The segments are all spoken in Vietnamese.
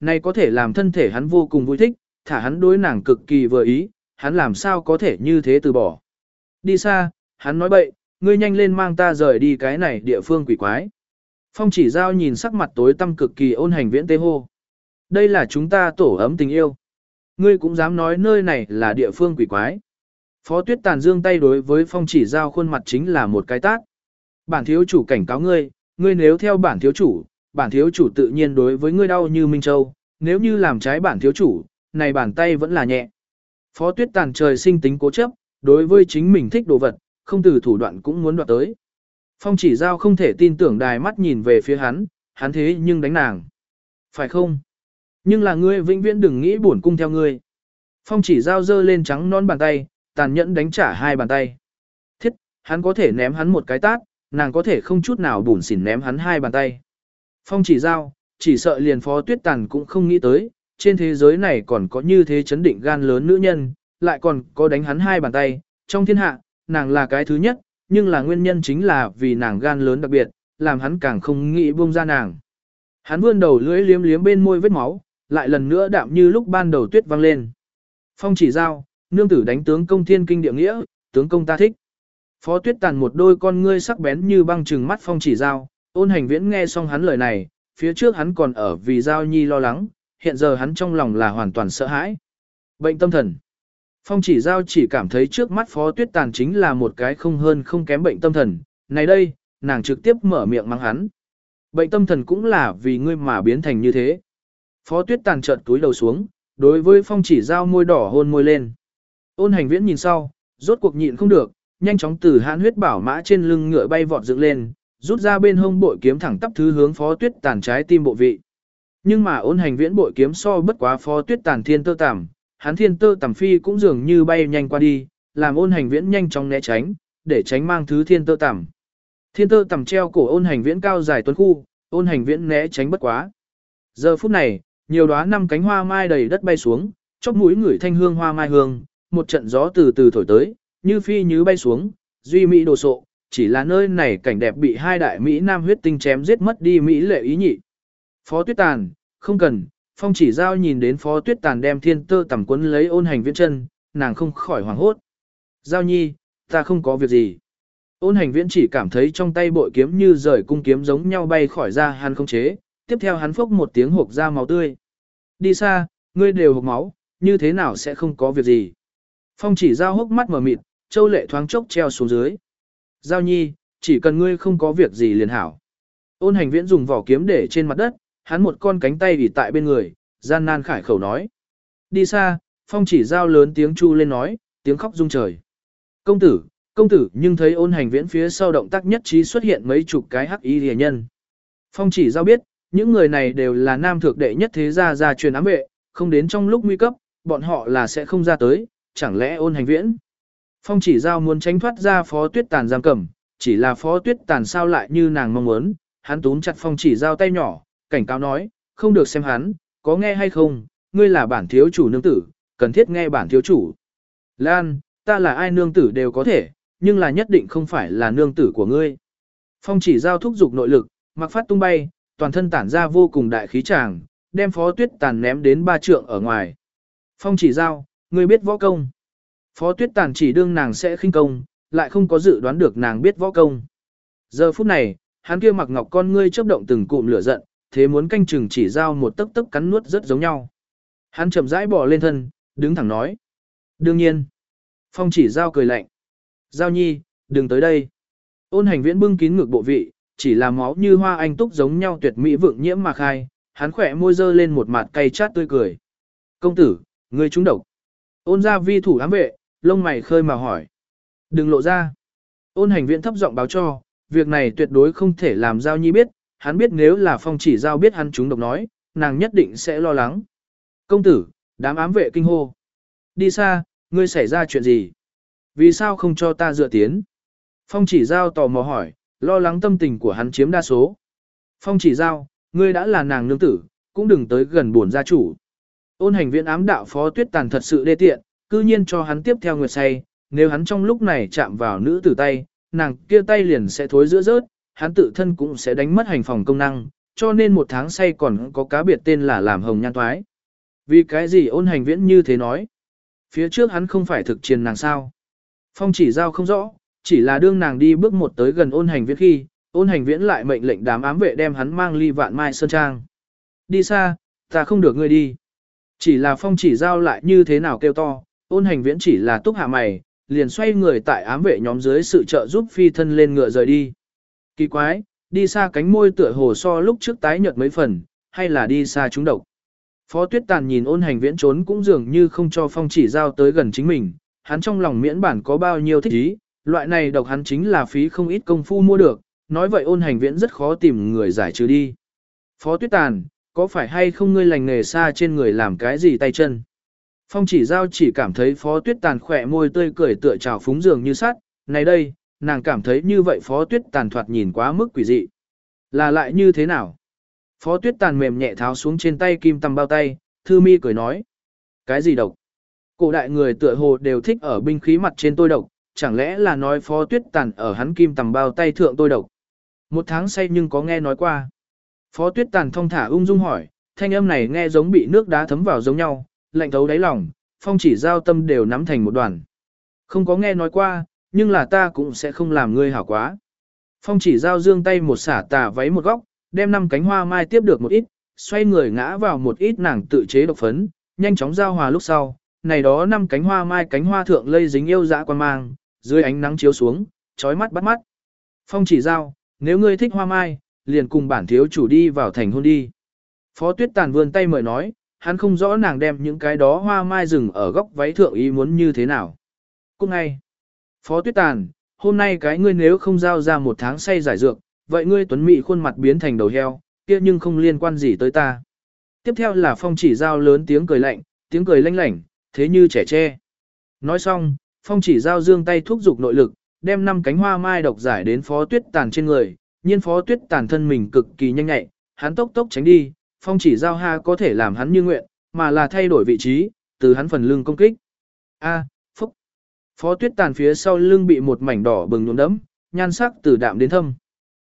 Này có thể làm thân thể hắn vô cùng vui thích, thả hắn đối nàng cực kỳ vừa ý, hắn làm sao có thể như thế từ bỏ. Đi xa, hắn nói bậy, ngươi nhanh lên mang ta rời đi cái này địa phương quỷ quái. Phong chỉ giao nhìn sắc mặt tối tăm cực kỳ ôn hành viễn tê hô. Đây là chúng ta tổ ấm tình yêu. Ngươi cũng dám nói nơi này là địa phương quỷ quái. Phó tuyết tàn dương tay đối với phong chỉ giao khuôn mặt chính là một cái tát. Bản thiếu chủ cảnh cáo ngươi, ngươi nếu theo bản thiếu chủ, bản thiếu chủ tự nhiên đối với ngươi đau như Minh Châu, nếu như làm trái bản thiếu chủ, này bàn tay vẫn là nhẹ. Phó tuyết tàn trời sinh tính cố chấp, đối với chính mình thích đồ vật, không từ thủ đoạn cũng muốn đoạt tới. Phong chỉ giao không thể tin tưởng đài mắt nhìn về phía hắn, hắn thế nhưng đánh nàng. Phải không? Nhưng là ngươi vĩnh viễn đừng nghĩ buồn cung theo ngươi. Phong chỉ giao dơ lên trắng non bàn tay, tàn nhẫn đánh trả hai bàn tay. Thiết, hắn có thể ném hắn một cái tát, nàng có thể không chút nào bùn xỉn ném hắn hai bàn tay. Phong chỉ giao, chỉ sợ liền phó tuyết tàn cũng không nghĩ tới, trên thế giới này còn có như thế chấn định gan lớn nữ nhân, lại còn có đánh hắn hai bàn tay, trong thiên hạ, nàng là cái thứ nhất, nhưng là nguyên nhân chính là vì nàng gan lớn đặc biệt, làm hắn càng không nghĩ buông ra nàng. Hắn vươn đầu lưỡi liếm liếm bên môi vết máu, lại lần nữa đạm như lúc ban đầu tuyết vang lên. Phong chỉ giao, nương tử đánh tướng công thiên kinh địa nghĩa, tướng công ta thích. Phó tuyết tàn một đôi con ngươi sắc bén như băng trừng mắt phong chỉ giao, ôn hành viễn nghe xong hắn lời này, phía trước hắn còn ở vì giao nhi lo lắng, hiện giờ hắn trong lòng là hoàn toàn sợ hãi. Bệnh tâm thần. Phong chỉ giao chỉ cảm thấy trước mắt phó tuyết tàn chính là một cái không hơn không kém bệnh tâm thần, này đây, nàng trực tiếp mở miệng mắng hắn. Bệnh tâm thần cũng là vì ngươi mà biến thành như thế. Phó tuyết tàn trợn túi đầu xuống, đối với phong chỉ giao môi đỏ hôn môi lên. Ôn hành viễn nhìn sau, rốt cuộc nhịn không được, nhanh chóng từ hãn huyết bảo mã trên lưng ngựa bay vọt dựng lên, rút ra bên hông bội kiếm thẳng tắp thứ hướng phó tuyết tàn trái tim bộ vị. Nhưng mà ôn hành viễn bội kiếm so bất quá phó tuyết tàn thiên tơ tằm, hắn thiên tơ tằm phi cũng dường như bay nhanh qua đi, làm ôn hành viễn nhanh chóng né tránh, để tránh mang thứ thiên tơ tằm. Thiên tơ tằm treo cổ ôn hành viễn cao dài tuấn khu, ôn hành viễn né tránh bất quá. Giờ phút này, nhiều đóa năm cánh hoa mai đầy đất bay xuống, chóp mũi người thanh hương hoa mai hương, một trận gió từ từ thổi tới, như phi như bay xuống, duy mỹ đồ sộ, chỉ là nơi này cảnh đẹp bị hai đại Mỹ Nam huyết tinh chém giết mất đi Mỹ lệ ý nhị. Phó tuyết tàn, không cần, phong chỉ giao nhìn đến phó tuyết tàn đem thiên tơ tầm quấn lấy ôn hành viễn chân, nàng không khỏi hoảng hốt. Giao nhi, ta không có việc gì. Ôn hành viễn chỉ cảm thấy trong tay bội kiếm như rời cung kiếm giống nhau bay khỏi ra hắn không chế, tiếp theo hắn phốc một tiếng hộp ra máu tươi. Đi xa, ngươi đều hộp máu, như thế nào sẽ không có việc gì. Phong chỉ giao hốc mắt mở mịt, châu lệ thoáng chốc treo xuống dưới. Giao nhi, chỉ cần ngươi không có việc gì liền hảo. Ôn hành viễn dùng vỏ kiếm để trên mặt đất, hắn một con cánh tay ủy tại bên người, gian nan khải khẩu nói. Đi xa, phong chỉ giao lớn tiếng chu lên nói, tiếng khóc rung trời. Công tử, công tử nhưng thấy ôn hành viễn phía sau động tác nhất trí xuất hiện mấy chục cái hắc y rìa nhân. Phong chỉ giao biết, những người này đều là nam thượng đệ nhất thế gia gia truyền ám vệ, không đến trong lúc nguy cấp, bọn họ là sẽ không ra tới, chẳng lẽ ôn hành viễn. Phong chỉ giao muốn tránh thoát ra phó tuyết tàn giam cầm, chỉ là phó tuyết tàn sao lại như nàng mong muốn, hắn túm chặt phong chỉ giao tay nhỏ, cảnh cáo nói, không được xem hắn, có nghe hay không, ngươi là bản thiếu chủ nương tử, cần thiết nghe bản thiếu chủ. Lan, ta là ai nương tử đều có thể, nhưng là nhất định không phải là nương tử của ngươi. Phong chỉ giao thúc giục nội lực, mặc phát tung bay, toàn thân tản ra vô cùng đại khí tràng, đem phó tuyết tàn ném đến ba trượng ở ngoài. Phong chỉ giao, ngươi biết võ công. Phó tuyết tàn chỉ đương nàng sẽ khinh công, lại không có dự đoán được nàng biết võ công. Giờ phút này, hắn kia mặc ngọc con ngươi chớp động từng cụm lửa giận, thế muốn canh chừng chỉ giao một tấc tấc cắn nuốt rất giống nhau. Hắn chậm rãi bỏ lên thân, đứng thẳng nói. Đương nhiên. Phong chỉ giao cười lạnh. Giao nhi, đừng tới đây. Ôn hành viễn bưng kín ngược bộ vị, chỉ là máu như hoa anh túc giống nhau tuyệt mỹ vượng nhiễm mà khai, hắn khỏe môi dơ lên một mặt cay chát tươi cười. Công tử, ngươi trúng độc. Ôn ra vi thủ ám vệ, lông mày khơi mà hỏi. Đừng lộ ra. Ôn hành viện thấp giọng báo cho, việc này tuyệt đối không thể làm giao nhi biết, hắn biết nếu là phong chỉ giao biết hắn chúng độc nói, nàng nhất định sẽ lo lắng. Công tử, đám ám vệ kinh hô. Đi xa, ngươi xảy ra chuyện gì? Vì sao không cho ta dựa tiến? Phong chỉ giao tò mò hỏi, lo lắng tâm tình của hắn chiếm đa số. Phong chỉ giao, ngươi đã là nàng nương tử, cũng đừng tới gần buồn gia chủ. Ôn hành viện ám đạo phó tuyết tàn thật sự đê tiện, cư nhiên cho hắn tiếp theo nguyệt say, nếu hắn trong lúc này chạm vào nữ tử tay, nàng kia tay liền sẽ thối giữa rớt, hắn tự thân cũng sẽ đánh mất hành phòng công năng, cho nên một tháng say còn có cá biệt tên là làm hồng nhan toái. Vì cái gì ôn hành viễn như thế nói? Phía trước hắn không phải thực chiến nàng sao? Phong chỉ giao không rõ, chỉ là đương nàng đi bước một tới gần ôn hành viễn khi, ôn hành viễn lại mệnh lệnh đám ám vệ đem hắn mang ly vạn mai sơn trang. Đi xa, ta không được ngươi đi. Chỉ là phong chỉ giao lại như thế nào kêu to, ôn hành viễn chỉ là túc hạ mày, liền xoay người tại ám vệ nhóm dưới sự trợ giúp phi thân lên ngựa rời đi. Kỳ quái, đi xa cánh môi tựa hồ so lúc trước tái nhợt mấy phần, hay là đi xa chúng độc. Phó tuyết tàn nhìn ôn hành viễn trốn cũng dường như không cho phong chỉ giao tới gần chính mình, hắn trong lòng miễn bản có bao nhiêu thích ý, loại này độc hắn chính là phí không ít công phu mua được, nói vậy ôn hành viễn rất khó tìm người giải trừ đi. Phó tuyết tàn, có phải hay không ngươi lành nghề xa trên người làm cái gì tay chân? Phong chỉ giao chỉ cảm thấy phó tuyết tàn khỏe môi tươi cười tựa trào phúng dường như sắt, này đây, nàng cảm thấy như vậy phó tuyết tàn thoạt nhìn quá mức quỷ dị. Là lại như thế nào? Phó tuyết tàn mềm nhẹ tháo xuống trên tay kim tầm bao tay, thư mi cười nói. Cái gì độc? Cổ đại người tựa hồ đều thích ở binh khí mặt trên tôi độc, chẳng lẽ là nói phó tuyết tàn ở hắn kim tầm bao tay thượng tôi độc? Một tháng say nhưng có nghe nói qua. Phó tuyết tàn thong thả ung dung hỏi, thanh âm này nghe giống bị nước đá thấm vào giống nhau, lạnh thấu đáy lòng, phong chỉ giao tâm đều nắm thành một đoàn. Không có nghe nói qua, nhưng là ta cũng sẽ không làm ngươi hảo quá. Phong chỉ giao dương tay một xả tà váy một góc, đem năm cánh hoa mai tiếp được một ít, xoay người ngã vào một ít nàng tự chế độc phấn, nhanh chóng giao hòa lúc sau, này đó năm cánh hoa mai cánh hoa thượng lây dính yêu dã quan mang, dưới ánh nắng chiếu xuống, chói mắt bắt mắt. Phong chỉ giao, nếu ngươi thích hoa mai, liền cùng bản thiếu chủ đi vào thành hôn đi. Phó tuyết tàn vươn tay mời nói, hắn không rõ nàng đem những cái đó hoa mai rừng ở góc váy thượng ý muốn như thế nào. Cũng ngay, Phó tuyết tàn, hôm nay cái ngươi nếu không giao ra một tháng say giải dược, vậy ngươi tuấn mỹ khuôn mặt biến thành đầu heo, kia nhưng không liên quan gì tới ta. Tiếp theo là phong chỉ giao lớn tiếng cười lạnh, tiếng cười lanh lảnh, thế như trẻ tre. Nói xong, phong chỉ giao dương tay thúc giục nội lực, đem năm cánh hoa mai độc giải đến phó tuyết tàn trên người, nhiên phó tuyết tàn thân mình cực kỳ nhanh nhạy, hắn tốc tốc tránh đi, phong chỉ giao ha có thể làm hắn như nguyện, mà là thay đổi vị trí, từ hắn phần lưng công kích. A, phúc. Phó tuyết tàn phía sau lưng bị một mảnh đỏ bừng nhuộm đấm, nhan sắc từ đạm đến thâm.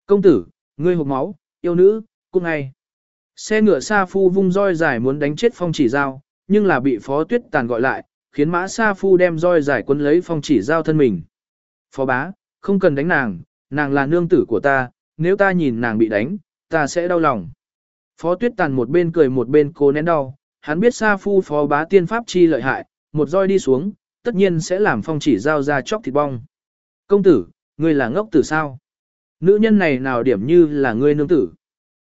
Công tử, ngươi hộp máu, yêu nữ, cung ngay. Xe ngựa Sa Phu vung roi dài muốn đánh chết phong chỉ giao, nhưng là bị phó tuyết tàn gọi lại, khiến mã Sa Phu đem roi dài quấn lấy phong chỉ giao thân mình. Phó bá, không cần đánh nàng, nàng là nương tử của ta, nếu ta nhìn nàng bị đánh, ta sẽ đau lòng. Phó tuyết tàn một bên cười một bên cố nén đau, hắn biết Sa Phu phó bá tiên pháp chi lợi hại, một roi đi xuống, tất nhiên sẽ làm phong chỉ giao ra chóc thịt bong. Công tử, ngươi là ngốc tử sao? Nữ nhân này nào điểm như là ngươi nương tử.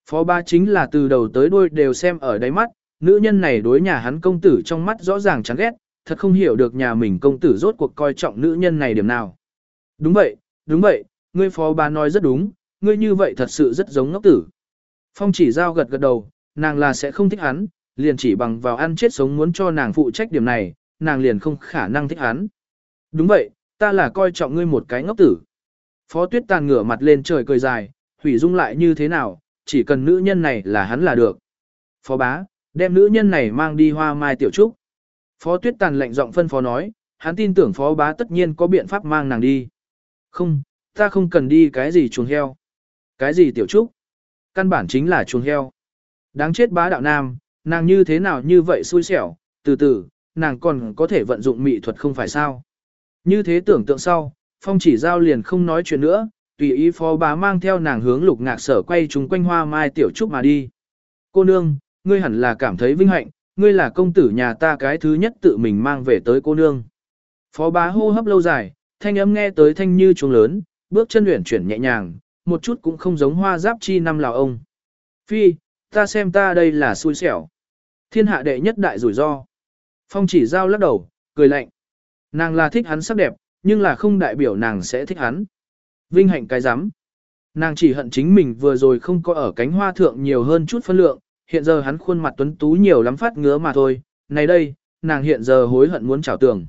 Phó ba chính là từ đầu tới đuôi đều xem ở đáy mắt, nữ nhân này đối nhà hắn công tử trong mắt rõ ràng chán ghét, thật không hiểu được nhà mình công tử rốt cuộc coi trọng nữ nhân này điểm nào. Đúng vậy, đúng vậy, ngươi phó ba nói rất đúng, ngươi như vậy thật sự rất giống ngốc tử. Phong chỉ giao gật gật đầu, nàng là sẽ không thích hắn, liền chỉ bằng vào ăn chết sống muốn cho nàng phụ trách điểm này, nàng liền không khả năng thích hắn. Đúng vậy, ta là coi trọng ngươi một cái ngốc tử. Phó tuyết tàn ngửa mặt lên trời cười dài, hủy dung lại như thế nào, chỉ cần nữ nhân này là hắn là được. Phó bá, đem nữ nhân này mang đi hoa mai tiểu trúc. Phó tuyết tàn lệnh giọng phân phó nói, hắn tin tưởng phó bá tất nhiên có biện pháp mang nàng đi. Không, ta không cần đi cái gì chuồng heo. Cái gì tiểu trúc? Căn bản chính là chuồng heo. Đáng chết bá đạo nam, nàng như thế nào như vậy xui xẻo, từ từ, nàng còn có thể vận dụng mỹ thuật không phải sao. Như thế tưởng tượng sau, phong chỉ giao liền không nói chuyện nữa, tùy ý phó bá mang theo nàng hướng lục ngạc sở quay chúng quanh hoa mai tiểu trúc mà đi. Cô nương, ngươi hẳn là cảm thấy vinh hạnh, ngươi là công tử nhà ta cái thứ nhất tự mình mang về tới cô nương. Phó bá hô hấp lâu dài, thanh âm nghe tới thanh như chuông lớn, bước chân luyện chuyển nhẹ nhàng, một chút cũng không giống hoa giáp chi năm lào ông. Phi, ta xem ta đây là xui xẻo. Thiên hạ đệ nhất đại rủi ro. Phong chỉ giao lắc đầu, cười lạnh. Nàng là thích hắn sắc đẹp, nhưng là không đại biểu nàng sẽ thích hắn. Vinh hạnh cái rắm Nàng chỉ hận chính mình vừa rồi không có ở cánh hoa thượng nhiều hơn chút phân lượng, hiện giờ hắn khuôn mặt tuấn tú nhiều lắm phát ngứa mà thôi. Này đây, nàng hiện giờ hối hận muốn trảo tường.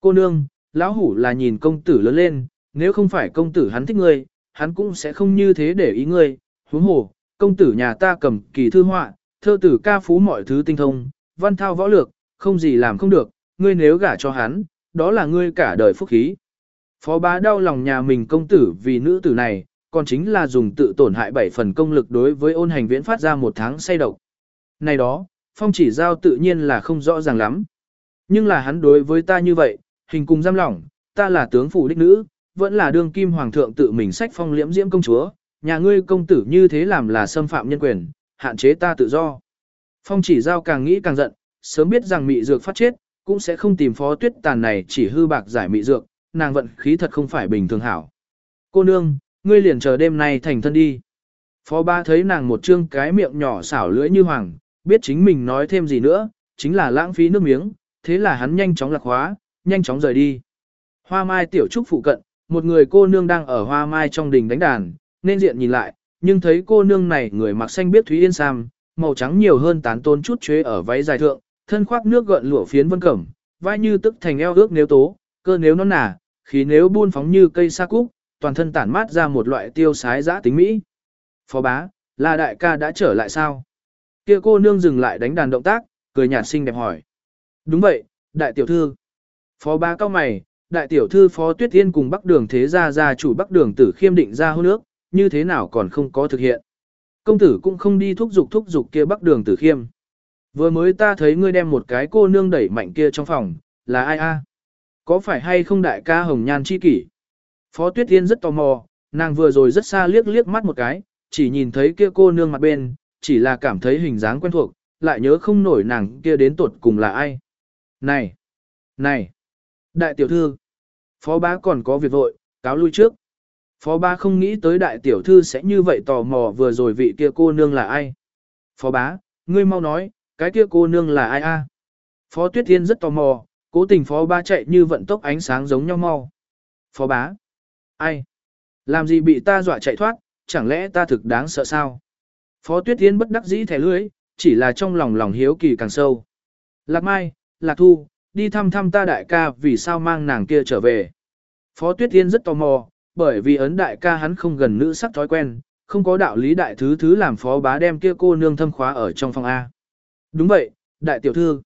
Cô nương, lão hủ là nhìn công tử lớn lên, nếu không phải công tử hắn thích ngươi, hắn cũng sẽ không như thế để ý ngươi. Huống hồ, công tử nhà ta cầm kỳ thư họa, thơ tử ca phú mọi thứ tinh thông, văn thao võ lược, không gì làm không được, ngươi nếu gả cho hắn, đó là ngươi cả đời phúc khí. Phó bá đau lòng nhà mình công tử vì nữ tử này, còn chính là dùng tự tổn hại bảy phần công lực đối với ôn hành viễn phát ra một tháng say độc. Này đó, phong chỉ giao tự nhiên là không rõ ràng lắm. Nhưng là hắn đối với ta như vậy, hình cùng giam lỏng, ta là tướng phủ đích nữ, vẫn là đương kim hoàng thượng tự mình sách phong liễm diễm công chúa, nhà ngươi công tử như thế làm là xâm phạm nhân quyền, hạn chế ta tự do. Phong chỉ giao càng nghĩ càng giận, sớm biết rằng mị dược phát chết, cũng sẽ không tìm phó tuyết tàn này chỉ hư bạc giải mị dược, nàng vận khí thật không phải bình thường hảo. Cô nương, ngươi liền chờ đêm nay thành thân đi. Phó ba thấy nàng một trương cái miệng nhỏ xảo lưỡi như hoàng, biết chính mình nói thêm gì nữa, chính là lãng phí nước miếng, thế là hắn nhanh chóng lạc hóa, nhanh chóng rời đi. Hoa mai tiểu trúc phụ cận, một người cô nương đang ở hoa mai trong đình đánh đàn, nên diện nhìn lại, nhưng thấy cô nương này người mặc xanh biết thúy yên sam, màu trắng nhiều hơn tán tôn chút chế ở váy dài thượng, thân khoác nước gợn lụa phiến vân cẩm, vai như tức thành eo ước nếu tố, cơ nếu nó nả, khí nếu buôn phóng như cây sa cúc, toàn thân tản mát ra một loại tiêu sái giã tính mỹ. Phó bá, là đại ca đã trở lại sao? Kia cô nương dừng lại đánh đàn động tác, cười nhạt xinh đẹp hỏi. Đúng vậy, đại tiểu thư. Phó bá cao mày, đại tiểu thư phó tuyết tiên cùng bắc đường thế gia gia chủ bắc đường tử khiêm định ra hôn nước, như thế nào còn không có thực hiện. Công tử cũng không đi thúc giục thúc giục kia bắc đường tử khiêm. Vừa mới ta thấy ngươi đem một cái cô nương đẩy mạnh kia trong phòng, là ai a? Có phải hay không đại ca hồng nhan chi kỷ? Phó tuyết tiên rất tò mò, nàng vừa rồi rất xa liếc liếc mắt một cái, chỉ nhìn thấy kia cô nương mặt bên, chỉ là cảm thấy hình dáng quen thuộc, lại nhớ không nổi nàng kia đến tuột cùng là ai. Này! Này! Đại tiểu thư! Phó bá còn có việc vội, cáo lui trước. Phó bá không nghĩ tới đại tiểu thư sẽ như vậy tò mò vừa rồi vị kia cô nương là ai. Phó bá, ngươi mau nói, cái kia cô nương là ai a? Phó tuyết thiên rất tò mò, cố tình phó bá chạy như vận tốc ánh sáng giống nhau mau. Phó bá, ai? Làm gì bị ta dọa chạy thoát, chẳng lẽ ta thực đáng sợ sao? Phó tuyết thiên bất đắc dĩ thẻ lưới, chỉ là trong lòng lòng hiếu kỳ càng sâu. Lạc Mai, Lạc Thu, đi thăm thăm ta đại ca vì sao mang nàng kia trở về. Phó Tuyết Yên rất tò mò, bởi vì ấn đại ca hắn không gần nữ sắc thói quen, không có đạo lý đại thứ thứ làm phó bá đem kia cô nương thâm khóa ở trong phòng A. Đúng vậy, đại tiểu thư.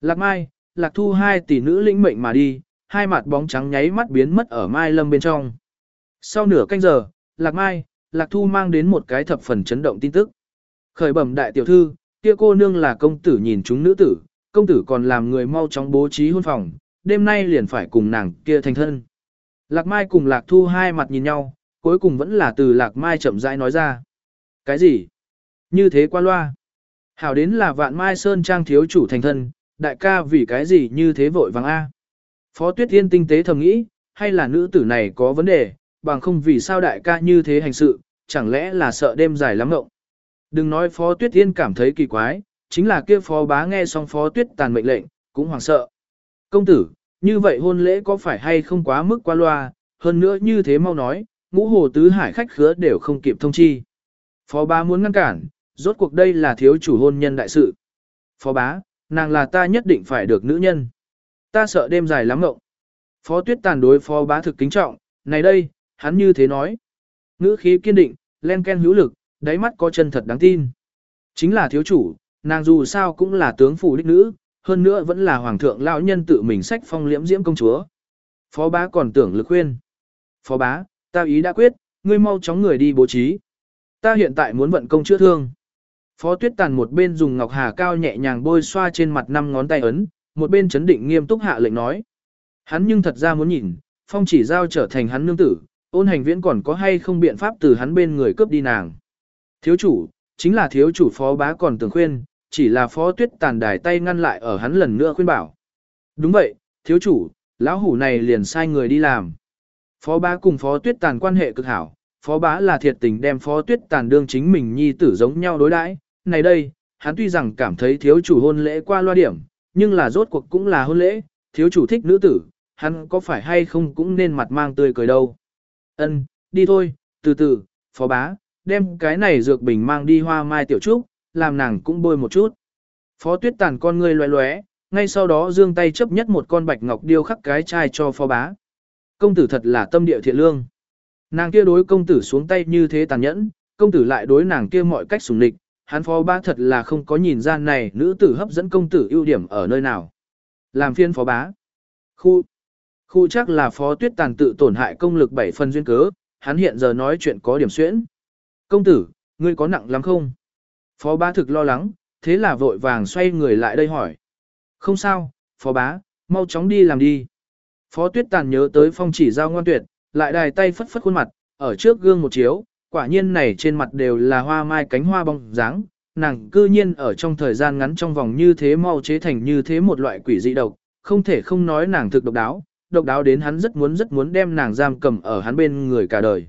Lạc Mai, Lạc Thu hai tỷ nữ lĩnh mệnh mà đi, hai mặt bóng trắng nháy mắt biến mất ở Mai Lâm bên trong. Sau nửa canh giờ, Lạc Mai, Lạc Thu mang đến một cái thập phần chấn động tin tức. Khởi bẩm đại tiểu thư, kia cô nương là công tử nhìn chúng nữ tử, công tử còn làm người mau chóng bố trí hôn phòng, đêm nay liền phải cùng nàng kia thành thân. Lạc Mai cùng Lạc Thu hai mặt nhìn nhau, cuối cùng vẫn là từ Lạc Mai chậm rãi nói ra. Cái gì? Như thế qua loa. Hảo đến là vạn Mai Sơn Trang thiếu chủ thành thân, đại ca vì cái gì như thế vội vàng A. Phó Tuyết Thiên tinh tế thầm nghĩ, hay là nữ tử này có vấn đề, bằng không vì sao đại ca như thế hành sự, chẳng lẽ là sợ đêm dài lắm ngộng. Đừng nói Phó Tuyết Thiên cảm thấy kỳ quái, chính là kia phó bá nghe xong phó tuyết tàn mệnh lệnh, cũng hoảng sợ. Công tử, như vậy hôn lễ có phải hay không quá mức qua loa, hơn nữa như thế mau nói, ngũ hồ tứ hải khách khứa đều không kịp thông chi. Phó bá muốn ngăn cản, rốt cuộc đây là thiếu chủ hôn nhân đại sự. Phó bá, nàng là ta nhất định phải được nữ nhân. Ta sợ đêm dài lắm ngộng. Phó tuyết tàn đối phó bá thực kính trọng, này đây, hắn như thế nói. Ngữ khí kiên định, len ken hữu lực, đáy mắt có chân thật đáng tin. Chính là thiếu chủ, Nàng dù sao cũng là tướng phủ đích nữ, hơn nữa vẫn là hoàng thượng lão nhân tự mình sách phong liễm diễm công chúa. Phó bá còn tưởng lực khuyên. Phó bá, ta ý đã quyết, ngươi mau chóng người đi bố trí. Ta hiện tại muốn vận công chữa thương. Phó tuyết tàn một bên dùng ngọc hà cao nhẹ nhàng bôi xoa trên mặt năm ngón tay ấn, một bên chấn định nghiêm túc hạ lệnh nói. Hắn nhưng thật ra muốn nhìn, phong chỉ giao trở thành hắn nương tử, ôn hành viễn còn có hay không biện pháp từ hắn bên người cướp đi nàng. Thiếu chủ, chính là thiếu chủ phó bá còn tưởng khuyên, chỉ là phó tuyết tàn đài tay ngăn lại ở hắn lần nữa khuyên bảo. Đúng vậy, thiếu chủ, lão hủ này liền sai người đi làm. Phó bá cùng phó tuyết tàn quan hệ cực hảo, phó bá là thiệt tình đem phó tuyết tàn đương chính mình nhi tử giống nhau đối đãi. Này đây, hắn tuy rằng cảm thấy thiếu chủ hôn lễ qua loa điểm, nhưng là rốt cuộc cũng là hôn lễ, thiếu chủ thích nữ tử, hắn có phải hay không cũng nên mặt mang tươi cười đâu. Ân, đi thôi, từ từ, phó bá, đem cái này dược bình mang đi hoa mai tiểu trúc, làm nàng cũng bôi một chút. Phó tuyết tàn con ngươi loé loé, ngay sau đó dương tay chấp nhất một con bạch ngọc điêu khắc cái chai cho phó bá. Công tử thật là tâm địa thiện lương. Nàng kia đối công tử xuống tay như thế tàn nhẫn, công tử lại đối nàng kia mọi cách sùng địch, hắn phó bá thật là không có nhìn ra này nữ tử hấp dẫn công tử ưu điểm ở nơi nào. Làm phiên phó bá. Khu. Khu chắc là phó tuyết tàn tự tổn hại công lực bảy phần duyên cớ, hắn hiện giờ nói chuyện có điểm xuyễn. Công tử, ngươi có nặng lắm không? Phó bá thực lo lắng, thế là vội vàng xoay người lại đây hỏi. Không sao, phó bá, mau chóng đi làm đi. Phó tuyết tàn nhớ tới phong chỉ giao ngoan tuyệt, lại đài tay phất phất khuôn mặt, ở trước gương một chiếu, quả nhiên này trên mặt đều là hoa mai cánh hoa bong dáng, nàng cư nhiên ở trong thời gian ngắn trong vòng như thế mau chế thành như thế một loại quỷ dị độc, không thể không nói nàng thực độc đáo, độc đáo đến hắn rất muốn rất muốn đem nàng giam cầm ở hắn bên người cả đời.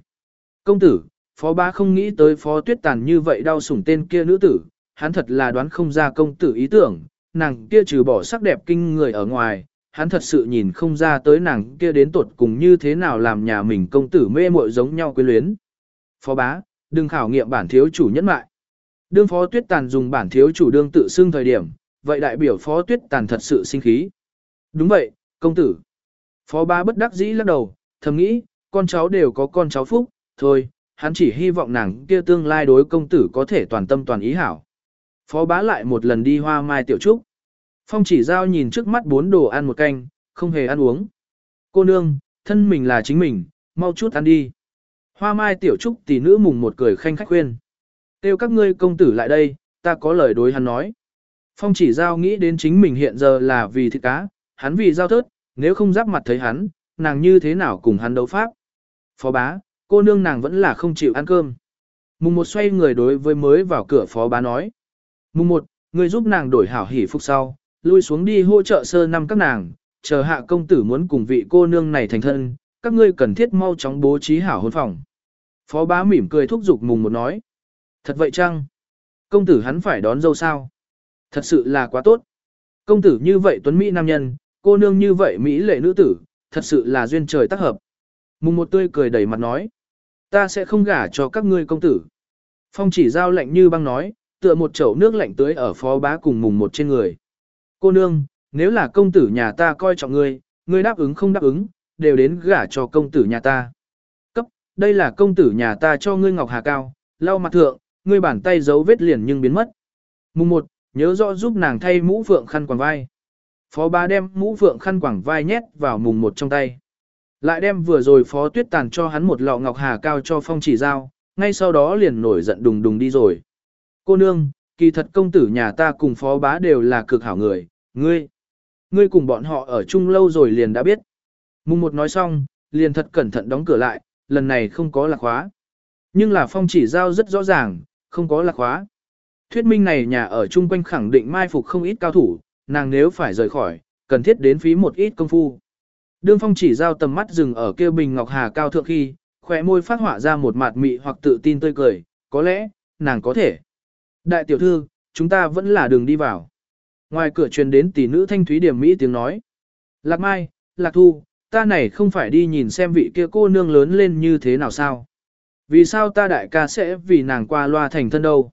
Công tử, phó bá không nghĩ tới phó tuyết tàn như vậy đau sủng tên kia nữ tử, hắn thật là đoán không ra công tử ý tưởng, nàng kia trừ bỏ sắc đẹp kinh người ở ngoài, hắn thật sự nhìn không ra tới nàng kia đến tột cùng như thế nào làm nhà mình công tử mê muội giống nhau quyến luyến. Phó bá, đừng khảo nghiệm bản thiếu chủ nhẫn mại. Đương phó tuyết tàn dùng bản thiếu chủ đương tự xưng thời điểm, vậy đại biểu phó tuyết tàn thật sự sinh khí. Đúng vậy, công tử. Phó bá bất đắc dĩ lắc đầu, thầm nghĩ, con cháu đều có con cháu phúc, thôi, hắn chỉ hy vọng nàng kia tương lai đối công tử có thể toàn tâm toàn ý hảo. Phó bá lại một lần đi hoa mai tiểu trúc. Phong chỉ giao nhìn trước mắt bốn đồ ăn một canh, không hề ăn uống. Cô nương, thân mình là chính mình, mau chút ăn đi. Hoa mai tiểu trúc tỷ nữ mùng một cười khanh khách khuyên. Têu các ngươi công tử lại đây, ta có lời đối hắn nói. Phong chỉ giao nghĩ đến chính mình hiện giờ là vì thịt cá, hắn vì giao thớt, nếu không giáp mặt thấy hắn, nàng như thế nào cùng hắn đấu pháp. Phó bá, cô nương nàng vẫn là không chịu ăn cơm. Mùng một xoay người đối với mới vào cửa phó bá nói. Mùng một, người giúp nàng đổi hảo hỉ phục sau, lui xuống đi hỗ trợ sơ năm các nàng, chờ hạ công tử muốn cùng vị cô nương này thành thân, các ngươi cần thiết mau chóng bố trí hảo hôn phòng. Phó bá mỉm cười thúc giục mùng một nói. Thật vậy chăng? Công tử hắn phải đón dâu sao? Thật sự là quá tốt. Công tử như vậy tuấn Mỹ nam nhân, cô nương như vậy Mỹ lệ nữ tử, thật sự là duyên trời tác hợp. Mùng một tươi cười đầy mặt nói. Ta sẽ không gả cho các ngươi công tử. Phong chỉ giao lạnh như băng nói, tựa một chậu nước lạnh tưới ở phó bá cùng mùng một trên người. Cô nương, nếu là công tử nhà ta coi trọng ngươi, ngươi đáp ứng không đáp ứng, đều đến gả cho công tử nhà ta. Cấp, đây là công tử nhà ta cho ngươi ngọc hà cao, lau mặt thượng, ngươi bàn tay giấu vết liền nhưng biến mất. Mùng một nhớ rõ giúp nàng thay mũ phượng khăn quàng vai. Phó bá đem mũ phượng khăn quàng vai nhét vào mùng một trong tay. Lại đem vừa rồi phó tuyết tàn cho hắn một lọ ngọc hà cao cho phong chỉ giao, ngay sau đó liền nổi giận đùng đùng đi rồi. Cô nương, kỳ thật công tử nhà ta cùng phó bá đều là cực hảo người, ngươi. Ngươi cùng bọn họ ở chung lâu rồi liền đã biết. Mùng một nói xong, liền thật cẩn thận đóng cửa lại, lần này không có lạc khóa. Nhưng là phong chỉ giao rất rõ ràng, không có lạc khóa. Thuyết minh này nhà ở chung quanh khẳng định mai phục không ít cao thủ, nàng nếu phải rời khỏi, cần thiết đến phí một ít công phu. Đương phong chỉ giao tầm mắt dừng ở kêu bình ngọc hà cao thượng khi, khỏe môi phát họa ra một mạt mị hoặc tự tin tươi cười, có lẽ, nàng có thể. Đại tiểu thư, chúng ta vẫn là đường đi vào. Ngoài cửa truyền đến tỷ nữ thanh thúy điểm mỹ tiếng nói. Lạc mai, lạc thu, ta này không phải đi nhìn xem vị kia cô nương lớn lên như thế nào sao. Vì sao ta đại ca sẽ vì nàng qua loa thành thân đâu?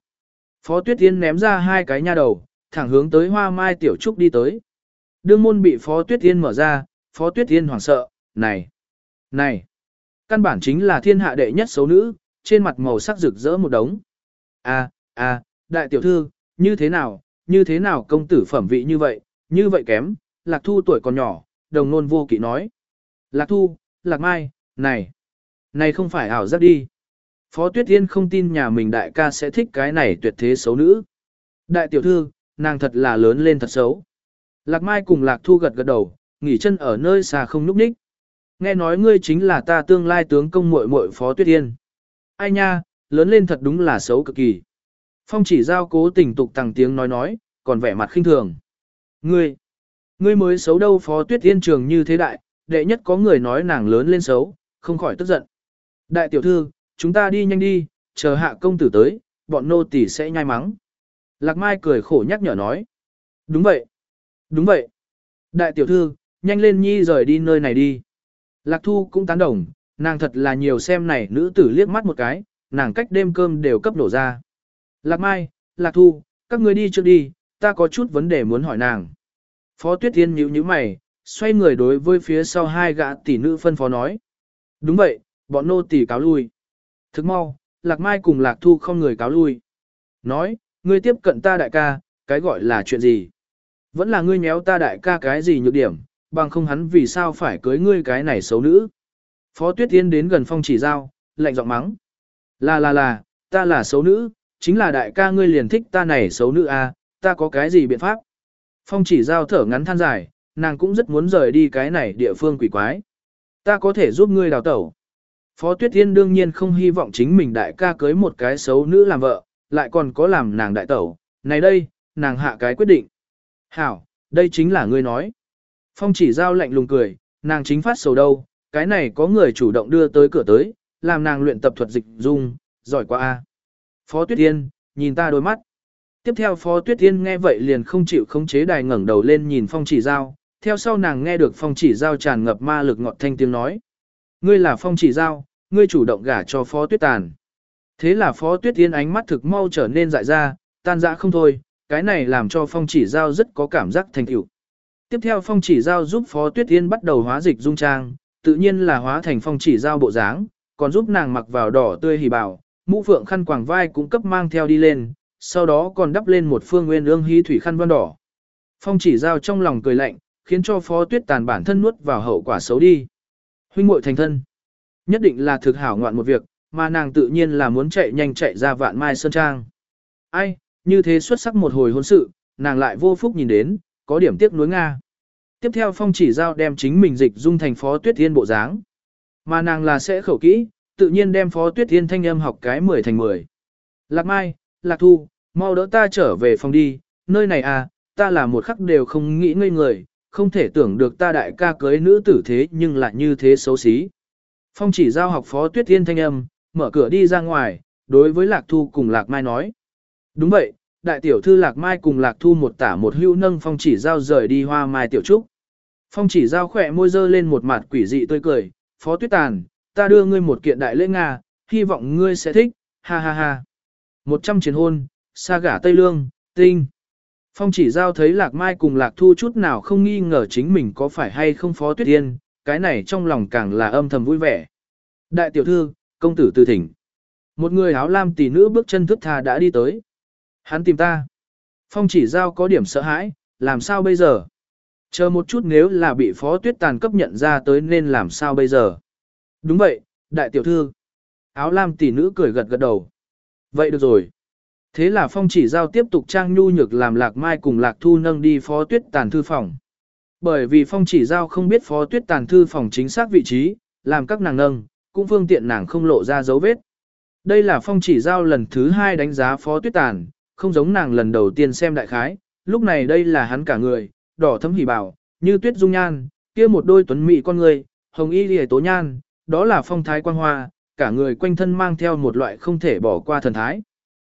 Phó Tuyết Yên ném ra hai cái nha đầu, thẳng hướng tới hoa mai tiểu trúc đi tới. Đương môn bị Phó Tuyết Yên mở ra, Phó Tuyết Yên hoảng sợ, này, này, căn bản chính là thiên hạ đệ nhất xấu nữ, trên mặt màu sắc rực rỡ một đống. À, à, đại tiểu thư, như thế nào, như thế nào công tử phẩm vị như vậy, như vậy kém, lạc thu tuổi còn nhỏ, đồng nôn vô kỵ nói. Lạc thu, lạc mai, này, này không phải ảo giác đi. Phó Tuyết Yên không tin nhà mình đại ca sẽ thích cái này tuyệt thế xấu nữ. Đại tiểu thư, nàng thật là lớn lên thật xấu. Lạc Mai cùng Lạc Thu gật gật đầu, nghỉ chân ở nơi xa không núp ních. Nghe nói ngươi chính là ta tương lai tướng công muội muội Phó Tuyết Yên. Ai nha, lớn lên thật đúng là xấu cực kỳ. Phong chỉ giao cố tình tục tăng tiếng nói nói, còn vẻ mặt khinh thường. Ngươi, ngươi mới xấu đâu Phó Tuyết Yên trường như thế đại, đệ nhất có người nói nàng lớn lên xấu, không khỏi tức giận. Đại tiểu thư, chúng ta đi nhanh đi, chờ hạ công tử tới, bọn nô tỳ sẽ nhai mắng. Lạc Mai cười khổ nhắc nhở nói. Đúng vậy. Đúng vậy. Đại tiểu thư, nhanh lên nhi rời đi nơi này đi. Lạc Thu cũng tán đồng, nàng thật là nhiều xem này nữ tử liếc mắt một cái, nàng cách đêm cơm đều cấp đổ ra. Lạc Mai, Lạc Thu, các người đi trước đi, ta có chút vấn đề muốn hỏi nàng. Phó Tuyết Thiên nhíu nhíu mày, xoay người đối với phía sau hai gã tỷ nữ phân phó nói. Đúng vậy, bọn nô tỷ cáo lui. Thức mau, Lạc Mai cùng Lạc Thu không người cáo lui. Nói, ngươi tiếp cận ta đại ca, cái gọi là chuyện gì? Vẫn là ngươi méo ta đại ca cái gì nhược điểm, bằng không hắn vì sao phải cưới ngươi cái này xấu nữ. Phó Tuyết Yên đến gần phong chỉ giao, lạnh giọng mắng. Là là là, ta là xấu nữ, chính là đại ca ngươi liền thích ta này xấu nữ à, ta có cái gì biện pháp? Phong chỉ giao thở ngắn than dài, nàng cũng rất muốn rời đi cái này địa phương quỷ quái. Ta có thể giúp ngươi đào tẩu. Phó Tuyết Yên đương nhiên không hy vọng chính mình đại ca cưới một cái xấu nữ làm vợ, lại còn có làm nàng đại tẩu. Này đây, nàng hạ cái quyết định. Hảo, đây chính là ngươi nói. Phong chỉ giao lạnh lùng cười, nàng chính phát sầu đâu, cái này có người chủ động đưa tới cửa tới, làm nàng luyện tập thuật dịch dung, giỏi quá a. Phó Tuyết Thiên, nhìn ta đôi mắt. Tiếp theo Phó Tuyết Thiên nghe vậy liền không chịu khống chế đài ngẩng đầu lên nhìn Phong chỉ giao, theo sau nàng nghe được Phong chỉ giao tràn ngập ma lực ngọt thanh tiếng nói. Ngươi là Phong chỉ giao, ngươi chủ động gả cho Phó Tuyết Tàn. Thế là Phó Tuyết Thiên ánh mắt thực mau trở nên dại ra, tan dã không thôi, cái này làm cho Phong chỉ giao rất có cảm giác thành tựu. Tiếp theo Phong chỉ giao giúp Phó Tuyết yên bắt đầu hóa dịch dung trang, tự nhiên là hóa thành Phong chỉ giao bộ dáng, còn giúp nàng mặc vào đỏ tươi hỉ bảo, mũ phượng khăn quàng vai cũng cấp mang theo đi lên, sau đó còn đắp lên một phương nguyên ương hí thủy khăn vân đỏ. Phong chỉ giao trong lòng cười lạnh, khiến cho Phó Tuyết Tàn bản thân nuốt vào hậu quả xấu đi. Huynh muội thành thân, nhất định là thực hảo ngoạn một việc, mà nàng tự nhiên là muốn chạy nhanh chạy ra vạn mai sơn trang. Ai, như thế xuất sắc một hồi hôn sự, nàng lại vô phúc nhìn đến, có điểm tiếc nuối Nga. Tiếp theo phong chỉ giao đem chính mình dịch dung thành phó tuyết thiên bộ dáng. Mà nàng là sẽ khẩu kỹ, tự nhiên đem phó tuyết thiên thanh âm học cái 10 thành 10. Lạc mai, lạc thu, mau đỡ ta trở về phòng đi, nơi này à, ta là một khắc đều không nghĩ ngây người, không thể tưởng được ta đại ca cưới nữ tử thế nhưng lại như thế xấu xí. Phong chỉ giao học phó tuyết thiên thanh âm, mở cửa đi ra ngoài, đối với lạc thu cùng lạc mai nói. Đúng vậy, đại tiểu thư lạc mai cùng lạc thu một tả một hưu nâng phong chỉ giao rời đi hoa mai tiểu trúc. Phong chỉ giao khỏe môi dơ lên một mặt quỷ dị tươi cười, phó tuyết tàn, ta đưa ngươi một kiện đại lễ Nga, hy vọng ngươi sẽ thích, ha ha ha. Một trăm chiến hôn, sa gả Tây Lương, tinh. Phong chỉ giao thấy lạc mai cùng lạc thu chút nào không nghi ngờ chính mình có phải hay không phó tuyết Tiên, cái này trong lòng càng là âm thầm vui vẻ. Đại tiểu thư, công tử từ thỉnh. Một người áo lam tỷ nữ bước chân thức tha đã đi tới. Hắn tìm ta. Phong chỉ giao có điểm sợ hãi, làm sao bây giờ? Chờ một chút nếu là bị phó tuyết tàn cấp nhận ra tới nên làm sao bây giờ? Đúng vậy, đại tiểu thư. Áo lam tỷ nữ cười gật gật đầu. Vậy được rồi. Thế là phong chỉ giao tiếp tục trang nhu nhược làm lạc mai cùng lạc thu nâng đi phó tuyết tàn thư phòng. Bởi vì phong chỉ giao không biết phó tuyết tàn thư phòng chính xác vị trí, làm các nàng nâng, cũng phương tiện nàng không lộ ra dấu vết. Đây là phong chỉ giao lần thứ hai đánh giá phó tuyết tàn, không giống nàng lần đầu tiên xem đại khái, lúc này đây là hắn cả người, đỏ thấm hỉ bảo, như tuyết dung nhan, kia một đôi tuấn mỹ con người, hồng y lìa tố nhan, đó là phong thái quang hoa, cả người quanh thân mang theo một loại không thể bỏ qua thần thái.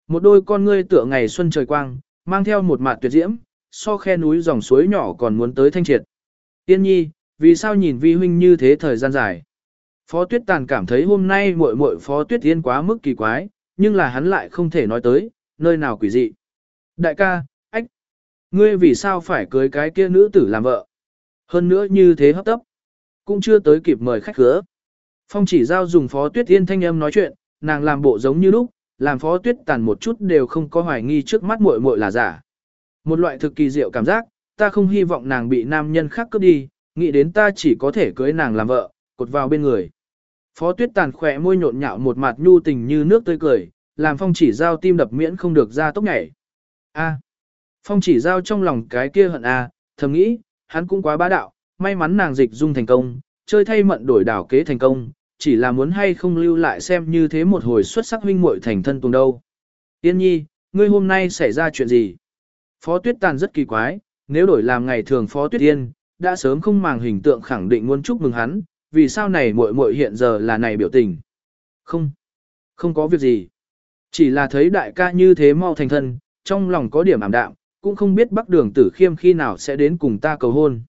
Một đôi con ngươi tựa ngày xuân trời quang, mang theo một mạt tuyệt diễm, so khe núi dòng suối nhỏ còn muốn tới thanh triệt. Tiên nhi, vì sao nhìn vi huynh như thế thời gian dài? Phó Tuyết Tàn cảm thấy hôm nay muội muội Phó Tuyết Tiên quá mức kỳ quái, nhưng là hắn lại không thể nói tới, nơi nào quỷ dị. Đại ca, ngươi vì sao phải cưới cái kia nữ tử làm vợ? Hơn nữa như thế hấp tấp, cũng chưa tới kịp mời khách khứa. Phong chỉ giao dùng Phó Tuyết yên thanh âm nói chuyện, nàng làm bộ giống như lúc, làm Phó Tuyết Tàn một chút đều không có hoài nghi trước mắt muội muội là giả. Một loại thực kỳ diệu cảm giác, ta không hy vọng nàng bị nam nhân khác cướp đi, nghĩ đến ta chỉ có thể cưới nàng làm vợ, cột vào bên người. Phó tuyết tàn khỏe môi nhộn nhạo một mặt nhu tình như nước tươi cười, làm phong chỉ giao tim đập miễn không được ra tốc nhảy. A. Phong chỉ giao trong lòng cái kia hận A, thầm nghĩ, hắn cũng quá bá đạo, may mắn nàng dịch dung thành công, chơi thay mận đổi đảo kế thành công, chỉ là muốn hay không lưu lại xem như thế một hồi xuất sắc huynh muội thành thân tuồng đâu. Tiên nhi, ngươi hôm nay xảy ra chuyện gì? Phó tuyết tàn rất kỳ quái, nếu đổi làm ngày thường phó tuyết tiên, đã sớm không màng hình tượng khẳng định muốn chúc mừng hắn, vì sao này muội muội hiện giờ là này biểu tình. Không, không có việc gì. Chỉ là thấy đại ca như thế mau thành thân, trong lòng có điểm ảm đạm, cũng không biết bắc đường tử khiêm khi nào sẽ đến cùng ta cầu hôn.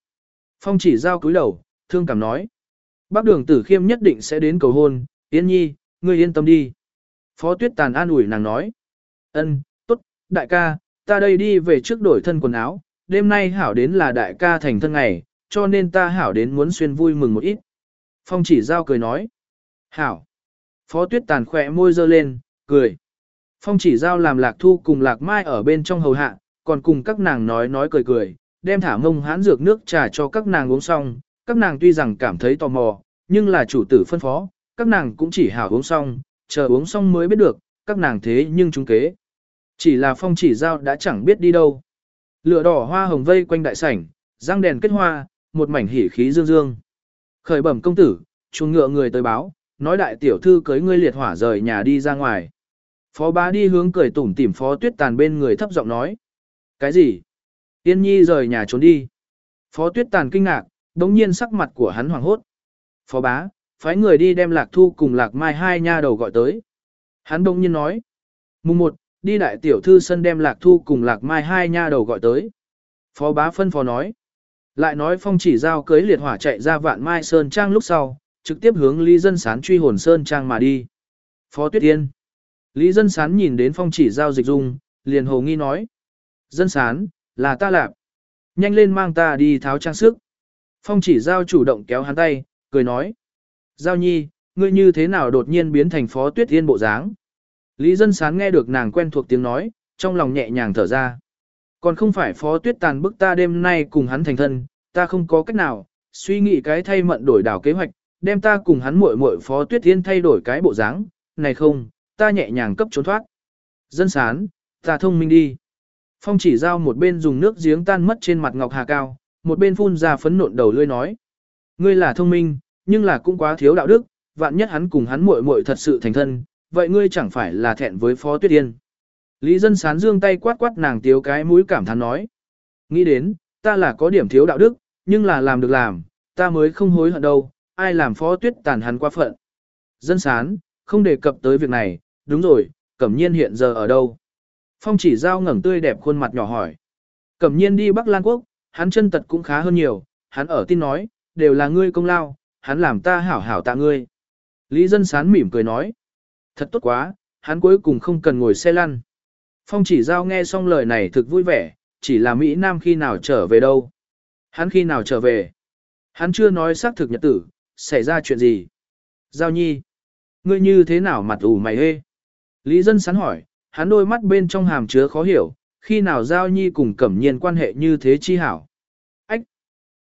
Phong chỉ giao cúi đầu, thương cảm nói. bắc đường tử khiêm nhất định sẽ đến cầu hôn, yên nhi, ngươi yên tâm đi. Phó tuyết tàn an ủi nàng nói. ân, tốt, đại ca, ta đây đi về trước đổi thân quần áo, đêm nay hảo đến là đại ca thành thân ngày, cho nên ta hảo đến muốn xuyên vui mừng một ít. Phong chỉ giao cười nói. Hảo. Phó tuyết tàn khỏe môi dơ lên, cười. Phong chỉ giao làm lạc thu cùng lạc mai ở bên trong hầu hạ, còn cùng các nàng nói nói cười cười, đem thả mông hán dược nước trà cho các nàng uống xong. Các nàng tuy rằng cảm thấy tò mò, nhưng là chủ tử phân phó, các nàng cũng chỉ hảo uống xong, chờ uống xong mới biết được, các nàng thế nhưng chúng kế. Chỉ là phong chỉ giao đã chẳng biết đi đâu. Lửa đỏ hoa hồng vây quanh đại sảnh, răng đèn kết hoa, một mảnh hỉ khí dương dương. Khởi bẩm công tử, chuồng ngựa người tới báo, nói đại tiểu thư cưới ngươi liệt hỏa rời nhà đi ra ngoài. Phó bá đi hướng cười tủm tỉm phó tuyết tàn bên người thấp giọng nói. Cái gì? Tiên nhi rời nhà trốn đi. Phó tuyết tàn kinh ngạc, đống nhiên sắc mặt của hắn hoảng hốt. Phó bá, phái người đi đem lạc thu cùng lạc mai hai nha đầu gọi tới. Hắn đống nhiên nói. Mùng một, đi đại tiểu thư sân đem lạc thu cùng lạc mai hai nha đầu gọi tới. Phó bá phân phó nói. Lại nói phong chỉ giao cưới liệt hỏa chạy ra vạn mai sơn trang lúc sau, trực tiếp hướng Lý Dân Sán truy hồn sơn trang mà đi. Phó Tuyết Yên. Lý Dân Sán nhìn đến phong chỉ giao dịch dung, liền hồ nghi nói. Dân Sán, là ta lạp. Nhanh lên mang ta đi tháo trang sức. Phong chỉ giao chủ động kéo hắn tay, cười nói. Giao nhi, ngươi như thế nào đột nhiên biến thành phó tuyết yên bộ dáng? Lý dân sán nghe được nàng quen thuộc tiếng nói, trong lòng nhẹ nhàng thở ra. Còn không phải phó tuyết tàn bức ta đêm nay cùng hắn thành thân, ta không có cách nào, suy nghĩ cái thay mận đổi đảo kế hoạch, đem ta cùng hắn muội muội phó tuyết yên thay đổi cái bộ dáng, này không, ta nhẹ nhàng cấp trốn thoát. Dân sán, ta thông minh đi. Phong chỉ giao một bên dùng nước giếng tan mất trên mặt ngọc hà cao, một bên phun ra phấn nộn đầu lươi nói. Ngươi là thông minh, nhưng là cũng quá thiếu đạo đức, vạn nhất hắn cùng hắn muội muội thật sự thành thân, vậy ngươi chẳng phải là thẹn với Phó Tuyết Yên. Lý dân sán dương tay quát quát nàng tiếu cái mũi cảm thán nói. Nghĩ đến, ta là có điểm thiếu đạo đức, nhưng là làm được làm, ta mới không hối hận đâu, ai làm Phó Tuyết tàn hắn quá phận. Dân sán, không đề cập tới việc này, đúng rồi, cẩm nhiên hiện giờ ở đâu. Phong chỉ giao ngẩng tươi đẹp khuôn mặt nhỏ hỏi. Cẩm nhiên đi Bắc Lan Quốc, hắn chân tật cũng khá hơn nhiều, hắn ở tin nói, đều là ngươi công lao, hắn làm ta hảo hảo tạ ngươi. Lý dân sán mỉm cười nói. Thật tốt quá, hắn cuối cùng không cần ngồi xe lăn. Phong chỉ giao nghe xong lời này thực vui vẻ, chỉ là Mỹ Nam khi nào trở về đâu. Hắn khi nào trở về. Hắn chưa nói xác thực nhật tử, xảy ra chuyện gì. Giao nhi. Ngươi như thế nào mặt ủ mày hê. Lý dân sán hỏi, hắn đôi mắt bên trong hàm chứa khó hiểu, khi nào Giao Nhi cùng Cẩm Nhiên quan hệ như thế chi hảo. Ách!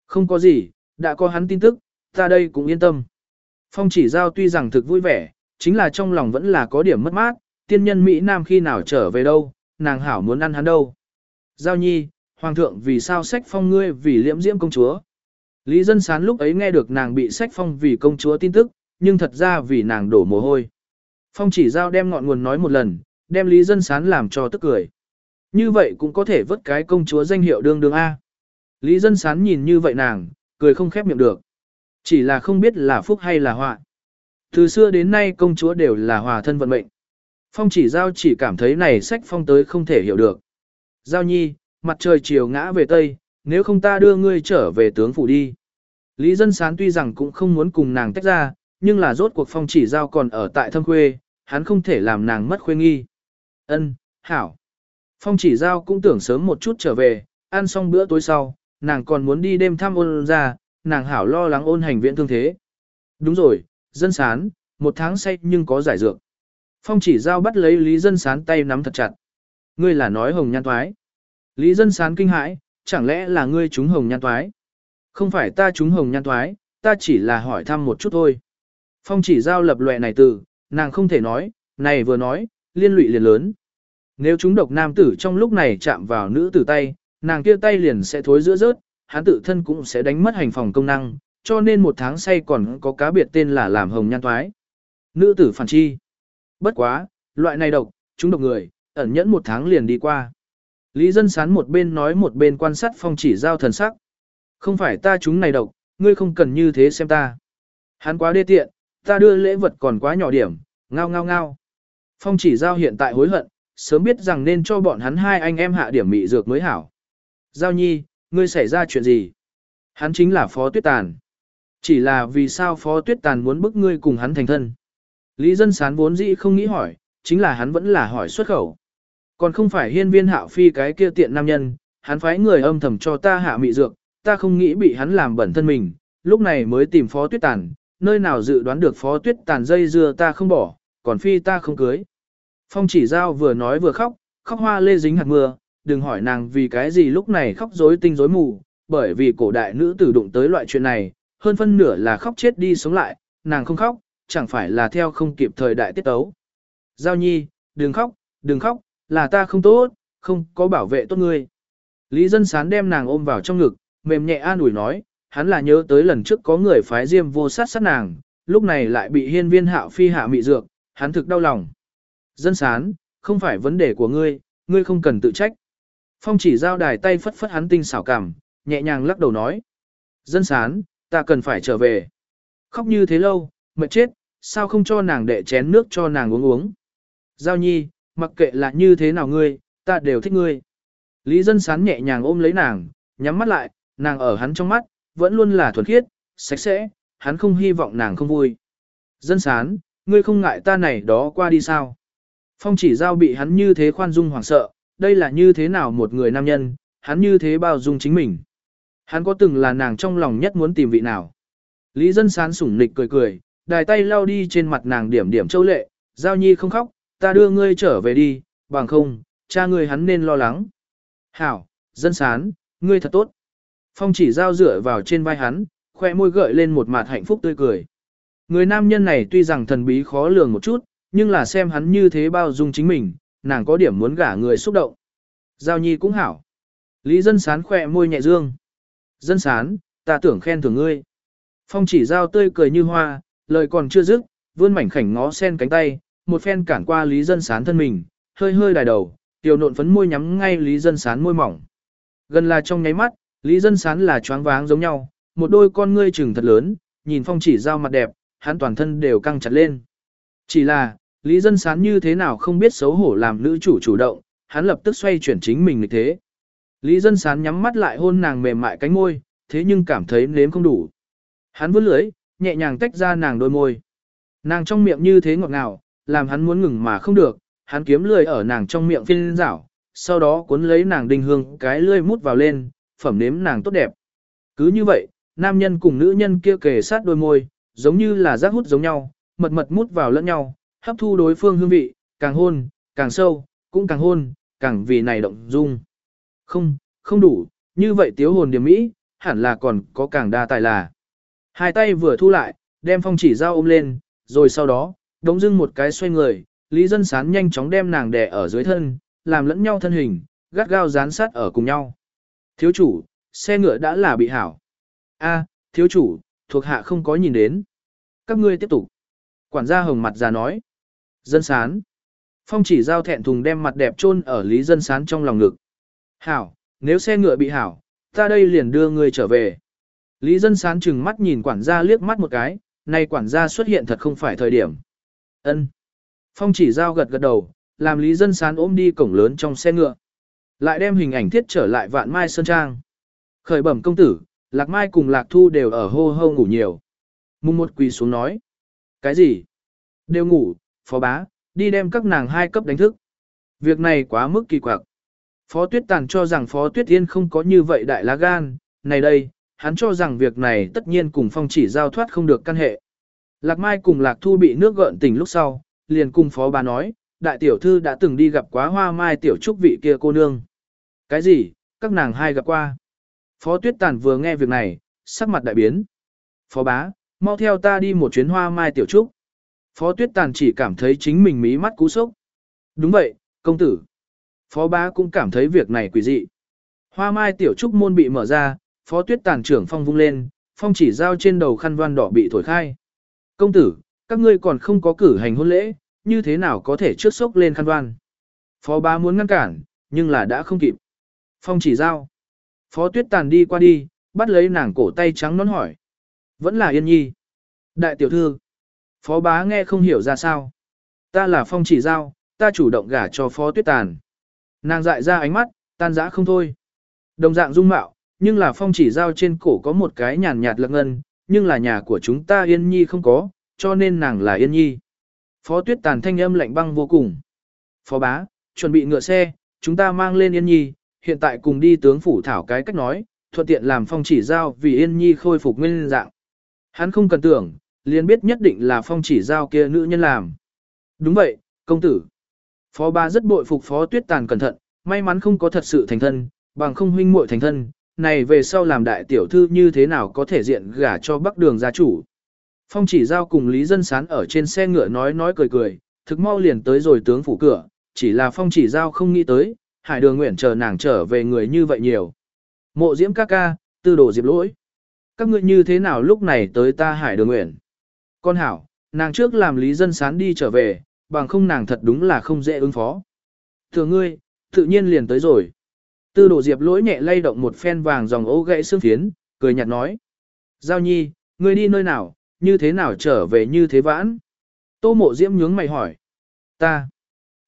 Không có gì, đã có hắn tin tức, ta đây cũng yên tâm. Phong chỉ Giao tuy rằng thực vui vẻ, chính là trong lòng vẫn là có điểm mất mát, tiên nhân Mỹ Nam khi nào trở về đâu, nàng hảo muốn ăn hắn đâu. Giao Nhi, Hoàng thượng vì sao sách phong ngươi vì liễm diễm công chúa. Lý dân sán lúc ấy nghe được nàng bị sách phong vì công chúa tin tức, nhưng thật ra vì nàng đổ mồ hôi. Phong chỉ giao đem ngọn nguồn nói một lần, đem Lý Dân Sán làm cho tức cười. Như vậy cũng có thể vớt cái công chúa danh hiệu đương đương A. Lý Dân Sán nhìn như vậy nàng, cười không khép miệng được. Chỉ là không biết là phúc hay là họa. Từ xưa đến nay công chúa đều là hòa thân vận mệnh. Phong chỉ giao chỉ cảm thấy này sách phong tới không thể hiểu được. Giao nhi, mặt trời chiều ngã về Tây, nếu không ta đưa ngươi trở về tướng phủ đi. Lý Dân Sán tuy rằng cũng không muốn cùng nàng tách ra, nhưng là rốt cuộc phong chỉ giao còn ở tại thâm khuê, hắn không thể làm nàng mất khuê nghi. Ân, hảo. Phong chỉ giao cũng tưởng sớm một chút trở về, ăn xong bữa tối sau, nàng còn muốn đi đêm thăm ôn ra, nàng hảo lo lắng ôn hành viện thương thế. Đúng rồi, dân sán, một tháng say nhưng có giải dược. Phong chỉ giao bắt lấy Lý dân sán tay nắm thật chặt. Ngươi là nói hồng nhan toái. Lý dân sán kinh hãi, chẳng lẽ là ngươi trúng hồng nhan toái? Không phải ta trúng hồng nhan toái, ta chỉ là hỏi thăm một chút thôi. Phong chỉ giao lập lệ này từ, nàng không thể nói, này vừa nói, liên lụy liền lớn. Nếu chúng độc nam tử trong lúc này chạm vào nữ tử tay, nàng kia tay liền sẽ thối giữa rớt, hắn tự thân cũng sẽ đánh mất hành phòng công năng, cho nên một tháng say còn có cá biệt tên là làm hồng nhan thoái. Nữ tử phản chi. Bất quá, loại này độc, chúng độc người, ẩn nhẫn một tháng liền đi qua. Lý dân sán một bên nói một bên quan sát phong chỉ giao thần sắc. Không phải ta chúng này độc, ngươi không cần như thế xem ta. Hắn quá đê tiện, ta đưa lễ vật còn quá nhỏ điểm, ngao ngao ngao. Phong chỉ giao hiện tại hối hận, sớm biết rằng nên cho bọn hắn hai anh em hạ điểm mị dược mới hảo. Giao nhi, ngươi xảy ra chuyện gì? Hắn chính là Phó Tuyết Tàn. Chỉ là vì sao Phó Tuyết Tàn muốn bức ngươi cùng hắn thành thân? Lý dân sán vốn dĩ không nghĩ hỏi, chính là hắn vẫn là hỏi xuất khẩu. Còn không phải hiên viên hạo phi cái kia tiện nam nhân, hắn phái người âm thầm cho ta hạ mị dược, ta không nghĩ bị hắn làm bẩn thân mình, lúc này mới tìm Phó Tuyết Tàn, nơi nào dự đoán được Phó Tuyết Tàn dây dưa ta không bỏ, còn phi ta không cưới. Phong chỉ giao vừa nói vừa khóc, khóc hoa lê dính hạt mưa, đừng hỏi nàng vì cái gì lúc này khóc rối tinh rối mù, bởi vì cổ đại nữ tử đụng tới loại chuyện này, hơn phân nửa là khóc chết đi sống lại, nàng không khóc, chẳng phải là theo không kịp thời đại tiết tấu. Giao nhi, đừng khóc, đừng khóc, là ta không tốt, không có bảo vệ tốt ngươi. Lý dân sán đem nàng ôm vào trong ngực, mềm nhẹ an ủi nói, hắn là nhớ tới lần trước có người phái diêm vô sát sát nàng, lúc này lại bị hiên viên hạo phi hạ mị dược, hắn thực đau lòng. Dân sán, không phải vấn đề của ngươi, ngươi không cần tự trách. Phong chỉ giao đài tay phất phất hắn tinh xảo cảm, nhẹ nhàng lắc đầu nói. Dân sán, ta cần phải trở về. Khóc như thế lâu, mệt chết, sao không cho nàng đệ chén nước cho nàng uống uống. Giao nhi, mặc kệ là như thế nào ngươi, ta đều thích ngươi. Lý dân sán nhẹ nhàng ôm lấy nàng, nhắm mắt lại, nàng ở hắn trong mắt, vẫn luôn là thuần khiết, sạch sẽ, hắn không hy vọng nàng không vui. Dân sán, ngươi không ngại ta này đó qua đi sao? Phong chỉ giao bị hắn như thế khoan dung hoảng sợ, đây là như thế nào một người nam nhân, hắn như thế bao dung chính mình. Hắn có từng là nàng trong lòng nhất muốn tìm vị nào. Lý dân sán sủng nịch cười cười, đài tay lao đi trên mặt nàng điểm điểm châu lệ, giao nhi không khóc, ta đưa ngươi trở về đi, bằng không, cha ngươi hắn nên lo lắng. Hảo, dân sán, ngươi thật tốt. Phong chỉ giao dựa vào trên vai hắn, khoe môi gợi lên một mặt hạnh phúc tươi cười. Người nam nhân này tuy rằng thần bí khó lường một chút, nhưng là xem hắn như thế bao dung chính mình, nàng có điểm muốn gả người xúc động. Giao nhi cũng hảo. Lý dân sán khoe môi nhẹ dương. Dân sán, ta tưởng khen thưởng ngươi. Phong chỉ giao tươi cười như hoa, lời còn chưa dứt, vươn mảnh khảnh ngó sen cánh tay, một phen cản qua Lý dân sán thân mình, hơi hơi đài đầu, tiểu nộn phấn môi nhắm ngay Lý dân sán môi mỏng. Gần là trong nháy mắt, Lý dân sán là choáng váng giống nhau, một đôi con ngươi trừng thật lớn, nhìn phong chỉ giao mặt đẹp, hắn toàn thân đều căng chặt lên. Chỉ là, Lý dân sán như thế nào không biết xấu hổ làm nữ chủ chủ động, hắn lập tức xoay chuyển chính mình như thế. Lý dân sán nhắm mắt lại hôn nàng mềm mại cánh môi, thế nhưng cảm thấy nếm không đủ. Hắn vươn lưới, nhẹ nhàng tách ra nàng đôi môi. Nàng trong miệng như thế ngọt ngào, làm hắn muốn ngừng mà không được, hắn kiếm lưỡi ở nàng trong miệng phiên rảo, sau đó cuốn lấy nàng đình hương cái lưỡi mút vào lên, phẩm nếm nàng tốt đẹp. Cứ như vậy, nam nhân cùng nữ nhân kia kề sát đôi môi, giống như là giác hút giống nhau, mật mật mút vào lẫn nhau, hấp thu đối phương hương vị, càng hôn, càng sâu, cũng càng hôn, càng vì này động dung. Không, không đủ, như vậy tiếu hồn điểm mỹ, hẳn là còn có càng đa tài là. Hai tay vừa thu lại, đem phong chỉ dao ôm lên, rồi sau đó, đống dưng một cái xoay người, Lý Dân Sán nhanh chóng đem nàng đè ở dưới thân, làm lẫn nhau thân hình, gắt gao dán sát ở cùng nhau. Thiếu chủ, xe ngựa đã là bị hảo. A, thiếu chủ, thuộc hạ không có nhìn đến. Các ngươi tiếp tục. Quản gia hồng mặt ra nói. Dân sán. Phong chỉ giao thẹn thùng đem mặt đẹp chôn ở Lý Dân Sán trong lòng ngực. Hảo, nếu xe ngựa bị hảo, ta đây liền đưa ngươi trở về. Lý Dân Sán chừng mắt nhìn quản gia liếc mắt một cái, nay quản gia xuất hiện thật không phải thời điểm. Ân. Phong chỉ giao gật gật đầu, làm Lý Dân Sán ôm đi cổng lớn trong xe ngựa. Lại đem hình ảnh thiết trở lại vạn mai sơn trang. Khởi bẩm công tử, Lạc Mai cùng Lạc Thu đều ở hô hô ngủ nhiều. Mùng một quỳ xuống nói. Cái gì? Đều ngủ, phó bá, đi đem các nàng hai cấp đánh thức. Việc này quá mức kỳ quặc. Phó Tuyết Tàn cho rằng Phó Tuyết Yên không có như vậy đại lá gan, này đây, hắn cho rằng việc này tất nhiên cùng phong chỉ giao thoát không được căn hệ. Lạc Mai cùng Lạc Thu bị nước gợn tỉnh lúc sau, liền cùng Phó Bá nói, đại tiểu thư đã từng đi gặp quá hoa mai tiểu trúc vị kia cô nương. Cái gì, các nàng hai gặp qua. Phó Tuyết Tàn vừa nghe việc này, sắc mặt đại biến. Phó Bá, mau theo ta đi một chuyến hoa mai tiểu trúc. Phó Tuyết Tàn chỉ cảm thấy chính mình mí mắt cú sốc. Đúng vậy, công tử. Phó bá cũng cảm thấy việc này quỷ dị. Hoa mai tiểu trúc môn bị mở ra, phó tuyết tàn trưởng phong vung lên, phong chỉ giao trên đầu khăn voan đỏ bị thổi khai. Công tử, các ngươi còn không có cử hành hôn lễ, như thế nào có thể trước sốc lên khăn voan. Phó bá muốn ngăn cản, nhưng là đã không kịp. Phong chỉ giao. Phó tuyết tàn đi qua đi, bắt lấy nàng cổ tay trắng nón hỏi. Vẫn là yên nhi. Đại tiểu thư. Phó bá nghe không hiểu ra sao. Ta là phong chỉ giao, ta chủ động gả cho phó tuyết tàn. Nàng dại ra ánh mắt, tan dã không thôi. Đồng dạng dung mạo, nhưng là phong chỉ giao trên cổ có một cái nhàn nhạt lạc ngân, nhưng là nhà của chúng ta yên nhi không có, cho nên nàng là yên nhi. Phó tuyết tàn thanh âm lạnh băng vô cùng. Phó bá, chuẩn bị ngựa xe, chúng ta mang lên yên nhi, hiện tại cùng đi tướng phủ thảo cái cách nói, thuận tiện làm phong chỉ giao vì yên nhi khôi phục nguyên dạng. Hắn không cần tưởng, liền biết nhất định là phong chỉ giao kia nữ nhân làm. Đúng vậy, công tử. Phó ba rất bội phục phó tuyết tàn cẩn thận, may mắn không có thật sự thành thân, bằng không huynh muội thành thân, này về sau làm đại tiểu thư như thế nào có thể diện gả cho bắc đường gia chủ. Phong chỉ giao cùng Lý Dân Sán ở trên xe ngựa nói nói cười cười, thực mau liền tới rồi tướng phủ cửa, chỉ là phong chỉ giao không nghĩ tới, hải đường nguyện chờ nàng trở về người như vậy nhiều. Mộ diễm ca ca, tư đồ diệp lỗi. Các ngươi như thế nào lúc này tới ta hải đường nguyện? Con hảo, nàng trước làm Lý Dân Sán đi trở về, bằng không nàng thật đúng là không dễ ứng phó. Thừa ngươi, tự nhiên liền tới rồi. Tư đồ diệp lỗi nhẹ lay động một phen vàng dòng ô gãy xương phiến, cười nhạt nói. Giao nhi, ngươi đi nơi nào, như thế nào trở về như thế vãn? Tô mộ diễm nhướng mày hỏi. Ta,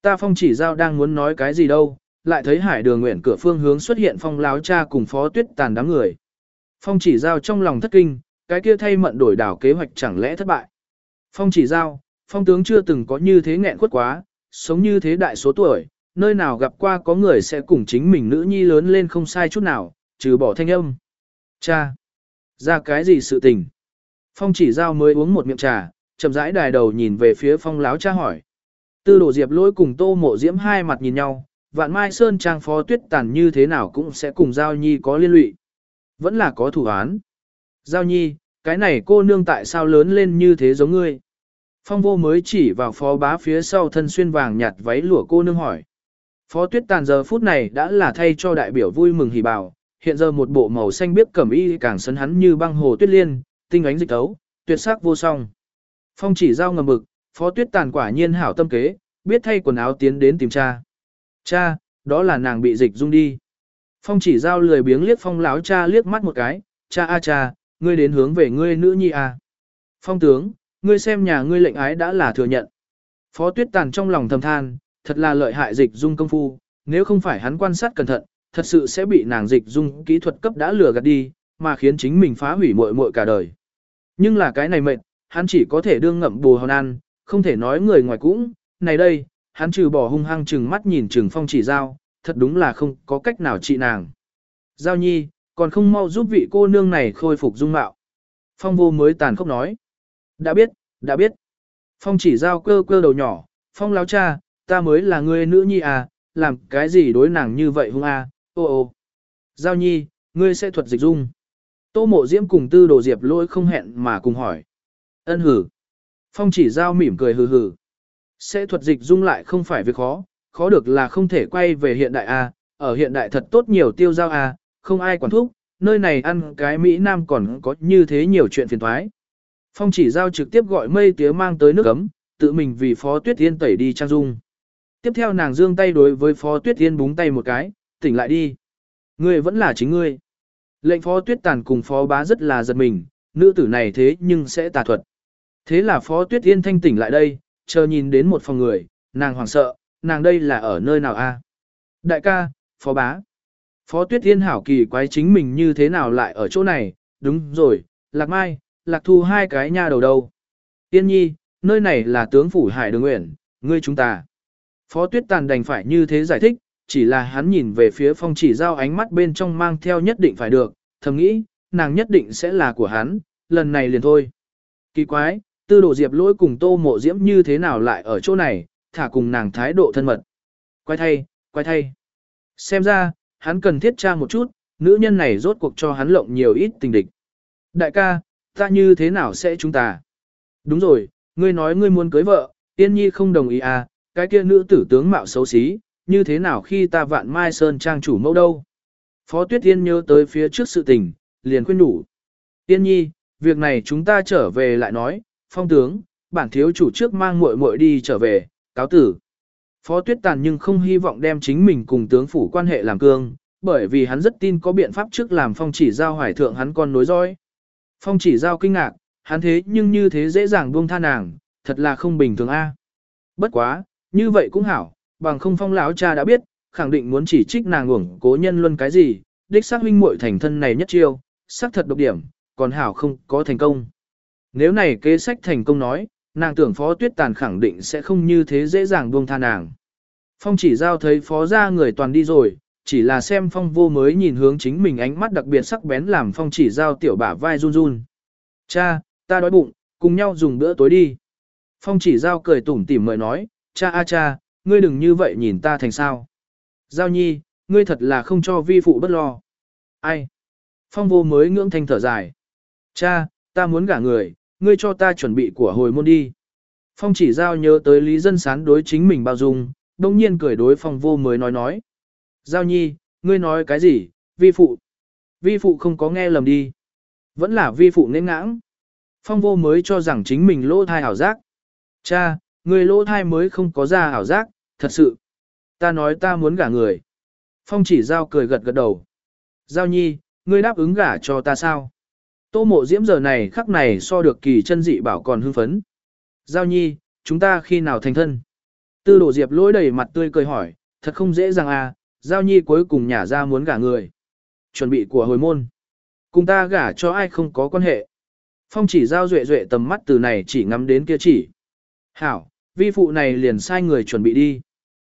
ta phong chỉ giao đang muốn nói cái gì đâu, lại thấy hải đường nguyện cửa phương hướng xuất hiện phong láo cha cùng phó tuyết tàn đám người. Phong chỉ giao trong lòng thất kinh, cái kia thay mận đổi đảo kế hoạch chẳng lẽ thất bại. Phong chỉ giao, phong tướng chưa từng có như thế nghẹn khuất quá, sống như thế đại số tuổi, nơi nào gặp qua có người sẽ cùng chính mình nữ nhi lớn lên không sai chút nào, trừ bỏ thanh âm. Cha! Ra cái gì sự tình? Phong chỉ giao mới uống một miệng trà, chậm rãi đài đầu nhìn về phía phong láo cha hỏi. Tư đồ diệp lỗi cùng tô mộ diễm hai mặt nhìn nhau, vạn mai sơn trang phó tuyết tàn như thế nào cũng sẽ cùng giao nhi có liên lụy. Vẫn là có thủ án. Giao nhi, cái này cô nương tại sao lớn lên như thế giống ngươi? Phong vô mới chỉ vào phó bá phía sau thân xuyên vàng nhạt váy lụa cô nương hỏi. Phó tuyết tàn giờ phút này đã là thay cho đại biểu vui mừng hỉ bảo, hiện giờ một bộ màu xanh biếc cẩm y càng sấn hắn như băng hồ tuyết liên, tinh ánh dịch tấu, tuyệt sắc vô song. Phong chỉ giao ngầm mực, phó tuyết tàn quả nhiên hảo tâm kế, biết thay quần áo tiến đến tìm cha. Cha, đó là nàng bị dịch dung đi. Phong chỉ giao lười biếng liếc phong láo cha liếc mắt một cái, cha a cha, ngươi đến hướng về ngươi nữ nhi a. Phong tướng, ngươi xem nhà ngươi lệnh ái đã là thừa nhận. Phó tuyết tàn trong lòng thầm than, thật là lợi hại dịch dung công phu, nếu không phải hắn quan sát cẩn thận, thật sự sẽ bị nàng dịch dung kỹ thuật cấp đã lừa gạt đi, mà khiến chính mình phá hủy muội muội cả đời. Nhưng là cái này mệt, hắn chỉ có thể đương ngậm bù hòn ăn, không thể nói người ngoài cũng, này đây, hắn trừ bỏ hung hăng chừng mắt nhìn trừng phong chỉ giao, thật đúng là không có cách nào trị nàng. Giao nhi, còn không mau giúp vị cô nương này khôi phục dung mạo. Phong vô mới tàn khốc nói. Đã biết, đã biết. Phong chỉ giao cơ cơ đầu nhỏ, phong láo cha, ta mới là người nữ nhi à, làm cái gì đối nàng như vậy hung à, ô ô. Giao nhi, ngươi sẽ thuật dịch dung. Tô mộ diễm cùng tư đồ diệp lỗi không hẹn mà cùng hỏi. Ân hử. Phong chỉ giao mỉm cười hừ hừ. Sẽ thuật dịch dung lại không phải việc khó, khó được là không thể quay về hiện đại A, ở hiện đại thật tốt nhiều tiêu giao A, không ai quản thúc, nơi này ăn cái Mỹ Nam còn có như thế nhiều chuyện phiền thoái. Phong chỉ giao trực tiếp gọi mây tía mang tới nước ấm, tự mình vì Phó Tuyết tiên tẩy đi trang dung. Tiếp theo nàng dương tay đối với Phó Tuyết tiên búng tay một cái, tỉnh lại đi. Ngươi vẫn là chính ngươi. Lệnh Phó Tuyết Tàn cùng Phó Bá rất là giật mình, nữ tử này thế nhưng sẽ tà thuật. Thế là Phó Tuyết tiên thanh tỉnh lại đây, chờ nhìn đến một phòng người, nàng hoảng sợ, nàng đây là ở nơi nào a? Đại ca, Phó Bá. Phó Tuyết Yên hảo kỳ quái chính mình như thế nào lại ở chỗ này, đúng rồi, Lạc Mai, Lạc Thu hai cái nha đầu đâu. Tiên nhi, nơi này là tướng phủ hải đường nguyện, ngươi chúng ta. Phó Tuyết Tàn đành phải như thế giải thích, chỉ là hắn nhìn về phía phong chỉ giao ánh mắt bên trong mang theo nhất định phải được, thầm nghĩ, nàng nhất định sẽ là của hắn, lần này liền thôi. Kỳ quái, tư đồ diệp lỗi cùng tô mộ diễm như thế nào lại ở chỗ này, thả cùng nàng thái độ thân mật. Quay thay, quay thay. Xem ra, hắn cần thiết tra một chút, nữ nhân này rốt cuộc cho hắn lộng nhiều ít tình địch. Đại ca, ta như thế nào sẽ chúng ta? Đúng rồi, ngươi nói ngươi muốn cưới vợ, tiên nhi không đồng ý à, cái kia nữ tử tướng mạo xấu xí, như thế nào khi ta vạn mai sơn trang chủ mẫu đâu? Phó Tuyết Tiên nhớ tới phía trước sự tình, liền khuyên nhủ Tiên nhi, việc này chúng ta trở về lại nói, phong tướng, bản thiếu chủ trước mang muội muội đi trở về, cáo tử. Phó Tuyết Tàn nhưng không hy vọng đem chính mình cùng tướng phủ quan hệ làm cương, bởi vì hắn rất tin có biện pháp trước làm phong chỉ giao hoài thượng hắn con nối dõi. Phong chỉ giao kinh ngạc, hắn thế nhưng như thế dễ dàng buông tha nàng, thật là không bình thường a. Bất quá, như vậy cũng hảo, bằng không phong lão cha đã biết, khẳng định muốn chỉ trích nàng uổng cố nhân luân cái gì, đích xác huynh muội thành thân này nhất chiêu, xác thật độc điểm, còn hảo không có thành công. Nếu này kế sách thành công nói, nàng tưởng phó tuyết tàn khẳng định sẽ không như thế dễ dàng buông tha nàng. Phong chỉ giao thấy phó ra người toàn đi rồi, chỉ là xem phong vô mới nhìn hướng chính mình ánh mắt đặc biệt sắc bén làm phong chỉ giao tiểu bả vai run run. Cha, ta đói bụng, cùng nhau dùng bữa tối đi. Phong chỉ giao cười tủm tỉm mời nói, cha a cha, ngươi đừng như vậy nhìn ta thành sao. Giao nhi, ngươi thật là không cho vi phụ bất lo. Ai? Phong vô mới ngưỡng thanh thở dài. Cha, ta muốn gả người, ngươi cho ta chuẩn bị của hồi môn đi. Phong chỉ giao nhớ tới Lý Dân Sán đối chính mình bao dung, đồng nhiên cười đối phong vô mới nói nói. Giao nhi, ngươi nói cái gì, vi phụ. Vi phụ không có nghe lầm đi. Vẫn là vi phụ nên ngãng. Phong vô mới cho rằng chính mình lỗ thai hảo giác. Cha, người lỗ thai mới không có ra hảo giác, thật sự. Ta nói ta muốn gả người. Phong chỉ giao cười gật gật đầu. Giao nhi, ngươi đáp ứng gả cho ta sao? Tô mộ diễm giờ này khắc này so được kỳ chân dị bảo còn hưng phấn. Giao nhi, chúng ta khi nào thành thân? Tư đổ diệp lỗi đầy mặt tươi cười hỏi, thật không dễ dàng à, giao nhi cuối cùng nhả ra muốn gả người. Chuẩn bị của hồi môn. Cùng ta gả cho ai không có quan hệ. Phong chỉ giao duệ duệ tầm mắt từ này chỉ ngắm đến kia chỉ. Hảo, vi phụ này liền sai người chuẩn bị đi.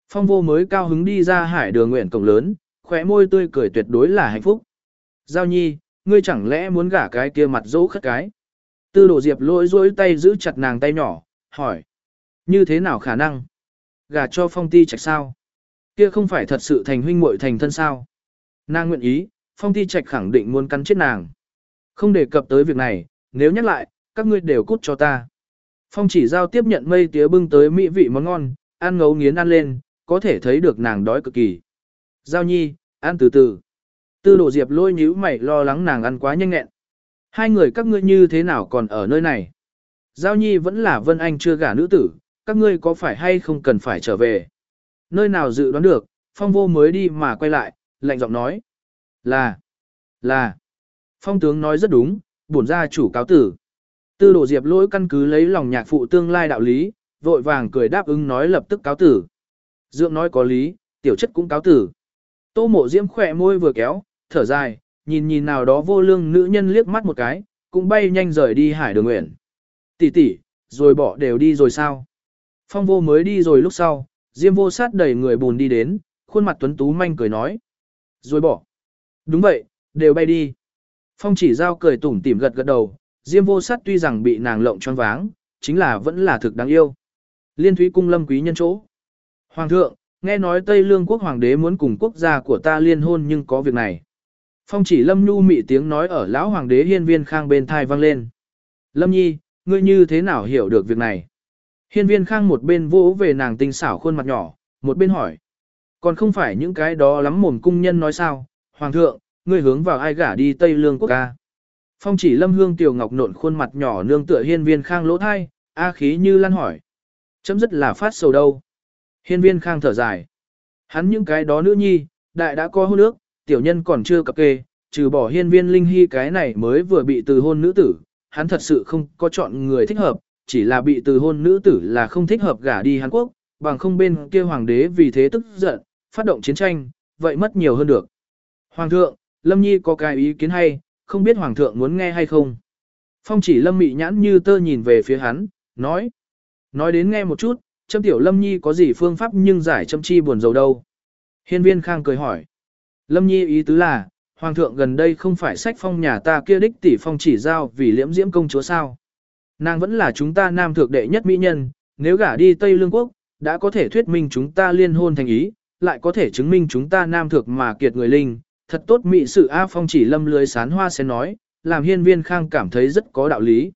Phong vô mới cao hứng đi ra hải đường nguyện cổng lớn, khóe môi tươi cười tuyệt đối là hạnh phúc. Giao nhi, ngươi chẳng lẽ muốn gả cái kia mặt dỗ khất cái. Tư đồ diệp lôi dối tay giữ chặt nàng tay nhỏ, hỏi. Như thế nào khả năng? Gả cho phong ti trạch sao? Kia không phải thật sự thành huynh muội thành thân sao? Nàng nguyện ý, phong ti trạch khẳng định muốn cắn chết nàng. Không đề cập tới việc này, nếu nhắc lại, các ngươi đều cút cho ta. Phong chỉ giao tiếp nhận mây tía bưng tới mỹ vị món ngon, ăn ngấu nghiến ăn lên, có thể thấy được nàng đói cực kỳ. Giao nhi, ăn từ từ. Tư đồ diệp lôi nhíu mày lo lắng nàng ăn quá nhanh nhẹn. Hai người các ngươi như thế nào còn ở nơi này? Giao nhi vẫn là Vân Anh chưa gả nữ tử, các ngươi có phải hay không cần phải trở về? Nơi nào dự đoán được, phong vô mới đi mà quay lại, lạnh giọng nói. Là, là. Phong tướng nói rất đúng, bổn ra chủ cáo tử. Tư đồ diệp lỗi căn cứ lấy lòng nhạc phụ tương lai đạo lý, vội vàng cười đáp ứng nói lập tức cáo tử. Dượng nói có lý, tiểu chất cũng cáo tử. Tô mộ diễm khỏe môi vừa kéo, thở dài, nhìn nhìn nào đó vô lương nữ nhân liếc mắt một cái, cũng bay nhanh rời đi hải đường nguyện. Tỷ tỷ, rồi bỏ đều đi rồi sao? Phong vô mới đi rồi lúc sau, diêm vô sát đẩy người bùn đi đến, khuôn mặt tuấn tú manh cười nói. Rồi bỏ. Đúng vậy, đều bay đi. Phong chỉ giao cười tủm tỉm gật gật đầu, diêm vô sát tuy rằng bị nàng lộng choáng váng, chính là vẫn là thực đáng yêu. Liên thúy cung lâm quý nhân chỗ. Hoàng thượng, nghe nói Tây Lương quốc hoàng đế muốn cùng quốc gia của ta liên hôn nhưng có việc này. Phong chỉ lâm nhu mị tiếng nói ở lão hoàng đế hiên viên khang bên thai vang lên. Lâm nhi, ngươi như thế nào hiểu được việc này? Hiên viên khang một bên vỗ về nàng tinh xảo khuôn mặt nhỏ, một bên hỏi. Còn không phải những cái đó lắm mồm cung nhân nói sao, Hoàng thượng, ngươi hướng vào ai gả đi Tây Lương quốc ca. Phong chỉ lâm hương tiểu ngọc nộn khuôn mặt nhỏ nương tựa hiên viên khang lỗ thai, a khí như lan hỏi. Chấm dứt là phát sầu đâu. Hiên viên khang thở dài. Hắn những cái đó nữ nhi, đại đã có hôn nước, tiểu nhân còn chưa cập kê, trừ bỏ hiên viên linh hy cái này mới vừa bị từ hôn nữ tử, hắn thật sự không có chọn người thích hợp, chỉ là bị từ hôn nữ tử là không thích hợp gả đi Hàn Quốc, bằng không bên kia hoàng đế vì thế tức giận, phát động chiến tranh, vậy mất nhiều hơn được. Hoàng thượng, Lâm Nhi có cái ý kiến hay, không biết Hoàng thượng muốn nghe hay không. Phong chỉ Lâm mị nhãn như tơ nhìn về phía hắn, nói. Nói đến nghe một chút, châm tiểu Lâm Nhi có gì phương pháp nhưng giải châm chi buồn dầu đâu. Hiên viên khang cười hỏi. Lâm Nhi ý tứ là, Hoàng thượng gần đây không phải sách phong nhà ta kia đích tỷ phong chỉ giao vì liễm diễm công chúa sao. Nàng vẫn là chúng ta nam thượng đệ nhất mỹ nhân, nếu gả đi Tây Lương Quốc, đã có thể thuyết minh chúng ta liên hôn thành ý, lại có thể chứng minh chúng ta nam thượng mà kiệt người linh. Thật tốt mỹ sự A Phong chỉ lâm lưới sán hoa sẽ nói, làm hiên viên khang cảm thấy rất có đạo lý.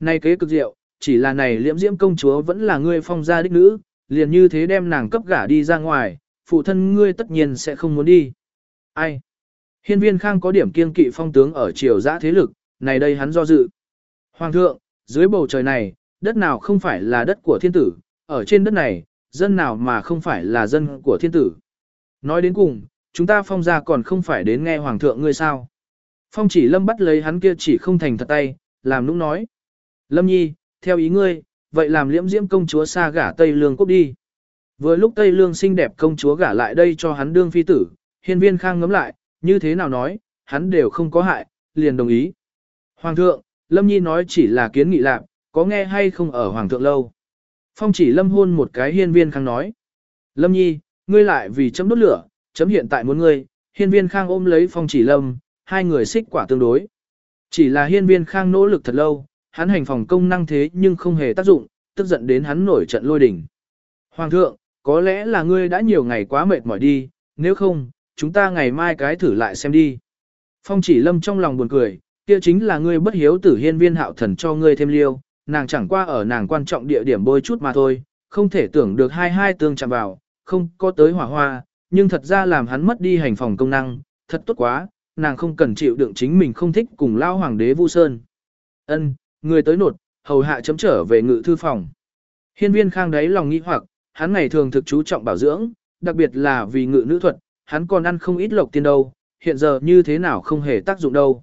Này kế cực diệu, chỉ là này liễm diễm công chúa vẫn là ngươi phong gia đích nữ, liền như thế đem nàng cấp gả đi ra ngoài, phụ thân ngươi tất nhiên sẽ không muốn đi. Ai? Hiên viên khang có điểm kiên kỵ phong tướng ở triều giã thế lực, này đây hắn do dự. Hoàng thượng, dưới bầu trời này, đất nào không phải là đất của thiên tử, ở trên đất này, dân nào mà không phải là dân của thiên tử. Nói đến cùng, chúng ta phong ra còn không phải đến nghe hoàng thượng ngươi sao. Phong chỉ lâm bắt lấy hắn kia chỉ không thành thật tay, làm nũng nói. Lâm nhi, theo ý ngươi, vậy làm liễm diễm công chúa xa gả Tây Lương quốc đi. Vừa lúc Tây Lương xinh đẹp công chúa gả lại đây cho hắn đương phi tử, hiên viên khang ngấm lại, như thế nào nói, hắn đều không có hại, liền đồng ý. Hoàng thượng, Lâm Nhi nói chỉ là kiến nghị lạc, có nghe hay không ở Hoàng thượng lâu. Phong chỉ Lâm hôn một cái hiên viên khang nói. Lâm Nhi, ngươi lại vì chấm đốt lửa, chấm hiện tại muốn ngươi, hiên viên khang ôm lấy phong chỉ Lâm, hai người xích quả tương đối. Chỉ là hiên viên khang nỗ lực thật lâu, hắn hành phòng công năng thế nhưng không hề tác dụng, tức giận đến hắn nổi trận lôi đỉnh. Hoàng thượng, có lẽ là ngươi đã nhiều ngày quá mệt mỏi đi, nếu không, chúng ta ngày mai cái thử lại xem đi. Phong chỉ lâm trong lòng buồn cười, kia chính là ngươi bất hiếu tử hiên viên hạo thần cho ngươi thêm liêu, nàng chẳng qua ở nàng quan trọng địa điểm bôi chút mà thôi, không thể tưởng được hai hai tương chạm vào, không có tới hỏa hoa, nhưng thật ra làm hắn mất đi hành phòng công năng, thật tốt quá, nàng không cần chịu đựng chính mình không thích cùng lao hoàng đế Vu Sơn. Ân, người tới nột, hầu hạ chấm trở về ngự thư phòng. Hiên viên khang đấy lòng nghĩ hoặc, hắn ngày thường thực chú trọng bảo dưỡng, đặc biệt là vì ngự nữ thuật, hắn còn ăn không ít lộc tiên đâu, hiện giờ như thế nào không hề tác dụng đâu.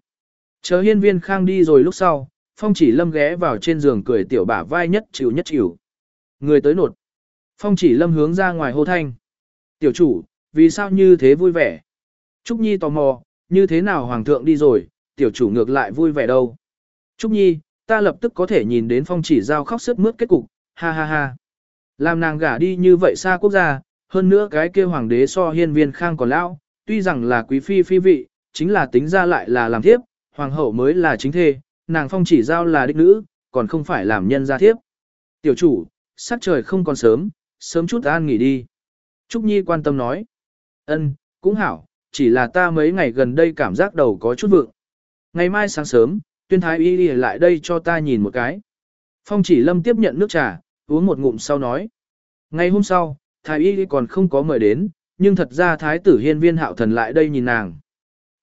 Chờ hiên viên khang đi rồi lúc sau, phong chỉ lâm ghé vào trên giường cười tiểu bả vai nhất chịu nhất chịu. Người tới nột. Phong chỉ lâm hướng ra ngoài hô thanh. Tiểu chủ, vì sao như thế vui vẻ? Trúc Nhi tò mò, như thế nào hoàng thượng đi rồi, tiểu chủ ngược lại vui vẻ đâu. Trúc Nhi, ta lập tức có thể nhìn đến phong chỉ giao khóc sức mướt kết cục, ha ha ha. Làm nàng gả đi như vậy xa quốc gia, hơn nữa cái kia hoàng đế so hiên viên khang còn lão, tuy rằng là quý phi phi vị, chính là tính ra lại là làm thiếp, hoàng hậu mới là chính thê, nàng phong chỉ giao là đích nữ, còn không phải làm nhân gia thiếp. Tiểu chủ, sắc trời không còn sớm, sớm chút an nghỉ đi. Trúc Nhi quan tâm nói. Ân, cũng hảo, chỉ là ta mấy ngày gần đây cảm giác đầu có chút vượng. Ngày mai sáng sớm, tuyên thái y đi lại đây cho ta nhìn một cái. Phong chỉ lâm tiếp nhận nước trà, uống một ngụm sau nói. Ngày hôm sau, thái y còn không có mời đến, nhưng thật ra thái tử hiên viên hạo thần lại đây nhìn nàng.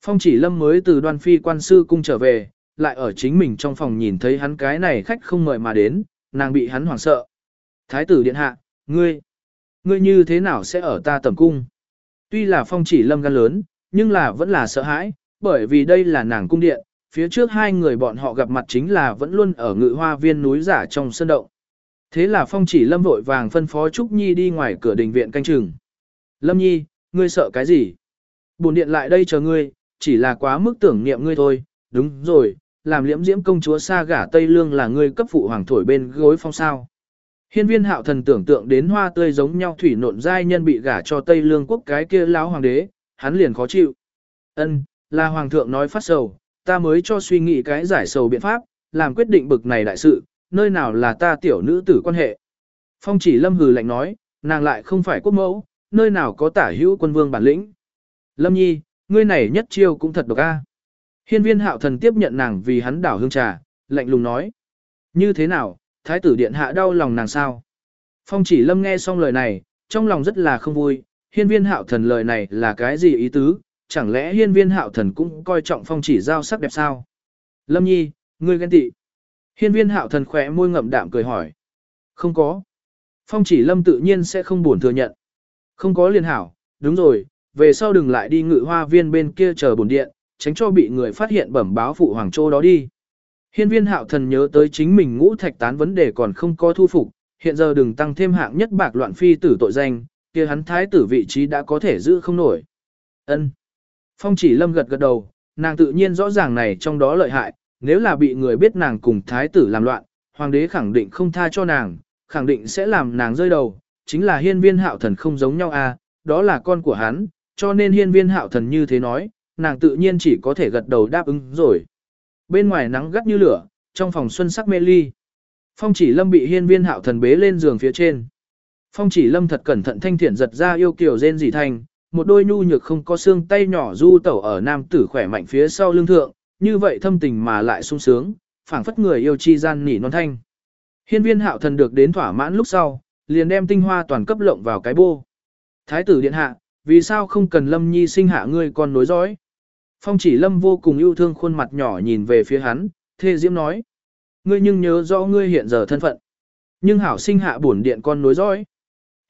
Phong chỉ lâm mới từ đoan phi quan sư cung trở về, lại ở chính mình trong phòng nhìn thấy hắn cái này khách không mời mà đến, nàng bị hắn hoảng sợ. Thái tử điện hạ, ngươi, ngươi như thế nào sẽ ở ta tầm cung? Tuy là phong chỉ lâm gan lớn, nhưng là vẫn là sợ hãi, bởi vì đây là nàng cung điện, phía trước hai người bọn họ gặp mặt chính là vẫn luôn ở ngự hoa viên núi giả trong sân động. Thế là phong chỉ lâm vội vàng phân phó Trúc Nhi đi ngoài cửa đình viện canh chừng. Lâm Nhi, ngươi sợ cái gì? Bồn điện lại đây chờ ngươi, chỉ là quá mức tưởng niệm ngươi thôi, đúng rồi, làm liễm diễm công chúa xa gả Tây Lương là ngươi cấp phụ hoàng thổi bên gối phong sao. Hiên viên hạo thần tưởng tượng đến hoa tươi giống nhau thủy nộn giai nhân bị gả cho Tây Lương quốc cái kia lão hoàng đế, hắn liền khó chịu. Ân, là hoàng thượng nói phát sầu, ta mới cho suy nghĩ cái giải sầu biện pháp, làm quyết định bực này đại sự, nơi nào là ta tiểu nữ tử quan hệ. Phong chỉ lâm hừ lạnh nói, nàng lại không phải quốc mẫu, nơi nào có tả hữu quân vương bản lĩnh. Lâm nhi, ngươi này nhất chiêu cũng thật độc a. Hiên viên hạo thần tiếp nhận nàng vì hắn đảo hương trà, lạnh lùng nói. Như thế nào, thái tử điện hạ đau lòng nàng sao? Phong chỉ lâm nghe xong lời này, trong lòng rất là không vui, hiên viên hạo thần lời này là cái gì ý tứ, chẳng lẽ hiên viên hạo thần cũng coi trọng phong chỉ giao sắc đẹp sao? Lâm nhi, ngươi ghen tị. Hiên viên hạo thần khỏe môi ngậm đạm cười hỏi. Không có. Phong chỉ lâm tự nhiên sẽ không buồn thừa nhận. Không có liên hảo, đúng rồi, về sau đừng lại đi ngự hoa viên bên kia chờ bổn điện, tránh cho bị người phát hiện bẩm báo phụ hoàng châu đó đi. Hiên viên hạo thần nhớ tới chính mình ngũ thạch tán vấn đề còn không có thu phục, hiện giờ đừng tăng thêm hạng nhất bạc loạn phi tử tội danh, kia hắn thái tử vị trí đã có thể giữ không nổi. Ân. Phong chỉ lâm gật gật đầu, nàng tự nhiên rõ ràng này trong đó lợi hại, nếu là bị người biết nàng cùng thái tử làm loạn, hoàng đế khẳng định không tha cho nàng, khẳng định sẽ làm nàng rơi đầu, chính là hiên viên hạo thần không giống nhau à, đó là con của hắn, cho nên hiên viên hạo thần như thế nói, nàng tự nhiên chỉ có thể gật đầu đáp ứng rồi. Bên ngoài nắng gắt như lửa, trong phòng xuân sắc mê ly. Phong chỉ lâm bị hiên viên hạo thần bế lên giường phía trên. Phong chỉ lâm thật cẩn thận thanh thiện giật ra yêu kiều rên dị thành, một đôi nhu nhược không có xương tay nhỏ du tẩu ở nam tử khỏe mạnh phía sau lưng thượng, như vậy thâm tình mà lại sung sướng, phảng phất người yêu chi gian nỉ non thanh. Hiên viên hạo thần được đến thỏa mãn lúc sau, liền đem tinh hoa toàn cấp lộng vào cái bô. Thái tử điện hạ, vì sao không cần lâm nhi sinh hạ ngươi con nối dõi? Phong chỉ lâm vô cùng yêu thương khuôn mặt nhỏ nhìn về phía hắn, thê diễm nói. Ngươi nhưng nhớ rõ ngươi hiện giờ thân phận. Nhưng hảo sinh hạ bổn điện con nối dõi.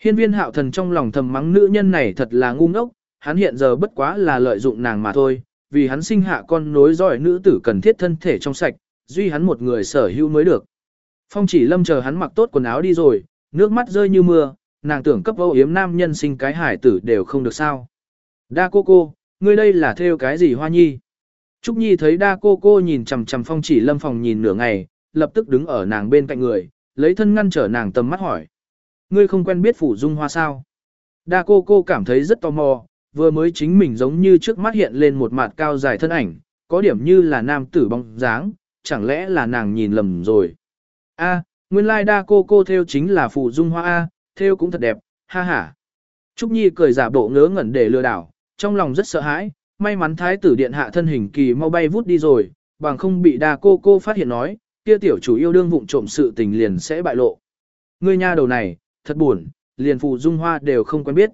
Hiên viên hạo thần trong lòng thầm mắng nữ nhân này thật là ngu ngốc, hắn hiện giờ bất quá là lợi dụng nàng mà thôi, vì hắn sinh hạ con nối dõi nữ tử cần thiết thân thể trong sạch, duy hắn một người sở hữu mới được. Phong chỉ lâm chờ hắn mặc tốt quần áo đi rồi, nước mắt rơi như mưa, nàng tưởng cấp âu yếm nam nhân sinh cái hải tử đều không được sao. Đa cô cô, ngươi đây là theo cái gì hoa nhi? Trúc Nhi thấy đa cô cô nhìn chằm chằm phong chỉ lâm phòng nhìn nửa ngày, lập tức đứng ở nàng bên cạnh người, lấy thân ngăn trở nàng tầm mắt hỏi. Ngươi không quen biết phủ dung hoa sao? Đa cô cô cảm thấy rất tò mò, vừa mới chính mình giống như trước mắt hiện lên một mặt cao dài thân ảnh, có điểm như là nam tử bóng dáng, chẳng lẽ là nàng nhìn lầm rồi. A, nguyên lai đa cô cô theo chính là phụ dung hoa A, theo cũng thật đẹp, ha ha. Trúc Nhi cười giả bộ ngớ ngẩn để lừa đảo, trong lòng rất sợ hãi, may mắn thái tử điện hạ thân hình kỳ mau bay vút đi rồi, bằng không bị đa cô cô phát hiện nói, kia tiểu chủ yêu đương vụng trộm sự tình liền sẽ bại lộ. Ngươi nha đầu này, thật buồn, liền phụ dung hoa đều không quen biết.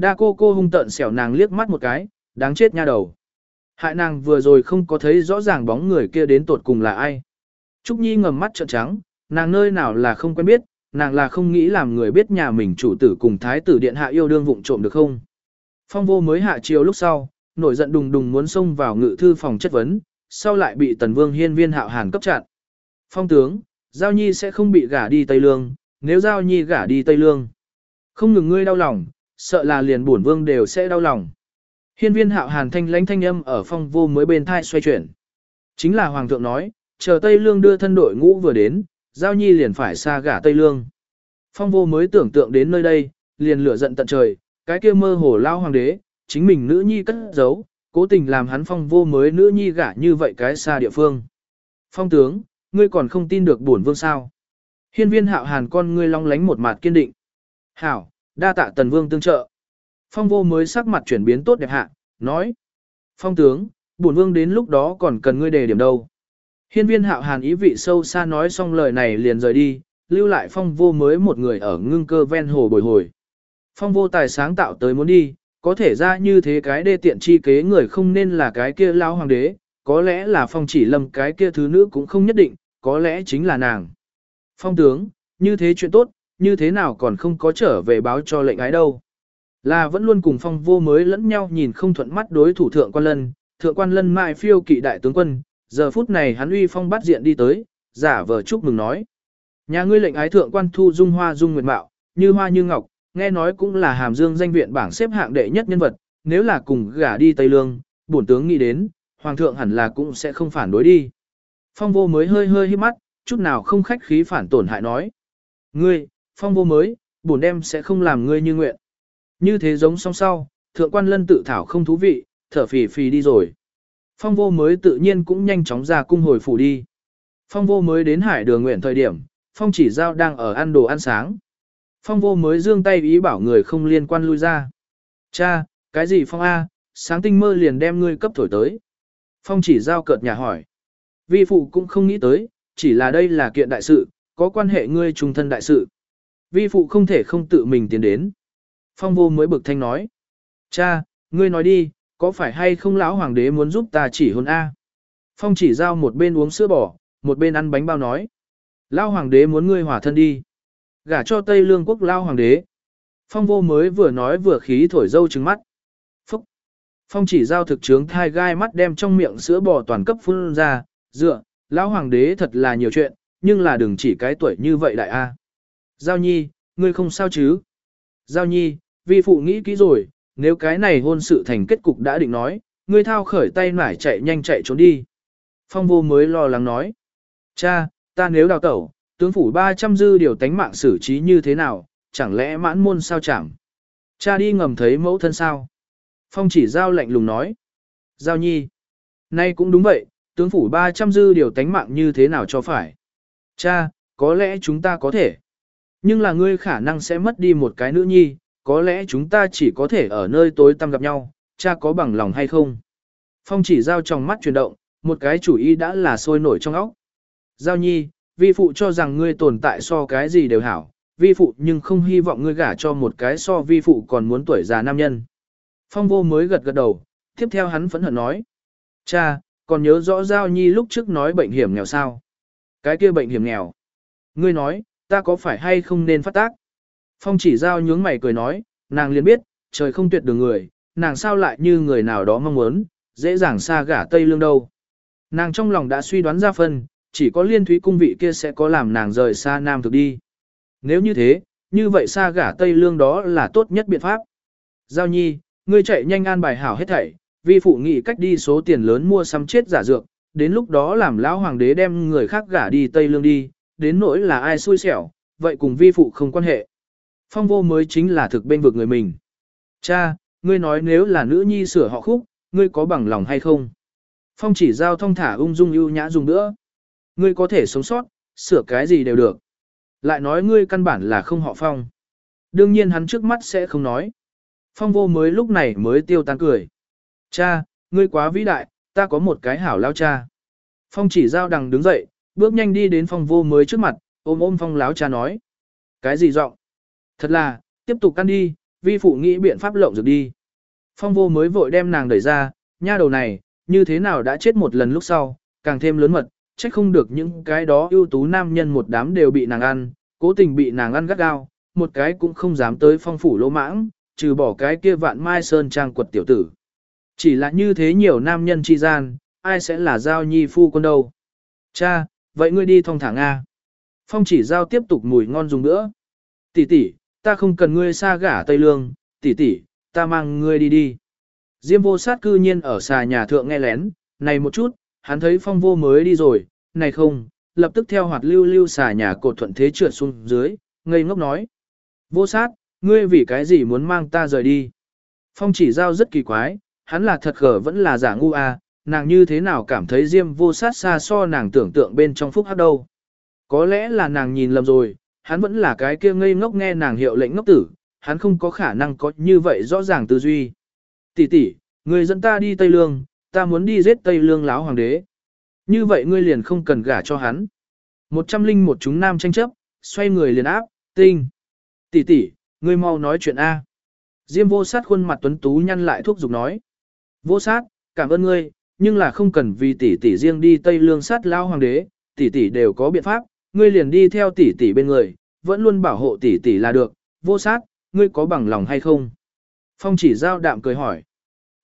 Đa cô cô hung tợn xẻo nàng liếc mắt một cái, đáng chết nha đầu. Hại nàng vừa rồi không có thấy rõ ràng bóng người kia đến tột cùng là ai. Trúc Nhi ngầm mắt trợn trắng, nàng nơi nào là không quen biết, nàng là không nghĩ làm người biết nhà mình chủ tử cùng thái tử điện hạ yêu đương vụng trộm được không. Phong vô mới hạ chiều lúc sau, nổi giận đùng đùng muốn xông vào ngự thư phòng chất vấn, sau lại bị tần vương hiên viên hạo hàn cấp chặn. Phong tướng, Giao Nhi sẽ không bị gả đi Tây Lương, nếu Giao Nhi gả đi Tây Lương. Không ngừng ngươi đau lòng, sợ là liền bổn vương đều sẽ đau lòng. Hiên viên hạo hàn thanh lãnh thanh âm ở phong vô mới bên thai xoay chuyển. Chính là Hoàng thượng nói, chờ Tây Lương đưa thân đội ngũ vừa đến, Giao Nhi liền phải xa gả Tây Lương. Phong vô mới tưởng tượng đến nơi đây, liền lửa giận tận trời, cái kia mơ hồ lao hoàng đế, chính mình nữ nhi cất giấu, cố tình làm hắn phong vô mới nữ nhi gả như vậy cái xa địa phương. Phong tướng, ngươi còn không tin được bổn vương sao. Hiên viên hạo hàn con ngươi long lánh một mặt kiên định. Hảo, đa tạ tần vương tương trợ. Phong vô mới sắc mặt chuyển biến tốt đẹp hạ, nói. Phong tướng, bổn vương đến lúc đó còn cần ngươi đề điểm đâu. Hiên viên hạo hàn ý vị sâu xa nói xong lời này liền rời đi, lưu lại phong vô mới một người ở ngưng cơ ven hồ bồi hồi. Phong vô tài sáng tạo tới muốn đi, có thể ra như thế cái đê tiện chi kế người không nên là cái kia lao hoàng đế, có lẽ là phong chỉ lầm cái kia thứ nữ cũng không nhất định, có lẽ chính là nàng. Phong tướng, như thế chuyện tốt, như thế nào còn không có trở về báo cho lệnh ái đâu. Là vẫn luôn cùng phong vô mới lẫn nhau nhìn không thuận mắt đối thủ thượng quan lân, thượng quan lân mại phiêu kỵ đại tướng quân, giờ phút này hắn uy phong bắt diện đi tới, giả vờ chúc mừng nói. Nhà ngươi lệnh ái thượng quan thu dung hoa dung nguyệt mạo, như hoa như ngọc, nghe nói cũng là hàm dương danh viện bảng xếp hạng đệ nhất nhân vật, nếu là cùng gả đi Tây Lương, bổn tướng nghĩ đến, hoàng thượng hẳn là cũng sẽ không phản đối đi. Phong vô mới hơi hơi hít mắt, chút nào không khách khí phản tổn hại nói. Ngươi, phong vô mới, bổn đem sẽ không làm ngươi như nguyện. Như thế giống song sau, thượng quan lân tự thảo không thú vị, thở phì phì đi rồi. Phong vô mới tự nhiên cũng nhanh chóng ra cung hồi phủ đi. Phong vô mới đến hải đường nguyện thời điểm, phong chỉ giao đang ở ăn đồ ăn sáng. Phong vô mới dương tay ý bảo người không liên quan lui ra. Cha, cái gì phong A, sáng tinh mơ liền đem ngươi cấp thổi tới. Phong chỉ giao cợt nhà hỏi. Vi phụ cũng không nghĩ tới, chỉ là đây là kiện đại sự, có quan hệ ngươi trung thân đại sự. Vi phụ không thể không tự mình tiến đến. Phong vô mới bực thanh nói. Cha, ngươi nói đi, có phải hay không lão hoàng đế muốn giúp ta chỉ hôn A? Phong chỉ giao một bên uống sữa bò, một bên ăn bánh bao nói. Lão hoàng đế muốn ngươi hỏa thân đi. Gả cho Tây Lương quốc lao hoàng đế. Phong vô mới vừa nói vừa khí thổi dâu trứng mắt. Phúc. Phong chỉ giao thực trướng thai gai mắt đem trong miệng sữa bò toàn cấp phun ra, dựa, lão hoàng đế thật là nhiều chuyện, nhưng là đừng chỉ cái tuổi như vậy đại a. Giao nhi, ngươi không sao chứ? Giao nhi, vi phụ nghĩ kỹ rồi, nếu cái này hôn sự thành kết cục đã định nói, ngươi thao khởi tay nải chạy nhanh chạy trốn đi. Phong vô mới lo lắng nói. Cha, ta nếu đào tẩu, tướng phủ 300 dư điều tánh mạng xử trí như thế nào, chẳng lẽ mãn môn sao chẳng? Cha đi ngầm thấy mẫu thân sao? Phong chỉ giao lạnh lùng nói. Giao nhi. Nay cũng đúng vậy, tướng phủ 300 dư điều tánh mạng như thế nào cho phải? Cha, có lẽ chúng ta có thể. Nhưng là ngươi khả năng sẽ mất đi một cái nữ nhi, có lẽ chúng ta chỉ có thể ở nơi tối tăm gặp nhau, cha có bằng lòng hay không? Phong chỉ giao trong mắt chuyển động, một cái chủ ý đã là sôi nổi trong óc. Giao nhi, vi phụ cho rằng ngươi tồn tại so cái gì đều hảo, vi phụ nhưng không hy vọng ngươi gả cho một cái so vi phụ còn muốn tuổi già nam nhân. Phong vô mới gật gật đầu, tiếp theo hắn phẫn hận nói. Cha, còn nhớ rõ Giao Nhi lúc trước nói bệnh hiểm nghèo sao? Cái kia bệnh hiểm nghèo. Ngươi nói, ta có phải hay không nên phát tác? Phong chỉ Giao nhướng mày cười nói, nàng liền biết, trời không tuyệt đường người, nàng sao lại như người nào đó mong muốn, dễ dàng xa gả Tây Lương đâu. Nàng trong lòng đã suy đoán ra phân, chỉ có liên thúy cung vị kia sẽ có làm nàng rời xa Nam thực đi. Nếu như thế, như vậy xa gả Tây Lương đó là tốt nhất biện pháp. Giao nhi, ngươi chạy nhanh an bài hảo hết thảy, vi phụ nghị cách đi số tiền lớn mua sắm chết giả dược, đến lúc đó làm lão hoàng đế đem người khác gả đi Tây Lương đi, đến nỗi là ai xui xẻo, vậy cùng vi phụ không quan hệ. Phong vô mới chính là thực bên vực người mình. Cha, ngươi nói nếu là nữ nhi sửa họ khúc, ngươi có bằng lòng hay không? Phong chỉ giao thông thả ung dung ưu nhã dùng nữa. Ngươi có thể sống sót, sửa cái gì đều được. Lại nói ngươi căn bản là không họ Phong. Đương nhiên hắn trước mắt sẽ không nói. Phong vô mới lúc này mới tiêu tan cười. Cha, ngươi quá vĩ đại, ta có một cái hảo lao cha. Phong chỉ giao đằng đứng dậy, bước nhanh đi đến phong vô mới trước mặt, ôm ôm phong láo cha nói. Cái gì giọng? Thật là, tiếp tục ăn đi, vi phụ nghĩ biện pháp lộng dược đi. Phong vô mới vội đem nàng đẩy ra, nha đầu này, như thế nào đã chết một lần lúc sau, càng thêm lớn mật, trách không được những cái đó ưu tú nam nhân một đám đều bị nàng ăn, cố tình bị nàng ăn gắt gao, một cái cũng không dám tới phong phủ lỗ mãng, trừ bỏ cái kia vạn mai sơn trang quật tiểu tử. Chỉ là như thế nhiều nam nhân chi gian, ai sẽ là giao nhi phu quân đâu. Cha, vậy ngươi đi thong thả Nga. Phong chỉ giao tiếp tục mùi ngon dùng nữa. Tỷ tỷ, ta không cần ngươi xa gả Tây Lương, tỷ tỷ, ta mang ngươi đi đi. Diêm vô sát cư nhiên ở xà nhà thượng nghe lén, này một chút, hắn thấy phong vô mới đi rồi, này không, lập tức theo hoạt lưu lưu xà nhà cột thuận thế trượt xuống dưới, ngây ngốc nói. Vô sát, ngươi vì cái gì muốn mang ta rời đi? Phong chỉ giao rất kỳ quái, hắn là thật gở vẫn là giả ngu à, nàng như thế nào cảm thấy diêm vô sát xa so nàng tưởng tượng bên trong phúc hắc đâu. Có lẽ là nàng nhìn lầm rồi, hắn vẫn là cái kia ngây ngốc nghe nàng hiệu lệnh ngốc tử, hắn không có khả năng có như vậy rõ ràng tư duy. Tỷ tỷ, người dẫn ta đi Tây Lương, ta muốn đi giết Tây Lương láo hoàng đế. Như vậy ngươi liền không cần gả cho hắn. Một trăm linh một chúng nam tranh chấp, xoay người liền áp, tinh. Tỷ tỷ, ngươi mau nói chuyện A. Diêm vô sát khuôn mặt tuấn tú nhăn lại thuốc giục nói. Vô sát, cảm ơn ngươi, nhưng là không cần vì tỷ tỷ riêng đi Tây Lương sát lao hoàng đế, tỷ tỷ đều có biện pháp, ngươi liền đi theo tỷ tỷ bên người, vẫn luôn bảo hộ tỷ tỷ là được, vô sát, ngươi có bằng lòng hay không? Phong chỉ giao đạm cười hỏi.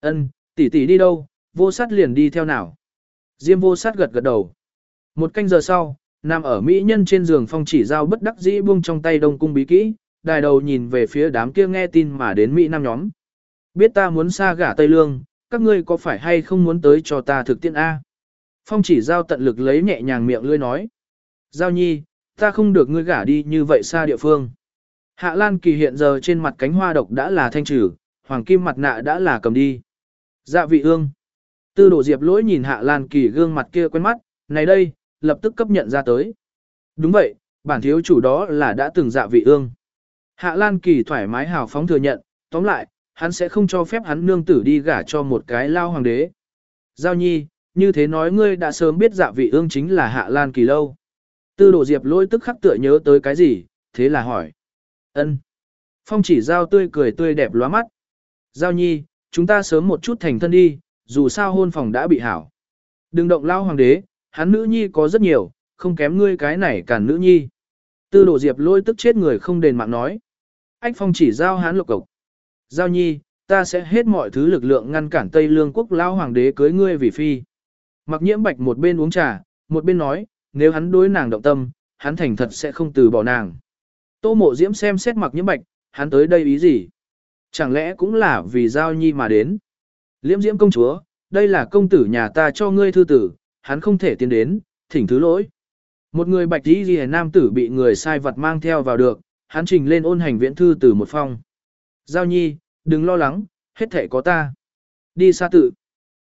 Ân, tỷ tỷ đi đâu, vô sát liền đi theo nào? Diêm vô sát gật gật đầu. Một canh giờ sau, nằm ở mỹ nhân trên giường phong chỉ giao bất đắc dĩ buông trong tay đông cung bí kỹ, đài đầu nhìn về phía đám kia nghe tin mà đến mỹ nam nhóm. Biết ta muốn xa gả Tây Lương, các ngươi có phải hay không muốn tới cho ta thực tiễn A? Phong chỉ giao tận lực lấy nhẹ nhàng miệng lươi nói. Giao nhi, ta không được ngươi gả đi như vậy xa địa phương. Hạ Lan Kỳ hiện giờ trên mặt cánh hoa độc đã là thanh trừ, hoàng kim mặt nạ đã là cầm đi. Dạ vị ương. Tư đổ diệp lỗi nhìn Hạ Lan Kỳ gương mặt kia quen mắt, này đây, lập tức cấp nhận ra tới. Đúng vậy, bản thiếu chủ đó là đã từng dạ vị ương. Hạ Lan Kỳ thoải mái hào phóng thừa nhận, tóm lại, hắn sẽ không cho phép hắn nương tử đi gả cho một cái lao hoàng đế. Giao nhi, như thế nói ngươi đã sớm biết dạ vị ương chính là Hạ Lan Kỳ lâu. Tư đồ diệp lôi tức khắc tựa nhớ tới cái gì, thế là hỏi. ân. Phong chỉ giao tươi cười tươi đẹp lóa mắt. Giao nhi, chúng ta sớm một chút thành thân đi, dù sao hôn phòng đã bị hảo. Đừng động lao hoàng đế, hắn nữ nhi có rất nhiều, không kém ngươi cái này cản nữ nhi. Tư đồ diệp lôi tức chết người không đền mạng nói. Ách phong chỉ giao hắn lục cộc. Giao nhi, ta sẽ hết mọi thứ lực lượng ngăn cản Tây Lương quốc lao hoàng đế cưới ngươi vì phi. Mặc nhiễm bạch một bên uống trà, một bên nói, nếu hắn đối nàng động tâm, hắn thành thật sẽ không từ bỏ nàng. Tô mộ diễm xem xét mặc nhiễm bạch, hắn tới đây ý gì? Chẳng lẽ cũng là vì giao nhi mà đến? Liễm diễm công chúa, đây là công tử nhà ta cho ngươi thư tử, hắn không thể tiến đến, thỉnh thứ lỗi. Một người bạch đi ghi nam tử bị người sai vật mang theo vào được, hắn trình lên ôn hành viễn thư từ một phong. Giao nhi, đừng lo lắng, hết thể có ta. Đi xa tự.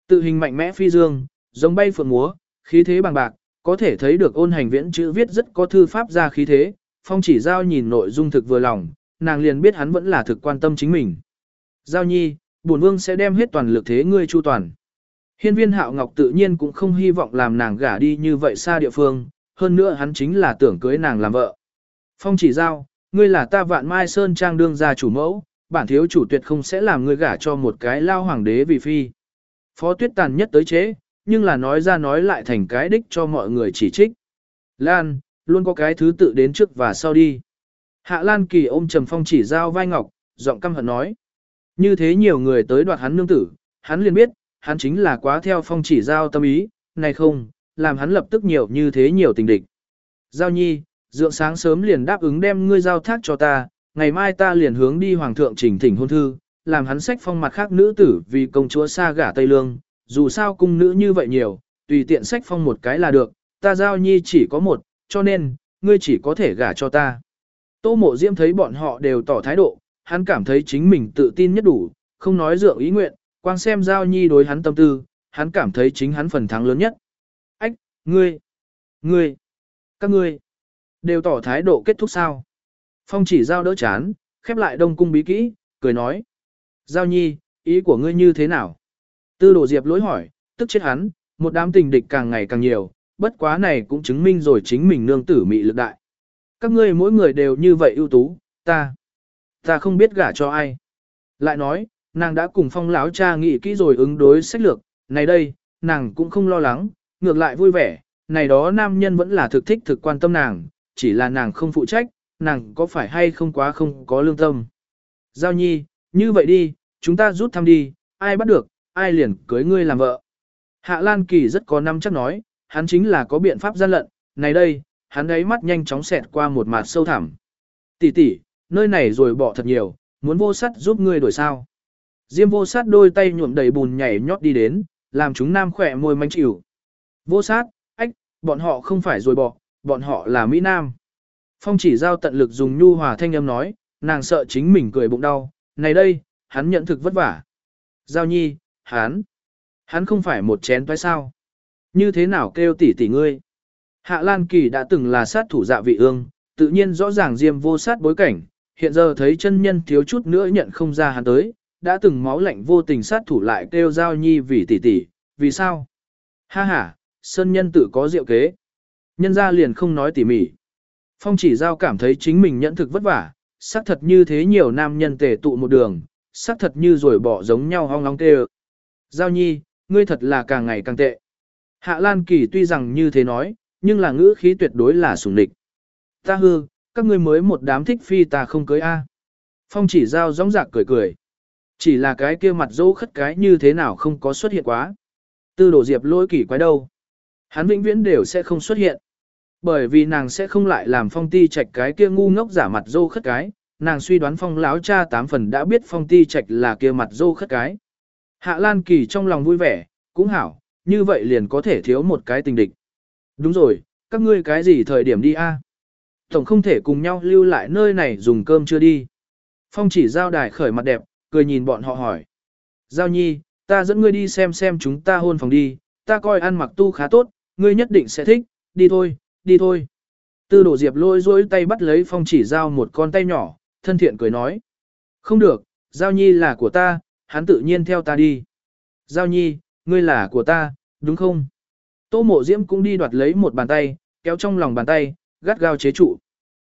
Tự hình mạnh mẽ phi dương, giống bay phượng múa, khí thế bằng bạc, có thể thấy được ôn hành viễn chữ viết rất có thư pháp ra khí thế. Phong chỉ giao nhìn nội dung thực vừa lòng, nàng liền biết hắn vẫn là thực quan tâm chính mình. Giao nhi, bổn vương sẽ đem hết toàn lực thế ngươi chu toàn. Hiên viên hạo ngọc tự nhiên cũng không hy vọng làm nàng gả đi như vậy xa địa phương, hơn nữa hắn chính là tưởng cưới nàng làm vợ. Phong chỉ giao, ngươi là ta vạn mai sơn trang đương gia chủ mẫu, bản thiếu chủ tuyệt không sẽ làm ngươi gả cho một cái lao hoàng đế vì phi. Phó tuyết tàn nhất tới chế, nhưng là nói ra nói lại thành cái đích cho mọi người chỉ trích. Lan, luôn có cái thứ tự đến trước và sau đi. Hạ Lan Kỳ ôm Trầm Phong chỉ giao vai ngọc, giọng căm hận nói. Như thế nhiều người tới đoạt hắn nương tử, hắn liền biết, hắn chính là quá theo Phong chỉ giao tâm ý, này không, làm hắn lập tức nhiều như thế nhiều tình địch. Giao nhi, dượng sáng sớm liền đáp ứng đem ngươi giao thác cho ta, ngày mai ta liền hướng đi hoàng thượng trình thỉnh hôn thư, làm hắn sách phong mặt khác nữ tử vì công chúa xa gả Tây Lương, dù sao cung nữ như vậy nhiều, tùy tiện sách phong một cái là được, ta giao nhi chỉ có một, cho nên, ngươi chỉ có thể gả cho ta. Tô mộ diễm thấy bọn họ đều tỏ thái độ, hắn cảm thấy chính mình tự tin nhất đủ, không nói dượng ý nguyện, quang xem giao nhi đối hắn tâm tư, hắn cảm thấy chính hắn phần thắng lớn nhất. Ách, ngươi, ngươi, các ngươi, đều tỏ thái độ kết thúc sao. Phong chỉ giao đỡ chán, khép lại đông cung bí kỹ, cười nói. Giao nhi, ý của ngươi như thế nào? Tư đồ diệp lối hỏi, tức chết hắn, Một đám tình địch càng ngày càng nhiều, bất quá này cũng chứng minh rồi chính mình nương tử mị lực đại. Các ngươi mỗi người đều như vậy ưu tú, ta, ta không biết gả cho ai. Lại nói, nàng đã cùng phong lão cha nghị kỹ rồi ứng đối sách lược, này đây, nàng cũng không lo lắng, ngược lại vui vẻ, này đó nam nhân vẫn là thực thích thực quan tâm nàng, chỉ là nàng không phụ trách, nàng có phải hay không quá không có lương tâm. Giao nhi, như vậy đi, chúng ta rút thăm đi, ai bắt được, ai liền cưới ngươi làm vợ. Hạ Lan Kỳ rất có năm chắc nói, hắn chính là có biện pháp gian lận, này đây, hắn ấy mắt nhanh chóng xẹt qua một mặt sâu thẳm. Tỷ tỷ, nơi này rồi bỏ thật nhiều, muốn vô sắt giúp ngươi đổi sao. Diêm vô sát đôi tay nhuộm đầy bùn nhảy nhót đi đến, làm chúng nam khỏe môi manh chịu. Vô sát, ách, bọn họ không phải rồi bỏ, bọn họ là Mỹ Nam. Phong chỉ giao tận lực dùng nhu hòa thanh âm nói, nàng sợ chính mình cười bụng đau, này đây, hắn nhận thực vất vả. Giao nhi, hắn, hắn không phải một chén toái sao. Như thế nào kêu tỷ tỷ ngươi? Hạ Lan Kỳ đã từng là sát thủ dạ vị ương, tự nhiên rõ ràng diêm vô sát bối cảnh, hiện giờ thấy chân nhân thiếu chút nữa nhận không ra hắn tới, đã từng máu lạnh vô tình sát thủ lại kêu giao nhi vì tỷ tỷ, vì sao? Ha ha, sơn nhân tự có diệu kế. Nhân ra liền không nói tỉ mỉ. Phong chỉ giao cảm thấy chính mình nhẫn thực vất vả, xác thật như thế nhiều nam nhân tề tụ một đường, xác thật như rồi bỏ giống nhau hong long tê Giao nhi, ngươi thật là càng ngày càng tệ. Hạ Lan Kỳ tuy rằng như thế nói, nhưng là ngữ khí tuyệt đối là sủng địch. Ta hư, các ngươi mới một đám thích phi ta không cưới a. Phong chỉ giao rõng rạc cười cười. Chỉ là cái kia mặt dỗ khất cái như thế nào không có xuất hiện quá. Tư đổ diệp lỗi kỳ quái đâu. Hắn vĩnh viễn đều sẽ không xuất hiện. Bởi vì nàng sẽ không lại làm phong ti trạch cái kia ngu ngốc giả mặt dô khất cái, nàng suy đoán phong láo cha tám phần đã biết phong ti trạch là kia mặt dô khất cái. Hạ Lan Kỳ trong lòng vui vẻ, cũng hảo, như vậy liền có thể thiếu một cái tình địch. Đúng rồi, các ngươi cái gì thời điểm đi a? Tổng không thể cùng nhau lưu lại nơi này dùng cơm chưa đi. Phong chỉ giao đài khởi mặt đẹp, cười nhìn bọn họ hỏi. Giao nhi, ta dẫn ngươi đi xem xem chúng ta hôn phòng đi, ta coi ăn mặc tu khá tốt, ngươi nhất định sẽ thích, đi thôi, đi thôi. Tư đổ diệp lôi rối tay bắt lấy phong chỉ giao một con tay nhỏ, thân thiện cười nói. Không được, giao nhi là của ta, hắn tự nhiên theo ta đi. Giao nhi, ngươi là của ta, đúng không? Tô mộ diễm cũng đi đoạt lấy một bàn tay, kéo trong lòng bàn tay, gắt gao chế trụ.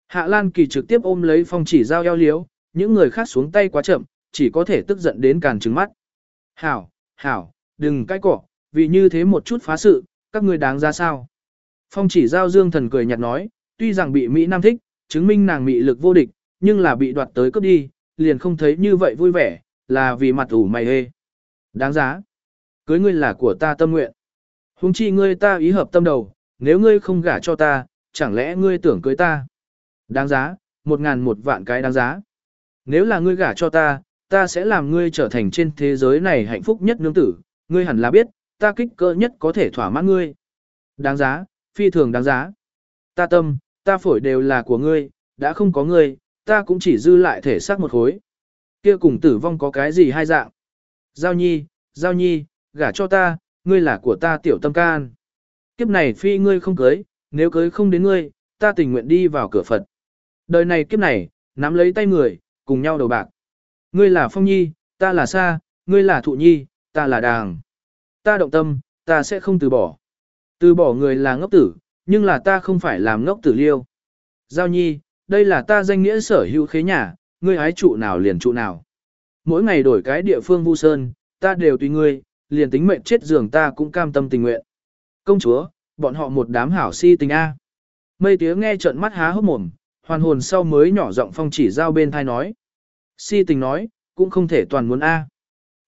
Hạ Lan Kỳ trực tiếp ôm lấy phong chỉ giao eo liếu, những người khác xuống tay quá chậm, chỉ có thể tức giận đến càn trừng mắt. Hảo, hảo, đừng cãi cỏ, vì như thế một chút phá sự, các ngươi đáng ra sao? Phong chỉ giao dương thần cười nhạt nói, tuy rằng bị Mỹ Nam thích, chứng minh nàng mị lực vô địch, nhưng là bị đoạt tới cướp đi, liền không thấy như vậy vui vẻ, là vì mặt ủ mày hê. Đáng giá. Cưới ngươi là của ta tâm nguyện. Hùng chi ngươi ta ý hợp tâm đầu, nếu ngươi không gả cho ta, chẳng lẽ ngươi tưởng cưới ta? Đáng giá, một ngàn một vạn cái đáng giá. Nếu là ngươi gả cho ta, ta sẽ làm ngươi trở thành trên thế giới này hạnh phúc nhất nương tử, ngươi hẳn là biết, ta kích cỡ nhất có thể thỏa mãn ngươi. Đáng giá, phi thường đáng giá. Ta tâm, ta phổi đều là của ngươi, đã không có ngươi, ta cũng chỉ dư lại thể xác một khối. Kia cùng tử vong có cái gì hai dạng? Giao nhi, giao nhi, gả cho ta, ngươi là của ta tiểu tâm can. Kiếp này phi ngươi không cưới, nếu cưới không đến ngươi, ta tình nguyện đi vào cửa Phật. Đời này kiếp này, nắm lấy tay người, cùng nhau đầu bạc. Ngươi là phong nhi, ta là sa, ngươi là thụ nhi, ta là đàng. Ta động tâm, ta sẽ không từ bỏ. Từ bỏ người là ngốc tử, nhưng là ta không phải làm ngốc tử liêu. Giao nhi, đây là ta danh nghĩa sở hữu khế nhà, ngươi hái trụ nào liền trụ nào. Mỗi ngày đổi cái địa phương vu sơn, ta đều tùy ngươi, liền tính mệnh chết giường ta cũng cam tâm tình nguyện. Công chúa, bọn họ một đám hảo si tình A. Mây tía nghe trợn mắt há hốc mồm, hoàn hồn sau mới nhỏ giọng phong chỉ giao bên thai nói. Si tình nói, cũng không thể toàn muốn A.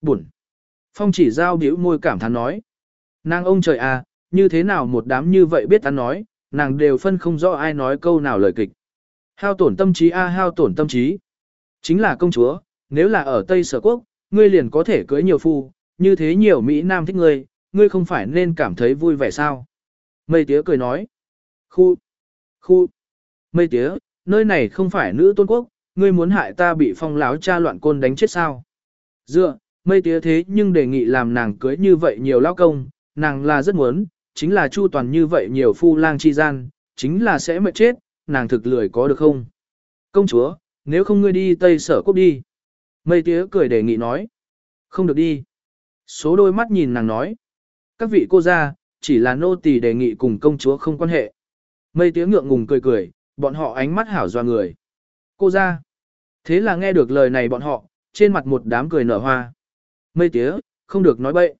Bụn. Phong chỉ giao biểu môi cảm thán nói. Nàng ông trời A, như thế nào một đám như vậy biết ăn nói, nàng đều phân không rõ ai nói câu nào lời kịch. Hao tổn tâm trí A hao tổn tâm trí. Chính là công chúa, nếu là ở Tây Sở Quốc, ngươi liền có thể cưới nhiều phu, như thế nhiều Mỹ Nam thích ngươi, ngươi không phải nên cảm thấy vui vẻ sao? Mây tía cười nói. Khu, khu, mây tía, nơi này không phải nữ tôn quốc, ngươi muốn hại ta bị phong láo cha loạn côn đánh chết sao? Dựa, mây tía thế nhưng đề nghị làm nàng cưới như vậy nhiều lao công, nàng là rất muốn, chính là chu toàn như vậy nhiều phu lang chi gian, chính là sẽ mệt chết, nàng thực lười có được không? Công chúa, nếu không ngươi đi Tây Sở Quốc đi. Mây tía cười đề nghị nói. Không được đi. Số đôi mắt nhìn nàng nói. các vị cô gia, chỉ là nô tỳ đề nghị cùng công chúa không quan hệ. Mây tía ngượng ngùng cười cười, bọn họ ánh mắt hảo doa người. Cô gia. Thế là nghe được lời này bọn họ, trên mặt một đám cười nở hoa. Mây tía, không được nói bậy.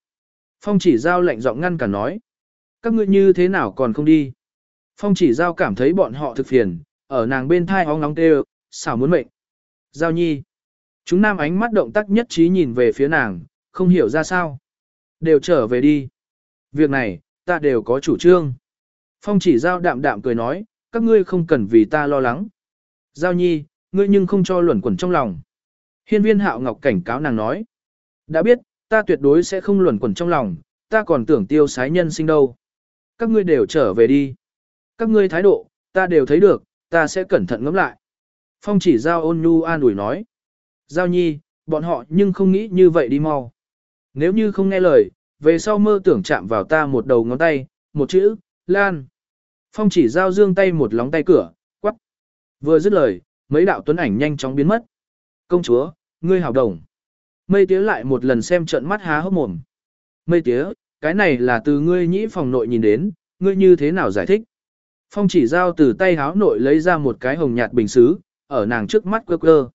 Phong chỉ giao lạnh giọng ngăn cả nói. Các ngươi như thế nào còn không đi? Phong chỉ giao cảm thấy bọn họ thực phiền, ở nàng bên thai óng nóng tê xảo muốn mệnh. Giao nhi. Chúng nam ánh mắt động tác nhất trí nhìn về phía nàng, không hiểu ra sao. Đều trở về đi. Việc này, ta đều có chủ trương. Phong chỉ giao đạm đạm cười nói, các ngươi không cần vì ta lo lắng. Giao nhi, ngươi nhưng không cho luẩn quẩn trong lòng. Hiên viên hạo ngọc cảnh cáo nàng nói. Đã biết, ta tuyệt đối sẽ không luẩn quẩn trong lòng, ta còn tưởng tiêu sái nhân sinh đâu. Các ngươi đều trở về đi. Các ngươi thái độ, ta đều thấy được, ta sẽ cẩn thận ngẫm lại. Phong chỉ giao ôn nhu an ủi nói. Giao nhi, bọn họ nhưng không nghĩ như vậy đi mau. Nếu như không nghe lời, về sau mơ tưởng chạm vào ta một đầu ngón tay, một chữ, lan. Phong chỉ giao dương tay một lóng tay cửa, quắc. Vừa dứt lời, mấy đạo tuấn ảnh nhanh chóng biến mất. Công chúa, ngươi hảo đồng. Mây tía lại một lần xem trận mắt há hốc mồm. Mây tía, cái này là từ ngươi nhĩ phòng nội nhìn đến, ngươi như thế nào giải thích? Phong chỉ giao từ tay háo nội lấy ra một cái hồng nhạt bình xứ, ở nàng trước mắt quơ quơ.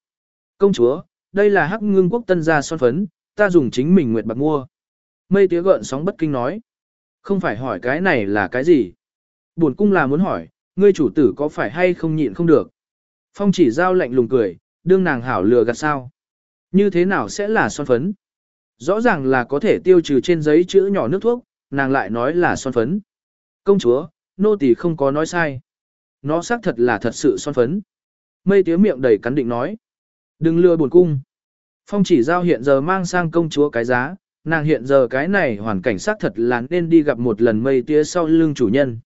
Công chúa, đây là hắc ngưng quốc tân gia son phấn, ta dùng chính mình nguyệt bạc mua. Mây tía gợn sóng bất kinh nói. Không phải hỏi cái này là cái gì? Buồn cung là muốn hỏi, ngươi chủ tử có phải hay không nhịn không được? Phong chỉ giao lạnh lùng cười, đương nàng hảo lừa gạt sao? Như thế nào sẽ là son phấn? Rõ ràng là có thể tiêu trừ trên giấy chữ nhỏ nước thuốc, nàng lại nói là son phấn. Công chúa, nô tỳ không có nói sai. Nó xác thật là thật sự son phấn. Mây tía miệng đầy cắn định nói. Đừng lừa buồn cung. Phong chỉ giao hiện giờ mang sang công chúa cái giá, nàng hiện giờ cái này hoàn cảnh xác thật là nên đi gặp một lần mây tía sau lưng chủ nhân.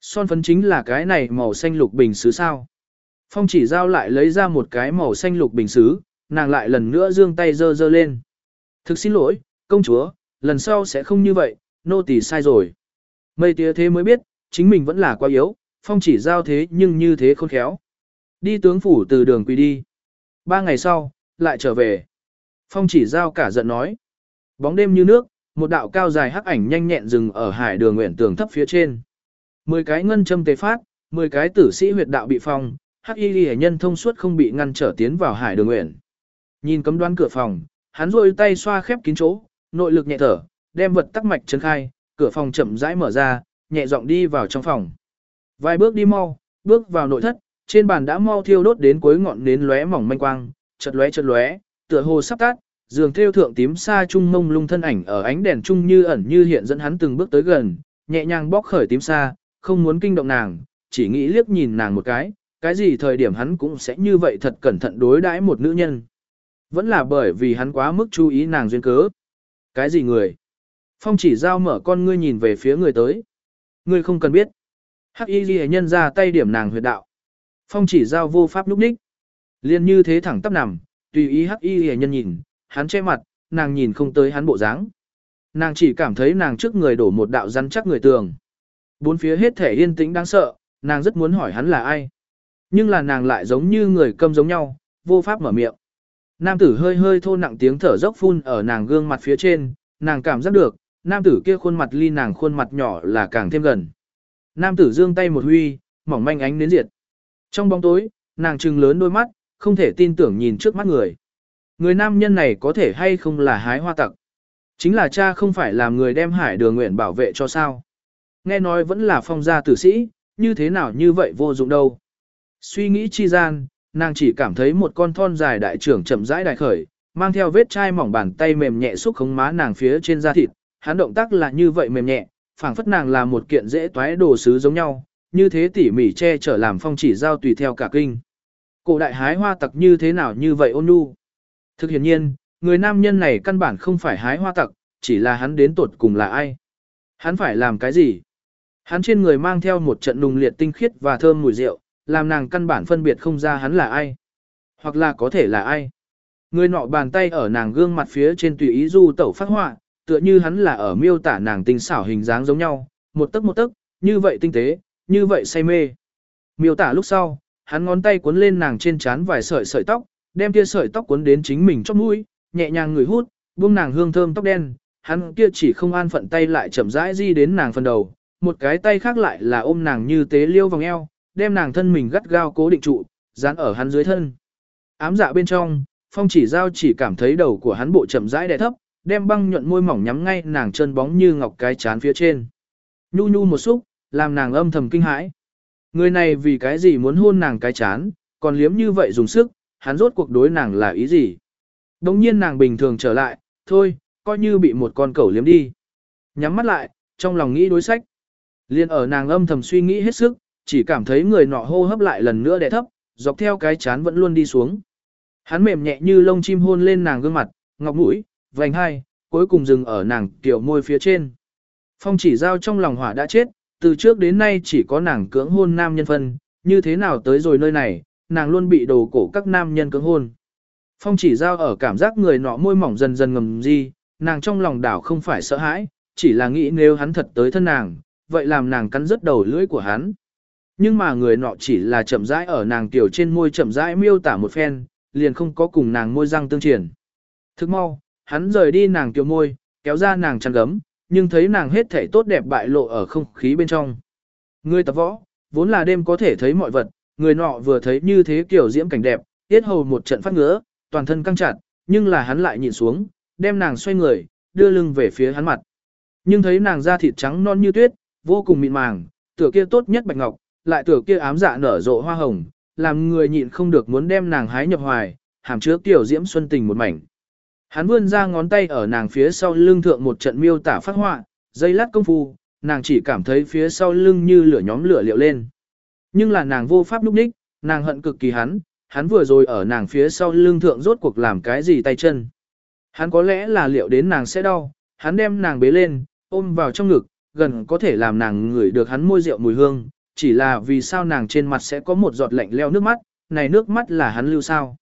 Son phấn chính là cái này màu xanh lục bình xứ sao. Phong chỉ giao lại lấy ra một cái màu xanh lục bình xứ, nàng lại lần nữa dương tay dơ dơ lên. Thực xin lỗi, công chúa, lần sau sẽ không như vậy, nô tỳ sai rồi. Mây tía thế mới biết, chính mình vẫn là quá yếu, phong chỉ giao thế nhưng như thế khôn khéo. Đi tướng phủ từ đường quỳ đi. Ba ngày sau, lại trở về. Phong chỉ giao cả giận nói. Bóng đêm như nước, một đạo cao dài hắc ảnh nhanh nhẹn dừng ở hải đường nguyện tường thấp phía trên. Mười cái ngân châm tế phát, mười cái tử sĩ huyệt đạo bị phong, hắc y ghi nhân thông suốt không bị ngăn trở tiến vào hải đường nguyện. Nhìn cấm đoán cửa phòng, hắn rôi tay xoa khép kín chỗ, nội lực nhẹ thở, đem vật tắc mạch chân khai, cửa phòng chậm rãi mở ra, nhẹ giọng đi vào trong phòng. Vài bước đi mau, bước vào nội thất, trên bàn đã mau thiêu đốt đến cuối ngọn nến lóe mỏng manh quang, chật lóe chật lóe, tựa hồ sắp tắt, giường thêu thượng tím xa trung mông lung thân ảnh ở ánh đèn trung như ẩn như hiện dẫn hắn từng bước tới gần, nhẹ nhàng bóc khởi tím xa, không muốn kinh động nàng, chỉ nghĩ liếc nhìn nàng một cái, cái gì thời điểm hắn cũng sẽ như vậy thật cẩn thận đối đãi một nữ nhân. Vẫn là bởi vì hắn quá mức chú ý nàng duyên cớ. Cái gì người? Phong chỉ giao mở con ngươi nhìn về phía người tới. Ngươi không cần biết. Hắc y ghi nhân ra tay điểm nàng huyệt đạo. Phong chỉ giao vô pháp lúc ních Liên như thế thẳng tắp nằm, tùy ý hắc y ghi nhân nhìn, hắn che mặt, nàng nhìn không tới hắn bộ dáng. Nàng chỉ cảm thấy nàng trước người đổ một đạo rắn chắc người tường. Bốn phía hết thể yên tĩnh đáng sợ, nàng rất muốn hỏi hắn là ai. Nhưng là nàng lại giống như người câm giống nhau, vô pháp mở miệng. Nam tử hơi hơi thô nặng tiếng thở dốc phun ở nàng gương mặt phía trên, nàng cảm giác được, nam tử kia khuôn mặt ly nàng khuôn mặt nhỏ là càng thêm gần. Nam tử giương tay một huy, mỏng manh ánh đến diệt. Trong bóng tối, nàng trừng lớn đôi mắt, không thể tin tưởng nhìn trước mắt người. Người nam nhân này có thể hay không là hái hoa tặc. Chính là cha không phải làm người đem hải đường nguyện bảo vệ cho sao. Nghe nói vẫn là phong gia tử sĩ, như thế nào như vậy vô dụng đâu. Suy nghĩ chi gian, nàng chỉ cảm thấy một con thon dài đại trưởng chậm rãi đại khởi, mang theo vết chai mỏng bàn tay mềm nhẹ xúc khống má nàng phía trên da thịt, hắn động tác là như vậy mềm nhẹ, phảng phất nàng là một kiện dễ toái đồ sứ giống nhau, như thế tỉ mỉ che chở làm phong chỉ giao tùy theo cả kinh. Cổ đại hái hoa tặc như thế nào như vậy ôn nhu. Thực hiện nhiên, người nam nhân này căn bản không phải hái hoa tặc, chỉ là hắn đến tột cùng là ai. Hắn phải làm cái gì? Hắn trên người mang theo một trận nùng liệt tinh khiết và thơm mùi rượu, làm nàng căn bản phân biệt không ra hắn là ai. Hoặc là có thể là ai. Người nọ bàn tay ở nàng gương mặt phía trên tùy ý du tẩu phát họa, tựa như hắn là ở miêu tả nàng tinh xảo hình dáng giống nhau, một tấc một tấc, như vậy tinh tế, như vậy say mê. Miêu tả lúc sau, hắn ngón tay cuốn lên nàng trên trán vài sợi sợi tóc, đem kia sợi tóc cuốn đến chính mình chóp mũi, nhẹ nhàng người hút, buông nàng hương thơm tóc đen, hắn kia chỉ không an phận tay lại chậm rãi di đến nàng phần đầu, một cái tay khác lại là ôm nàng như tế liêu vòng eo, đem nàng thân mình gắt gao cố định trụ, dán ở hắn dưới thân. Ám dạ bên trong, phong chỉ giao chỉ cảm thấy đầu của hắn bộ chậm rãi đè thấp, đem băng nhuận môi mỏng nhắm ngay nàng chân bóng như ngọc cái chán phía trên. Nhu nhu một xúc, làm nàng âm thầm kinh hãi. Người này vì cái gì muốn hôn nàng cái chán, còn liếm như vậy dùng sức, hắn rốt cuộc đối nàng là ý gì. Đồng nhiên nàng bình thường trở lại, thôi, coi như bị một con cẩu liếm đi. Nhắm mắt lại, trong lòng nghĩ đối sách. Liên ở nàng âm thầm suy nghĩ hết sức, chỉ cảm thấy người nọ hô hấp lại lần nữa đè thấp, dọc theo cái chán vẫn luôn đi xuống. Hắn mềm nhẹ như lông chim hôn lên nàng gương mặt, ngọc mũi, vành hai, cuối cùng dừng ở nàng kiểu môi phía trên. Phong chỉ giao trong lòng hỏa đã chết, từ trước đến nay chỉ có nàng cưỡng hôn nam nhân phân, như thế nào tới rồi nơi này, nàng luôn bị đồ cổ các nam nhân cưỡng hôn. Phong chỉ giao ở cảm giác người nọ môi mỏng dần dần ngầm gì, nàng trong lòng đảo không phải sợ hãi, chỉ là nghĩ nếu hắn thật tới thân nàng, vậy làm nàng cắn rứt đầu lưỡi của hắn. Nhưng mà người nọ chỉ là chậm rãi ở nàng tiểu trên môi chậm rãi miêu tả một phen, liền không có cùng nàng môi răng tương triển. Thức mau, hắn rời đi nàng tiểu môi, kéo ra nàng chăn gấm, nhưng thấy nàng hết thể tốt đẹp bại lộ ở không khí bên trong. Người tập võ, vốn là đêm có thể thấy mọi vật, người nọ vừa thấy như thế kiểu diễm cảnh đẹp, tiết hầu một trận phát ngứa, toàn thân căng chặt, nhưng là hắn lại nhìn xuống, đem nàng xoay người, đưa lưng về phía hắn mặt. Nhưng thấy nàng da thịt trắng non như tuyết, vô cùng mịn màng, tựa kia tốt nhất bạch ngọc, lại tựa kia ám dạ nở rộ hoa hồng, làm người nhịn không được muốn đem nàng hái nhập hoài, hàm chứa tiểu diễm xuân tình một mảnh. Hắn vươn ra ngón tay ở nàng phía sau lưng thượng một trận miêu tả phát họa, dây lát công phu, nàng chỉ cảm thấy phía sau lưng như lửa nhóm lửa liệu lên. Nhưng là nàng vô pháp lúc đích, nàng hận cực kỳ hắn, hắn vừa rồi ở nàng phía sau lưng thượng rốt cuộc làm cái gì tay chân. Hắn có lẽ là liệu đến nàng sẽ đau, hắn đem nàng bế lên, ôm vào trong ngực, gần có thể làm nàng ngửi được hắn môi rượu mùi hương, chỉ là vì sao nàng trên mặt sẽ có một giọt lạnh leo nước mắt, này nước mắt là hắn lưu sao.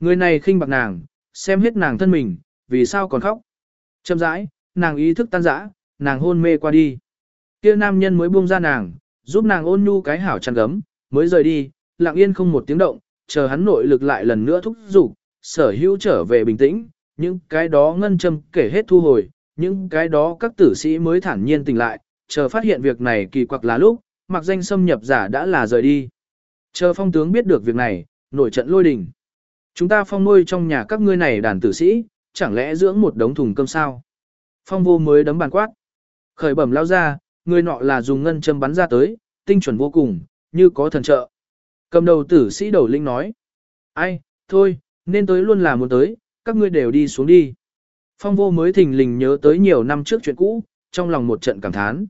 Người này khinh bạc nàng, xem hết nàng thân mình, vì sao còn khóc. Châm rãi, nàng ý thức tan rã, nàng hôn mê qua đi. Kia nam nhân mới buông ra nàng, giúp nàng ôn nhu cái hảo chăn gấm, mới rời đi, lặng yên không một tiếng động, chờ hắn nội lực lại lần nữa thúc giục, sở hữu trở về bình tĩnh, những cái đó ngân châm kể hết thu hồi, những cái đó các tử sĩ mới thản nhiên tỉnh lại, chờ phát hiện việc này kỳ quặc là lúc, mặc danh xâm nhập giả đã là rời đi. Chờ phong tướng biết được việc này, nổi trận lôi đình. Chúng ta phong nuôi trong nhà các ngươi này đàn tử sĩ, chẳng lẽ dưỡng một đống thùng cơm sao? Phong vô mới đấm bàn quát. Khởi bẩm lao ra, người nọ là dùng ngân châm bắn ra tới, tinh chuẩn vô cùng, như có thần trợ. Cầm đầu tử sĩ đầu linh nói. Ai, thôi, nên tới luôn là muốn tới, các ngươi đều đi xuống đi. Phong vô mới thình lình nhớ tới nhiều năm trước chuyện cũ, trong lòng một trận cảm thán.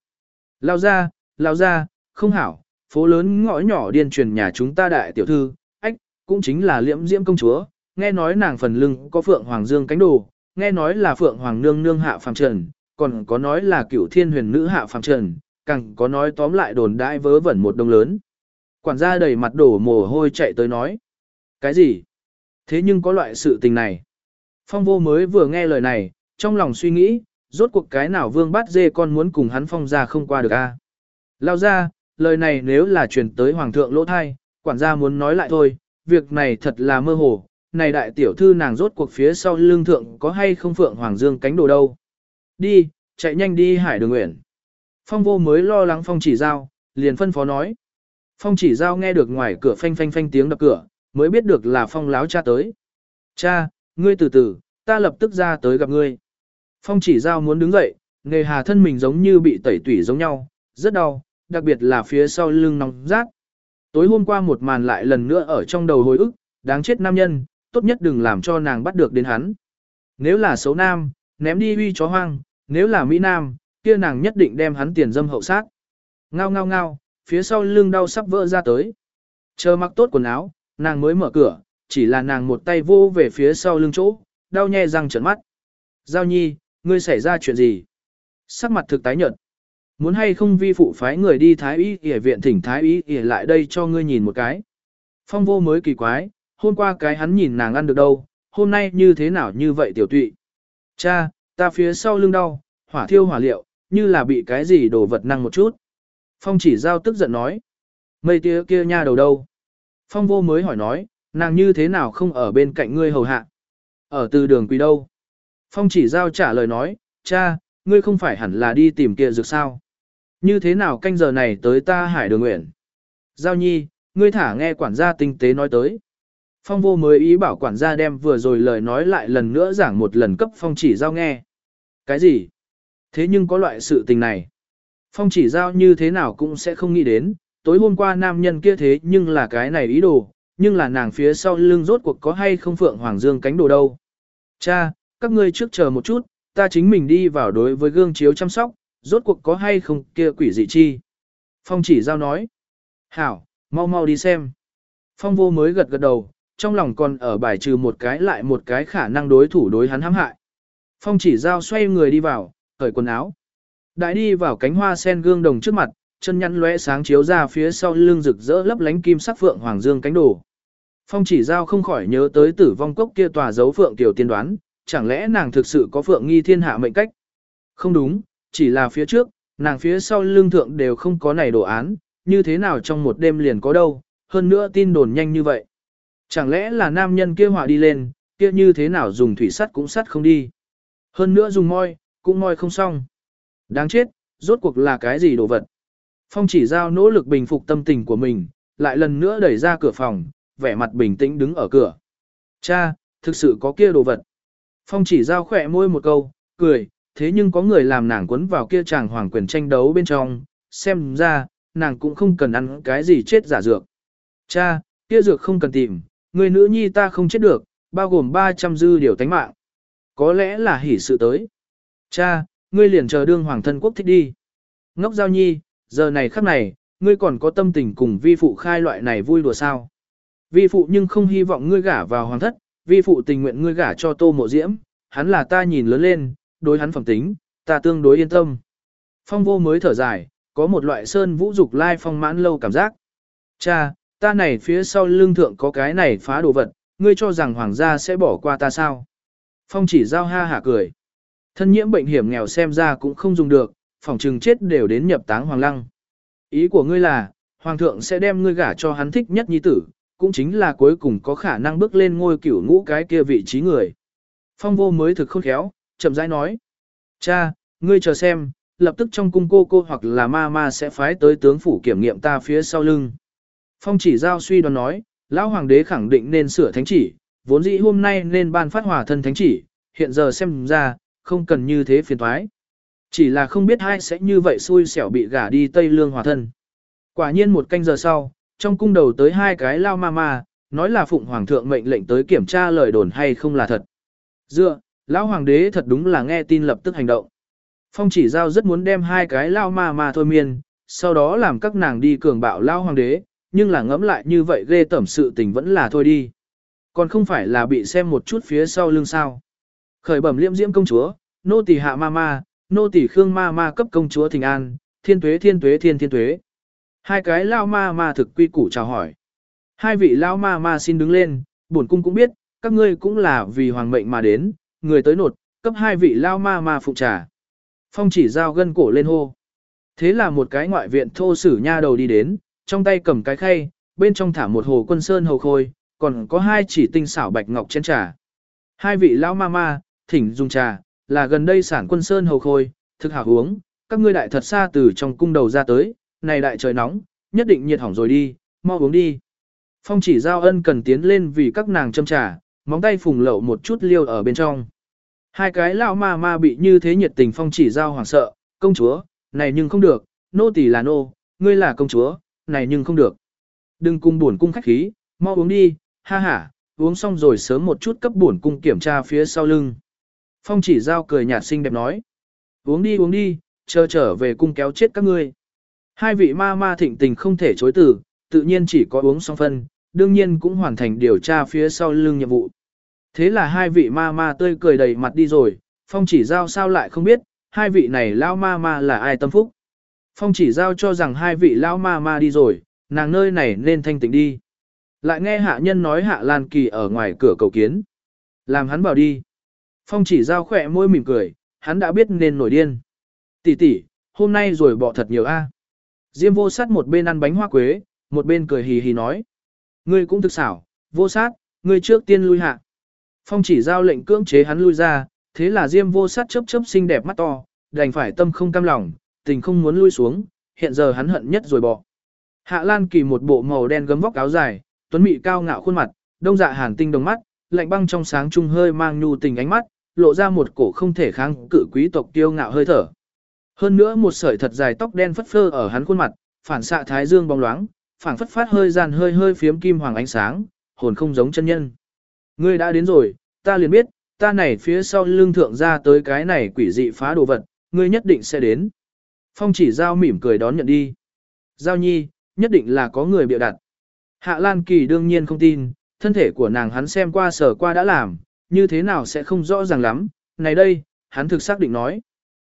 Lao ra, lao ra, không hảo, phố lớn ngõ nhỏ điên truyền nhà chúng ta đại tiểu thư, ách, cũng chính là liễm diễm công chúa, nghe nói nàng phần lưng có phượng hoàng dương cánh đồ, nghe nói là phượng hoàng nương nương hạ phàm trần, còn có nói là cửu thiên huyền nữ hạ phàm trần, càng có nói tóm lại đồn đại vớ vẩn một đông lớn. Quản gia đầy mặt đổ mồ hôi chạy tới nói. Cái gì? Thế nhưng có loại sự tình này. Phong vô mới vừa nghe lời này, trong lòng suy nghĩ, rốt cuộc cái nào vương bát dê con muốn cùng hắn phong ra không qua được a Lao ra, lời này nếu là truyền tới hoàng thượng lỗ thai, quản gia muốn nói lại thôi, việc này thật là mơ hồ, này đại tiểu thư nàng rốt cuộc phía sau lương thượng có hay không phượng hoàng dương cánh đồ đâu. Đi, chạy nhanh đi hải đường nguyện. Phong vô mới lo lắng phong chỉ giao, liền phân phó nói. Phong chỉ giao nghe được ngoài cửa phanh phanh phanh tiếng đập cửa, mới biết được là phong láo cha tới. Cha, ngươi từ từ, ta lập tức ra tới gặp ngươi. Phong chỉ giao muốn đứng dậy, nghề hà thân mình giống như bị tẩy tủy giống nhau, rất đau, đặc biệt là phía sau lưng nóng rát. Tối hôm qua một màn lại lần nữa ở trong đầu hồi ức, đáng chết nam nhân, tốt nhất đừng làm cho nàng bắt được đến hắn. Nếu là xấu nam, ném đi uy chó hoang, nếu là mỹ nam, kia nàng nhất định đem hắn tiền dâm hậu sát. Ngao ngao ngao, phía sau lưng đau sắp vỡ ra tới. Chờ mặc tốt quần áo, nàng mới mở cửa, chỉ là nàng một tay vô về phía sau lưng chỗ, đau nhè răng trợn mắt. Giao nhi, ngươi xảy ra chuyện gì? Sắc mặt thực tái nhợt. Muốn hay không vi phụ phái người đi thái y y viện thỉnh thái y y lại đây cho ngươi nhìn một cái. Phong vô mới kỳ quái, hôm qua cái hắn nhìn nàng ăn được đâu, hôm nay như thế nào như vậy tiểu tụy. Cha, ta phía sau lưng đau, hỏa thiêu hỏa liệu, như là bị cái gì đổ vật năng một chút. Phong chỉ giao tức giận nói. Mây tía kia nha đầu đâu? Phong vô mới hỏi nói, nàng như thế nào không ở bên cạnh ngươi hầu hạ? Ở từ đường quỳ đâu? Phong chỉ giao trả lời nói, cha, ngươi không phải hẳn là đi tìm kia dược sao. Như thế nào canh giờ này tới ta hải đường nguyện? Giao nhi, ngươi thả nghe quản gia tinh tế nói tới. Phong vô mới ý bảo quản gia đem vừa rồi lời nói lại lần nữa giảng một lần cấp phong chỉ giao nghe. Cái gì? Thế nhưng có loại sự tình này. Phong chỉ giao như thế nào cũng sẽ không nghĩ đến, tối hôm qua nam nhân kia thế nhưng là cái này ý đồ, nhưng là nàng phía sau lưng rốt cuộc có hay không Phượng Hoàng Dương cánh đồ đâu. Cha, các ngươi trước chờ một chút, ta chính mình đi vào đối với gương chiếu chăm sóc, rốt cuộc có hay không kia quỷ dị chi. Phong chỉ giao nói. Hảo, mau mau đi xem. Phong vô mới gật gật đầu, trong lòng còn ở bài trừ một cái lại một cái khả năng đối thủ đối hắn hãm hại. Phong chỉ giao xoay người đi vào, cởi quần áo. Đại đi vào cánh hoa sen gương đồng trước mặt, chân nhăn lóe sáng chiếu ra phía sau lưng rực rỡ lấp lánh kim sắc phượng hoàng dương cánh đồ. Phong chỉ giao không khỏi nhớ tới tử vong cốc kia tòa dấu phượng tiểu tiên đoán, chẳng lẽ nàng thực sự có phượng nghi thiên hạ mệnh cách? Không đúng, chỉ là phía trước, nàng phía sau lưng thượng đều không có này đồ án, như thế nào trong một đêm liền có đâu, hơn nữa tin đồn nhanh như vậy. Chẳng lẽ là nam nhân kia họa đi lên, kia như thế nào dùng thủy sắt cũng sắt không đi. Hơn nữa dùng môi, cũng môi không xong. Đáng chết, rốt cuộc là cái gì đồ vật. Phong chỉ giao nỗ lực bình phục tâm tình của mình, lại lần nữa đẩy ra cửa phòng, vẻ mặt bình tĩnh đứng ở cửa. Cha, thực sự có kia đồ vật. Phong chỉ giao khỏe môi một câu, cười, thế nhưng có người làm nàng quấn vào kia chàng hoàng quyền tranh đấu bên trong, xem ra, nàng cũng không cần ăn cái gì chết giả dược. Cha, kia dược không cần tìm, người nữ nhi ta không chết được, bao gồm 300 dư điều tánh mạng. Có lẽ là hỉ sự tới. Cha, ngươi liền chờ đương hoàng thân quốc thích đi. Ngốc giao nhi, giờ này khắc này, ngươi còn có tâm tình cùng vi phụ khai loại này vui đùa sao. Vi phụ nhưng không hy vọng ngươi gả vào hoàng thất, vi phụ tình nguyện ngươi gả cho tô mộ diễm, hắn là ta nhìn lớn lên, đối hắn phẩm tính, ta tương đối yên tâm. Phong vô mới thở dài, có một loại sơn vũ dục lai phong mãn lâu cảm giác. Cha, ta này phía sau lưng thượng có cái này phá đồ vật, ngươi cho rằng hoàng gia sẽ bỏ qua ta sao? Phong chỉ giao ha hả cười. Thân nhiễm bệnh hiểm nghèo xem ra cũng không dùng được, phòng trừng chết đều đến nhập táng hoàng lăng. Ý của ngươi là, hoàng thượng sẽ đem ngươi gả cho hắn thích nhất nhi tử, cũng chính là cuối cùng có khả năng bước lên ngôi cửu ngũ cái kia vị trí người. Phong vô mới thực khôn khéo, chậm rãi nói. Cha, ngươi chờ xem, lập tức trong cung cô cô hoặc là ma ma sẽ phái tới tướng phủ kiểm nghiệm ta phía sau lưng. Phong chỉ giao suy đoán nói, lão hoàng đế khẳng định nên sửa thánh chỉ, vốn dĩ hôm nay nên ban phát hòa thân thánh chỉ, hiện giờ xem ra, không cần như thế phiền thoái. Chỉ là không biết ai sẽ như vậy xui xẻo bị gả đi Tây Lương hòa thân. Quả nhiên một canh giờ sau, trong cung đầu tới hai cái lao ma ma, nói là phụng hoàng thượng mệnh lệnh tới kiểm tra lời đồn hay không là thật. Dựa, lão hoàng đế thật đúng là nghe tin lập tức hành động. Phong chỉ giao rất muốn đem hai cái lao ma ma thôi miên, sau đó làm các nàng đi cường bạo lao hoàng đế, nhưng là ngẫm lại như vậy ghê tẩm sự tình vẫn là thôi đi. Còn không phải là bị xem một chút phía sau lưng sao. Khởi bẩm liễm diễm công chúa, nô tỳ hạ ma ma, nô tỳ khương ma ma cấp công chúa thình an, thiên tuế thiên tuế thiên thiên tuế. Hai cái lao ma ma thực quy củ chào hỏi. Hai vị lao ma ma xin đứng lên, bổn cung cũng biết, các ngươi cũng là vì hoàng mệnh mà đến, người tới nột, cấp hai vị lao ma ma phụ trà. Phong chỉ giao gân cổ lên hô. Thế là một cái ngoại viện thô sử nha đầu đi đến, trong tay cầm cái khay, bên trong thả một hồ quân sơn hầu khôi, còn có hai chỉ tinh xảo bạch ngọc chén trà. Hai vị lão ma ma, thỉnh dùng trà, là gần đây sản quân sơn hầu khôi, thực hảo uống, các ngươi đại thật xa từ trong cung đầu ra tới, này đại trời nóng, nhất định nhiệt hỏng rồi đi, mau uống đi. Phong chỉ giao ân cần tiến lên vì các nàng châm trà, móng tay phùng lậu một chút liêu ở bên trong. Hai cái lão ma ma bị như thế nhiệt tình phong chỉ giao hoảng sợ, công chúa, này nhưng không được, nô tỳ là nô, ngươi là công chúa, này nhưng không được. Đừng cung buồn cung khách khí, mau uống đi, ha ha, uống xong rồi sớm một chút cấp buồn cung kiểm tra phía sau lưng. Phong chỉ giao cười nhạt xinh đẹp nói. Uống đi uống đi, chờ trở về cung kéo chết các ngươi. Hai vị ma ma thịnh tình không thể chối từ, tự nhiên chỉ có uống xong phân, đương nhiên cũng hoàn thành điều tra phía sau lưng nhiệm vụ. Thế là hai vị ma ma tươi cười đầy mặt đi rồi, phong chỉ giao sao lại không biết, hai vị này lao ma ma là ai tâm phúc. Phong chỉ giao cho rằng hai vị lao ma ma đi rồi, nàng nơi này nên thanh tịnh đi. Lại nghe hạ nhân nói hạ Lan Kỳ ở ngoài cửa cầu kiến. Làm hắn bảo đi. Phong chỉ giao khỏe môi mỉm cười, hắn đã biết nên nổi điên. Tỷ tỷ, hôm nay rồi bỏ thật nhiều a. Diêm vô sát một bên ăn bánh hoa quế, một bên cười hì hì nói. Ngươi cũng thực xảo, vô sát, ngươi trước tiên lui hạ. Phong chỉ giao lệnh cưỡng chế hắn lui ra, thế là Diêm vô sát chớp chớp xinh đẹp mắt to, đành phải tâm không cam lòng, tình không muốn lui xuống, hiện giờ hắn hận nhất rồi bỏ. Hạ Lan Kỳ một bộ màu đen gấm vóc áo dài, tuấn mỹ cao ngạo khuôn mặt, đông dạ hàn tinh đồng mắt, lạnh băng trong sáng trung hơi mang nhu tình ánh mắt, lộ ra một cổ không thể kháng cự quý tộc tiêu ngạo hơi thở. Hơn nữa một sợi thật dài tóc đen phất phơ ở hắn khuôn mặt, phản xạ thái dương bóng loáng, Phảng phất phát hơi gian hơi hơi phiếm kim hoàng ánh sáng, hồn không giống chân nhân. Ngươi đã đến rồi, ta liền biết, ta này phía sau lưng thượng ra tới cái này quỷ dị phá đồ vật, ngươi nhất định sẽ đến. Phong chỉ giao mỉm cười đón nhận đi. Giao nhi, nhất định là có người bịa đặt. Hạ Lan Kỳ đương nhiên không tin, thân thể của nàng hắn xem qua sở qua đã làm, như thế nào sẽ không rõ ràng lắm. Này đây, hắn thực xác định nói.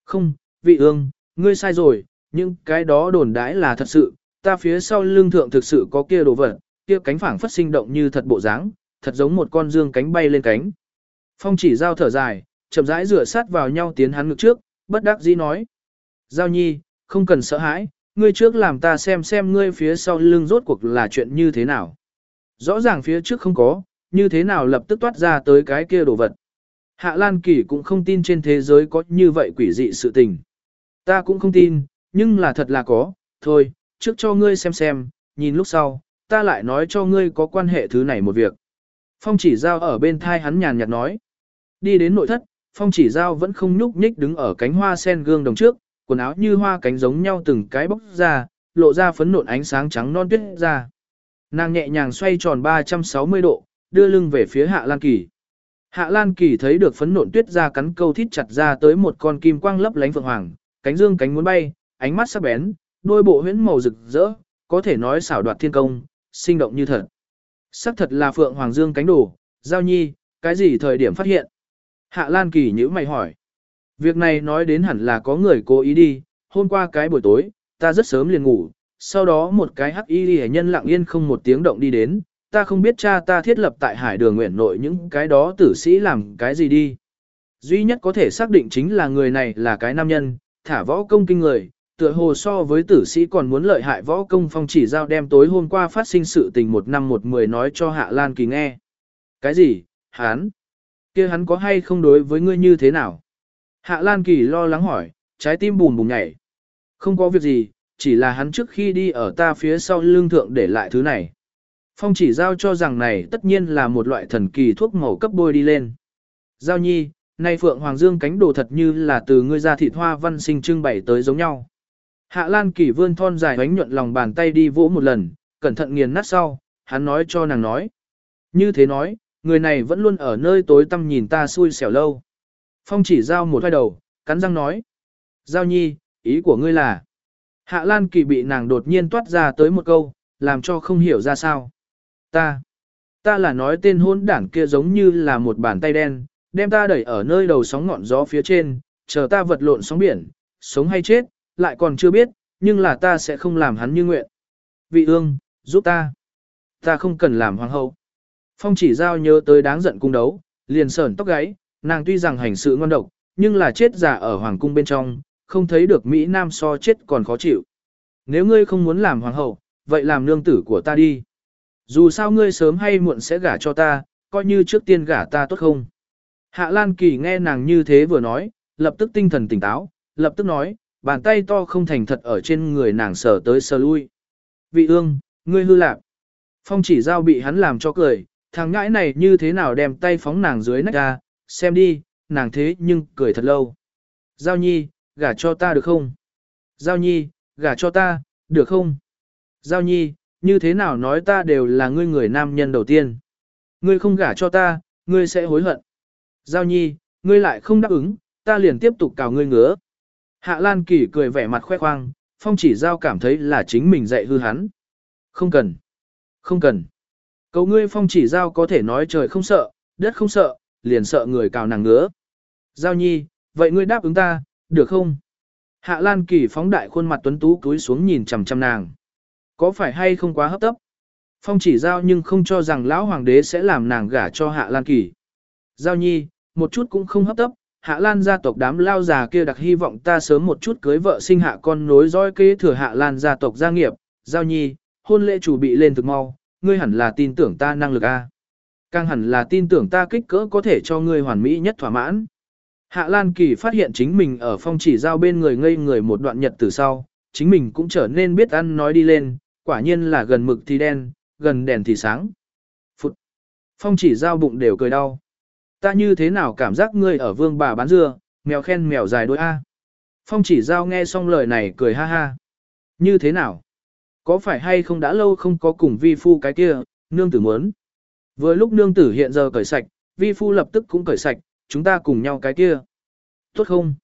Không, vị ương, ngươi sai rồi, nhưng cái đó đồn đãi là thật sự, ta phía sau lưng thượng thực sự có kia đồ vật, kia cánh phẳng phát sinh động như thật bộ dáng, thật giống một con dương cánh bay lên cánh. Phong chỉ giao thở dài, chậm rãi rửa sát vào nhau tiến hắn ngực trước, bất đắc dĩ nói. Giao nhi, không cần sợ hãi, ngươi trước làm ta xem xem ngươi phía sau lưng rốt cuộc là chuyện như thế nào. Rõ ràng phía trước không có, như thế nào lập tức toát ra tới cái kia đồ vật. Hạ Lan Kỳ cũng không tin trên thế giới có như vậy quỷ dị sự tình. Ta cũng không tin, nhưng là thật là có, thôi, trước cho ngươi xem xem, nhìn lúc sau, ta lại nói cho ngươi có quan hệ thứ này một việc. Phong chỉ giao ở bên thai hắn nhàn nhạt nói. Đi đến nội thất, phong chỉ giao vẫn không nhúc nhích đứng ở cánh hoa sen gương đồng trước, quần áo như hoa cánh giống nhau từng cái bóc ra, lộ ra phấn nộn ánh sáng trắng non tuyết ra. Nàng nhẹ nhàng xoay tròn 360 độ, đưa lưng về phía Hạ Lan Kỳ. Hạ Lan Kỳ thấy được phấn nộn tuyết ra cắn câu thít chặt ra tới một con kim quang lấp lánh phượng hoàng, cánh dương cánh muốn bay, ánh mắt sắc bén, đôi bộ huyễn màu rực rỡ, có thể nói xảo đoạt thiên công, sinh động như thật. Sắc thật là phượng hoàng dương cánh đồ, giao nhi, cái gì thời điểm phát hiện? Hạ Lan Kỳ nhữ mày hỏi. Việc này nói đến hẳn là có người cố ý đi, hôm qua cái buổi tối, ta rất sớm liền ngủ, sau đó một cái hắc y hệ nhân lặng yên không một tiếng động đi đến, ta không biết cha ta thiết lập tại hải đường nguyện nội những cái đó tử sĩ làm cái gì đi. Duy nhất có thể xác định chính là người này là cái nam nhân, thả võ công kinh người, tựa hồ so với tử sĩ còn muốn lợi hại võ công phong chỉ giao đem tối hôm qua phát sinh sự tình một năm một mười nói cho Hạ Lan Kỳ nghe. Cái gì, hắn? kia hắn có hay không đối với ngươi như thế nào? Hạ Lan Kỳ lo lắng hỏi, trái tim bùm bùm nhảy. Không có việc gì, chỉ là hắn trước khi đi ở ta phía sau lưng thượng để lại thứ này. Phong chỉ giao cho rằng này tất nhiên là một loại thần kỳ thuốc màu cấp bôi đi lên. Giao nhi, nay Phượng Hoàng Dương cánh đồ thật như là từ ngươi ra thịt hoa văn sinh trưng bày tới giống nhau. Hạ Lan Kỳ vươn thon dài ánh nhuận lòng bàn tay đi vỗ một lần, cẩn thận nghiền nát sau, hắn nói cho nàng nói. Như thế nói, người này vẫn luôn ở nơi tối tăm nhìn ta xui xẻo lâu. Phong chỉ giao một hai đầu, cắn răng nói. Giao nhi, ý của ngươi là. Hạ Lan Kỳ bị nàng đột nhiên toát ra tới một câu, làm cho không hiểu ra sao. Ta, ta là nói tên hôn đảng kia giống như là một bàn tay đen, đem ta đẩy ở nơi đầu sóng ngọn gió phía trên, chờ ta vật lộn sóng biển, sống hay chết, lại còn chưa biết, nhưng là ta sẽ không làm hắn như nguyện. Vị ương, giúp ta. Ta không cần làm hoàng hậu. Phong chỉ giao nhớ tới đáng giận cung đấu, liền sờn tóc gáy, nàng tuy rằng hành sự ngon độc, nhưng là chết giả ở hoàng cung bên trong, không thấy được Mỹ Nam so chết còn khó chịu. Nếu ngươi không muốn làm hoàng hậu, vậy làm nương tử của ta đi. Dù sao ngươi sớm hay muộn sẽ gả cho ta, coi như trước tiên gả ta tốt không. Hạ Lan Kỳ nghe nàng như thế vừa nói, lập tức tinh thần tỉnh táo, lập tức nói, bàn tay to không thành thật ở trên người nàng sờ tới sờ lui. Vị ương, ngươi hư lạc. Phong chỉ giao bị hắn làm cho cười, thằng ngãi này như thế nào đem tay phóng nàng dưới nách ra, xem đi, nàng thế nhưng cười thật lâu. Giao nhi, gả cho ta được không? Giao nhi, gả cho ta, được không? Giao nhi, như thế nào nói ta đều là ngươi người nam nhân đầu tiên. Ngươi không gả cho ta, ngươi sẽ hối hận. Giao nhi, ngươi lại không đáp ứng, ta liền tiếp tục cào ngươi ngứa. Hạ Lan Kỳ cười vẻ mặt khoe khoang, phong chỉ giao cảm thấy là chính mình dạy hư hắn. Không cần. Không cần. Cậu ngươi phong chỉ giao có thể nói trời không sợ, đất không sợ, liền sợ người cào nàng ngứa. Giao nhi, vậy ngươi đáp ứng ta, được không? Hạ Lan Kỳ phóng đại khuôn mặt tuấn tú cúi xuống nhìn chằm chằm nàng. Có phải hay không quá hấp tấp? Phong chỉ giao nhưng không cho rằng lão hoàng đế sẽ làm nàng gả cho Hạ Lan Kỳ. Giao nhi, một chút cũng không hấp tấp, Hạ Lan gia tộc đám lao già kia đặc hy vọng ta sớm một chút cưới vợ sinh hạ con nối dõi kế thừa Hạ Lan gia tộc gia nghiệp. Giao nhi, hôn lễ chủ bị lên thực mau, ngươi hẳn là tin tưởng ta năng lực a. Càng hẳn là tin tưởng ta kích cỡ có thể cho ngươi hoàn mỹ nhất thỏa mãn. Hạ Lan Kỳ phát hiện chính mình ở phong chỉ giao bên người ngây người một đoạn nhật từ sau, chính mình cũng trở nên biết ăn nói đi lên, quả nhiên là gần mực thì đen, gần đèn thì sáng. Phụt! Phong chỉ giao bụng đều cười đau. Ta như thế nào cảm giác ngươi ở vương bà bán dưa, mèo khen mèo dài đôi A. Phong chỉ giao nghe xong lời này cười ha ha. Như thế nào? Có phải hay không đã lâu không có cùng vi phu cái kia, nương tử muốn. Vừa lúc nương tử hiện giờ cởi sạch, vi phu lập tức cũng cởi sạch, chúng ta cùng nhau cái kia. Tốt không?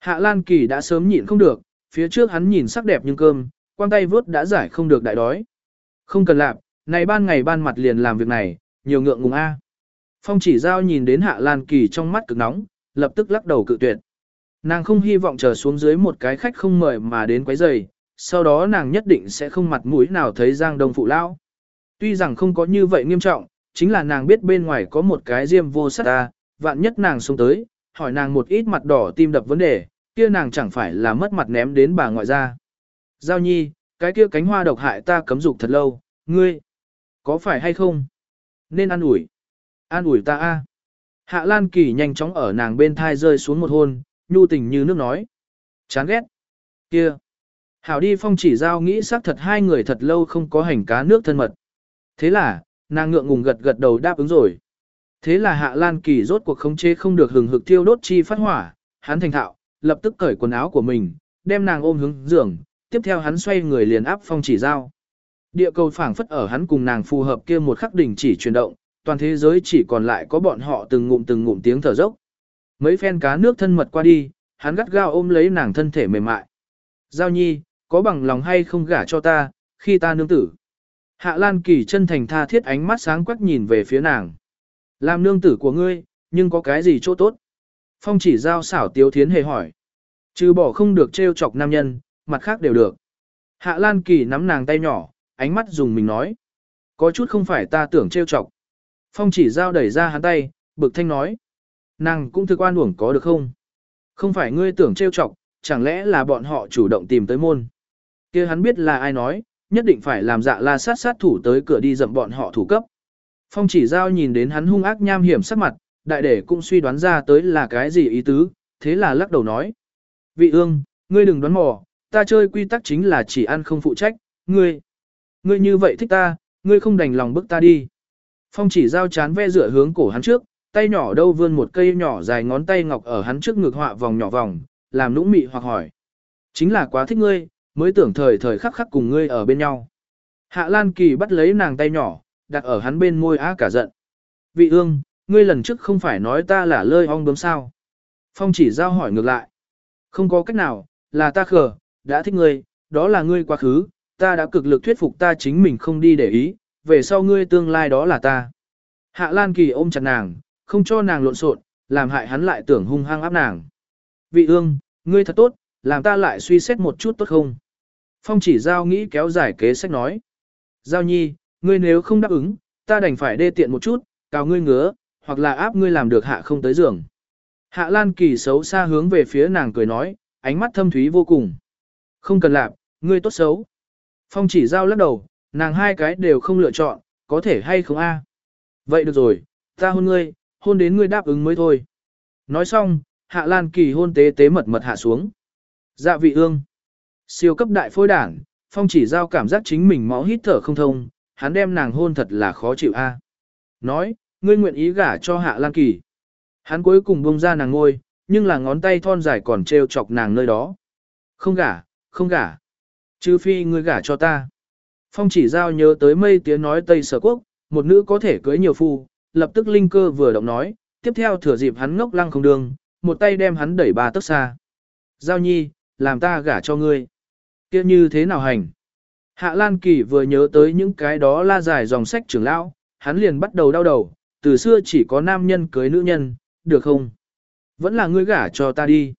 Hạ Lan Kỳ đã sớm nhịn không được, phía trước hắn nhìn sắc đẹp nhưng cơm, quang tay vớt đã giải không được đại đói. Không cần làm, này ban ngày ban mặt liền làm việc này, nhiều ngượng ngùng a. Phong chỉ giao nhìn đến Hạ Lan Kỳ trong mắt cực nóng, lập tức lắc đầu cự tuyệt. Nàng không hy vọng chờ xuống dưới một cái khách không mời mà đến quấy rầy, sau đó nàng nhất định sẽ không mặt mũi nào thấy Giang Đông phụ lão. Tuy rằng không có như vậy nghiêm trọng, chính là nàng biết bên ngoài có một cái diêm vô sát ta, vạn nhất nàng xuống tới, hỏi nàng một ít mặt đỏ tim đập vấn đề, kia nàng chẳng phải là mất mặt ném đến bà ngoại ra. Giao nhi, cái kia cánh hoa độc hại ta cấm dục thật lâu, ngươi, có phải hay không? Nên ăn ủi. An ủi ta a. Hạ Lan Kỳ nhanh chóng ở nàng bên thai rơi xuống một hôn, nhu tình như nước nói. Chán ghét. Kia. Hảo đi phong chỉ giao nghĩ xác thật hai người thật lâu không có hành cá nước thân mật. Thế là, nàng ngượng ngùng gật gật đầu đáp ứng rồi. Thế là Hạ Lan Kỳ rốt cuộc khống chế không được hừng hực thiêu đốt chi phát hỏa, hắn thành thạo, lập tức cởi quần áo của mình, đem nàng ôm hướng giường, tiếp theo hắn xoay người liền áp phong chỉ giao. Địa cầu phảng phất ở hắn cùng nàng phù hợp kia một khắc đỉnh chỉ chuyển động, toàn thế giới chỉ còn lại có bọn họ từng ngụm từng ngụm tiếng thở dốc. Mấy phen cá nước thân mật qua đi, hắn gắt gao ôm lấy nàng thân thể mềm mại. Giao nhi, có bằng lòng hay không gả cho ta, khi ta nương tử. Hạ Lan Kỳ chân thành tha thiết ánh mắt sáng quắc nhìn về phía nàng. Làm nương tử của ngươi, nhưng có cái gì chỗ tốt? Phong chỉ giao xảo tiếu thiến hề hỏi. Trừ bỏ không được trêu chọc nam nhân, mặt khác đều được. Hạ Lan Kỳ nắm nàng tay nhỏ, ánh mắt dùng mình nói. Có chút không phải ta tưởng trêu chọc. Phong chỉ giao đẩy ra hắn tay, bực thanh nói. Nàng cũng thực quan uổng có được không? Không phải ngươi tưởng trêu chọc, chẳng lẽ là bọn họ chủ động tìm tới môn. kia hắn biết là ai nói, nhất định phải làm dạ la sát sát thủ tới cửa đi dậm bọn họ thủ cấp. Phong chỉ giao nhìn đến hắn hung ác nham hiểm sắc mặt, đại để cũng suy đoán ra tới là cái gì ý tứ, thế là lắc đầu nói. Vị ương, ngươi đừng đoán mò, ta chơi quy tắc chính là chỉ ăn không phụ trách, ngươi. Ngươi như vậy thích ta, ngươi không đành lòng bức ta đi. Phong chỉ giao chán ve dựa hướng cổ hắn trước, tay nhỏ đâu vươn một cây nhỏ dài ngón tay ngọc ở hắn trước ngực họa vòng nhỏ vòng, làm nũng mị hoặc hỏi. Chính là quá thích ngươi, mới tưởng thời thời khắc khắc cùng ngươi ở bên nhau. Hạ Lan Kỳ bắt lấy nàng tay nhỏ, đặt ở hắn bên môi á cả giận. Vị ương, ngươi lần trước không phải nói ta là lơi ong bướm sao. Phong chỉ giao hỏi ngược lại. Không có cách nào, là ta khờ, đã thích ngươi, đó là ngươi quá khứ, ta đã cực lực thuyết phục ta chính mình không đi để ý, về sau ngươi tương lai đó là ta. Hạ Lan Kỳ ôm chặt nàng, không cho nàng lộn xộn, làm hại hắn lại tưởng hung hăng áp nàng. Vị ương, ngươi thật tốt, làm ta lại suy xét một chút tốt không? Phong chỉ giao nghĩ kéo dài kế sách nói. Giao nhi, ngươi nếu không đáp ứng, ta đành phải đê tiện một chút, cào ngươi ngứa, hoặc là áp ngươi làm được hạ không tới giường. Hạ Lan Kỳ xấu xa hướng về phía nàng cười nói, ánh mắt thâm thúy vô cùng. Không cần làm, ngươi tốt xấu. Phong chỉ giao lắc đầu, nàng hai cái đều không lựa chọn, có thể hay không a? Vậy được rồi, ta hôn ngươi, hôn đến ngươi đáp ứng mới thôi. Nói xong, Hạ Lan Kỳ hôn tế tế mật mật hạ xuống. Dạ vị ương. Siêu cấp đại phôi đảng, Phong chỉ giao cảm giác chính mình máu hít thở không thông, hắn đem nàng hôn thật là khó chịu a. Nói, ngươi nguyện ý gả cho Hạ Lan Kỳ. Hắn cuối cùng buông ra nàng ngôi, nhưng là ngón tay thon dài còn treo chọc nàng nơi đó. Không gả, không gả. Chứ phi ngươi gả cho ta. Phong chỉ giao nhớ tới mây tiếng nói Tây Sở Quốc, một nữ có thể cưới nhiều phu, lập tức linh cơ vừa động nói, tiếp theo thừa dịp hắn ngốc lăng không đường, một tay đem hắn đẩy ba tấc xa. Giao nhi, làm ta gả cho ngươi. kia như thế nào hành? Hạ Lan Kỳ vừa nhớ tới những cái đó la dài dòng sách trưởng lão, hắn liền bắt đầu đau đầu, từ xưa chỉ có nam nhân cưới nữ nhân, được không? Vẫn là ngươi gả cho ta đi.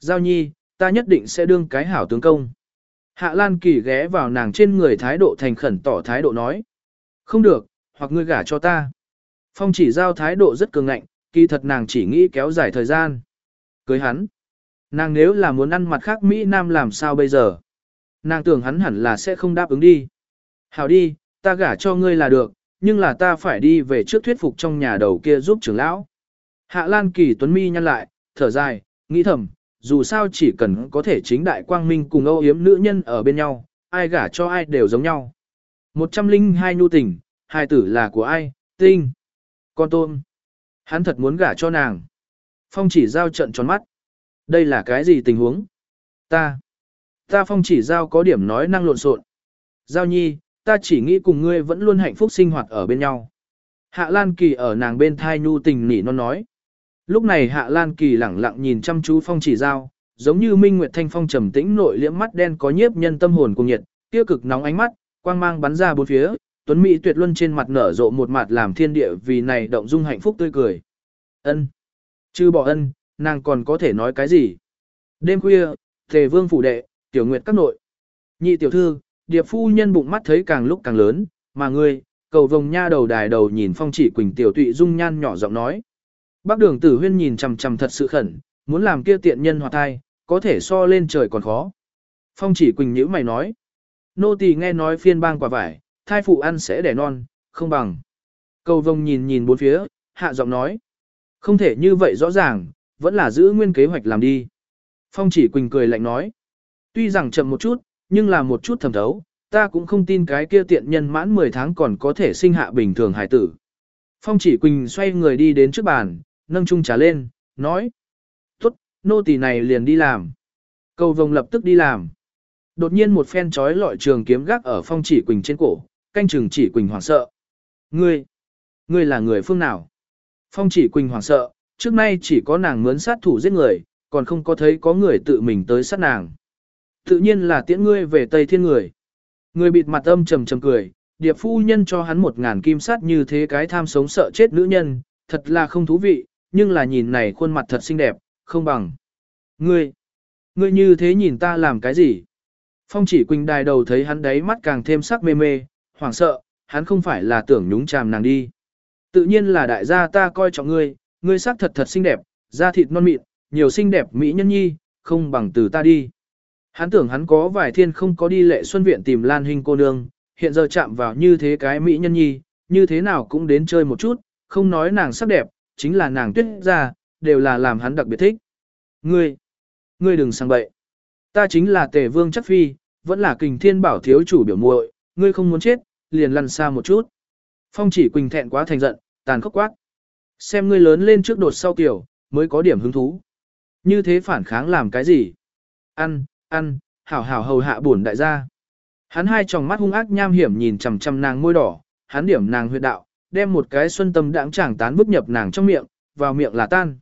Giao nhi, ta nhất định sẽ đương cái hảo tướng công. Hạ Lan Kỳ ghé vào nàng trên người thái độ thành khẩn tỏ thái độ nói. Không được, hoặc ngươi gả cho ta. Phong chỉ giao thái độ rất cường ngạnh, kỳ thật nàng chỉ nghĩ kéo dài thời gian. Cưới hắn. Nàng nếu là muốn ăn mặt khác Mỹ Nam làm sao bây giờ? Nàng tưởng hắn hẳn là sẽ không đáp ứng đi. Hảo đi, ta gả cho ngươi là được, nhưng là ta phải đi về trước thuyết phục trong nhà đầu kia giúp trưởng lão. Hạ Lan Kỳ Tuấn Mi nhăn lại, thở dài, nghĩ thầm, dù sao chỉ cần có thể chính đại quang minh cùng âu yếm nữ nhân ở bên nhau, ai gả cho ai đều giống nhau. 102 nhu tình, hai tử là của ai, tinh, con tôm. Hắn thật muốn gả cho nàng. Phong chỉ giao trận tròn mắt. Đây là cái gì tình huống? Ta. Ta phong chỉ giao có điểm nói năng lộn xộn. Giao nhi, ta chỉ nghĩ cùng ngươi vẫn luôn hạnh phúc sinh hoạt ở bên nhau. Hạ Lan Kỳ ở nàng bên thai nhu tình nỉ non nói. Lúc này Hạ Lan Kỳ lẳng lặng nhìn chăm chú phong chỉ giao, giống như Minh Nguyệt Thanh Phong trầm tĩnh nội liễm mắt đen có nhiếp nhân tâm hồn cùng nhiệt, tiêu cực nóng ánh mắt, quang mang bắn ra bốn phía, tuấn mỹ tuyệt luân trên mặt nở rộ một mặt làm thiên địa vì này động dung hạnh phúc tươi cười. Ân, chư bỏ ân, nàng còn có thể nói cái gì? Đêm khuya, Tề Vương phủ đệ, Tiểu Nguyệt các nội. Nhị tiểu thư, điệp phu nhân bụng mắt thấy càng lúc càng lớn, mà ngươi, cầu vồng nha đầu đài đầu nhìn phong chỉ quỳnh tiểu tụy dung nhan nhỏ giọng nói. Bác đường tử huyên nhìn chằm chằm thật sự khẩn, muốn làm kia tiện nhân hoạt thai, có thể so lên trời còn khó. Phong chỉ quỳnh nhữ mày nói. Nô tỳ nghe nói phiên bang quả vải, thai phụ ăn sẽ đẻ non, không bằng. Cầu vông nhìn nhìn bốn phía, hạ giọng nói. Không thể như vậy rõ ràng, vẫn là giữ nguyên kế hoạch làm đi. Phong chỉ quỳnh cười lạnh nói. Tuy rằng chậm một chút, nhưng là một chút thầm thấu, ta cũng không tin cái kia tiện nhân mãn 10 tháng còn có thể sinh hạ bình thường hải tử. Phong chỉ quỳnh xoay người đi đến trước bàn, nâng chung trà lên, nói. Tốt, nô tỳ này liền đi làm. Cầu vồng lập tức đi làm. Đột nhiên một phen chói lọi trường kiếm gác ở phong chỉ quỳnh trên cổ, canh chừng chỉ quỳnh hoảng sợ. Ngươi, ngươi là người phương nào? Phong chỉ quỳnh hoảng sợ, trước nay chỉ có nàng mướn sát thủ giết người, còn không có thấy có người tự mình tới sát nàng. Tự nhiên là tiễn ngươi về Tây Thiên người. Người bịt mặt âm trầm trầm cười, điệp phu nhân cho hắn một ngàn kim sát như thế cái tham sống sợ chết nữ nhân, thật là không thú vị, nhưng là nhìn này khuôn mặt thật xinh đẹp, không bằng. Ngươi, ngươi như thế nhìn ta làm cái gì? Phong chỉ quỳnh đài đầu thấy hắn đấy mắt càng thêm sắc mê mê, hoảng sợ, hắn không phải là tưởng nhúng chàm nàng đi. Tự nhiên là đại gia ta coi trọng ngươi, ngươi sắc thật thật xinh đẹp, da thịt non mịn, nhiều xinh đẹp mỹ nhân nhi, không bằng từ ta đi. Hắn tưởng hắn có vài thiên không có đi lệ xuân viện tìm Lan Hinh cô nương, hiện giờ chạm vào như thế cái mỹ nhân nhi, như thế nào cũng đến chơi một chút, không nói nàng sắc đẹp, chính là nàng tuyết ra, đều là làm hắn đặc biệt thích. Ngươi, ngươi đừng sang bậy. Ta chính là tề vương chắc phi, vẫn là kình thiên bảo thiếu chủ biểu muội, ngươi không muốn chết, liền lăn xa một chút. Phong chỉ quỳnh thẹn quá thành giận, tàn khốc quát. Xem ngươi lớn lên trước đột sau tiểu, mới có điểm hứng thú. Như thế phản kháng làm cái gì? Ăn, ăn, hảo hảo hầu hạ buồn đại gia. Hắn hai tròng mắt hung ác nham hiểm nhìn chằm chằm nàng môi đỏ, hắn điểm nàng huyệt đạo, đem một cái xuân tâm đãng chàng tán bức nhập nàng trong miệng, vào miệng là tan.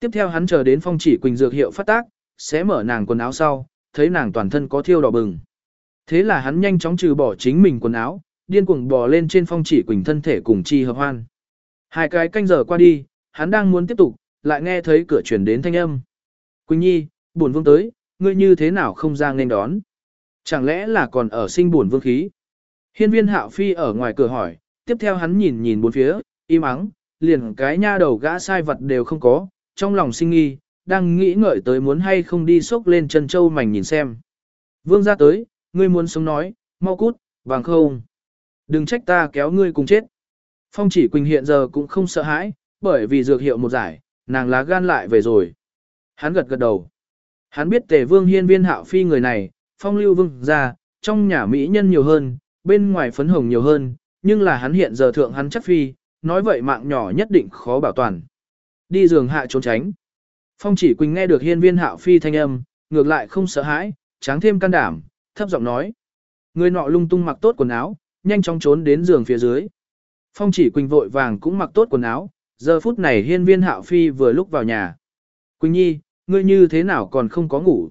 Tiếp theo hắn chờ đến phong chỉ quỳnh dược hiệu phát tác, sẽ mở nàng quần áo sau, thấy nàng toàn thân có thiêu đỏ bừng. Thế là hắn nhanh chóng trừ bỏ chính mình quần áo, điên cuồng bò lên trên phong chỉ quỳnh thân thể cùng chi hợp hoan. Hai cái canh giờ qua đi, hắn đang muốn tiếp tục, lại nghe thấy cửa chuyển đến thanh âm. Quỳnh Nhi, buồn vương tới, ngươi như thế nào không ra nên đón? Chẳng lẽ là còn ở sinh buồn vương khí? Hiên viên hạo phi ở ngoài cửa hỏi, tiếp theo hắn nhìn nhìn bốn phía, im ắng, liền cái nha đầu gã sai vật đều không có, trong lòng sinh nghi, đang nghĩ ngợi tới muốn hay không đi xốc lên chân châu mảnh nhìn xem. Vương ra tới, ngươi muốn sống nói, mau cút, vàng không. Đừng trách ta kéo ngươi cùng chết. Phong chỉ Quỳnh hiện giờ cũng không sợ hãi, bởi vì dược hiệu một giải, nàng lá gan lại về rồi. Hắn gật gật đầu. Hắn biết tề vương hiên viên hạo phi người này, phong lưu vương ra, trong nhà mỹ nhân nhiều hơn, bên ngoài phấn hồng nhiều hơn, nhưng là hắn hiện giờ thượng hắn chắc phi, nói vậy mạng nhỏ nhất định khó bảo toàn. Đi giường hạ trốn tránh. Phong chỉ Quỳnh nghe được hiên viên hạo phi thanh âm, ngược lại không sợ hãi, tráng thêm can đảm, thấp giọng nói. Người nọ lung tung mặc tốt quần áo, nhanh chóng trốn đến giường phía dưới. Phong chỉ Quỳnh vội vàng cũng mặc tốt quần áo, giờ phút này hiên viên hạo phi vừa lúc vào nhà. Quỳnh nhi, ngươi như thế nào còn không có ngủ?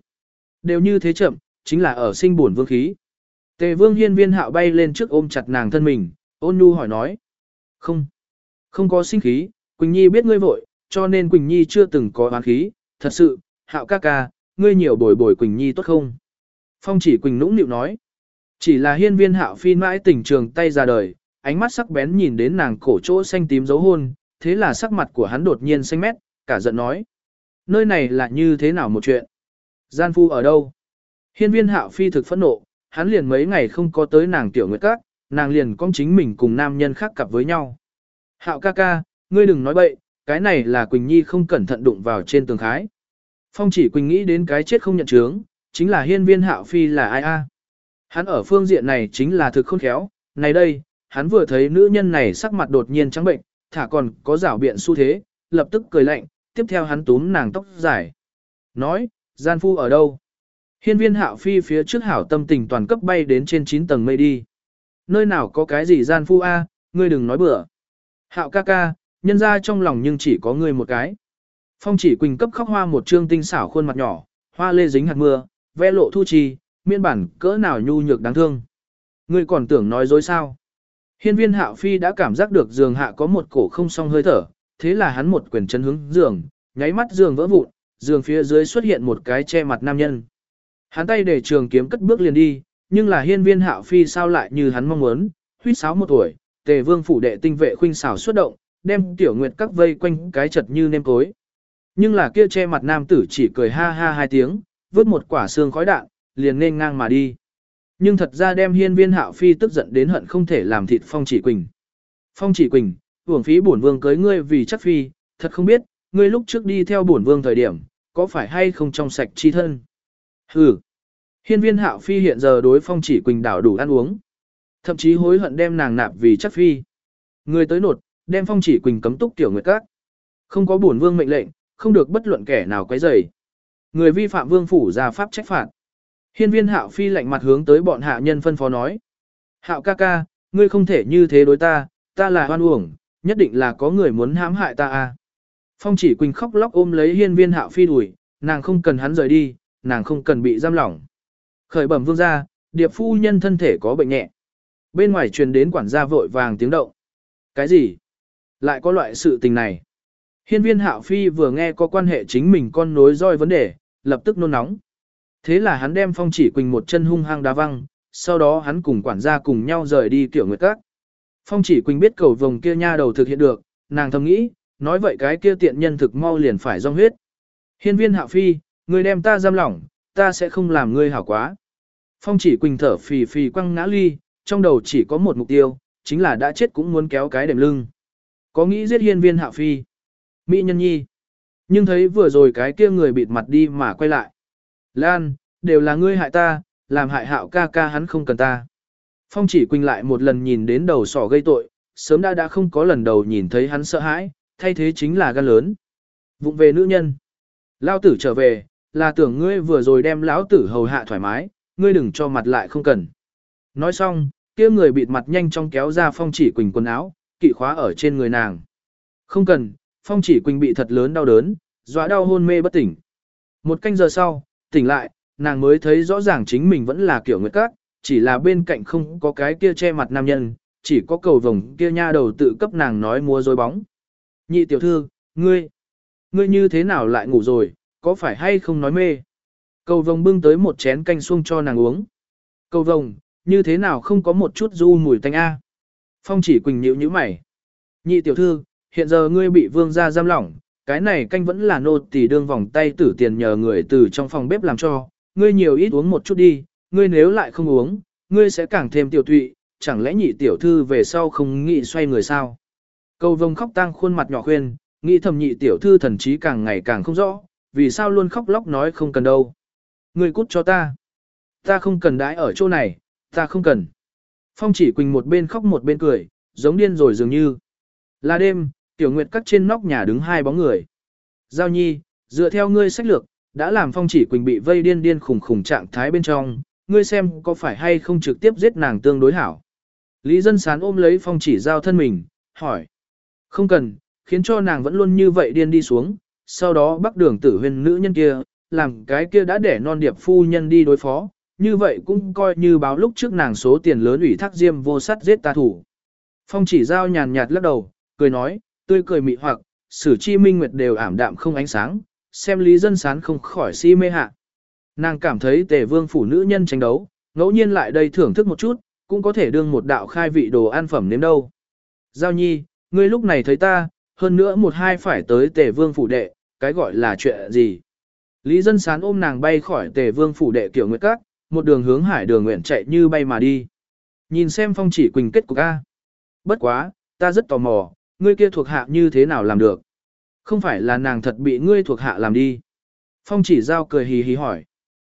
Đều như thế chậm, chính là ở sinh buồn vương khí. Tề vương hiên viên hạo bay lên trước ôm chặt nàng thân mình, ôn nhu hỏi nói. Không, không có sinh khí, Quỳnh nhi biết ngươi vội, cho nên Quỳnh nhi chưa từng có oán khí, thật sự, hạo ca ca, ngươi nhiều bồi bồi Quỳnh nhi tốt không? Phong chỉ Quỳnh nũng nịu nói. Chỉ là hiên viên hạo phi mãi tình trường tay ra đời, ánh mắt sắc bén nhìn đến nàng cổ chỗ xanh tím dấu hôn, thế là sắc mặt của hắn đột nhiên xanh mét, cả giận nói. Nơi này là như thế nào một chuyện? Gian phu ở đâu? Hiên viên hạo phi thực phẫn nộ, hắn liền mấy ngày không có tới nàng tiểu nguyệt các, nàng liền con chính mình cùng nam nhân khác cặp với nhau. Hạo ca ca, ngươi đừng nói bậy, cái này là Quỳnh Nhi không cẩn thận đụng vào trên tường khái. Phong chỉ Quỳnh nghĩ đến cái chết không nhận chướng, chính là hiên viên hạo phi là ai a? Hắn ở phương diện này chính là thực khôn khéo, này đây, hắn vừa thấy nữ nhân này sắc mặt đột nhiên trắng bệnh, thả còn có rảo biện xu thế, lập tức cười lạnh, tiếp theo hắn túm nàng tóc dài. Nói, gian phu ở đâu? Hiên viên hạo phi phía trước hảo tâm tình toàn cấp bay đến trên 9 tầng mây đi. Nơi nào có cái gì gian phu a, ngươi đừng nói bừa. Hạo ca ca, nhân ra trong lòng nhưng chỉ có ngươi một cái. Phong chỉ quỳnh cấp khóc hoa một trương tinh xảo khuôn mặt nhỏ, hoa lê dính hạt mưa, vẽ lộ thu trì, miên bản cỡ nào nhu nhược đáng thương. Ngươi còn tưởng nói dối sao? Hiên viên hạo phi đã cảm giác được giường hạ có một cổ không song hơi thở, thế là hắn một quyền chân hướng giường, nháy mắt giường vỡ vụn, giường phía dưới xuất hiện một cái che mặt nam nhân. Hắn tay để trường kiếm cất bước liền đi, nhưng là hiên viên hạo phi sao lại như hắn mong muốn, huýt sáo một tuổi, tề vương phủ đệ tinh vệ khuynh xảo xuất động, đem tiểu nguyệt các vây quanh cái chật như nêm cối. Nhưng là kia che mặt nam tử chỉ cười ha ha hai tiếng, vứt một quả xương khói đạn, liền nên ngang mà đi. Nhưng thật ra đem hiên viên hạo phi tức giận đến hận không thể làm thịt phong chỉ quỳnh. Phong chỉ quỳnh, hưởng phí bổn vương cưới ngươi vì chắc phi, thật không biết, ngươi lúc trước đi theo bổn vương thời điểm, có phải hay không trong sạch chi thân. Hừ. Hiên viên hạo phi hiện giờ đối phong chỉ quỳnh đảo đủ ăn uống. Thậm chí hối hận đem nàng nạp vì chắc phi. Người tới nột, đem phong chỉ quỳnh cấm túc tiểu nguyệt các. Không có bổn vương mệnh lệnh, không được bất luận kẻ nào quấy rầy. Người vi phạm vương phủ ra pháp trách phạt. Hiên viên hạo phi lạnh mặt hướng tới bọn hạ nhân phân phó nói. Hạo ca ca, ngươi không thể như thế đối ta, ta là hoan uổng, nhất định là có người muốn hãm hại ta à. Phong chỉ quỳnh khóc lóc ôm lấy hiên viên hạo phi đuổi, nàng không cần hắn rời đi, nàng không cần bị giam lỏng. Khởi bẩm vương gia, điệp phu nhân thân thể có bệnh nhẹ. Bên ngoài truyền đến quản gia vội vàng tiếng động. Cái gì? Lại có loại sự tình này. Hiên viên hạo phi vừa nghe có quan hệ chính mình con nối roi vấn đề, lập tức nôn nóng. Thế là hắn đem phong chỉ quỳnh một chân hung hăng đá văng, sau đó hắn cùng quản gia cùng nhau rời đi kiểu nguyệt các. Phong chỉ quỳnh biết cầu vồng kia nha đầu thực hiện được, nàng thầm nghĩ, nói vậy cái kia tiện nhân thực mau liền phải rong huyết. Hiên viên hạo phi, người đem ta giam lỏng, ta sẽ không làm ngươi hảo quá. Phong chỉ quỳnh thở phì phì quăng ngã ly, trong đầu chỉ có một mục tiêu, chính là đã chết cũng muốn kéo cái đệm lưng. Có nghĩ giết hiên viên Hạ phi. Mỹ nhân nhi. Nhưng thấy vừa rồi cái kia người bịt mặt đi mà quay lại. Lan, đều là ngươi hại ta, làm hại hạo ca ca hắn không cần ta. Phong chỉ quỳnh lại một lần nhìn đến đầu sỏ gây tội, sớm đã đã không có lần đầu nhìn thấy hắn sợ hãi, thay thế chính là gan lớn. Vụng về nữ nhân. Lao tử trở về, là tưởng ngươi vừa rồi đem lão tử hầu hạ thoải mái, ngươi đừng cho mặt lại không cần. Nói xong, kia người bịt mặt nhanh chóng kéo ra phong chỉ quỳnh quần áo, kỵ khóa ở trên người nàng. Không cần, phong chỉ quỳnh bị thật lớn đau đớn, dọa đau hôn mê bất tỉnh. Một canh giờ sau, tỉnh lại, nàng mới thấy rõ ràng chính mình vẫn là kiểu nguyệt các, chỉ là bên cạnh không có cái kia che mặt nam nhân, chỉ có cầu vồng kia nha đầu tự cấp nàng nói mua dối bóng. Nhị tiểu thư, ngươi, ngươi như thế nào lại ngủ rồi, có phải hay không nói mê? Cầu vồng bưng tới một chén canh xuông cho nàng uống. Cầu vồng, như thế nào không có một chút du mùi tanh A. Phong chỉ quỳnh nhíu nhíu mày. Nhị tiểu thư, hiện giờ ngươi bị vương gia giam lỏng, cái này canh vẫn là nô tỳ đương vòng tay tử tiền nhờ người từ trong phòng bếp làm cho, ngươi nhiều ít uống một chút đi, ngươi nếu lại không uống, ngươi sẽ càng thêm tiểu tụy, chẳng lẽ nhị tiểu thư về sau không nghĩ xoay người sao? Cầu vồng khóc tang khuôn mặt nhỏ khuyên, nghĩ thầm nhị tiểu thư thần trí càng ngày càng không rõ, vì sao luôn khóc lóc nói không cần đâu. Ngươi cút cho ta. Ta không cần đãi ở chỗ này, ta không cần. Phong chỉ quỳnh một bên khóc một bên cười, giống điên rồi dường như. Là đêm, tiểu nguyệt cắt trên nóc nhà đứng hai bóng người. Giao nhi, dựa theo ngươi sách lược, đã làm phong chỉ quỳnh bị vây điên điên khủng khủng trạng thái bên trong, ngươi xem có phải hay không trực tiếp giết nàng tương đối hảo. Lý dân sán ôm lấy phong chỉ giao thân mình, hỏi. Không cần, khiến cho nàng vẫn luôn như vậy điên đi xuống, sau đó bắt đường tử huyền nữ nhân kia, làm cái kia đã để non điệp phu nhân đi đối phó, như vậy cũng coi như báo lúc trước nàng số tiền lớn ủy thác diêm vô sắt giết ta thủ. Phong chỉ giao nhàn nhạt lắc đầu, cười nói, tươi cười mị hoặc, sử chi minh nguyệt đều ảm đạm không ánh sáng, xem lý dân sán không khỏi si mê hạ. Nàng cảm thấy tề vương phủ nữ nhân tranh đấu, ngẫu nhiên lại đây thưởng thức một chút, cũng có thể đương một đạo khai vị đồ ăn phẩm nếm đâu. Giao nhi, ngươi lúc này thấy ta, hơn nữa một hai phải tới tề vương phủ đệ, cái gọi là chuyện gì. Lý dân sán ôm nàng bay khỏi tề vương phủ đệ kiểu nguyệt các, một đường hướng hải đường nguyện chạy như bay mà đi. Nhìn xem phong chỉ quỳnh kết cục A. Bất quá, ta rất tò mò, ngươi kia thuộc hạ như thế nào làm được. Không phải là nàng thật bị ngươi thuộc hạ làm đi. Phong chỉ giao cười hì hì hỏi.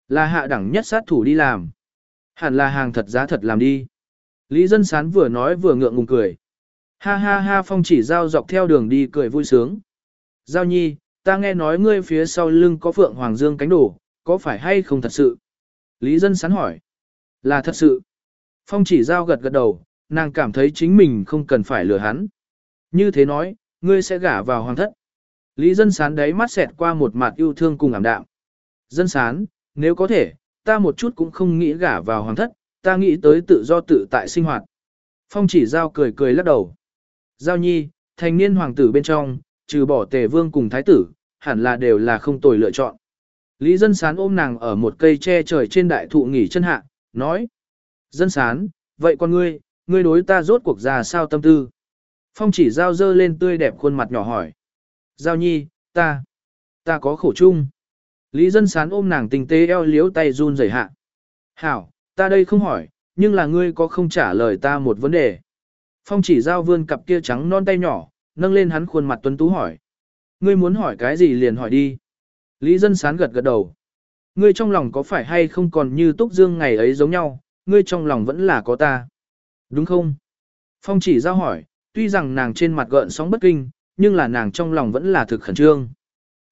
Là hạ đẳng nhất sát thủ đi làm. Hẳn là hàng thật giá thật làm đi. Lý dân sán vừa nói vừa ngượng ngùng cười. Ha ha ha phong chỉ giao dọc theo đường đi cười vui sướng. Giao nhi, ta nghe nói ngươi phía sau lưng có phượng hoàng dương cánh đổ, có phải hay không thật sự? Lý dân sán hỏi. Là thật sự. Phong chỉ giao gật gật đầu, nàng cảm thấy chính mình không cần phải lừa hắn. Như thế nói, ngươi sẽ gả vào hoàng thất. Lý dân sán đấy mắt xẹt qua một mặt yêu thương cùng ảm đạm. Dân sán, nếu có thể, ta một chút cũng không nghĩ gả vào hoàng thất, ta nghĩ tới tự do tự tại sinh hoạt. Phong chỉ giao cười cười lắc đầu. Giao nhi, thành niên hoàng tử bên trong, trừ bỏ tề vương cùng thái tử, hẳn là đều là không tồi lựa chọn. Lý dân sán ôm nàng ở một cây tre trời trên đại thụ nghỉ chân hạ, nói. Dân sán, vậy con ngươi, ngươi đối ta rốt cuộc ra sao tâm tư? Phong chỉ giao dơ lên tươi đẹp khuôn mặt nhỏ hỏi. Giao nhi, ta, ta có khổ chung. Lý dân sán ôm nàng tình tế eo liếu tay run rẩy hạ. Hảo, ta đây không hỏi, nhưng là ngươi có không trả lời ta một vấn đề. Phong chỉ giao vươn cặp kia trắng non tay nhỏ, nâng lên hắn khuôn mặt tuấn tú hỏi. Ngươi muốn hỏi cái gì liền hỏi đi. Lý dân sán gật gật đầu. Ngươi trong lòng có phải hay không còn như túc dương ngày ấy giống nhau, ngươi trong lòng vẫn là có ta. Đúng không? Phong chỉ giao hỏi, tuy rằng nàng trên mặt gợn sóng bất kinh, nhưng là nàng trong lòng vẫn là thực khẩn trương.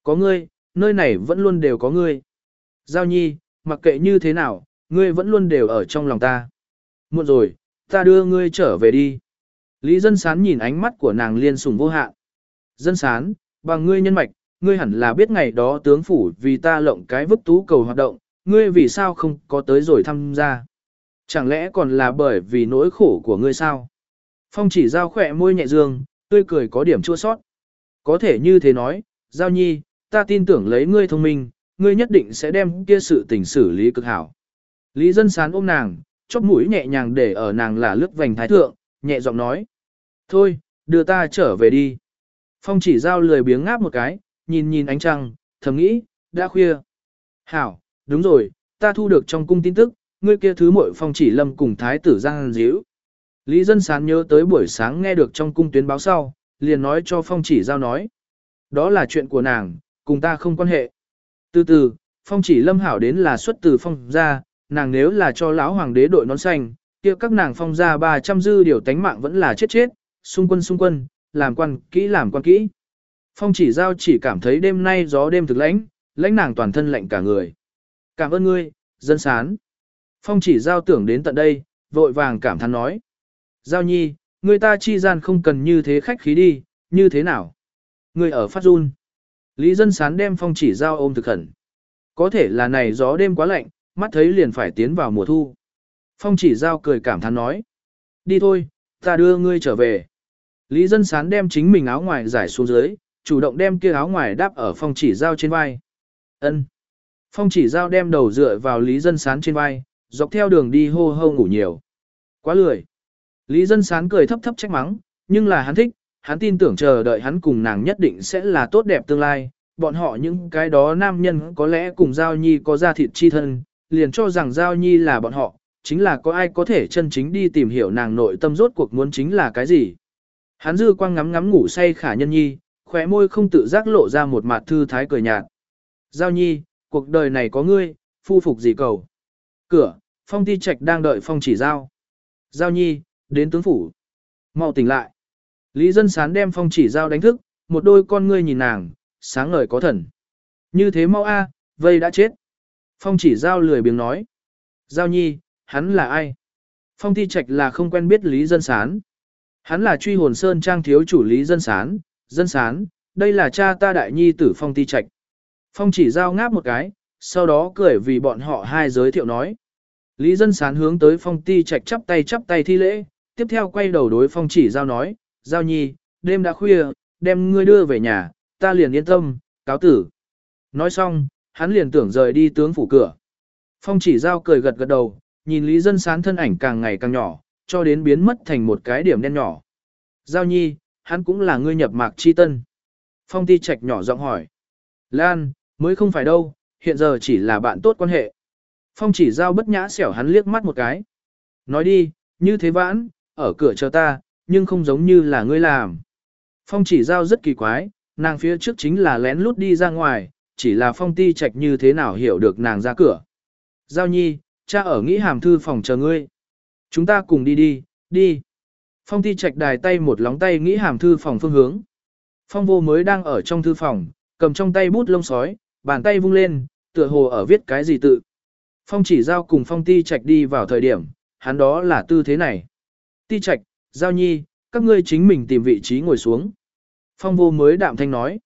Có ngươi, nơi này vẫn luôn đều có ngươi. Giao nhi, mặc kệ như thế nào, ngươi vẫn luôn đều ở trong lòng ta. Muộn rồi, ta đưa ngươi trở về đi. Lý dân sán nhìn ánh mắt của nàng liên sùng vô hạn. Dân sán, bằng ngươi nhân mạch, ngươi hẳn là biết ngày đó tướng phủ vì ta lộng cái vứt tú cầu hoạt động, ngươi vì sao không có tới rồi tham gia. Chẳng lẽ còn là bởi vì nỗi khổ của ngươi sao? Phong chỉ giao khỏe môi nhẹ dương, tươi cười có điểm chua sót. Có thể như thế nói, giao nhi, ta tin tưởng lấy ngươi thông minh, ngươi nhất định sẽ đem kia sự tình xử lý cực hảo. Lý dân sán ôm nàng, chóp mũi nhẹ nhàng để ở nàng là lướt vành thái thượng, nhẹ giọng nói. Thôi, đưa ta trở về đi. Phong chỉ giao lười biếng ngáp một cái, nhìn nhìn ánh trăng, thầm nghĩ, đã khuya. Hảo, đúng rồi, ta thu được trong cung tin tức, ngươi kia thứ muội phong chỉ lâm cùng thái tử giang díu. Lý dân sán nhớ tới buổi sáng nghe được trong cung tuyến báo sau, liền nói cho phong chỉ giao nói. Đó là chuyện của nàng, cùng ta không quan hệ. Từ từ, phong chỉ lâm hảo đến là xuất từ phong ra, nàng nếu là cho lão hoàng đế đội nón xanh, kia các nàng phong ra 300 dư điều tánh mạng vẫn là chết chết, xung quân xung quân, làm quan kỹ làm quan kỹ. Phong chỉ giao chỉ cảm thấy đêm nay gió đêm thực lãnh, lãnh nàng toàn thân lạnh cả người. Cảm ơn ngươi, dân sán. Phong chỉ giao tưởng đến tận đây, vội vàng cảm thán nói. Giao nhi, người ta chi gian không cần như thế khách khí đi, như thế nào? Người ở phát run. Lý dân sán đem phong chỉ giao ôm thực khẩn. Có thể là này gió đêm quá lạnh, mắt thấy liền phải tiến vào mùa thu. Phong chỉ giao cười cảm thán nói. Đi thôi, ta đưa ngươi trở về. Lý dân sán đem chính mình áo ngoài giải xuống dưới, chủ động đem kia áo ngoài đáp ở phong chỉ giao trên vai. Ân. Phong chỉ giao đem đầu dựa vào Lý dân sán trên vai, dọc theo đường đi hô hô ngủ nhiều. Quá lười. Lý dân sán cười thấp thấp trách mắng, nhưng là hắn thích, hắn tin tưởng chờ đợi hắn cùng nàng nhất định sẽ là tốt đẹp tương lai. Bọn họ những cái đó nam nhân có lẽ cùng Giao Nhi có ra thịt chi thân, liền cho rằng Giao Nhi là bọn họ, chính là có ai có thể chân chính đi tìm hiểu nàng nội tâm rốt cuộc muốn chính là cái gì. Hắn dư quang ngắm ngắm ngủ say khả nhân nhi, khóe môi không tự giác lộ ra một mặt thư thái cười nhạt. Giao nhi, cuộc đời này có ngươi, phu phục gì cầu. Cửa, phong ti trạch đang đợi phong chỉ giao. Giao nhi, đến tướng phủ. mau tỉnh lại. Lý dân sán đem phong chỉ giao đánh thức, một đôi con ngươi nhìn nàng, sáng ngời có thần. Như thế mau a, vây đã chết. Phong chỉ giao lười biếng nói. Giao nhi, hắn là ai? Phong ti trạch là không quen biết Lý dân sán. Hắn là truy hồn sơn trang thiếu chủ Lý dân sán, dân sán, đây là cha ta đại nhi tử phong ti trạch. Phong chỉ giao ngáp một cái, sau đó cười vì bọn họ hai giới thiệu nói. Lý dân sán hướng tới phong ti trạch chắp tay chắp tay thi lễ, tiếp theo quay đầu đối phong chỉ giao nói, giao nhi, đêm đã khuya, đem ngươi đưa về nhà, ta liền yên tâm, cáo tử. Nói xong, hắn liền tưởng rời đi tướng phủ cửa. Phong chỉ giao cười gật gật đầu, nhìn Lý dân sán thân ảnh càng ngày càng nhỏ, cho đến biến mất thành một cái điểm đen nhỏ. Giao nhi, hắn cũng là ngươi nhập mạc chi tân. Phong ti trạch nhỏ giọng hỏi. Lan, mới không phải đâu, hiện giờ chỉ là bạn tốt quan hệ. Phong chỉ giao bất nhã xẻo hắn liếc mắt một cái. Nói đi, như thế vãn, ở cửa chờ ta, nhưng không giống như là ngươi làm. Phong chỉ giao rất kỳ quái, Nàng phía trước chính là lén lút đi ra ngoài, chỉ là phong ti trạch như thế nào hiểu được nàng ra cửa. Giao nhi, cha ở nghĩ hàm thư phòng chờ ngươi. Chúng ta cùng đi đi, đi. Phong ti trạch đài tay một lóng tay nghĩ hàm thư phòng phương hướng. Phong vô mới đang ở trong thư phòng, cầm trong tay bút lông sói, bàn tay vung lên, tựa hồ ở viết cái gì tự. Phong chỉ giao cùng phong ti trạch đi vào thời điểm, hắn đó là tư thế này. Ti trạch, giao nhi, các ngươi chính mình tìm vị trí ngồi xuống. Phong vô mới đạm thanh nói.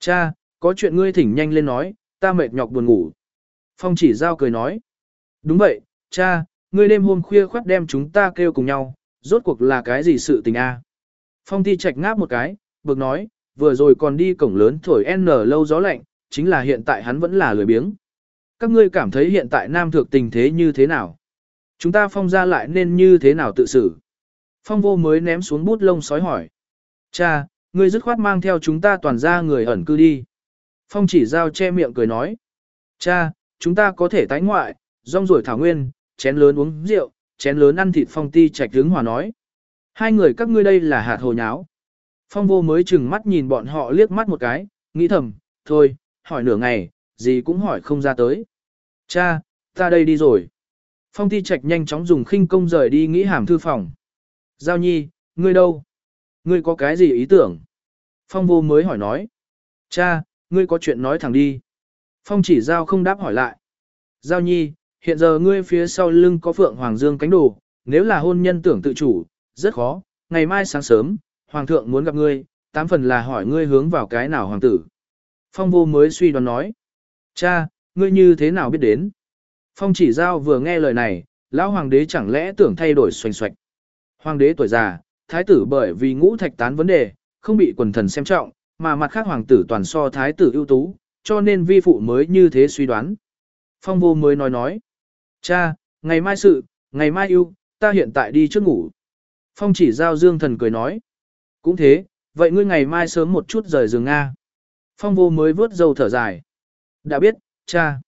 Cha, có chuyện ngươi thỉnh nhanh lên nói, ta mệt nhọc buồn ngủ. Phong chỉ giao cười nói. Đúng vậy, cha, ngươi đêm hôm khuya khoát đem chúng ta kêu cùng nhau, rốt cuộc là cái gì sự tình a? Phong ti trạch ngáp một cái, bực nói, vừa rồi còn đi cổng lớn thổi N lâu gió lạnh, chính là hiện tại hắn vẫn là lười biếng. Các ngươi cảm thấy hiện tại nam thượng tình thế như thế nào? Chúng ta phong ra lại nên như thế nào tự xử? Phong vô mới ném xuống bút lông sói hỏi. Cha, ngươi dứt khoát mang theo chúng ta toàn ra người ẩn cư đi. Phong chỉ giao che miệng cười nói. Cha, chúng ta có thể tái ngoại, rong ruổi thảo nguyên, chén lớn uống rượu, chén lớn ăn thịt phong ti trạch hướng hòa nói. Hai người các ngươi đây là hạt hồ nháo. Phong vô mới chừng mắt nhìn bọn họ liếc mắt một cái, nghĩ thầm, thôi, hỏi nửa ngày, gì cũng hỏi không ra tới. Cha, ta đây đi rồi. Phong ti trạch nhanh chóng dùng khinh công rời đi nghĩ hàm thư phòng. Giao nhi, ngươi đâu? Ngươi có cái gì ý tưởng? Phong vô mới hỏi nói. Cha, ngươi có chuyện nói thẳng đi. Phong chỉ giao không đáp hỏi lại. Giao nhi, hiện giờ ngươi phía sau lưng có phượng hoàng dương cánh đồ, nếu là hôn nhân tưởng tự chủ, rất khó, ngày mai sáng sớm, hoàng thượng muốn gặp ngươi, tám phần là hỏi ngươi hướng vào cái nào hoàng tử. Phong vô mới suy đoán nói. Cha, ngươi như thế nào biết đến? Phong chỉ giao vừa nghe lời này, lão hoàng đế chẳng lẽ tưởng thay đổi xoành xoạch. Hoàng đế tuổi già, thái tử bởi vì ngũ thạch tán vấn đề, không bị quần thần xem trọng, mà mặt khác hoàng tử toàn so thái tử ưu tú, cho nên vi phụ mới như thế suy đoán. Phong vô mới nói nói. Cha, ngày mai sự, ngày mai yêu, ta hiện tại đi trước ngủ. Phong chỉ giao dương thần cười nói. Cũng thế, vậy ngươi ngày mai sớm một chút rời giường Nga. Phong vô mới vớt dầu thở dài. Đã biết, cha.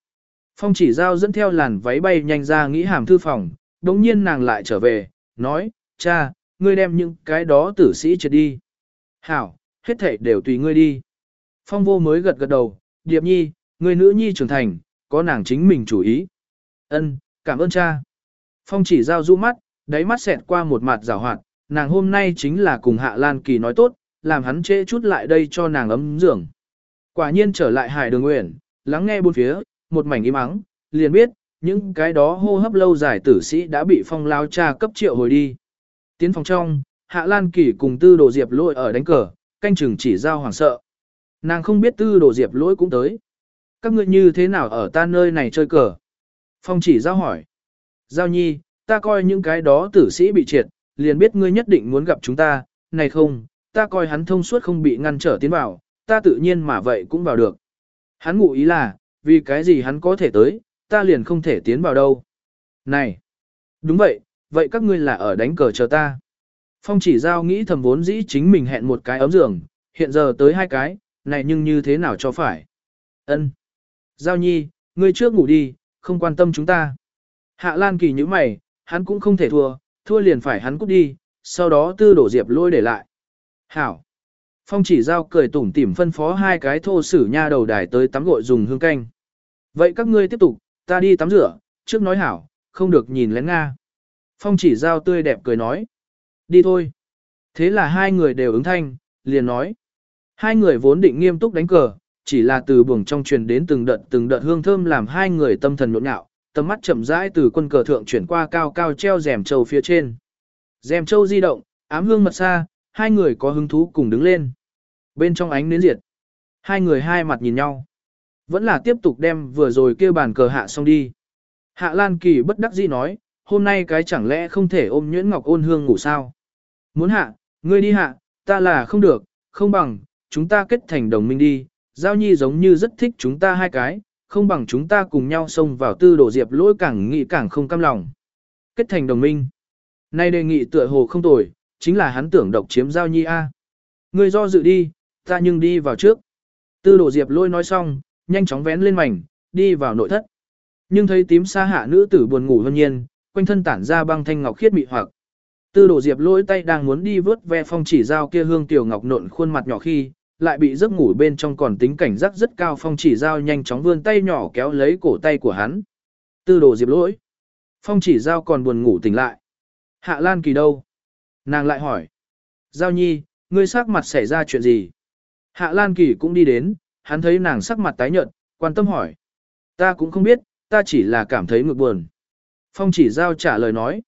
Phong chỉ giao dẫn theo làn váy bay nhanh ra nghĩ hàm thư phòng, đống nhiên nàng lại trở về, nói, cha, ngươi đem những cái đó tử sĩ triệt đi. Hảo, hết thảy đều tùy ngươi đi. Phong vô mới gật gật đầu, điệp nhi, ngươi nữ nhi trưởng thành, có nàng chính mình chủ ý. Ân, cảm ơn cha. Phong chỉ giao du mắt, đáy mắt xẹt qua một mặt rào hoạt, nàng hôm nay chính là cùng Hạ Lan Kỳ nói tốt, làm hắn trễ chút lại đây cho nàng ấm giường. Quả nhiên trở lại hải đường nguyện, lắng nghe bốn phía, một mảnh im ắng, liền biết, những cái đó hô hấp lâu dài tử sĩ đã bị phong lao cha cấp triệu hồi đi. Tiến phòng trong, Hạ Lan Kỳ cùng tư đồ diệp lỗi ở đánh cờ, canh chừng chỉ giao hoảng sợ. Nàng không biết tư đồ diệp lỗi cũng tới. Các ngươi như thế nào ở ta nơi này chơi cờ? Phong chỉ giao hỏi. Giao nhi, ta coi những cái đó tử sĩ bị triệt, liền biết ngươi nhất định muốn gặp chúng ta, này không, ta coi hắn thông suốt không bị ngăn trở tiến vào, ta tự nhiên mà vậy cũng vào được. Hắn ngụ ý là, vì cái gì hắn có thể tới, ta liền không thể tiến vào đâu. Này! Đúng vậy, vậy các ngươi là ở đánh cờ chờ ta. Phong chỉ giao nghĩ thầm vốn dĩ chính mình hẹn một cái ấm giường, hiện giờ tới hai cái, này nhưng như thế nào cho phải. Ân, Giao nhi, ngươi trước ngủ đi, không quan tâm chúng ta. Hạ Lan kỳ như mày, hắn cũng không thể thua, thua liền phải hắn cút đi, sau đó tư đổ diệp lôi để lại. Hảo. Phong chỉ giao cười tủm tỉm phân phó hai cái thô sử nha đầu đài tới tắm gội dùng hương canh. Vậy các ngươi tiếp tục, ta đi tắm rửa, trước nói hảo, không được nhìn lén Nga. Phong chỉ giao tươi đẹp cười nói. Đi thôi. Thế là hai người đều ứng thanh, liền nói. Hai người vốn định nghiêm túc đánh cờ, chỉ là từ buồng trong truyền đến từng đợt từng đợt hương thơm làm hai người tâm thần nhộn nhạo, tầm mắt chậm rãi từ quân cờ thượng chuyển qua cao cao treo rèm châu phía trên. Rèm châu di động, ám hương mật xa, hai người có hứng thú cùng đứng lên. Bên trong ánh nến diệt, hai người hai mặt nhìn nhau. Vẫn là tiếp tục đem vừa rồi kêu bàn cờ hạ xong đi. Hạ Lan Kỳ bất đắc dĩ nói, hôm nay cái chẳng lẽ không thể ôm nhuyễn ngọc ôn hương ngủ sao? Muốn hạ, ngươi đi hạ, ta là không được, không bằng, chúng ta kết thành đồng minh đi, giao nhi giống như rất thích chúng ta hai cái, không bằng chúng ta cùng nhau xông vào tư đổ diệp lỗi càng nghĩ càng không cam lòng. Kết thành đồng minh. Nay đề nghị tựa hồ không tồi, chính là hắn tưởng độc chiếm giao nhi A. Ngươi do dự đi, ta nhưng đi vào trước. Tư đổ diệp lôi nói xong, nhanh chóng vén lên mảnh, đi vào nội thất. Nhưng thấy tím xa hạ nữ tử buồn ngủ hơn nhiên, quanh thân tản ra băng thanh ngọc khiết mị hoặc. Tư đổ diệp lôi tay đang muốn đi vớt ve phong chỉ dao kia hương tiểu ngọc nộn khuôn mặt nhỏ khi, lại bị giấc ngủ bên trong còn tính cảnh giác rất cao phong chỉ giao nhanh chóng vươn tay nhỏ kéo lấy cổ tay của hắn. Tư đồ diệp lỗi. Phong chỉ giao còn buồn ngủ tỉnh lại. Hạ Lan Kỳ đâu? Nàng lại hỏi. Giao nhi, ngươi sắc mặt xảy ra chuyện gì? Hạ Lan Kỳ cũng đi đến, hắn thấy nàng sắc mặt tái nhợt, quan tâm hỏi. Ta cũng không biết, ta chỉ là cảm thấy ngực buồn. Phong chỉ giao trả lời nói.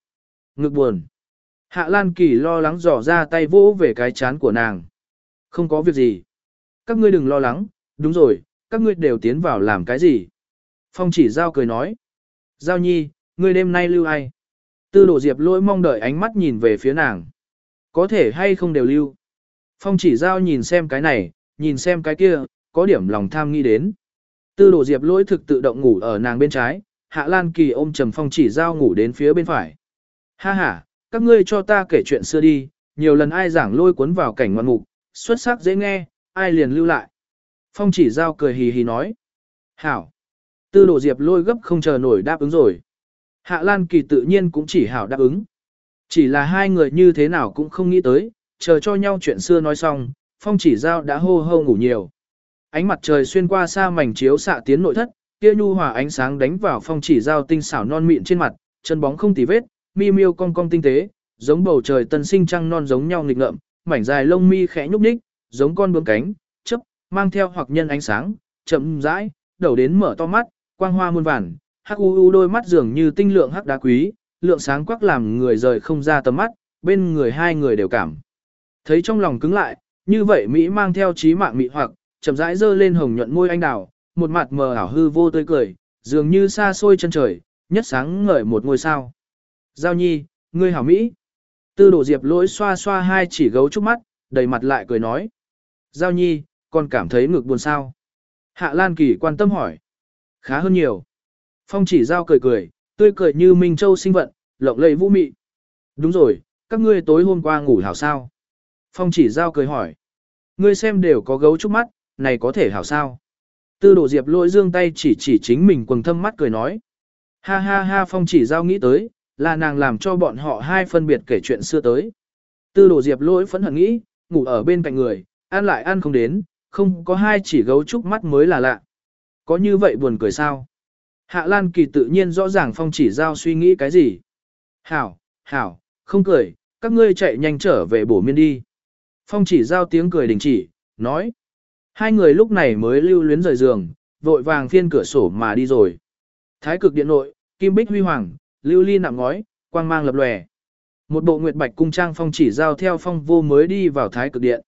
Ngực buồn. Hạ Lan Kỳ lo lắng dò ra tay vỗ về cái chán của nàng. Không có việc gì. Các ngươi đừng lo lắng, đúng rồi, các ngươi đều tiến vào làm cái gì? Phong chỉ giao cười nói. Giao nhi, ngươi đêm nay lưu ai? Tư đổ diệp lỗi mong đợi ánh mắt nhìn về phía nàng. Có thể hay không đều lưu. Phong chỉ giao nhìn xem cái này, nhìn xem cái kia, có điểm lòng tham nghi đến. Tư đổ diệp lỗi thực tự động ngủ ở nàng bên trái, hạ lan kỳ ôm trầm phong chỉ giao ngủ đến phía bên phải. Ha ha, các ngươi cho ta kể chuyện xưa đi, nhiều lần ai giảng lôi cuốn vào cảnh ngoạn mục, xuất sắc dễ nghe, ai liền lưu lại. Phong chỉ giao cười hì hì nói. Hảo. Tư đồ diệp lôi gấp không chờ nổi đáp ứng rồi. Hạ Lan Kỳ tự nhiên cũng chỉ hảo đáp ứng. Chỉ là hai người như thế nào cũng không nghĩ tới, chờ cho nhau chuyện xưa nói xong, phong chỉ giao đã hô hô ngủ nhiều. Ánh mặt trời xuyên qua xa mảnh chiếu xạ tiến nội thất, kia nhu hòa ánh sáng đánh vào phong chỉ giao tinh xảo non mịn trên mặt, chân bóng không tì vết, mi miêu cong cong tinh tế, giống bầu trời tân sinh trăng non giống nhau nghịch ngợm, mảnh dài lông mi khẽ nhúc nhích, giống con bướm cánh, chớp mang theo hoặc nhân ánh sáng, chậm rãi, đầu đến mở to mắt, quang hoa muôn vàn, hắc u u đôi mắt dường như tinh lượng hắc đá quý, lượng sáng quắc làm người rời không ra tầm mắt, bên người hai người đều cảm. Thấy trong lòng cứng lại, như vậy Mỹ mang theo trí mạng mị hoặc, chậm rãi dơ lên hồng nhuận môi anh đào, một mặt mờ ảo hư vô tươi cười, dường như xa xôi chân trời, nhất sáng ngời một ngôi sao. Giao nhi, ngươi hảo Mỹ. Tư đổ diệp lỗi xoa xoa hai chỉ gấu trúc mắt, đầy mặt lại cười nói. Giao nhi, còn cảm thấy ngực buồn sao? Hạ Lan Kỳ quan tâm hỏi. Khá hơn nhiều. Phong chỉ giao cười cười, tươi cười như Minh Châu sinh vận, lộng lẫy vũ mị. Đúng rồi, các ngươi tối hôm qua ngủ hảo sao? Phong chỉ giao cười hỏi. Ngươi xem đều có gấu trúc mắt, này có thể hảo sao? Tư đổ diệp lỗi dương tay chỉ chỉ chính mình quần thâm mắt cười nói. Ha ha ha phong chỉ giao nghĩ tới, là nàng làm cho bọn họ hai phân biệt kể chuyện xưa tới. Tư đồ diệp lỗi phẫn hận nghĩ, ngủ ở bên cạnh người, ăn lại ăn không đến, không có hai chỉ gấu trúc mắt mới là lạ. Có như vậy buồn cười sao? Hạ Lan Kỳ tự nhiên rõ ràng phong chỉ giao suy nghĩ cái gì. Hảo, hảo, không cười, các ngươi chạy nhanh trở về bổ miên đi. Phong chỉ giao tiếng cười đình chỉ, nói. Hai người lúc này mới lưu luyến rời giường, vội vàng phiên cửa sổ mà đi rồi. Thái cực điện nội, kim bích huy hoàng, lưu ly nặng ngói, quang mang lập lòe. Một bộ nguyệt bạch cung trang phong chỉ giao theo phong vô mới đi vào thái cực điện.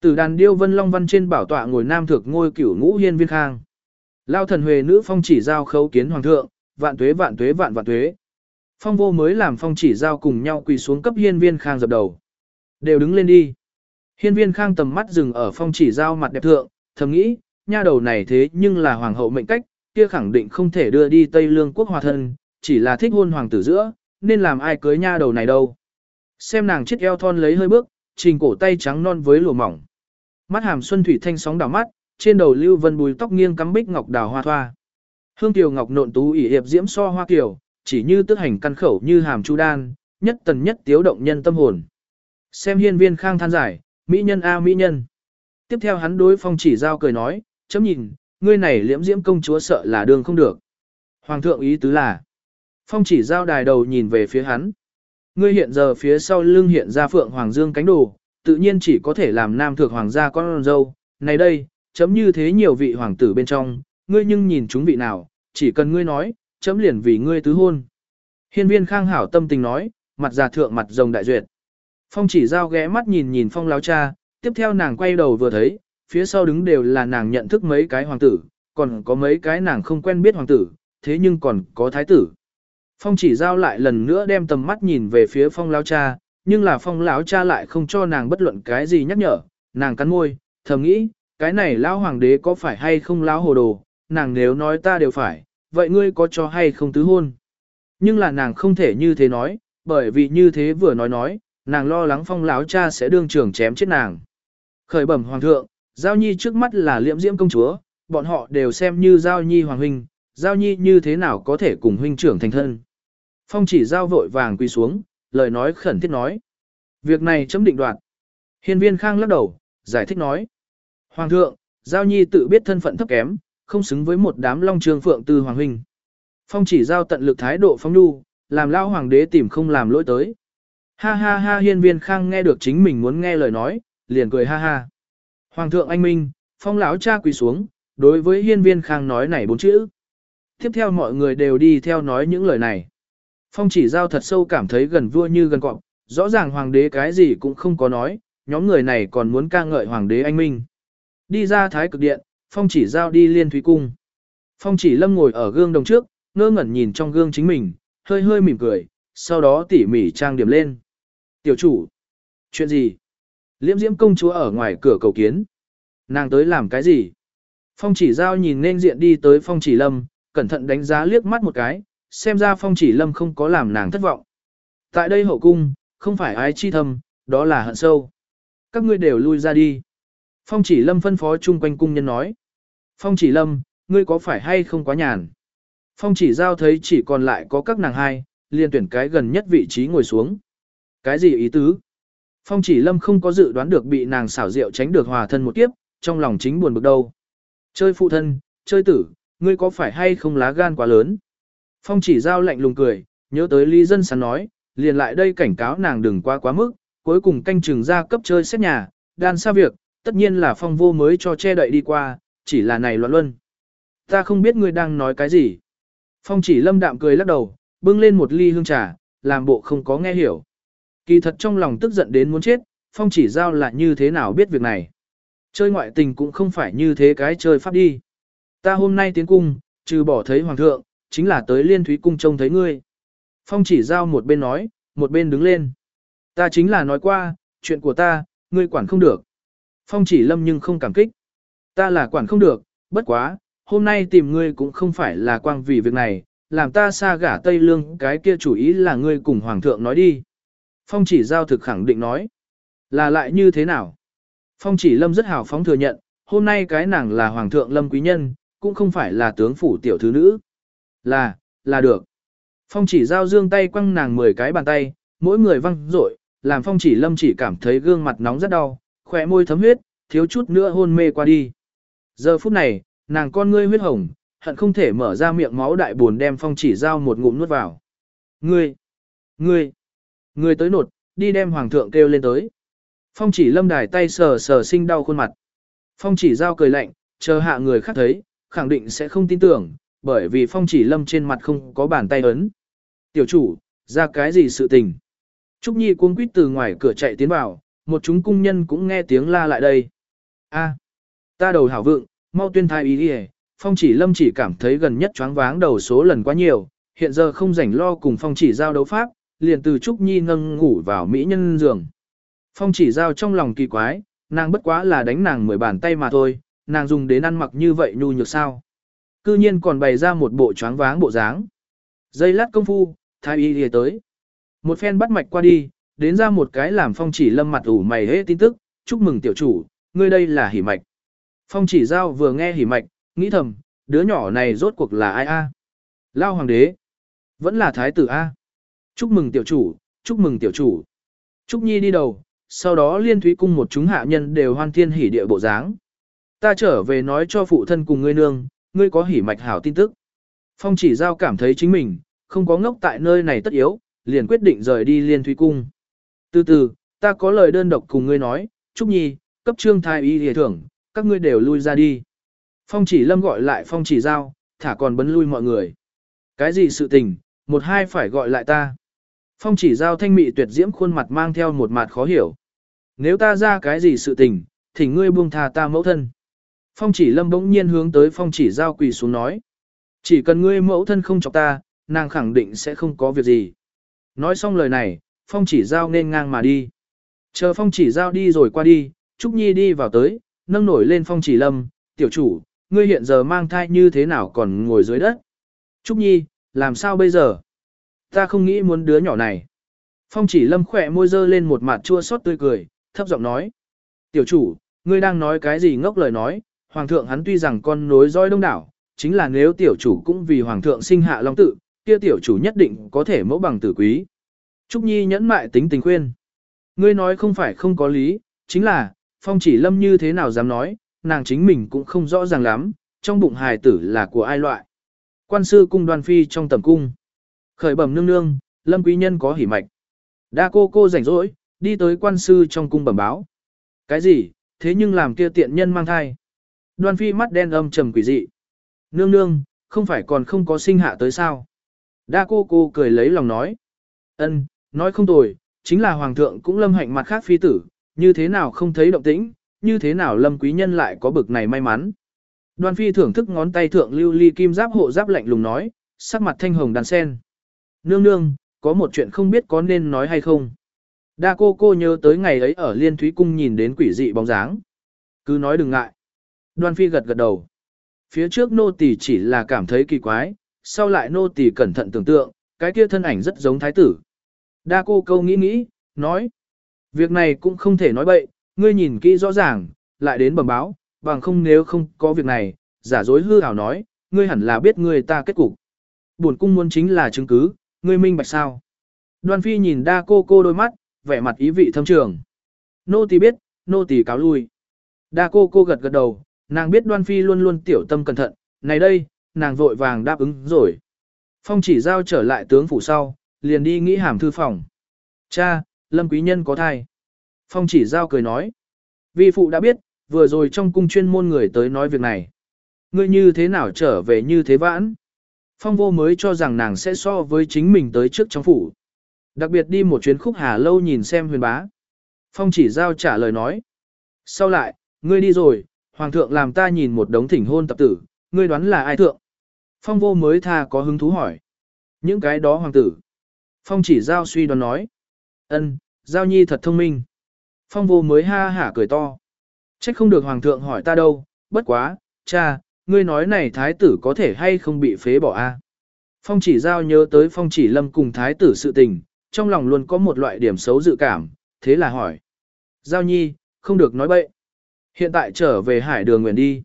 Từ đàn điêu vân long văn trên bảo tọa ngồi nam thượng ngôi cửu ngũ hiên viên khang. Lao thần huề nữ phong chỉ giao khấu kiến hoàng thượng, vạn tuế vạn tuế vạn vạn tuế. Phong vô mới làm phong chỉ giao cùng nhau quỳ xuống cấp hiên viên khang dập đầu. Đều đứng lên đi. Hiên viên khang tầm mắt dừng ở phong chỉ giao mặt đẹp thượng, thầm nghĩ, nha đầu này thế nhưng là hoàng hậu mệnh cách, kia khẳng định không thể đưa đi Tây Lương quốc hòa thân, chỉ là thích hôn hoàng tử giữa, nên làm ai cưới nha đầu này đâu. Xem nàng chiếc eo thon lấy hơi bước, trình cổ tay trắng non với lụa mỏng. Mắt hàm xuân thủy thanh sóng đảo mắt, trên đầu lưu vân bùi tóc nghiêng cắm bích ngọc đào hoa thoa. Hương tiểu ngọc nộn tú ỉ hiệp diễm so hoa kiều, chỉ như tức hành căn khẩu như hàm chu đan, nhất tần nhất tiếu động nhân tâm hồn. Xem hiên viên khang than giải, mỹ nhân a mỹ nhân. Tiếp theo hắn đối phong chỉ giao cười nói, chấm nhìn, ngươi này liễm diễm công chúa sợ là đường không được. Hoàng thượng ý tứ là, phong chỉ giao đài đầu nhìn về phía hắn. Ngươi hiện giờ phía sau lưng hiện ra phượng hoàng dương cánh đồ, tự nhiên chỉ có thể làm nam thượng hoàng gia con dâu. Này đây, chấm như thế nhiều vị hoàng tử bên trong, ngươi nhưng nhìn chúng vị nào, chỉ cần ngươi nói, chấm liền vì ngươi tứ hôn. Hiên viên khang hảo tâm tình nói, mặt già thượng mặt rồng đại duyệt. Phong chỉ giao ghé mắt nhìn nhìn phong láo cha, tiếp theo nàng quay đầu vừa thấy, phía sau đứng đều là nàng nhận thức mấy cái hoàng tử, còn có mấy cái nàng không quen biết hoàng tử, thế nhưng còn có thái tử. Phong chỉ giao lại lần nữa đem tầm mắt nhìn về phía phong lão cha, nhưng là phong lão cha lại không cho nàng bất luận cái gì nhắc nhở, nàng cắn môi, thầm nghĩ, cái này lão hoàng đế có phải hay không lão hồ đồ, nàng nếu nói ta đều phải, vậy ngươi có cho hay không tứ hôn? Nhưng là nàng không thể như thế nói, bởi vì như thế vừa nói nói, nàng lo lắng phong lão cha sẽ đương trường chém chết nàng. Khởi bẩm hoàng thượng, giao nhi trước mắt là liễm diễm công chúa, bọn họ đều xem như giao nhi hoàng huynh, giao nhi như thế nào có thể cùng huynh trưởng thành thân. Phong chỉ giao vội vàng quỳ xuống, lời nói khẩn thiết nói. Việc này chấm định đoạt. Hiên viên khang lắc đầu, giải thích nói. Hoàng thượng, Giao Nhi tự biết thân phận thấp kém, không xứng với một đám long trường phượng từ hoàng huynh. Phong chỉ giao tận lực thái độ phong nhu, làm lao hoàng đế tìm không làm lỗi tới. Ha ha ha hiên viên khang nghe được chính mình muốn nghe lời nói, liền cười ha ha. Hoàng thượng anh minh, phong lão cha quỳ xuống, đối với hiên viên khang nói này bốn chữ. Tiếp theo mọi người đều đi theo nói những lời này. Phong chỉ giao thật sâu cảm thấy gần vua như gần cọp, rõ ràng hoàng đế cái gì cũng không có nói, nhóm người này còn muốn ca ngợi hoàng đế anh minh. Đi ra thái cực điện, phong chỉ giao đi liên thúy cung. Phong chỉ lâm ngồi ở gương đồng trước, ngơ ngẩn nhìn trong gương chính mình, hơi hơi mỉm cười, sau đó tỉ mỉ trang điểm lên. Tiểu chủ, chuyện gì? Liễm diễm công chúa ở ngoài cửa cầu kiến. Nàng tới làm cái gì? Phong chỉ giao nhìn nên diện đi tới phong chỉ lâm, cẩn thận đánh giá liếc mắt một cái, xem ra phong chỉ lâm không có làm nàng thất vọng. Tại đây hậu cung, không phải ai chi thâm, đó là hận sâu. Các ngươi đều lui ra đi. Phong chỉ lâm phân phó chung quanh cung nhân nói. Phong chỉ lâm, ngươi có phải hay không quá nhàn? Phong chỉ giao thấy chỉ còn lại có các nàng hai, liền tuyển cái gần nhất vị trí ngồi xuống. Cái gì ý tứ? Phong chỉ lâm không có dự đoán được bị nàng xảo diệu tránh được hòa thân một kiếp, trong lòng chính buồn bực đâu. Chơi phụ thân, chơi tử, ngươi có phải hay không lá gan quá lớn? Phong chỉ giao lạnh lùng cười, nhớ tới Lý Dân Sán nói, liền lại đây cảnh cáo nàng đừng quá quá mức, cuối cùng canh chừng ra cấp chơi xét nhà, đan xa việc, tất nhiên là phong vô mới cho che đậy đi qua, chỉ là này loạn luân. Ta không biết ngươi đang nói cái gì. Phong chỉ lâm đạm cười lắc đầu, bưng lên một ly hương trà, làm bộ không có nghe hiểu. Kỳ thật trong lòng tức giận đến muốn chết, phong chỉ giao là như thế nào biết việc này. Chơi ngoại tình cũng không phải như thế cái chơi pháp đi. Ta hôm nay tiến cung, trừ bỏ thấy hoàng thượng, chính là tới liên thúy cung trông thấy ngươi. Phong chỉ giao một bên nói, một bên đứng lên. Ta chính là nói qua, chuyện của ta, ngươi quản không được. Phong chỉ lâm nhưng không cảm kích. Ta là quản không được, bất quá, hôm nay tìm ngươi cũng không phải là quang vì việc này, làm ta xa gả Tây Lương cái kia chủ ý là ngươi cùng Hoàng thượng nói đi. Phong chỉ giao thực khẳng định nói. Là lại như thế nào? Phong chỉ lâm rất hào phóng thừa nhận, hôm nay cái nàng là Hoàng thượng lâm quý nhân, cũng không phải là tướng phủ tiểu thứ nữ. Là, là được. Phong chỉ giao dương tay quăng nàng 10 cái bàn tay, mỗi người văng rội, làm phong chỉ lâm chỉ cảm thấy gương mặt nóng rất đau, khỏe môi thấm huyết, thiếu chút nữa hôn mê qua đi. Giờ phút này, nàng con ngươi huyết hồng, hận không thể mở ra miệng máu đại buồn đem phong chỉ giao một ngụm nuốt vào. Ngươi, ngươi, ngươi tới nột, đi đem hoàng thượng kêu lên tới. Phong chỉ lâm đài tay sờ sờ sinh đau khuôn mặt. Phong chỉ giao cười lạnh, chờ hạ người khác thấy, khẳng định sẽ không tin tưởng, bởi vì phong chỉ lâm trên mặt không có bàn tay ấn. Tiểu chủ, ra cái gì sự tình? Trúc Nhi cuống quýt từ ngoài cửa chạy tiến vào, một chúng cung nhân cũng nghe tiếng la lại đây. A, ta đầu hảo vượng, mau tuyên thai ý đi phong chỉ lâm chỉ cảm thấy gần nhất choáng váng đầu số lần quá nhiều, hiện giờ không rảnh lo cùng phong chỉ giao đấu pháp, liền từ Trúc Nhi nâng ngủ vào mỹ nhân giường. Phong chỉ giao trong lòng kỳ quái, nàng bất quá là đánh nàng mười bàn tay mà thôi, nàng dùng đến ăn mặc như vậy nhu nhược sao. Cư nhiên còn bày ra một bộ choáng váng bộ dáng. Dây lát công phu, thái y đi tới. Một phen bắt mạch qua đi, đến ra một cái làm phong chỉ lâm mặt ủ mày hết tin tức, chúc mừng tiểu chủ, ngươi đây là hỉ mạch. Phong chỉ giao vừa nghe hỉ mạch, nghĩ thầm, đứa nhỏ này rốt cuộc là ai a? Lao hoàng đế, vẫn là thái tử a. Chúc mừng tiểu chủ, chúc mừng tiểu chủ. Trúc Nhi đi đầu, sau đó liên thúy cung một chúng hạ nhân đều hoan thiên hỉ địa bộ dáng. Ta trở về nói cho phụ thân cùng ngươi nương, ngươi có hỉ mạch hảo tin tức. Phong chỉ giao cảm thấy chính mình, không có ngốc tại nơi này tất yếu, liền quyết định rời đi liên thúy cung. Từ từ, ta có lời đơn độc cùng ngươi nói, Trúc Nhi, cấp trương thái y hề thưởng, các ngươi đều lui ra đi. Phong chỉ lâm gọi lại phong chỉ giao, thả còn bấn lui mọi người. Cái gì sự tình, một hai phải gọi lại ta. Phong chỉ giao thanh mị tuyệt diễm khuôn mặt mang theo một mặt khó hiểu. Nếu ta ra cái gì sự tình, thì ngươi buông thà ta mẫu thân. Phong chỉ lâm bỗng nhiên hướng tới phong chỉ giao quỳ xuống nói. Chỉ cần ngươi mẫu thân không chọc ta, nàng khẳng định sẽ không có việc gì. Nói xong lời này, phong chỉ giao nên ngang mà đi. Chờ phong chỉ giao đi rồi qua đi, Trúc Nhi đi vào tới, nâng nổi lên phong chỉ lâm, tiểu chủ, ngươi hiện giờ mang thai như thế nào còn ngồi dưới đất. Trúc Nhi, làm sao bây giờ? Ta không nghĩ muốn đứa nhỏ này. Phong chỉ lâm khỏe môi dơ lên một mặt chua xót tươi cười, thấp giọng nói. Tiểu chủ, ngươi đang nói cái gì ngốc lời nói, hoàng thượng hắn tuy rằng con nối roi đông đảo, chính là nếu tiểu chủ cũng vì hoàng thượng sinh hạ long tự, kia tiểu chủ nhất định có thể mẫu bằng tử quý. Trúc Nhi nhẫn mại tính tình khuyên. Ngươi nói không phải không có lý, chính là, phong chỉ lâm như thế nào dám nói, nàng chính mình cũng không rõ ràng lắm, trong bụng hài tử là của ai loại. Quan sư cung đoan phi trong tầm cung. Khởi bẩm nương nương, lâm quý nhân có hỉ mạch. Đa cô cô rảnh rỗi, đi tới quan sư trong cung bẩm báo. Cái gì, thế nhưng làm kia tiện nhân mang thai. Đoan phi mắt đen âm trầm quỷ dị. Nương nương, không phải còn không có sinh hạ tới sao. Đa cô cô cười lấy lòng nói. ân, nói không tồi, chính là hoàng thượng cũng lâm hạnh mặt khác phi tử, như thế nào không thấy động tĩnh, như thế nào lâm quý nhân lại có bực này may mắn. Đoan phi thưởng thức ngón tay thượng lưu ly kim giáp hộ giáp lạnh lùng nói, sắc mặt thanh hồng đàn sen. Nương nương, có một chuyện không biết có nên nói hay không. Đa cô cô nhớ tới ngày ấy ở liên thúy cung nhìn đến quỷ dị bóng dáng. Cứ nói đừng ngại. Đoan phi gật gật đầu. Phía trước nô tỳ chỉ là cảm thấy kỳ quái, sau lại nô tỳ cẩn thận tưởng tượng, cái kia thân ảnh rất giống thái tử. Đa cô câu nghĩ nghĩ, nói. Việc này cũng không thể nói bậy, ngươi nhìn kỹ rõ ràng, lại đến bẩm báo, bằng không nếu không có việc này, giả dối hư hào nói, ngươi hẳn là biết ngươi ta kết cục. Buồn cung muốn chính là chứng cứ, ngươi minh bạch sao. Đoan phi nhìn đa cô cô đôi mắt, vẻ mặt ý vị thâm trường. Nô tỳ biết, nô tỳ cáo lui. Đa cô cô gật gật đầu, nàng biết đoan phi luôn luôn tiểu tâm cẩn thận, này đây, nàng vội vàng đáp ứng rồi. Phong chỉ giao trở lại tướng phủ sau, liền đi nghĩ hàm thư phòng. Cha, lâm quý nhân có thai. Phong chỉ giao cười nói. Vi phụ đã biết, vừa rồi trong cung chuyên môn người tới nói việc này. Ngươi như thế nào trở về như thế vãn? Phong vô mới cho rằng nàng sẽ so với chính mình tới trước trong phủ. Đặc biệt đi một chuyến khúc hà lâu nhìn xem huyền bá. Phong chỉ giao trả lời nói. Sau lại, ngươi đi rồi, hoàng thượng làm ta nhìn một đống thỉnh hôn tập tử, ngươi đoán là ai thượng? Phong vô mới tha có hứng thú hỏi. Những cái đó hoàng tử. Phong chỉ giao suy đoán nói. ân, giao nhi thật thông minh. Phong vô mới ha hả cười to. Trách không được hoàng thượng hỏi ta đâu, bất quá, cha, ngươi nói này thái tử có thể hay không bị phế bỏ a? Phong chỉ giao nhớ tới phong chỉ lâm cùng thái tử sự tình, trong lòng luôn có một loại điểm xấu dự cảm, thế là hỏi. Giao nhi, không được nói bậy. Hiện tại trở về hải đường nguyện đi.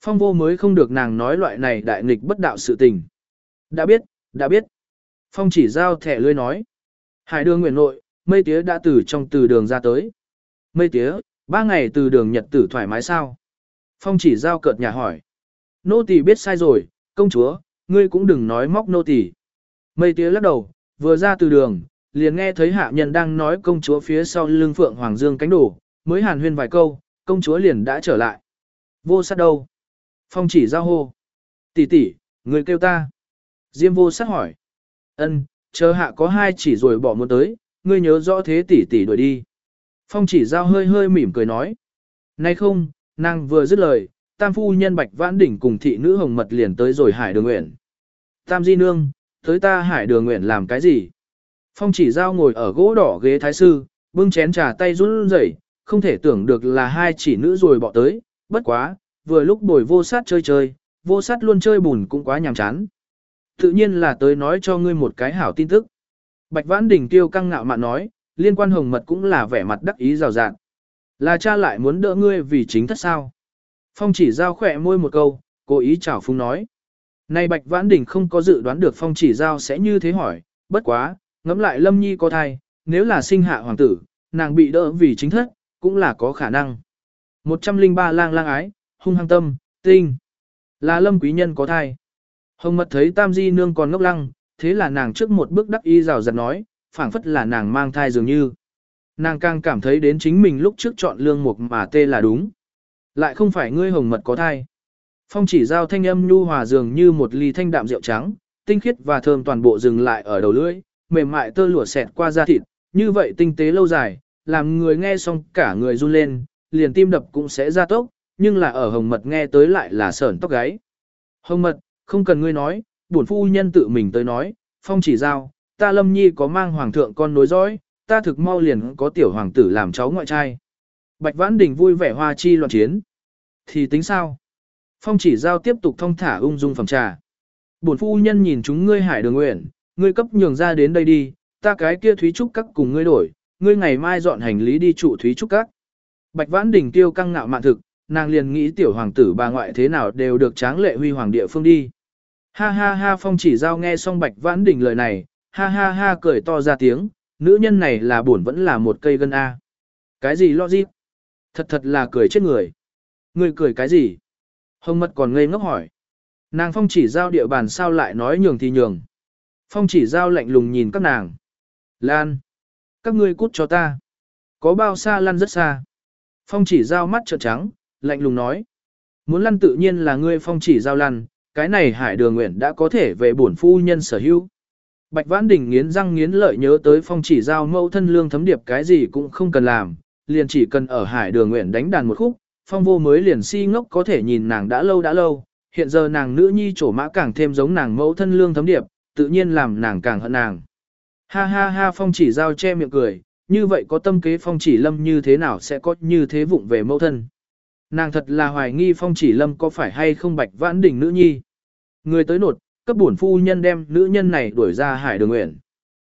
Phong vô mới không được nàng nói loại này đại nghịch bất đạo sự tình. Đã biết, đã biết. Phong chỉ giao thẻ lươi nói. Hải đường nguyện nội, mây tía đã từ trong từ đường ra tới. Mây tía, ba ngày từ đường nhật tử thoải mái sao? Phong chỉ giao cợt nhà hỏi. Nô tỳ biết sai rồi, công chúa, ngươi cũng đừng nói móc nô tỳ. Mây tía lắc đầu, vừa ra từ đường, liền nghe thấy hạ nhân đang nói công chúa phía sau lưng phượng hoàng dương cánh đổ, mới hàn huyên vài câu, công chúa liền đã trở lại. Vô sát đâu? Phong chỉ giao hô. Tỷ tỷ, người kêu ta. Diêm vô sát hỏi. Ân, chờ hạ có hai chỉ rồi bỏ một tới, ngươi nhớ rõ thế tỷ tỷ đuổi đi. Phong chỉ giao hơi hơi mỉm cười nói. Nay không, nàng vừa dứt lời, tam phu nhân bạch vãn đỉnh cùng thị nữ hồng mật liền tới rồi hải đường nguyện. Tam di nương, tới ta hải đường nguyện làm cái gì? Phong chỉ giao ngồi ở gỗ đỏ ghế thái sư, bưng chén trà tay run rẩy, không thể tưởng được là hai chỉ nữ rồi bỏ tới, bất quá, vừa lúc bồi vô sát chơi chơi, vô sát luôn chơi bùn cũng quá nhàm chán. Tự nhiên là tới nói cho ngươi một cái hảo tin tức. Bạch Vãn Đình tiêu căng ngạo mạn nói, liên quan hồng mật cũng là vẻ mặt đắc ý rào rạt. Là cha lại muốn đỡ ngươi vì chính thất sao. Phong chỉ giao khỏe môi một câu, cố ý chào phúng nói. Này Bạch Vãn Đình không có dự đoán được phong chỉ giao sẽ như thế hỏi, bất quá, ngẫm lại Lâm Nhi có thai, nếu là sinh hạ hoàng tử, nàng bị đỡ vì chính thất, cũng là có khả năng. 103 lang lang ái, hung hăng tâm, tinh. Là Lâm Quý Nhân có thai. Hồng mật thấy Tam Di Nương còn ngốc lăng, thế là nàng trước một bước đắc y rào rạt nói, phảng phất là nàng mang thai dường như. Nàng càng cảm thấy đến chính mình lúc trước chọn lương mục mà tê là đúng. Lại không phải ngươi hồng mật có thai. Phong chỉ giao thanh âm nhu hòa dường như một ly thanh đạm rượu trắng, tinh khiết và thơm toàn bộ dừng lại ở đầu lưỡi, mềm mại tơ lụa xẹt qua da thịt, như vậy tinh tế lâu dài, làm người nghe xong cả người run lên, liền tim đập cũng sẽ ra tốc, nhưng là ở hồng mật nghe tới lại là sởn tóc gáy. Hồng mật, không cần ngươi nói, bổn phu nhân tự mình tới nói, phong chỉ giao, ta lâm nhi có mang hoàng thượng con nối dõi, ta thực mau liền có tiểu hoàng tử làm cháu ngoại trai. Bạch Vãn Đình vui vẻ hoa chi loạn chiến. Thì tính sao? Phong chỉ giao tiếp tục thông thả ung dung phòng trà. Bổn phu nhân nhìn chúng ngươi hải đường nguyện, ngươi cấp nhường ra đến đây đi, ta cái kia Thúy Trúc Các cùng ngươi đổi, ngươi ngày mai dọn hành lý đi trụ Thúy Trúc Các. Bạch Vãn Đình tiêu căng ngạo mạn thực, nàng liền nghĩ tiểu hoàng tử bà ngoại thế nào đều được tráng lệ huy hoàng địa phương đi. Ha ha ha phong chỉ giao nghe xong Bạch Vãn Đình lời này, ha ha ha cười to ra tiếng, nữ nhân này là buồn vẫn là một cây gân A. Cái gì lo gì? Thật thật là cười chết người. Ngươi cười cái gì? Hồng mật còn ngây ngốc hỏi. Nàng phong chỉ giao địa bàn sao lại nói nhường thì nhường. Phong chỉ giao lạnh lùng nhìn các nàng. Lan. Các ngươi cút cho ta. Có bao xa lăn rất xa. Phong chỉ giao mắt trợn trắng, lạnh lùng nói. Muốn lăn tự nhiên là ngươi phong chỉ giao lăn, cái này hải đường nguyện đã có thể về bổn phu nhân sở hữu. Bạch Vãn Đình nghiến răng nghiến lợi nhớ tới phong chỉ giao mẫu thân lương thấm điệp cái gì cũng không cần làm, liền chỉ cần ở hải đường nguyện đánh đàn một khúc, phong vô mới liền si ngốc có thể nhìn nàng đã lâu đã lâu, hiện giờ nàng nữ nhi trổ mã càng thêm giống nàng mẫu thân lương thấm điệp, tự nhiên làm nàng càng hận nàng. Ha ha ha phong chỉ giao che miệng cười, như vậy có tâm kế phong chỉ lâm như thế nào sẽ có như thế vụng về mẫu thân. Nàng thật là hoài nghi phong chỉ lâm có phải hay không bạch vãn đỉnh nữ nhi. Người tới nột, cấp bổn phu nhân đem nữ nhân này đuổi ra hải đường nguyện.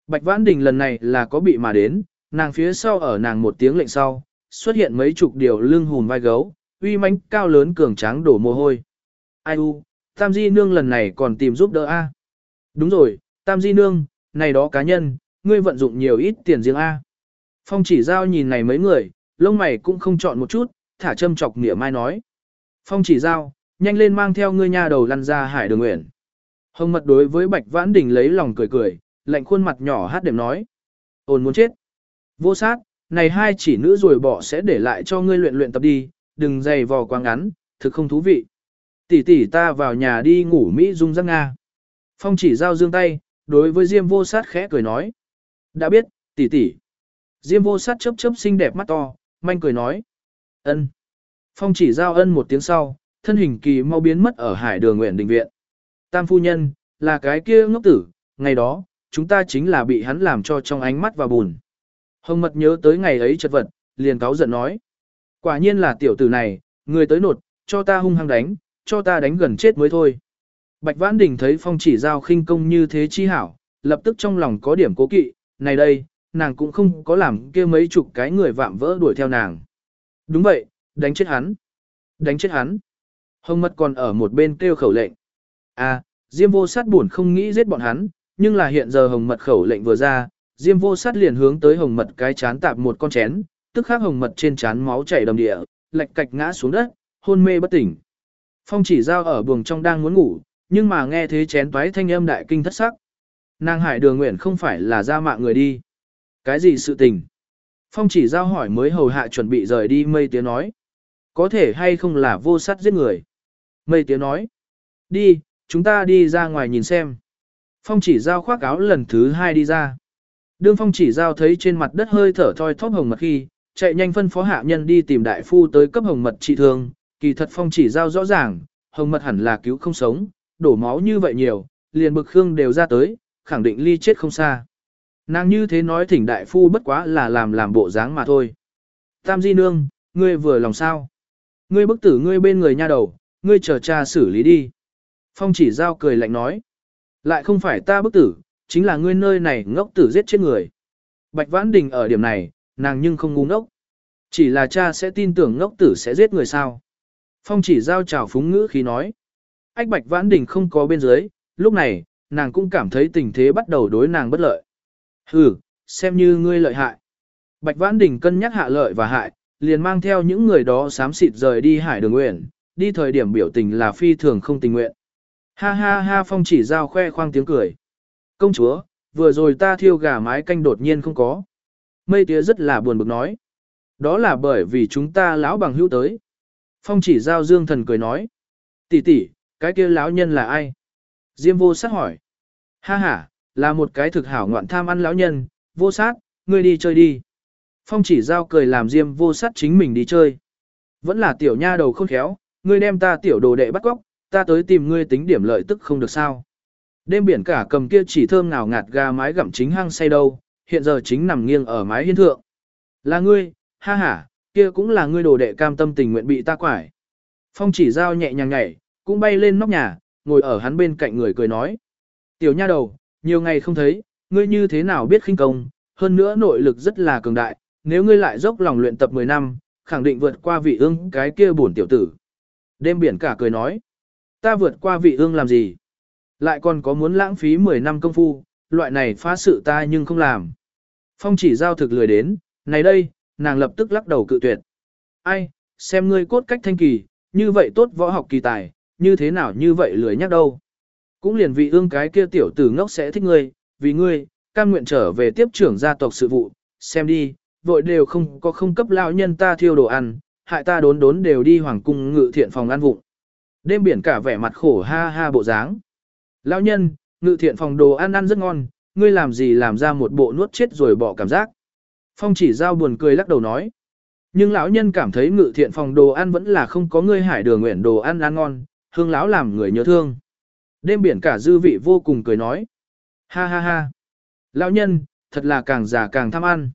Bạch vãn đình lần này là có bị mà đến, nàng phía sau ở nàng một tiếng lệnh sau, xuất hiện mấy chục điều lưng hùn vai gấu, uy mãnh cao lớn cường tráng đổ mồ hôi. Ai u, Tam Di Nương lần này còn tìm giúp đỡ A. Đúng rồi, Tam Di Nương, này đó cá nhân, ngươi vận dụng nhiều ít tiền riêng A. Phong chỉ giao nhìn này mấy người, lông mày cũng không chọn một chút, thả châm chọc nghĩa mai nói. Phong chỉ giao, nhanh lên mang theo ngươi nha đầu lăn ra hải đường nguyện. Hồng mật đối với Bạch Vãn Đình lấy lòng cười cười, lạnh khuôn mặt nhỏ hát đệm nói. Ôn muốn chết. Vô sát, này hai chỉ nữ rồi bỏ sẽ để lại cho ngươi luyện luyện tập đi, đừng dày vò quá ngắn, thực không thú vị. Tỷ tỷ ta vào nhà đi ngủ Mỹ dung răng Nga. Phong chỉ giao dương tay, đối với Diêm vô sát khẽ cười nói. Đã biết, tỷ tỷ. Diêm vô sát chớp chớp xinh đẹp mắt to, manh cười nói. ân. Phong chỉ giao ân một tiếng sau, thân hình kỳ mau biến mất ở hải đường nguyện đình viện. Tam phu nhân, là cái kia ngốc tử, ngày đó, chúng ta chính là bị hắn làm cho trong ánh mắt và buồn. Hồng mật nhớ tới ngày ấy chật vật, liền cáo giận nói. Quả nhiên là tiểu tử này, người tới nột, cho ta hung hăng đánh, cho ta đánh gần chết mới thôi. Bạch Vãn Đình thấy phong chỉ giao khinh công như thế chi hảo, lập tức trong lòng có điểm cố kỵ, này đây, nàng cũng không có làm kia mấy chục cái người vạm vỡ đuổi theo nàng. Đúng vậy, đánh chết hắn. Đánh chết hắn. Hồng mật còn ở một bên kêu khẩu lệnh. À, Diêm vô sát buồn không nghĩ giết bọn hắn, nhưng là hiện giờ hồng mật khẩu lệnh vừa ra, Diêm vô sát liền hướng tới hồng mật cái chán tạp một con chén, tức khắc hồng mật trên chán máu chảy đầm địa, lệch cạch ngã xuống đất, hôn mê bất tỉnh. Phong chỉ giao ở buồng trong đang muốn ngủ, nhưng mà nghe thế chén toái thanh âm đại kinh thất sắc. Nàng hải đường nguyện không phải là ra mạng người đi. Cái gì sự tình? Phong chỉ giao hỏi mới hầu hạ chuẩn bị rời đi mây tiếng nói. Có thể hay không là vô sát giết người? Mây tiếng nói. Đi, chúng ta đi ra ngoài nhìn xem. Phong chỉ giao khoác áo lần thứ hai đi ra. Đương phong chỉ giao thấy trên mặt đất hơi thở thoi thóp hồng mật khi, chạy nhanh phân phó hạ nhân đi tìm đại phu tới cấp hồng mật trị thương, kỳ thật phong chỉ giao rõ ràng, hồng mật hẳn là cứu không sống, đổ máu như vậy nhiều, liền bực khương đều ra tới, khẳng định ly chết không xa. Nàng như thế nói thỉnh đại phu bất quá là làm làm bộ dáng mà thôi. Tam di nương, ngươi vừa lòng sao? Ngươi bức tử ngươi bên người nha đầu, ngươi chờ cha xử lý đi. Phong chỉ giao cười lạnh nói. Lại không phải ta bức tử, chính là ngươi nơi này ngốc tử giết chết người. Bạch Vãn Đình ở điểm này, nàng nhưng không ngu ngốc. Chỉ là cha sẽ tin tưởng ngốc tử sẽ giết người sao. Phong chỉ giao trào phúng ngữ khí nói. Ách Bạch Vãn Đình không có bên dưới, lúc này, nàng cũng cảm thấy tình thế bắt đầu đối nàng bất lợi. Hừ, xem như ngươi lợi hại. Bạch Vãn Đình cân nhắc hạ lợi và hại, liền mang theo những người đó xám xịt rời đi hải đường nguyện, đi thời điểm biểu tình là phi thường không tình nguyện. Ha ha ha phong chỉ giao khoe khoang tiếng cười. Công chúa, vừa rồi ta thiêu gà mái canh đột nhiên không có. Mây tía rất là buồn bực nói. Đó là bởi vì chúng ta lão bằng hữu tới. Phong chỉ giao dương thần cười nói. tỷ tỷ, cái kia lão nhân là ai? Diêm vô sát hỏi. Ha ha, là một cái thực hảo ngoạn tham ăn lão nhân, vô sát, ngươi đi chơi đi. Phong chỉ giao cười làm diêm vô sát chính mình đi chơi. Vẫn là tiểu nha đầu khôn khéo, ngươi đem ta tiểu đồ đệ bắt góc, ta tới tìm ngươi tính điểm lợi tức không được sao. Đêm biển cả cầm kia chỉ thơm ngào ngạt gà mái gặm chính hang say đâu, hiện giờ chính nằm nghiêng ở mái hiên thượng. Là ngươi, ha ha, kia cũng là ngươi đồ đệ cam tâm tình nguyện bị ta quải. Phong chỉ giao nhẹ nhàng nhảy, cũng bay lên nóc nhà, ngồi ở hắn bên cạnh người cười nói. Tiểu nha đầu, nhiều ngày không thấy, ngươi như thế nào biết khinh công, hơn nữa nội lực rất là cường đại, nếu ngươi lại dốc lòng luyện tập 10 năm, khẳng định vượt qua vị ương cái kia buồn tiểu tử. Đêm biển cả cười nói. Ta vượt qua vị ương làm gì? Lại còn có muốn lãng phí 10 năm công phu, loại này phá sự ta nhưng không làm. Phong chỉ giao thực lười đến, này đây, nàng lập tức lắc đầu cự tuyệt. Ai, xem ngươi cốt cách thanh kỳ, như vậy tốt võ học kỳ tài, như thế nào như vậy lười nhắc đâu. Cũng liền vị ương cái kia tiểu tử ngốc sẽ thích ngươi, vì ngươi, cam nguyện trở về tiếp trưởng gia tộc sự vụ, xem đi, vội đều không có không cấp lão nhân ta thiêu đồ ăn, hại ta đốn đốn đều đi hoàng cung ngự thiện phòng ăn vụng. Đêm biển cả vẻ mặt khổ ha ha bộ dáng. Lão nhân, ngự thiện phòng đồ ăn ăn rất ngon, ngươi làm gì làm ra một bộ nuốt chết rồi bỏ cảm giác. Phong chỉ giao buồn cười lắc đầu nói. Nhưng lão nhân cảm thấy ngự thiện phòng đồ ăn vẫn là không có ngươi hải đường nguyện đồ ăn ăn ngon, hương lão làm người nhớ thương. Đêm biển cả dư vị vô cùng cười nói. Ha ha ha. Lão nhân, thật là càng già càng tham ăn.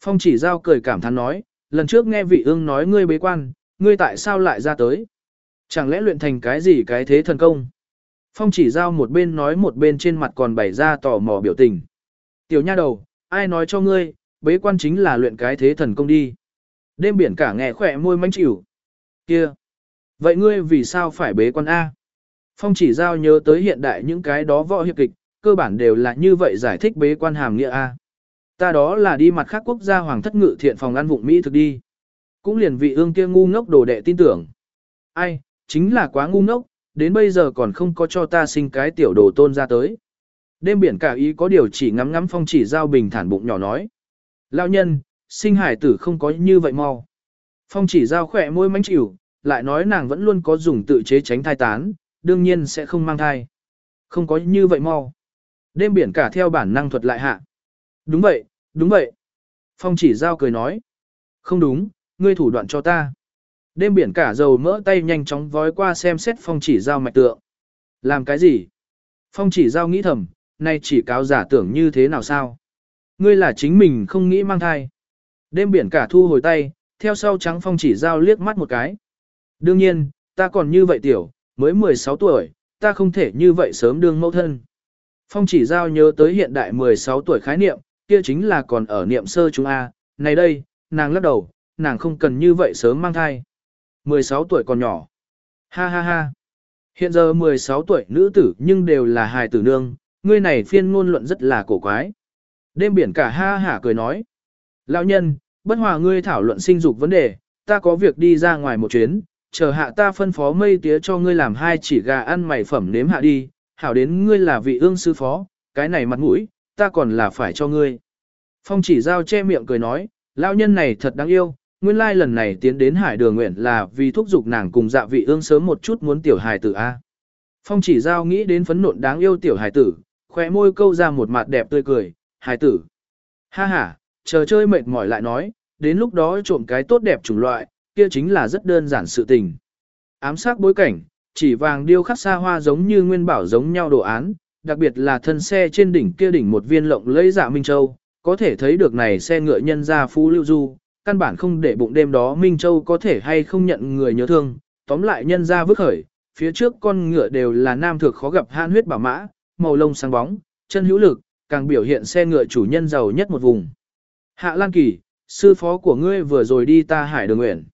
Phong chỉ giao cười cảm thán nói, lần trước nghe vị ương nói ngươi bế quan, ngươi tại sao lại ra tới? Chẳng lẽ luyện thành cái gì cái thế thần công? Phong chỉ giao một bên nói một bên trên mặt còn bày ra tò mò biểu tình. Tiểu nha đầu, ai nói cho ngươi, bế quan chính là luyện cái thế thần công đi. Đêm biển cả nghe khỏe môi manh chịu. Kia! Vậy ngươi vì sao phải bế quan A? Phong chỉ giao nhớ tới hiện đại những cái đó võ hiệp kịch, cơ bản đều là như vậy giải thích bế quan hàm nghĩa A. Ta đó là đi mặt khác quốc gia hoàng thất ngự thiện phòng ăn vụng Mỹ thực đi. Cũng liền vị ương kia ngu ngốc đồ đệ tin tưởng. Ai, chính là quá ngu ngốc, đến bây giờ còn không có cho ta sinh cái tiểu đồ tôn ra tới. Đêm biển cả ý có điều chỉ ngắm ngắm phong chỉ giao bình thản bụng nhỏ nói. Lão nhân, sinh hải tử không có như vậy mau. Phong chỉ giao khỏe môi mánh chịu, lại nói nàng vẫn luôn có dùng tự chế tránh thai tán, đương nhiên sẽ không mang thai. Không có như vậy mau. Đêm biển cả theo bản năng thuật lại hạ. Đúng vậy, đúng vậy. Phong chỉ giao cười nói. Không đúng, ngươi thủ đoạn cho ta. Đêm biển cả dầu mỡ tay nhanh chóng vói qua xem xét phong chỉ giao mạch tượng. Làm cái gì? Phong chỉ giao nghĩ thầm, nay chỉ cáo giả tưởng như thế nào sao? Ngươi là chính mình không nghĩ mang thai. Đêm biển cả thu hồi tay, theo sau trắng phong chỉ giao liếc mắt một cái. Đương nhiên, ta còn như vậy tiểu, mới 16 tuổi, ta không thể như vậy sớm đương mẫu thân. Phong chỉ giao nhớ tới hiện đại 16 tuổi khái niệm, kia chính là còn ở niệm sơ chúng A, này đây, nàng lắc đầu, nàng không cần như vậy sớm mang thai. 16 tuổi còn nhỏ. Ha ha ha. Hiện giờ 16 tuổi nữ tử nhưng đều là hài tử nương, ngươi này phiên ngôn luận rất là cổ quái. Đêm biển cả ha hả cười nói. Lão nhân, bất hòa ngươi thảo luận sinh dục vấn đề, ta có việc đi ra ngoài một chuyến, chờ hạ ta phân phó mây tía cho ngươi làm hai chỉ gà ăn mày phẩm nếm hạ đi, hảo đến ngươi là vị ương sư phó, cái này mặt mũi, ta còn là phải cho ngươi. Phong chỉ giao che miệng cười nói, lão nhân này thật đáng yêu, nguyên lai lần này tiến đến hải đường nguyện là vì thúc giục nàng cùng dạ vị ương sớm một chút muốn tiểu hài tử A. Phong chỉ giao nghĩ đến phấn nộn đáng yêu tiểu hài tử, khóe môi câu ra một mặt đẹp tươi cười, hài tử. Ha ha, chờ chơi mệt mỏi lại nói, đến lúc đó trộm cái tốt đẹp chủng loại, kia chính là rất đơn giản sự tình. Ám sát bối cảnh, chỉ vàng điêu khắc xa hoa giống như nguyên bảo giống nhau đồ án, đặc biệt là thân xe trên đỉnh kia đỉnh một viên lộng lẫy dạ Minh Châu, có thể thấy được này xe ngựa nhân ra phú lưu du, căn bản không để bụng đêm đó Minh Châu có thể hay không nhận người nhớ thương, tóm lại nhân ra vứt khởi, phía trước con ngựa đều là nam thực khó gặp han huyết bảo mã, màu lông sáng bóng, chân hữu lực, càng biểu hiện xe ngựa chủ nhân giàu nhất một vùng. Hạ Lan Kỳ, sư phó của ngươi vừa rồi đi ta hải đường nguyện.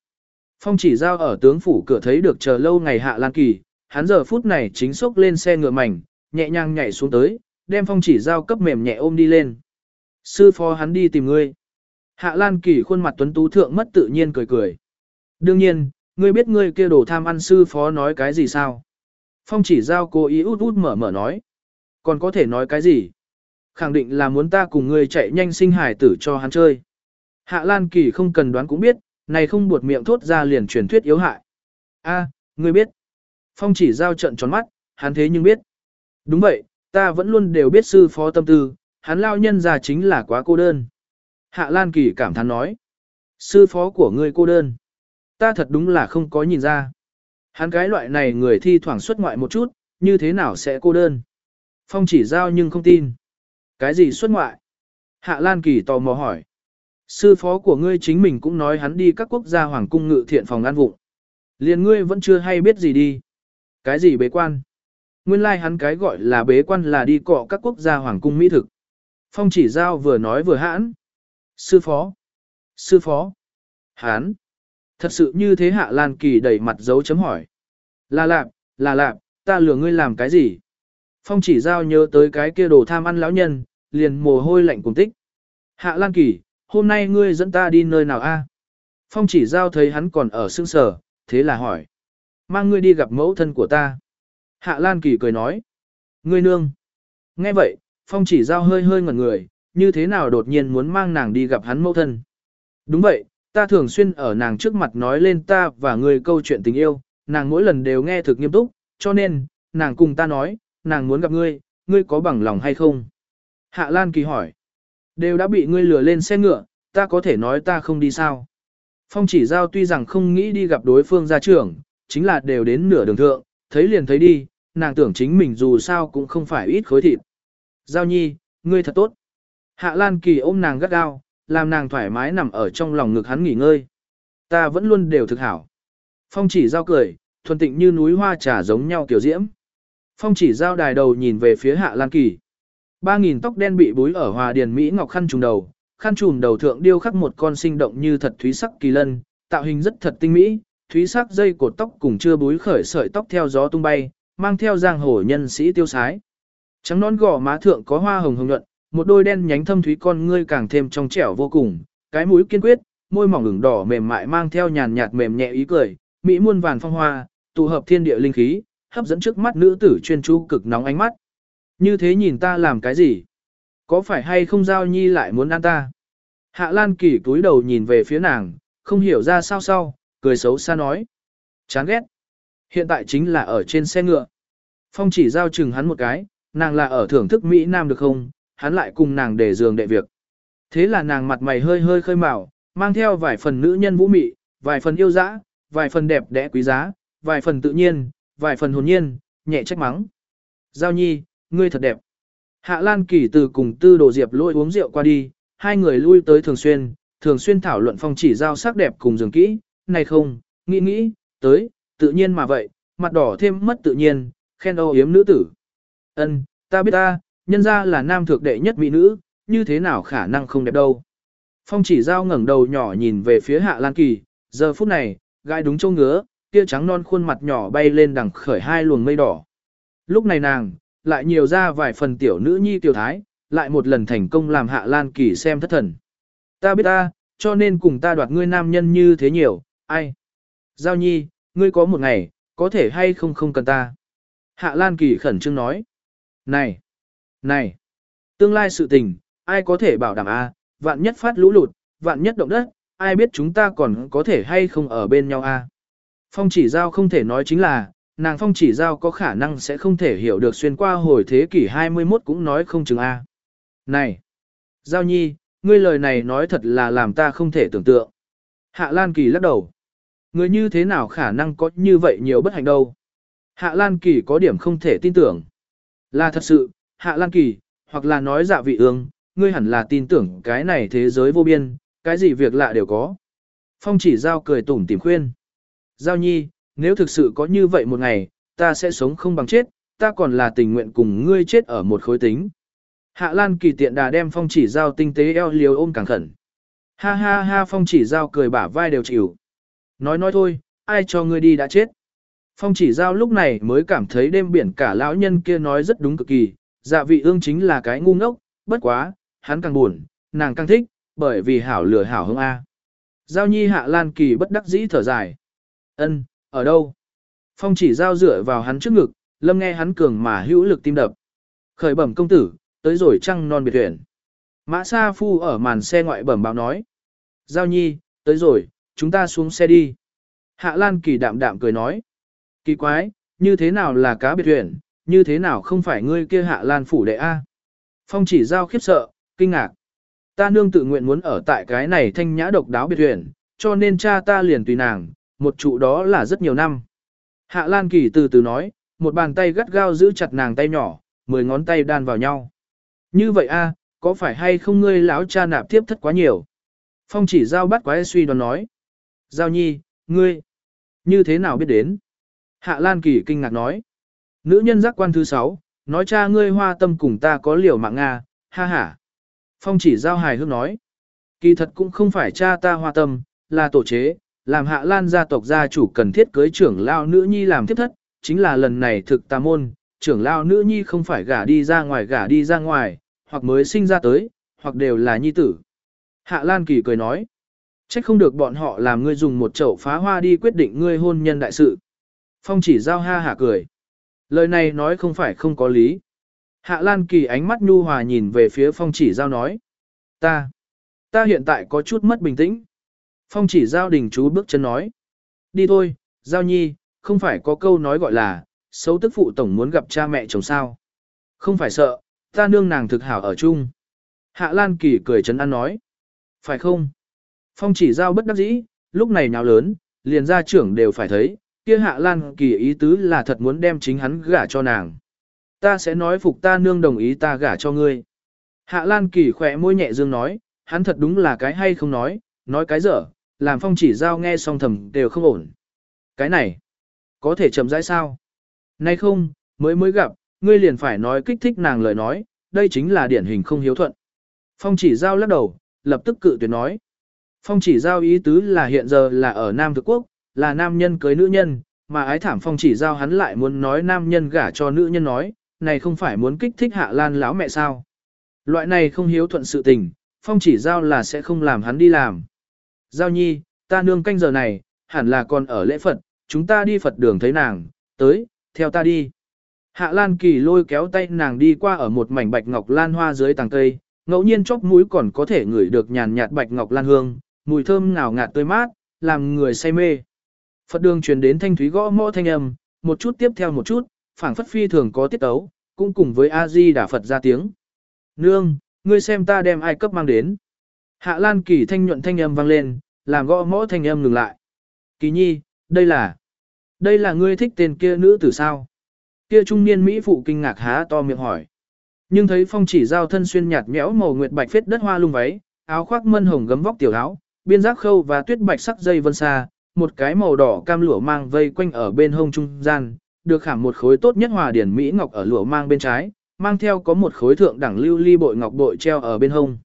Phong chỉ giao ở tướng phủ cửa thấy được chờ lâu ngày Hạ Lan Kỳ, hắn giờ phút này chính sốc lên xe ngựa mảnh, nhẹ nhàng nhảy xuống tới, đem phong chỉ giao cấp mềm nhẹ ôm đi lên. Sư phó hắn đi tìm ngươi. Hạ Lan Kỳ khuôn mặt tuấn tú thượng mất tự nhiên cười cười. Đương nhiên, ngươi biết ngươi kia đồ tham ăn sư phó nói cái gì sao? Phong chỉ giao cố ý út út mở mở nói. Còn có thể nói cái gì? Khẳng định là muốn ta cùng ngươi chạy nhanh sinh hải tử cho hắn chơi. Hạ Lan Kỳ không cần đoán cũng biết, này không buột miệng thốt ra liền truyền thuyết yếu hại. A, ngươi biết. Phong chỉ giao trận tròn mắt, hắn thế nhưng biết. Đúng vậy, ta vẫn luôn đều biết sư phó tâm tư, hắn lao nhân ra chính là quá cô đơn. Hạ Lan Kỳ cảm thán nói. Sư phó của ngươi cô đơn. Ta thật đúng là không có nhìn ra. Hắn cái loại này người thi thoảng xuất ngoại một chút, như thế nào sẽ cô đơn. Phong chỉ giao nhưng không tin. Cái gì xuất ngoại? Hạ Lan Kỳ tò mò hỏi. Sư phó của ngươi chính mình cũng nói hắn đi các quốc gia hoàng cung ngự thiện phòng ăn vụng. Liền ngươi vẫn chưa hay biết gì đi. Cái gì bế quan? Nguyên lai like hắn cái gọi là bế quan là đi cọ các quốc gia hoàng cung mỹ thực. Phong chỉ giao vừa nói vừa hãn. Sư phó. Sư phó. Hán. Thật sự như thế hạ Lan Kỳ đẩy mặt dấu chấm hỏi. Là lạp, là lạp, ta lừa ngươi làm cái gì? Phong chỉ giao nhớ tới cái kia đồ tham ăn lão nhân, liền mồ hôi lạnh cùng tích. Hạ Lan Kỳ, hôm nay ngươi dẫn ta đi nơi nào a? Phong chỉ giao thấy hắn còn ở sương sở, thế là hỏi. Mang ngươi đi gặp mẫu thân của ta. Hạ Lan Kỳ cười nói. Ngươi nương. Nghe vậy, Phong chỉ giao hơi hơi ngẩn người, như thế nào đột nhiên muốn mang nàng đi gặp hắn mẫu thân. Đúng vậy, ta thường xuyên ở nàng trước mặt nói lên ta và ngươi câu chuyện tình yêu, nàng mỗi lần đều nghe thực nghiêm túc, cho nên, nàng cùng ta nói, nàng muốn gặp ngươi, ngươi có bằng lòng hay không? Hạ Lan Kỳ hỏi. Đều đã bị ngươi lừa lên xe ngựa, ta có thể nói ta không đi sao? Phong chỉ giao tuy rằng không nghĩ đi gặp đối phương gia trưởng, chính là đều đến nửa đường thượng, thấy liền thấy đi, nàng tưởng chính mình dù sao cũng không phải ít khối thịt. Giao nhi, ngươi thật tốt. Hạ Lan Kỳ ôm nàng gắt gao, làm nàng thoải mái nằm ở trong lòng ngực hắn nghỉ ngơi. Ta vẫn luôn đều thực hảo. Phong chỉ giao cười, thuần tịnh như núi hoa trà giống nhau kiểu diễm. Phong chỉ giao đài đầu nhìn về phía Hạ Lan Kỳ. Ba nghìn tóc đen bị búi ở hòa điền Mỹ ngọc khăn trùm đầu, khăn trùm đầu thượng điêu khắc một con sinh động như thật thúy sắc kỳ lân, tạo hình rất thật tinh mỹ, thúy sắc dây cột tóc cùng chưa búi khởi sợi tóc theo gió tung bay, mang theo giang hồ nhân sĩ tiêu sái. Trắng nón gò má thượng có hoa hồng hồng nhuận, một đôi đen nhánh thâm thúy con ngươi càng thêm trong trẻo vô cùng, cái mũi kiên quyết, môi mỏng ửng đỏ mềm mại mang theo nhàn nhạt mềm nhẹ ý cười, mỹ muôn vàn phong hoa, tụ hợp thiên địa linh khí, hấp dẫn trước mắt nữ tử chuyên chú cực nóng ánh mắt. Như thế nhìn ta làm cái gì? Có phải hay không giao nhi lại muốn ăn ta? Hạ Lan Kỳ túi đầu nhìn về phía nàng, không hiểu ra sao sao, cười xấu xa nói. Chán ghét. Hiện tại chính là ở trên xe ngựa. Phong chỉ giao chừng hắn một cái, nàng là ở thưởng thức Mỹ Nam được không, hắn lại cùng nàng để giường đệ việc. Thế là nàng mặt mày hơi hơi khơi mào, mang theo vài phần nữ nhân vũ mị, vài phần yêu dã, vài phần đẹp đẽ quý giá, vài phần tự nhiên, vài phần hồn nhiên, nhẹ trách mắng. Giao nhi, ngươi thật đẹp. Hạ Lan Kỳ từ cùng tư đồ diệp lôi uống rượu qua đi, hai người lui tới thường xuyên, thường xuyên thảo luận phong chỉ giao sắc đẹp cùng giường kỹ, này không, nghĩ nghĩ, tới, tự nhiên mà vậy, mặt đỏ thêm mất tự nhiên, khen âu yếm nữ tử. Ân, ta biết ta, nhân ra là nam thượng đệ nhất mỹ nữ, như thế nào khả năng không đẹp đâu. Phong chỉ giao ngẩng đầu nhỏ nhìn về phía hạ lan kỳ, giờ phút này, gai đúng châu ngứa, kia trắng non khuôn mặt nhỏ bay lên đằng khởi hai luồng mây đỏ. Lúc này nàng, lại nhiều ra vài phần tiểu nữ nhi tiểu thái, lại một lần thành công làm hạ lan kỳ xem thất thần. Ta biết ta, cho nên cùng ta đoạt ngươi nam nhân như thế nhiều, ai? Giao nhi, ngươi có một ngày, có thể hay không không cần ta. Hạ lan kỳ khẩn trương nói. Này! Này! Tương lai sự tình, ai có thể bảo đảm a? vạn nhất phát lũ lụt, vạn nhất động đất, ai biết chúng ta còn có thể hay không ở bên nhau a? Phong chỉ giao không thể nói chính là, nàng phong chỉ giao có khả năng sẽ không thể hiểu được xuyên qua hồi thế kỷ 21 cũng nói không chừng a. Này! Giao nhi, ngươi lời này nói thật là làm ta không thể tưởng tượng. Hạ Lan Kỳ lắc đầu. Ngươi như thế nào khả năng có như vậy nhiều bất hạnh đâu. Hạ Lan Kỳ có điểm không thể tin tưởng. Là thật sự, Hạ Lan Kỳ, hoặc là nói dạ vị ương, ngươi hẳn là tin tưởng cái này thế giới vô biên, cái gì việc lạ đều có. Phong chỉ giao cười tủm tỉm khuyên. Giao nhi, nếu thực sự có như vậy một ngày, ta sẽ sống không bằng chết, ta còn là tình nguyện cùng ngươi chết ở một khối tính. Hạ Lan kỳ tiện đà đem phong chỉ giao tinh tế eo liều ôm càng khẩn. Ha ha ha phong chỉ giao cười bả vai đều chịu. Nói nói thôi, ai cho ngươi đi đã chết. Phong chỉ giao lúc này mới cảm thấy đêm biển cả lão nhân kia nói rất đúng cực kỳ, dạ vị ương chính là cái ngu ngốc, bất quá, hắn càng buồn, nàng càng thích, bởi vì hảo lửa hảo hương A. Giao nhi hạ lan kỳ bất đắc dĩ thở dài. ân ở đâu? Phong chỉ giao dựa vào hắn trước ngực, lâm nghe hắn cường mà hữu lực tim đập. Khởi bẩm công tử, tới rồi trăng non biệt huyện. Mã Sa Phu ở màn xe ngoại bẩm báo nói. Giao nhi, tới rồi, chúng ta xuống xe đi. Hạ Lan kỳ đạm đạm cười nói. Kỳ quái, như thế nào là cá biệt huyện, như thế nào không phải ngươi kia Hạ Lan phủ đệ A. Phong chỉ giao khiếp sợ, kinh ngạc. Ta nương tự nguyện muốn ở tại cái này thanh nhã độc đáo biệt huyện, cho nên cha ta liền tùy nàng, một trụ đó là rất nhiều năm. Hạ Lan Kỳ từ từ nói, một bàn tay gắt gao giữ chặt nàng tay nhỏ, mười ngón tay đan vào nhau. Như vậy a, có phải hay không ngươi lão cha nạp tiếp thất quá nhiều? Phong chỉ giao bắt quái suy đoán nói. Giao nhi, ngươi, như thế nào biết đến? Hạ Lan Kỳ kinh ngạc nói. Nữ nhân giác quan thứ sáu, nói cha ngươi hoa tâm cùng ta có liều mạng Nga, ha ha. Phong chỉ giao hài hước nói. Kỳ thật cũng không phải cha ta hoa tâm, là tổ chế, làm hạ lan gia tộc gia chủ cần thiết cưới trưởng lao nữ nhi làm tiếp thất, chính là lần này thực tà môn, trưởng lao nữ nhi không phải gả đi ra ngoài gả đi ra ngoài, hoặc mới sinh ra tới, hoặc đều là nhi tử. Hạ Lan Kỳ cười nói, Trách không được bọn họ làm ngươi dùng một chậu phá hoa đi quyết định ngươi hôn nhân đại sự. Phong chỉ giao ha hạ cười. Lời này nói không phải không có lý. Hạ Lan Kỳ ánh mắt nhu hòa nhìn về phía phong chỉ giao nói. Ta, ta hiện tại có chút mất bình tĩnh. Phong chỉ giao đình chú bước chân nói. Đi thôi, giao nhi, không phải có câu nói gọi là, xấu tức phụ tổng muốn gặp cha mẹ chồng sao. Không phải sợ, ta nương nàng thực hảo ở chung. Hạ Lan Kỳ cười chấn an nói. Phải không? Phong chỉ giao bất đắc dĩ, lúc này nhào lớn, liền gia trưởng đều phải thấy, kia Hạ Lan Kỳ ý tứ là thật muốn đem chính hắn gả cho nàng. Ta sẽ nói phục ta nương đồng ý ta gả cho ngươi. Hạ Lan Kỳ khỏe môi nhẹ dương nói, hắn thật đúng là cái hay không nói, nói cái dở, làm phong chỉ giao nghe song thầm đều không ổn. Cái này, có thể chậm rãi sao? Nay không, mới mới gặp, ngươi liền phải nói kích thích nàng lời nói, đây chính là điển hình không hiếu thuận. Phong chỉ giao lắc đầu, lập tức cự tuyệt nói. Phong chỉ giao ý tứ là hiện giờ là ở Nam Thực Quốc, là nam nhân cưới nữ nhân, mà ái thảm phong chỉ giao hắn lại muốn nói nam nhân gả cho nữ nhân nói, này không phải muốn kích thích hạ lan lão mẹ sao. Loại này không hiếu thuận sự tình, phong chỉ giao là sẽ không làm hắn đi làm. Giao nhi, ta nương canh giờ này, hẳn là còn ở lễ Phật, chúng ta đi Phật đường thấy nàng, tới, theo ta đi. Hạ Lan Kỳ lôi kéo tay nàng đi qua ở một mảnh bạch ngọc lan hoa dưới tàng cây, ngẫu nhiên chóp mũi còn có thể ngửi được nhàn nhạt bạch ngọc lan hương, mùi thơm ngào ngạt tươi mát, làm người say mê. Phật đường truyền đến thanh thúy gõ mõ thanh âm, một chút tiếp theo một chút, phảng phất phi thường có tiết tấu, cũng cùng với A Di Đà Phật ra tiếng. Nương, ngươi xem ta đem ai cấp mang đến. Hạ Lan Kỳ thanh nhuận thanh âm vang lên, làm gõ mõ thanh âm ngừng lại. Kỳ nhi, đây là, đây là ngươi thích tên kia nữ tử sao? Kia trung niên Mỹ phụ kinh ngạc há to miệng hỏi. Nhưng thấy phong chỉ giao thân xuyên nhạt nhẽo màu nguyệt bạch phết đất hoa lung váy, áo khoác mân hồng gấm vóc tiểu áo, biên giác khâu và tuyết bạch sắc dây vân xa, một cái màu đỏ cam lụa mang vây quanh ở bên hông trung gian, được khảm một khối tốt nhất hòa điển Mỹ ngọc ở lụa mang bên trái, mang theo có một khối thượng đẳng lưu ly bội ngọc bội treo ở bên hông.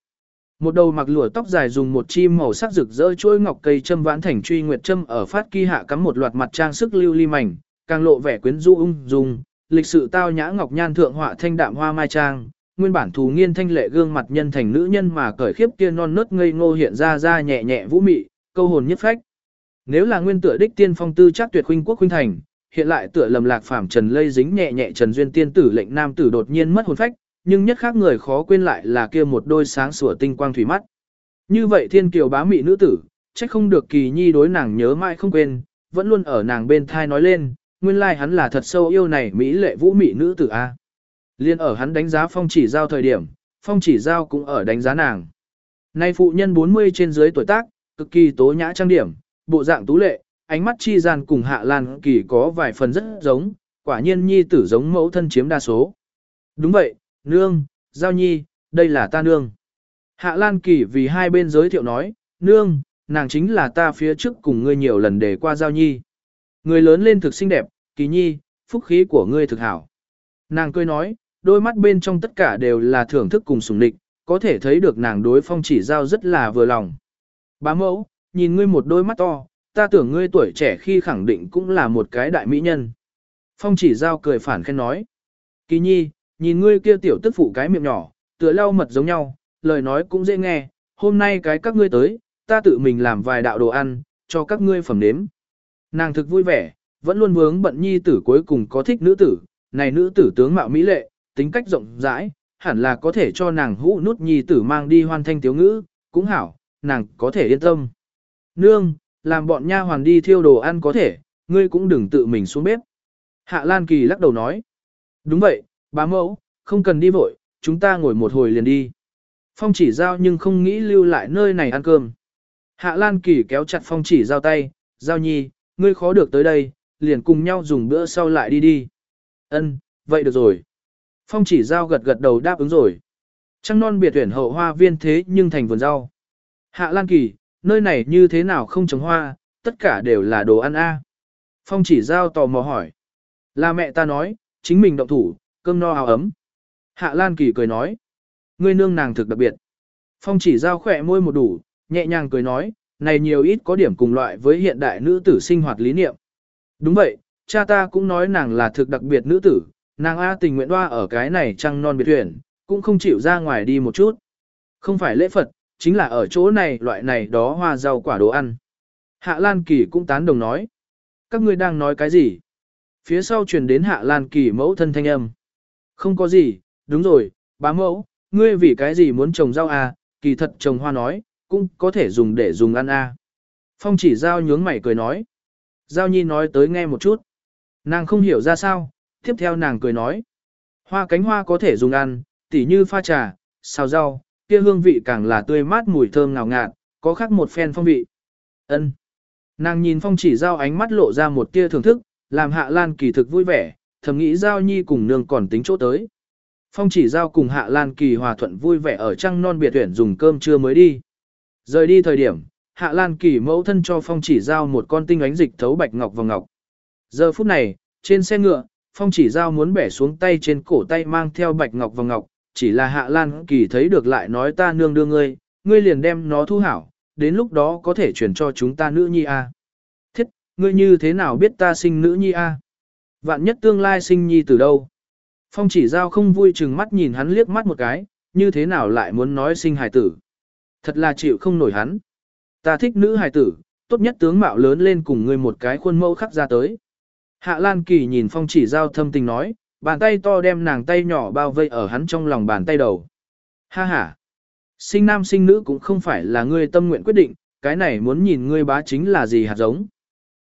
Một đầu mặc lụa tóc dài dùng một chim màu sắc rực rỡ chuỗi ngọc cây châm vãn thành truy nguyệt châm ở phát kỳ hạ cắm một loạt mặt trang sức lưu ly mảnh, càng lộ vẻ quyến rũ ung dung, lịch sự tao nhã ngọc nhan thượng họa thanh đạm hoa mai trang, nguyên bản thù nghiên thanh lệ gương mặt nhân thành nữ nhân mà cởi khiếp kia non nớt ngây ngô hiện ra ra nhẹ nhẹ vũ mị, câu hồn nhất phách. Nếu là nguyên tựa đích tiên phong tư chắc tuyệt huynh quốc huynh thành, hiện lại tựa lầm lạc phàm trần lây dính nhẹ nhẹ trần duyên tiên tử lệnh nam tử đột nhiên mất hồn phách, nhưng nhất khác người khó quên lại là kia một đôi sáng sủa tinh quang thủy mắt. Như vậy thiên kiều bá mị nữ tử, chắc không được kỳ nhi đối nàng nhớ mãi không quên, vẫn luôn ở nàng bên thai nói lên, nguyên lai like hắn là thật sâu yêu này mỹ lệ vũ mị nữ tử a. Liên ở hắn đánh giá phong chỉ giao thời điểm, phong chỉ giao cũng ở đánh giá nàng. Nay phụ nhân 40 trên dưới tuổi tác, cực kỳ tố nhã trang điểm, bộ dạng tú lệ, ánh mắt chi gian cùng hạ lan kỳ có vài phần rất giống, quả nhiên nhi tử giống mẫu thân chiếm đa số. Đúng vậy, nương, giao nhi, đây là ta nương. Hạ lan kỳ vì hai bên giới thiệu nói, nương, nàng chính là ta phía trước cùng ngươi nhiều lần để qua giao nhi. Người lớn lên thực xinh đẹp, kỳ nhi, phúc khí của ngươi thực hảo. Nàng cười nói, đôi mắt bên trong tất cả đều là thưởng thức cùng sùng địch, có thể thấy được nàng đối phong chỉ giao rất là vừa lòng. Bá mẫu, nhìn ngươi một đôi mắt to, ta tưởng ngươi tuổi trẻ khi khẳng định cũng là một cái đại mỹ nhân. Phong chỉ giao cười phản khen nói. Kỳ nhi, nhìn ngươi kia tiểu tức phụ cái miệng nhỏ, tựa lau mật giống nhau, lời nói cũng dễ nghe, hôm nay cái các ngươi tới, ta tự mình làm vài đạo đồ ăn, cho các ngươi phẩm nếm. Nàng thực vui vẻ, vẫn luôn vướng bận nhi tử cuối cùng có thích nữ tử, này nữ tử tướng mạo mỹ lệ, tính cách rộng rãi, hẳn là có thể cho nàng hũ nút nhi tử mang đi hoan thanh tiếu ngữ, cũng hảo, nàng có thể yên tâm. Nương, làm bọn nha hoàn đi thiêu đồ ăn có thể, ngươi cũng đừng tự mình xuống bếp. Hạ Lan Kỳ lắc đầu nói. Đúng vậy, bá mẫu, không cần đi vội, chúng ta ngồi một hồi liền đi. Phong chỉ giao nhưng không nghĩ lưu lại nơi này ăn cơm. Hạ Lan Kỳ kéo chặt phong chỉ giao tay, giao nhi, ngươi khó được tới đây, liền cùng nhau dùng bữa sau lại đi đi. Ân, vậy được rồi. Phong chỉ giao gật gật đầu đáp ứng rồi. Trăng non biệt tuyển hậu hoa viên thế nhưng thành vườn rau. Hạ Lan Kỳ, nơi này như thế nào không trồng hoa, tất cả đều là đồ ăn a. Phong chỉ giao tò mò hỏi. Là mẹ ta nói, chính mình động thủ, cơm no áo ấm. Hạ Lan Kỳ cười nói. Ngươi nương nàng thực đặc biệt. Phong chỉ giao khỏe môi một đủ, nhẹ nhàng cười nói, này nhiều ít có điểm cùng loại với hiện đại nữ tử sinh hoạt lý niệm. Đúng vậy, cha ta cũng nói nàng là thực đặc biệt nữ tử, nàng A tình nguyện hoa ở cái này trăng non biệt huyền, cũng không chịu ra ngoài đi một chút. Không phải lễ Phật, chính là ở chỗ này loại này đó hoa rau quả đồ ăn. Hạ Lan Kỳ cũng tán đồng nói. Các ngươi đang nói cái gì? Phía sau truyền đến Hạ Lan Kỳ mẫu thân thanh âm. Không có gì, đúng rồi, bá mẫu, ngươi vì cái gì muốn trồng rau à, kỳ thật trồng hoa nói, cũng có thể dùng để dùng ăn à. Phong chỉ giao nhướng mày cười nói. Giao nhi nói tới nghe một chút. Nàng không hiểu ra sao, tiếp theo nàng cười nói. Hoa cánh hoa có thể dùng ăn, tỉ như pha trà, xào rau, kia hương vị càng là tươi mát mùi thơm ngào ngạt, có khác một phen phong vị. Ân. Nàng nhìn phong chỉ giao ánh mắt lộ ra một tia thưởng thức, làm hạ lan kỳ thực vui vẻ, thầm nghĩ giao nhi cùng nương còn tính chỗ tới. Phong chỉ giao cùng hạ lan kỳ hòa thuận vui vẻ ở trăng non biệt tuyển dùng cơm trưa mới đi. Rời đi thời điểm, hạ lan kỳ mẫu thân cho phong chỉ giao một con tinh ánh dịch thấu bạch ngọc vào ngọc. Giờ phút này, trên xe ngựa, phong chỉ giao muốn bẻ xuống tay trên cổ tay mang theo bạch ngọc vào ngọc, chỉ là hạ lan kỳ thấy được lại nói ta nương đưa ngươi, ngươi liền đem nó thu hảo, đến lúc đó có thể chuyển cho chúng ta nữ nhi a. Thiết, ngươi như thế nào biết ta sinh nữ nhi a? Vạn nhất tương lai sinh nhi từ đâu? Phong chỉ giao không vui chừng mắt nhìn hắn liếc mắt một cái, như thế nào lại muốn nói sinh hài tử? Thật là chịu không nổi hắn. Ta thích nữ hài tử, tốt nhất tướng mạo lớn lên cùng ngươi một cái khuôn mẫu khắc ra tới. Hạ Lan Kỳ nhìn phong chỉ giao thâm tình nói, bàn tay to đem nàng tay nhỏ bao vây ở hắn trong lòng bàn tay đầu. Ha ha! Sinh nam sinh nữ cũng không phải là ngươi tâm nguyện quyết định, cái này muốn nhìn ngươi bá chính là gì hạt giống.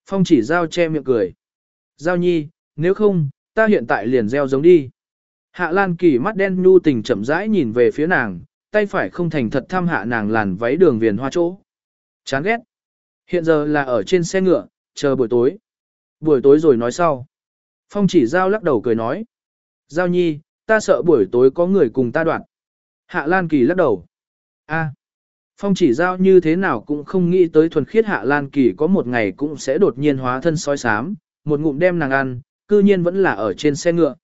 Phong chỉ giao che miệng cười. Giao nhi, nếu không, ta hiện tại liền gieo giống đi. Hạ Lan Kỳ mắt đen nhu tình chậm rãi nhìn về phía nàng, tay phải không thành thật tham hạ nàng làn váy đường viền hoa chỗ. Chán ghét. Hiện giờ là ở trên xe ngựa, chờ buổi tối. Buổi tối rồi nói sau. Phong chỉ giao lắc đầu cười nói. Giao nhi, ta sợ buổi tối có người cùng ta đoạn. Hạ Lan Kỳ lắc đầu. a Phong chỉ giao như thế nào cũng không nghĩ tới thuần khiết Hạ Lan Kỳ có một ngày cũng sẽ đột nhiên hóa thân sói sám, một ngụm đem nàng ăn, cư nhiên vẫn là ở trên xe ngựa.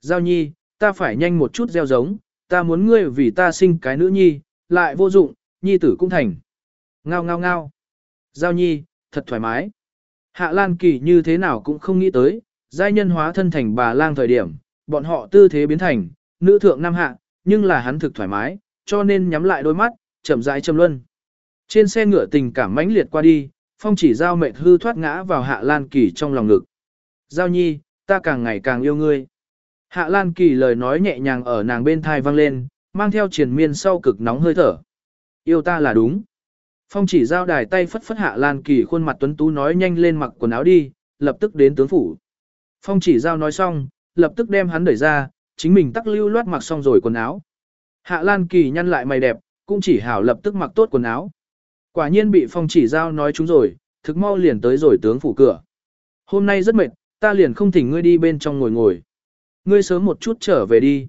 Giao nhi, ta phải nhanh một chút gieo giống, ta muốn ngươi vì ta sinh cái nữ nhi, lại vô dụng, nhi tử cũng thành. Ngao ngao ngao. Giao nhi, thật thoải mái. Hạ Lan Kỳ như thế nào cũng không nghĩ tới, giai nhân hóa thân thành bà lang thời điểm, bọn họ tư thế biến thành, nữ thượng nam hạ, nhưng là hắn thực thoải mái, cho nên nhắm lại đôi mắt, chậm rãi châm luân. Trên xe ngựa tình cảm mãnh liệt qua đi, phong chỉ giao mệt hư thoát ngã vào Hạ Lan Kỳ trong lòng ngực. Giao nhi, ta càng ngày càng yêu ngươi. Hạ Lan Kỳ lời nói nhẹ nhàng ở nàng bên thai vang lên, mang theo triền miên sau cực nóng hơi thở. Yêu ta là đúng. Phong chỉ giao đài tay phất phất Hạ Lan Kỳ khuôn mặt tuấn tú nói nhanh lên mặc quần áo đi, lập tức đến tướng phủ. Phong chỉ giao nói xong, lập tức đem hắn đẩy ra, chính mình tắc lưu loát mặc xong rồi quần áo. Hạ Lan Kỳ nhăn lại mày đẹp, cũng chỉ hảo lập tức mặc tốt quần áo. Quả nhiên bị phong chỉ giao nói chúng rồi, thực mau liền tới rồi tướng phủ cửa. Hôm nay rất mệt, ta liền không thỉnh ngươi đi bên trong ngồi ngồi. Ngươi sớm một chút trở về đi.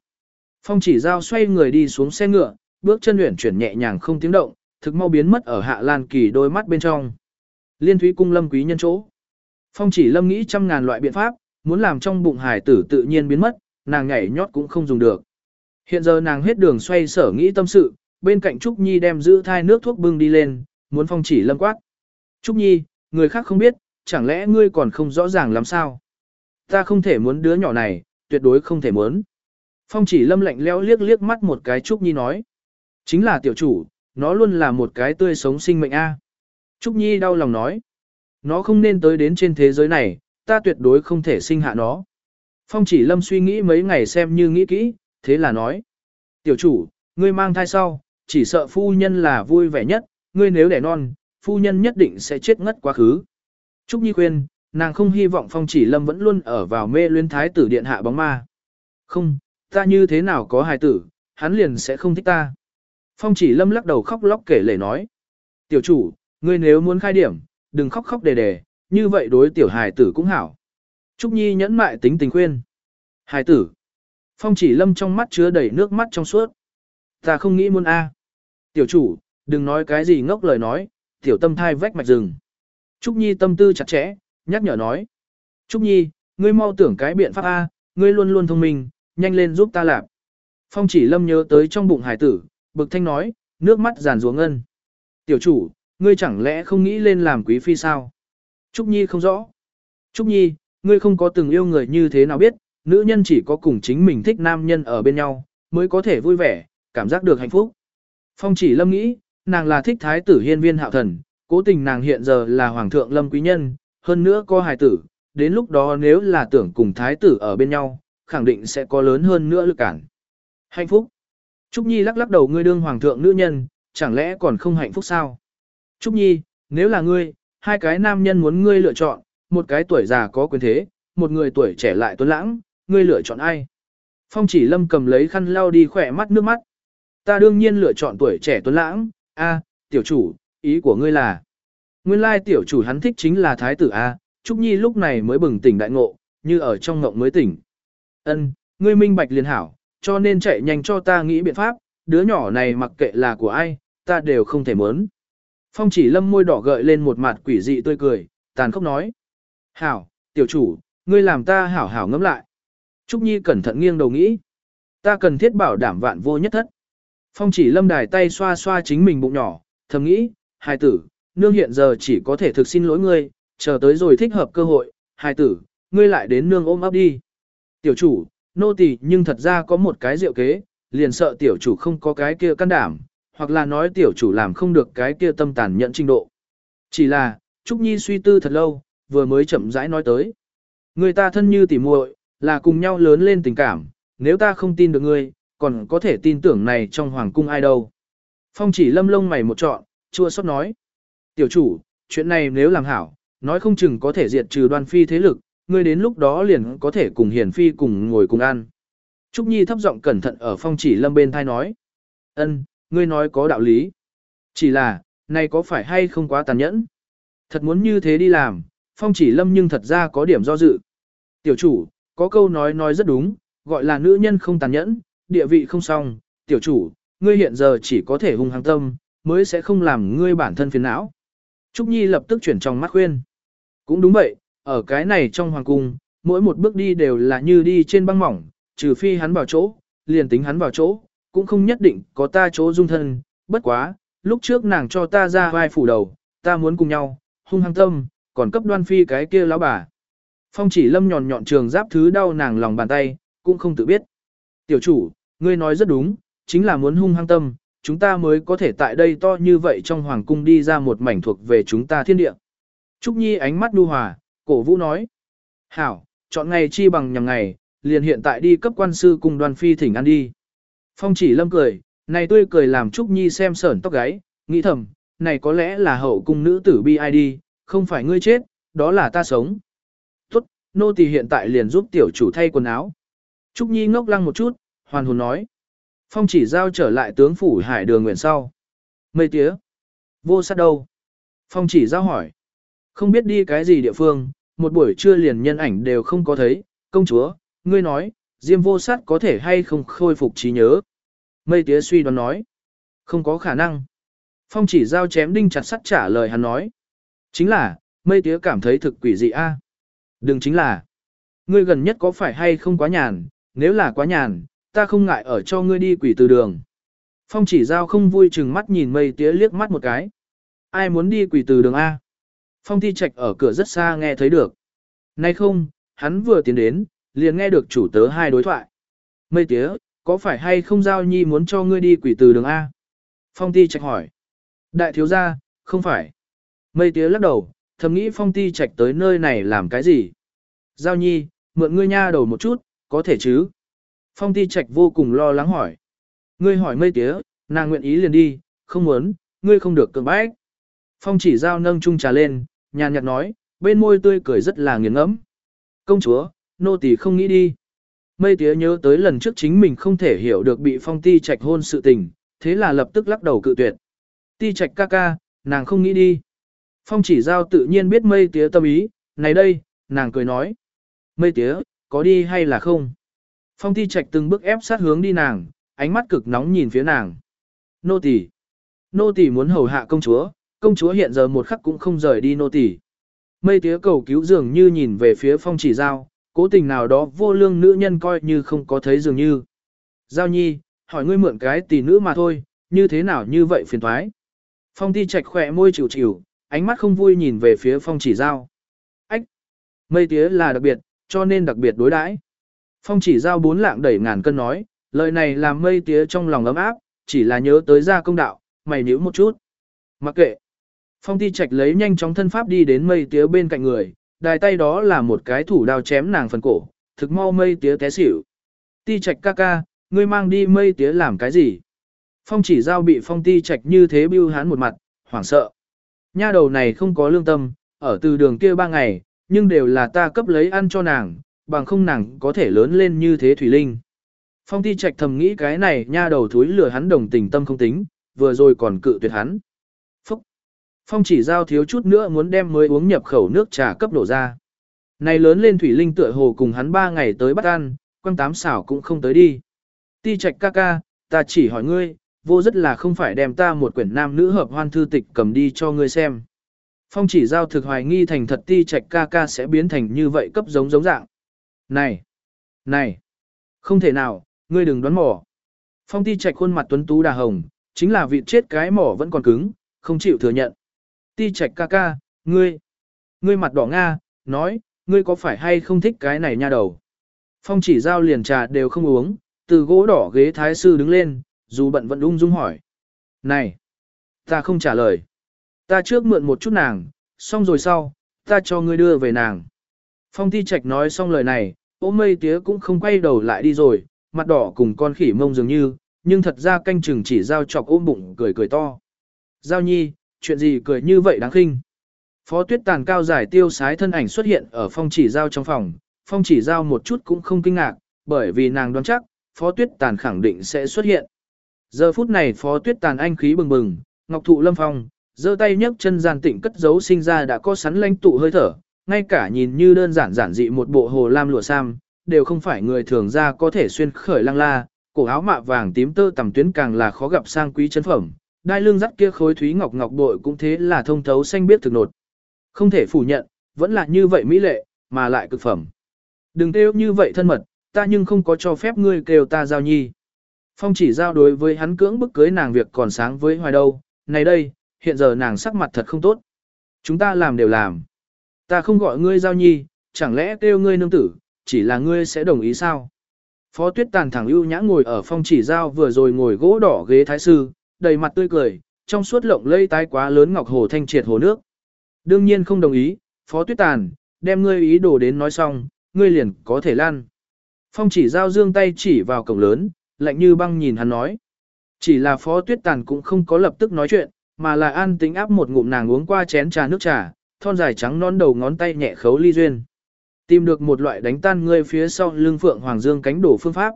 Phong chỉ giao xoay người đi xuống xe ngựa, bước chân luyện chuyển nhẹ nhàng không tiếng động, thực mau biến mất ở hạ lan kỳ đôi mắt bên trong. Liên thúy cung lâm quý nhân chỗ. Phong chỉ lâm nghĩ trăm ngàn loại biện pháp, muốn làm trong bụng hải tử tự nhiên biến mất, nàng nhảy nhót cũng không dùng được. Hiện giờ nàng hết đường xoay sở nghĩ tâm sự, bên cạnh Trúc Nhi đem giữ thai nước thuốc bưng đi lên, muốn phong chỉ lâm quát. Trúc Nhi, người khác không biết, chẳng lẽ ngươi còn không rõ ràng làm sao? Ta không thể muốn đứa nhỏ này, tuyệt đối không thể muốn. Phong chỉ lâm lạnh lẽo liếc liếc mắt một cái Trúc Nhi nói. Chính là tiểu chủ, nó luôn là một cái tươi sống sinh mệnh a. Trúc Nhi đau lòng nói. Nó không nên tới đến trên thế giới này, ta tuyệt đối không thể sinh hạ nó. Phong chỉ lâm suy nghĩ mấy ngày xem như nghĩ kỹ, thế là nói. Tiểu chủ, ngươi mang thai sau, chỉ sợ phu nhân là vui vẻ nhất, ngươi nếu đẻ non, phu nhân nhất định sẽ chết ngất quá khứ. Trúc Nhi khuyên, nàng không hy vọng phong chỉ lâm vẫn luôn ở vào mê luyến thái tử điện hạ bóng ma. Không, ta như thế nào có hài tử, hắn liền sẽ không thích ta. Phong chỉ lâm lắc đầu khóc lóc kể lể nói. Tiểu chủ, ngươi nếu muốn khai điểm, đừng khóc khóc đề đề, như vậy đối tiểu hài tử cũng hảo. Trúc Nhi nhẫn mại tính tình khuyên. Hài tử. Phong chỉ lâm trong mắt chứa đầy nước mắt trong suốt. Ta không nghĩ muốn A. À. Tiểu chủ, đừng nói cái gì ngốc lời nói, tiểu tâm thai vách mạch rừng. Trúc Nhi tâm tư chặt chẽ, nhắc nhở nói. Trúc Nhi, ngươi mau tưởng cái biện pháp A, ngươi luôn luôn thông minh, nhanh lên giúp ta làm. Phong chỉ lâm nhớ tới trong bụng hải tử, bực thanh nói, nước mắt giàn ruộng ngân. Tiểu chủ, ngươi chẳng lẽ không nghĩ lên làm quý phi sao? Trúc Nhi không rõ. Trúc Nhi, ngươi không có từng yêu người như thế nào biết, nữ nhân chỉ có cùng chính mình thích nam nhân ở bên nhau, mới có thể vui vẻ, cảm giác được hạnh phúc. Phong chỉ lâm nghĩ, nàng là thích thái tử hiên viên hạo thần, cố tình nàng hiện giờ là hoàng thượng lâm quý nhân, hơn nữa có hài tử, đến lúc đó nếu là tưởng cùng thái tử ở bên nhau, khẳng định sẽ có lớn hơn nữa lực cản. Hạnh phúc. Trúc Nhi lắc lắc đầu ngươi đương hoàng thượng nữ nhân, chẳng lẽ còn không hạnh phúc sao? Trúc Nhi, nếu là ngươi, hai cái nam nhân muốn ngươi lựa chọn, một cái tuổi già có quyền thế, một người tuổi trẻ lại tuấn lãng, ngươi lựa chọn ai? Phong chỉ lâm cầm lấy khăn lau đi khỏe mắt nước mắt. Ta đương nhiên lựa chọn tuổi trẻ tuấn lãng, a, tiểu chủ, ý của ngươi là. Nguyên lai tiểu chủ hắn thích chính là thái tử a, Trúc Nhi lúc này mới bừng tỉnh đại ngộ, như ở trong ngộng mới tỉnh. Ân, ngươi minh bạch liền hảo, cho nên chạy nhanh cho ta nghĩ biện pháp, đứa nhỏ này mặc kệ là của ai, ta đều không thể muốn. Phong chỉ lâm môi đỏ gợi lên một mặt quỷ dị tươi cười, tàn khốc nói. Hảo, tiểu chủ, ngươi làm ta hảo hảo ngẫm lại. Trúc Nhi cẩn thận nghiêng đầu nghĩ. Ta cần thiết bảo đảm vạn vô nhất thất. Phong chỉ lâm đài tay xoa xoa chính mình bụng nhỏ, thầm nghĩ, hài tử, nương hiện giờ chỉ có thể thực xin lỗi ngươi, chờ tới rồi thích hợp cơ hội, hài tử, ngươi lại đến nương ôm ấp đi. Tiểu chủ, nô tỳ nhưng thật ra có một cái diệu kế, liền sợ tiểu chủ không có cái kia can đảm, hoặc là nói tiểu chủ làm không được cái kia tâm tàn nhận trình độ. Chỉ là, Trúc Nhi suy tư thật lâu, vừa mới chậm rãi nói tới. Người ta thân như tỉ muội, là cùng nhau lớn lên tình cảm, nếu ta không tin được ngươi, còn có thể tin tưởng này trong hoàng cung ai đâu. Phong chỉ lâm lông mày một trọn, chua xót nói. Tiểu chủ, chuyện này nếu làm hảo, nói không chừng có thể diệt trừ đoan phi thế lực, ngươi đến lúc đó liền có thể cùng hiền phi cùng ngồi cùng ăn. Trúc Nhi thấp giọng cẩn thận ở phong chỉ lâm bên thai nói. ân, ngươi nói có đạo lý. Chỉ là, này có phải hay không quá tàn nhẫn? Thật muốn như thế đi làm, phong chỉ lâm nhưng thật ra có điểm do dự. Tiểu chủ, có câu nói nói rất đúng, gọi là nữ nhân không tàn nhẫn, địa vị không xong. Tiểu chủ, ngươi hiện giờ chỉ có thể hung hăng tâm, mới sẽ không làm ngươi bản thân phiền não. Trúc Nhi lập tức chuyển trong mắt khuyên. Cũng đúng vậy, ở cái này trong hoàng cung, mỗi một bước đi đều là như đi trên băng mỏng, trừ phi hắn vào chỗ, liền tính hắn vào chỗ, cũng không nhất định có ta chỗ dung thân, bất quá, lúc trước nàng cho ta ra vai phủ đầu, ta muốn cùng nhau, hung hăng tâm, còn cấp đoan phi cái kia lão bà. Phong chỉ lâm nhọn nhọn trường giáp thứ đau nàng lòng bàn tay, cũng không tự biết. Tiểu chủ, ngươi nói rất đúng, chính là muốn hung hăng tâm, chúng ta mới có thể tại đây to như vậy trong hoàng cung đi ra một mảnh thuộc về chúng ta thiên địa. Trúc Nhi ánh mắt nu hòa, cổ vũ nói. Hảo, chọn ngày chi bằng nhằm ngày, liền hiện tại đi cấp quan sư cùng đoàn phi thỉnh ăn đi. Phong chỉ lâm cười, này tươi cười làm Trúc Nhi xem sởn tóc gáy, nghĩ thầm, này có lẽ là hậu cung nữ tử BID, không phải ngươi chết, đó là ta sống. Tốt, nô tỳ hiện tại liền giúp tiểu chủ thay quần áo. Trúc Nhi ngốc lăng một chút, hoàn hồn nói. Phong chỉ giao trở lại tướng phủ hải đường nguyện sau. Mây tía. Vô sát đâu? Phong chỉ giao hỏi. Không biết đi cái gì địa phương, một buổi trưa liền nhân ảnh đều không có thấy. Công chúa, ngươi nói, Diêm vô sát có thể hay không khôi phục trí nhớ. Mây tía suy đoán nói. Không có khả năng. Phong chỉ giao chém đinh chặt sắt trả lời hắn nói. Chính là, mây tía cảm thấy thực quỷ dị a. Đừng chính là, ngươi gần nhất có phải hay không quá nhàn, nếu là quá nhàn, ta không ngại ở cho ngươi đi quỷ từ đường. Phong chỉ giao không vui chừng mắt nhìn mây tía liếc mắt một cái. Ai muốn đi quỷ từ đường A? Phong thi trạch ở cửa rất xa nghe thấy được. Nay không, hắn vừa tiến đến, liền nghe được chủ tớ hai đối thoại. Mây tía, có phải hay không giao nhi muốn cho ngươi đi quỷ từ đường A? Phong ti trạch hỏi. Đại thiếu gia, không phải. Mây tía lắc đầu, thầm nghĩ phong ti trạch tới nơi này làm cái gì? Giao nhi, mượn ngươi nha đầu một chút, có thể chứ? Phong ti trạch vô cùng lo lắng hỏi. Ngươi hỏi mây tía, nàng nguyện ý liền đi, không muốn, ngươi không được cường bách. Phong chỉ giao nâng chung trà lên, nhàn nhạt nói, bên môi tươi cười rất là nghiền ngẫm. Công chúa, nô tỳ không nghĩ đi. Mây tía nhớ tới lần trước chính mình không thể hiểu được bị phong ti trạch hôn sự tình, thế là lập tức lắc đầu cự tuyệt. Ti trạch ca ca, nàng không nghĩ đi. Phong chỉ giao tự nhiên biết mây tía tâm ý, này đây, nàng cười nói. Mây tía, có đi hay là không? Phong Thi trạch từng bước ép sát hướng đi nàng, ánh mắt cực nóng nhìn phía nàng. Nô tỳ, Nô tỳ muốn hầu hạ công chúa, công chúa hiện giờ một khắc cũng không rời đi nô tỳ. Mây tía cầu cứu dường như nhìn về phía phong chỉ giao, cố tình nào đó vô lương nữ nhân coi như không có thấy dường như. Giao nhi, hỏi ngươi mượn cái tỷ nữ mà thôi, như thế nào như vậy phiền thoái. Phong ti trạch khỏe môi chịu chịu, ánh mắt không vui nhìn về phía phong chỉ giao. Ách! Mây tía là đặc biệt, cho nên đặc biệt đối đãi. Phong chỉ giao bốn lạng đẩy ngàn cân nói, lời này làm mây tía trong lòng ấm áp, chỉ là nhớ tới ra công đạo, mày nhíu một chút. Mặc kệ. Phong ti trạch lấy nhanh chóng thân pháp đi đến mây tía bên cạnh người, đài tay đó là một cái thủ đao chém nàng phần cổ, thực mau mây tía té xỉu. Ti trạch ca ca, ngươi mang đi mây tía làm cái gì? Phong chỉ giao bị phong ti trạch như thế bưu hán một mặt, hoảng sợ. Nha đầu này không có lương tâm, ở từ đường kia ba ngày, nhưng đều là ta cấp lấy ăn cho nàng, bằng không nàng có thể lớn lên như thế Thủy Linh. Phong ti trạch thầm nghĩ cái này nha đầu thúi lừa hắn đồng tình tâm không tính, vừa rồi còn cự tuyệt hắn. Phúc! Phong chỉ giao thiếu chút nữa muốn đem mới uống nhập khẩu nước trà cấp đổ ra. Này lớn lên Thủy Linh tựa hồ cùng hắn ba ngày tới bắt ăn, quăng tám xảo cũng không tới đi. Ti trạch ca ca, ta chỉ hỏi ngươi, vô rất là không phải đem ta một quyển nam nữ hợp hoan thư tịch cầm đi cho ngươi xem. Phong chỉ giao thực hoài nghi thành thật ti trạch ca ca sẽ biến thành như vậy cấp giống giống dạng. Này! Này! Không thể nào, ngươi đừng đoán mò. Phong ti trạch khuôn mặt tuấn tú đà hồng, chính là vị chết cái mỏ vẫn còn cứng, không chịu thừa nhận. Ti trạch ca ca, ngươi! Ngươi mặt đỏ nga, nói, ngươi có phải hay không thích cái này nha đầu. Phong chỉ giao liền trà đều không uống, từ gỗ đỏ ghế thái sư đứng lên, dù bận vẫn ung dung hỏi. Này! Ta không trả lời. Ta trước mượn một chút nàng, xong rồi sau, ta cho ngươi đưa về nàng. Phong Ti Trạch nói xong lời này, ôm mây tía cũng không quay đầu lại đi rồi, mặt đỏ cùng con khỉ mông dường như, nhưng thật ra canh chừng chỉ giao chọc ôm bụng cười cười to. Giao nhi, chuyện gì cười như vậy đáng khinh. Phó tuyết tàn cao giải tiêu sái thân ảnh xuất hiện ở phong chỉ giao trong phòng, phong chỉ giao một chút cũng không kinh ngạc, bởi vì nàng đoán chắc, phó tuyết tàn khẳng định sẽ xuất hiện. Giờ phút này phó tuyết tàn anh khí bừng bừng, ngọc thụ lâm phong, giơ tay nhấc chân gian tịnh cất giấu sinh ra đã có sắn lanh tụ hơi thở, ngay cả nhìn như đơn giản giản dị một bộ hồ lam lụa sam, đều không phải người thường ra có thể xuyên khởi lăng la, cổ áo mạ vàng tím tơ tầm tuyến càng là khó gặp sang quý chân phẩm, đai lưng dắt kia khối thúy ngọc ngọc bội cũng thế là thông thấu xanh biết thực nột. Không thể phủ nhận, vẫn là như vậy mỹ lệ, mà lại cực phẩm. Đừng kêu như vậy thân mật, ta nhưng không có cho phép ngươi kêu ta giao nhi. Phong chỉ giao đối với hắn cưỡng bức cưới nàng việc còn sáng với hoài đâu, này đây, hiện giờ nàng sắc mặt thật không tốt. Chúng ta làm đều làm. Ta không gọi ngươi giao nhi, chẳng lẽ kêu ngươi nương tử, chỉ là ngươi sẽ đồng ý sao? Phó tuyết tàn thẳng ưu nhã ngồi ở phong chỉ giao vừa rồi ngồi gỗ đỏ ghế thái sư, đầy mặt tươi cười, trong suốt lộng lây tái quá lớn ngọc hồ thanh triệt hồ nước. Đương nhiên không đồng ý, phó tuyết tàn, đem ngươi ý đồ đến nói xong, ngươi liền có thể lan. Phong chỉ giao dương tay chỉ vào cổng lớn, lạnh như băng nhìn hắn nói. Chỉ là phó tuyết tàn cũng không có lập tức nói chuyện, mà là an tính áp một ngụm nàng uống qua chén trà nước trà, thon dài trắng non đầu ngón tay nhẹ khấu ly duyên. Tìm được một loại đánh tan ngươi phía sau lưng phượng hoàng dương cánh đổ phương pháp.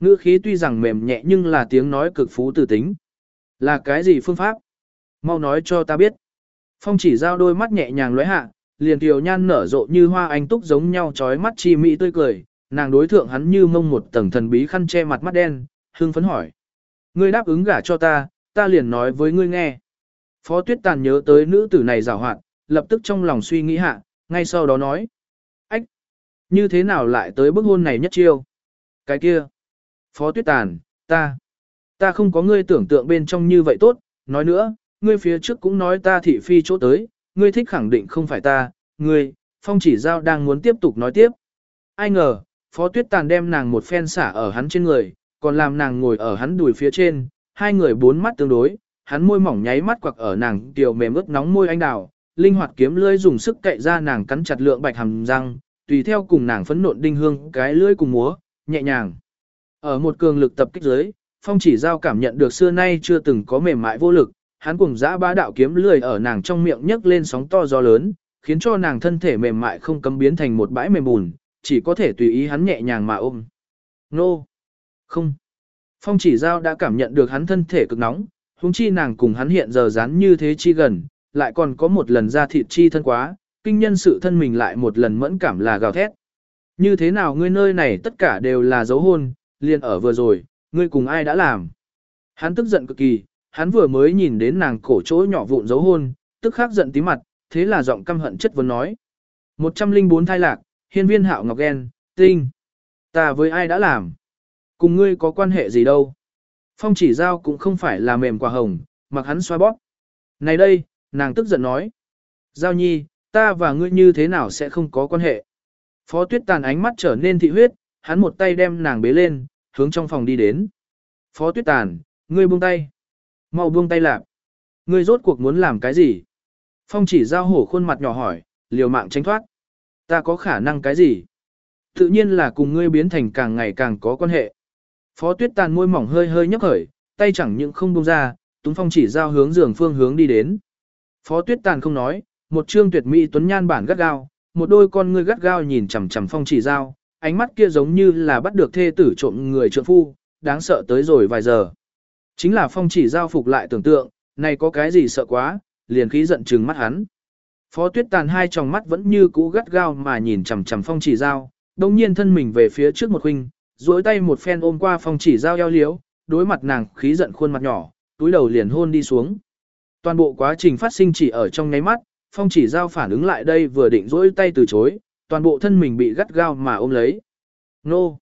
Ngữ khí tuy rằng mềm nhẹ nhưng là tiếng nói cực phú tử tính. Là cái gì phương pháp? Mau nói cho ta biết. Phong chỉ giao đôi mắt nhẹ nhàng lóe hạ, liền tiểu nhan nở rộ như hoa anh túc giống nhau trói mắt chi mỹ tươi cười, nàng đối thượng hắn như mông một tầng thần bí khăn che mặt mắt đen, hương phấn hỏi. Ngươi đáp ứng gả cho ta, ta liền nói với ngươi nghe. Phó tuyết tàn nhớ tới nữ tử này rào hoạt, lập tức trong lòng suy nghĩ hạ, ngay sau đó nói. Ách! Như thế nào lại tới bức hôn này nhất chiêu? Cái kia! Phó tuyết tàn, ta! Ta không có ngươi tưởng tượng bên trong như vậy tốt, nói nữa, ngươi phía trước cũng nói ta thị phi chỗ tới, ngươi thích khẳng định không phải ta, ngươi, phong chỉ giao đang muốn tiếp tục nói tiếp. Ai ngờ, phó tuyết tàn đem nàng một phen xả ở hắn trên người, còn làm nàng ngồi ở hắn đùi phía trên, hai người bốn mắt tương đối, hắn môi mỏng nháy mắt quặc ở nàng tiểu mềm ướt nóng môi anh đào, linh hoạt kiếm lưỡi dùng sức cậy ra nàng cắn chặt lượng bạch hàm răng, tùy theo cùng nàng phấn nộn đinh hương cái lưỡi cùng múa, nhẹ nhàng. Ở một cường lực tập kích dưới, phong chỉ giao cảm nhận được xưa nay chưa từng có mềm mại vô lực, hắn cùng dã ba đạo kiếm lưỡi ở nàng trong miệng nhấc lên sóng to gió lớn, khiến cho nàng thân thể mềm mại không cấm biến thành một bãi mềm bùn, chỉ có thể tùy ý hắn nhẹ nhàng mà ôm. Nô! Không! Phong chỉ giao đã cảm nhận được hắn thân thể cực nóng, huống chi nàng cùng hắn hiện giờ dán như thế chi gần, lại còn có một lần ra thịt chi thân quá, kinh nhân sự thân mình lại một lần mẫn cảm là gào thét. Như thế nào ngươi nơi này tất cả đều là dấu hôn, liền ở vừa rồi, ngươi cùng ai đã làm. Hắn tức giận cực kỳ, hắn vừa mới nhìn đến nàng cổ chỗ nhỏ vụn dấu hôn, tức khắc giận tí mặt, thế là giọng căm hận chất vấn nói. 104 thai lạc, hiên viên hạo ngọc ghen, tinh. Ta với ai đã làm? Cùng ngươi có quan hệ gì đâu? Phong chỉ giao cũng không phải là mềm quả hồng, mặc hắn xoa bóp. Này đây, nàng tức giận nói. Giao nhi, ta và ngươi như thế nào sẽ không có quan hệ? Phó tuyết tàn ánh mắt trở nên thị huyết, hắn một tay đem nàng bế lên, hướng trong phòng đi đến. Phó tuyết tàn, ngươi buông tay. Mau buông tay lạc. Ngươi rốt cuộc muốn làm cái gì? Phong chỉ giao hổ khuôn mặt nhỏ hỏi, liều mạng tránh thoát. Ta có khả năng cái gì? Tự nhiên là cùng ngươi biến thành càng ngày càng có quan hệ. Phó tuyết tàn môi mỏng hơi hơi nhấp khởi, tay chẳng những không buông ra, túng phong chỉ giao hướng giường phương hướng đi đến. Phó tuyết tàn không nói, một trương tuyệt mỹ tuấn nhan bản gắt gao, một đôi con ngươi gắt gao nhìn chằm chằm phong chỉ giao, ánh mắt kia giống như là bắt được thê tử trộm người trượng phu, đáng sợ tới rồi vài giờ. Chính là phong chỉ giao phục lại tưởng tượng, này có cái gì sợ quá, liền khí giận trừng mắt hắn. Phó tuyết tàn hai tròng mắt vẫn như cũ gắt gao mà nhìn chằm chằm phong chỉ giao, đồng nhiên thân mình về phía trước một huynh, duỗi tay một phen ôm qua phong chỉ giao eo liếu, đối mặt nàng khí giận khuôn mặt nhỏ, túi đầu liền hôn đi xuống. Toàn bộ quá trình phát sinh chỉ ở trong nháy mắt, phong chỉ giao phản ứng lại đây vừa định duỗi tay từ chối, toàn bộ thân mình bị gắt gao mà ôm lấy. Nô!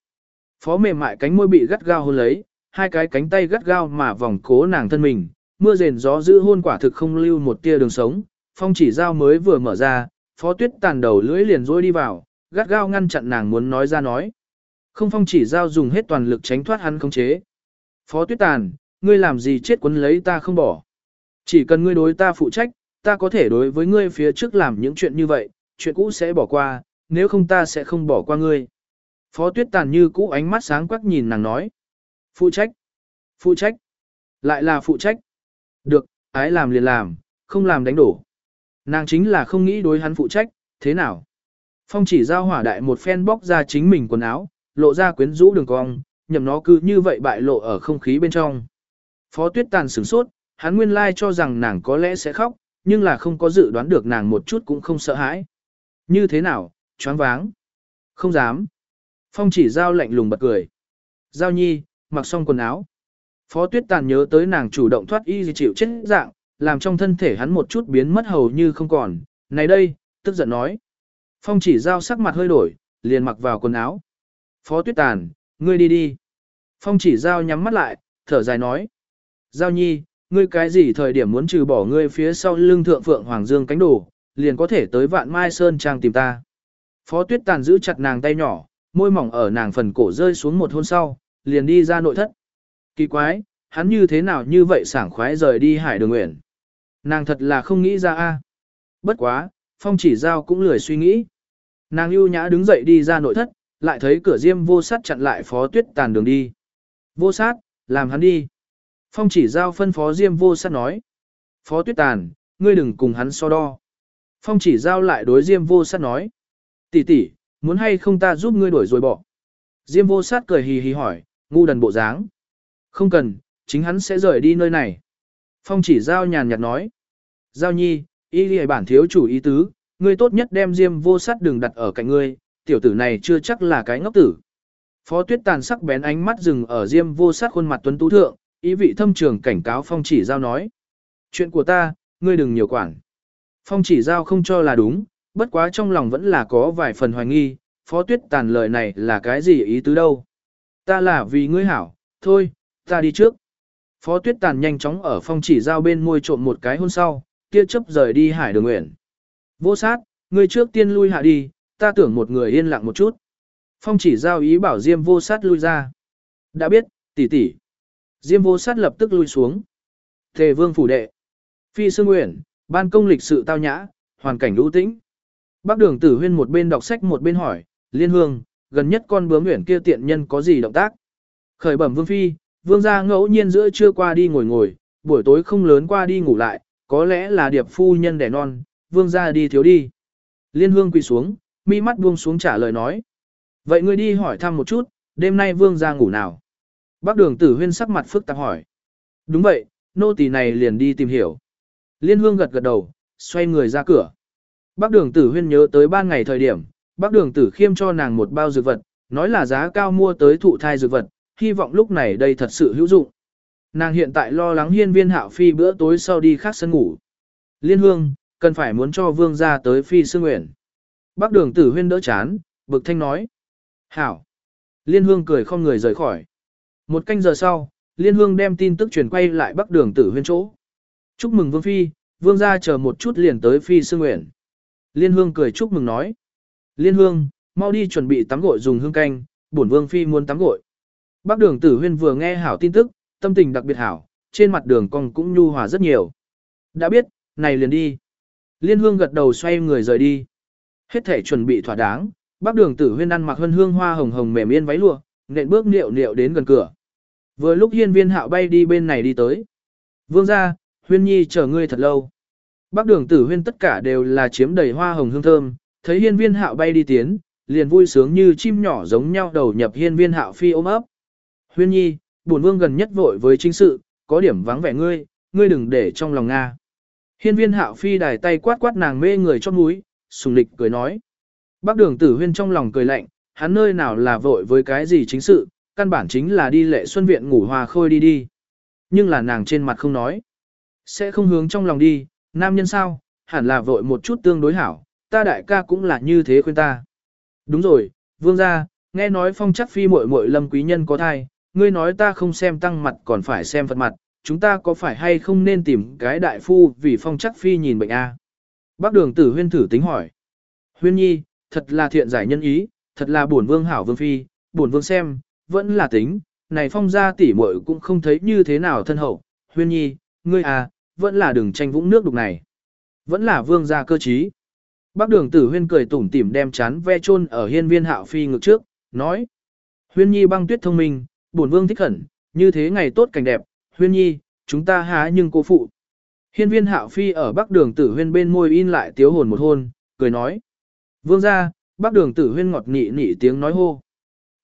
Phó mềm mại cánh môi bị gắt gao hôn lấy, hai cái cánh tay gắt gao mà vòng cố nàng thân mình, mưa rền gió giữ hôn quả thực không lưu một tia đường sống, phong chỉ giao mới vừa mở ra, phó tuyết tàn đầu lưỡi liền rôi đi vào, gắt gao ngăn chặn nàng muốn nói ra nói. Không phong chỉ giao dùng hết toàn lực tránh thoát hắn không chế. Phó tuyết tàn, ngươi làm gì chết quấn lấy ta không bỏ. Chỉ cần ngươi đối ta phụ trách, ta có thể đối với ngươi phía trước làm những chuyện như vậy, chuyện cũ sẽ bỏ qua, nếu không ta sẽ không bỏ qua ngươi. Phó tuyết tàn như cũ ánh mắt sáng quắc nhìn nàng nói. Phụ trách. Phụ trách. Lại là phụ trách. Được, ái làm liền làm, không làm đánh đổ. Nàng chính là không nghĩ đối hắn phụ trách, thế nào? Phong chỉ giao hỏa đại một phen bóc ra chính mình quần áo, lộ ra quyến rũ đường cong, nhầm nó cứ như vậy bại lộ ở không khí bên trong. Phó tuyết tàn sửng sốt, hắn nguyên lai cho rằng nàng có lẽ sẽ khóc, nhưng là không có dự đoán được nàng một chút cũng không sợ hãi. Như thế nào, choáng váng? Không dám. Phong chỉ giao lạnh lùng bật cười. Giao nhi, mặc xong quần áo. Phó tuyết tàn nhớ tới nàng chủ động thoát y chịu chết dạng, làm trong thân thể hắn một chút biến mất hầu như không còn. Này đây, tức giận nói. Phong chỉ giao sắc mặt hơi đổi, liền mặc vào quần áo. Phó tuyết tàn, ngươi đi đi. Phong chỉ giao nhắm mắt lại, thở dài nói. Giao nhi, ngươi cái gì thời điểm muốn trừ bỏ ngươi phía sau lưng thượng phượng hoàng dương cánh đồ, liền có thể tới vạn mai sơn trang tìm ta. Phó tuyết tàn giữ chặt nàng tay nhỏ, môi mỏng ở nàng phần cổ rơi xuống một hôn sau, liền đi ra nội thất. Kỳ quái, hắn như thế nào như vậy sảng khoái rời đi hải đường nguyện. Nàng thật là không nghĩ ra a. Bất quá, phong chỉ giao cũng lười suy nghĩ. Nàng ưu nhã đứng dậy đi ra nội thất, lại thấy cửa diêm vô sát chặn lại phó tuyết tàn đường đi. Vô sát, làm hắn đi. Phong chỉ giao phân phó diêm vô sát nói. Phó tuyết tàn, ngươi đừng cùng hắn so đo. Phong chỉ giao lại đối diêm vô sát nói. tỷ tỷ, muốn hay không ta giúp ngươi đuổi rồi bỏ. Diêm vô sát cười hì hì hỏi, ngu đần bộ dáng. Không cần, chính hắn sẽ rời đi nơi này. Phong chỉ giao nhàn nhạt nói. Giao nhi, y lì bản thiếu chủ ý tứ, ngươi tốt nhất đem diêm vô sát đường đặt ở cạnh ngươi, tiểu tử này chưa chắc là cái ngốc tử. Phó tuyết tàn sắc bén ánh mắt dừng ở diêm vô sát khuôn mặt tuấn tú thượng, ý vị thâm trường cảnh cáo phong chỉ giao nói. Chuyện của ta, ngươi đừng nhiều quản. Phong chỉ giao không cho là đúng, bất quá trong lòng vẫn là có vài phần hoài nghi, phó tuyết tàn lời này là cái gì ý tứ đâu. Ta là vì ngươi hảo, thôi, ta đi trước. Phó tuyết tàn nhanh chóng ở phong chỉ giao bên môi trộm một cái hôn sau, kia chấp rời đi hải đường nguyện. Vô sát, ngươi trước tiên lui hạ đi, ta tưởng một người yên lặng một chút. Phong chỉ giao ý bảo Diêm vô sát lui ra. Đã biết, tỷ tỷ. Diêm vô sát lập tức lui xuống. Thề vương phủ đệ. Phi sư nguyện, ban công lịch sự tao nhã, hoàn cảnh lũ tĩnh. Bác đường tử huyên một bên đọc sách một bên hỏi, liên hương, gần nhất con bướm nguyện kia tiện nhân có gì động tác. Khởi bẩm vương phi, vương gia ngẫu nhiên giữa trưa qua đi ngồi ngồi, buổi tối không lớn qua đi ngủ lại, có lẽ là điệp phu nhân đẻ non, vương gia đi thiếu đi. Liên hương quỳ xuống, mi mắt buông xuống trả lời nói. Vậy ngươi đi hỏi thăm một chút, đêm nay vương gia ngủ nào? Bác đường tử huyên sắc mặt phức tạp hỏi. Đúng vậy, nô tỳ này liền đi tìm hiểu. Liên hương gật gật đầu, xoay người ra cửa. Bác đường tử huyên nhớ tới ban ngày thời điểm, bác đường tử khiêm cho nàng một bao dược vật, nói là giá cao mua tới thụ thai dược vật, hy vọng lúc này đây thật sự hữu dụng. Nàng hiện tại lo lắng hiên viên hạo phi bữa tối sau đi khác sân ngủ. Liên hương, cần phải muốn cho vương ra tới phi sư nguyện. Bác đường tử huyên đỡ chán, bực thanh nói. Hảo. Liên hương cười không người rời khỏi. Một canh giờ sau, Liên hương đem tin tức truyền quay lại bắc đường tử huyên chỗ. Chúc mừng vương phi, vương ra chờ một chút liền tới phi sư nguyện. Liên hương cười chúc mừng nói. Liên hương, mau đi chuẩn bị tắm gội dùng hương canh, bổn vương phi muốn tắm gội. Bác đường tử huyên vừa nghe hảo tin tức, tâm tình đặc biệt hảo, trên mặt đường cong cũng nhu hòa rất nhiều. Đã biết, này liền đi. Liên hương gật đầu xoay người rời đi. Hết thể chuẩn bị thỏa đáng, bác đường tử huyên ăn mặc hân hương hoa hồng hồng mềm yên váy lụa, nện bước niệu niệu đến gần cửa. Vừa lúc hiên viên hạo bay đi bên này đi tới. Vương ra, huyên nhi chờ ngươi thật lâu. Bác đường tử huyên tất cả đều là chiếm đầy hoa hồng hương thơm, thấy hiên viên hạo bay đi tiến, liền vui sướng như chim nhỏ giống nhau đầu nhập hiên viên hạo phi ôm ấp. Huyên nhi, bổn vương gần nhất vội với chính sự, có điểm vắng vẻ ngươi, ngươi đừng để trong lòng Nga. Hiên viên hạo phi đài tay quát quát nàng mê người cho mũi, sùng lịch cười nói. Bác đường tử huyên trong lòng cười lạnh, hắn nơi nào là vội với cái gì chính sự, căn bản chính là đi lệ xuân viện ngủ hòa khôi đi đi. Nhưng là nàng trên mặt không nói. Sẽ không hướng trong lòng đi, nam nhân sao, hẳn là vội một chút tương đối hảo, ta đại ca cũng là như thế khuyên ta. Đúng rồi, vương gia, nghe nói phong chắc phi muội muội lâm quý nhân có thai, ngươi nói ta không xem tăng mặt còn phải xem phật mặt, chúng ta có phải hay không nên tìm cái đại phu vì phong chắc phi nhìn bệnh a? Bác đường tử huyên thử tính hỏi. Huyên nhi, thật là thiện giải nhân ý, thật là buồn vương hảo vương phi, buồn vương xem, vẫn là tính, này phong gia tỷ muội cũng không thấy như thế nào thân hậu, huyên nhi, ngươi à, vẫn là đừng tranh vũng nước đục này. Vẫn là vương gia cơ trí. Bác đường tử huyên cười tủm tỉm đem chán ve chôn ở hiên viên hạo phi ngực trước, nói. Huyên nhi băng tuyết thông minh, bổn vương thích khẩn, như thế ngày tốt cảnh đẹp, huyên nhi, chúng ta há nhưng cô phụ. Hiên viên hạo phi ở bắc đường tử huyên bên môi in lại tiếu hồn một hôn, cười nói. Vương gia, bắc đường tử huyên ngọt nị nị tiếng nói hô.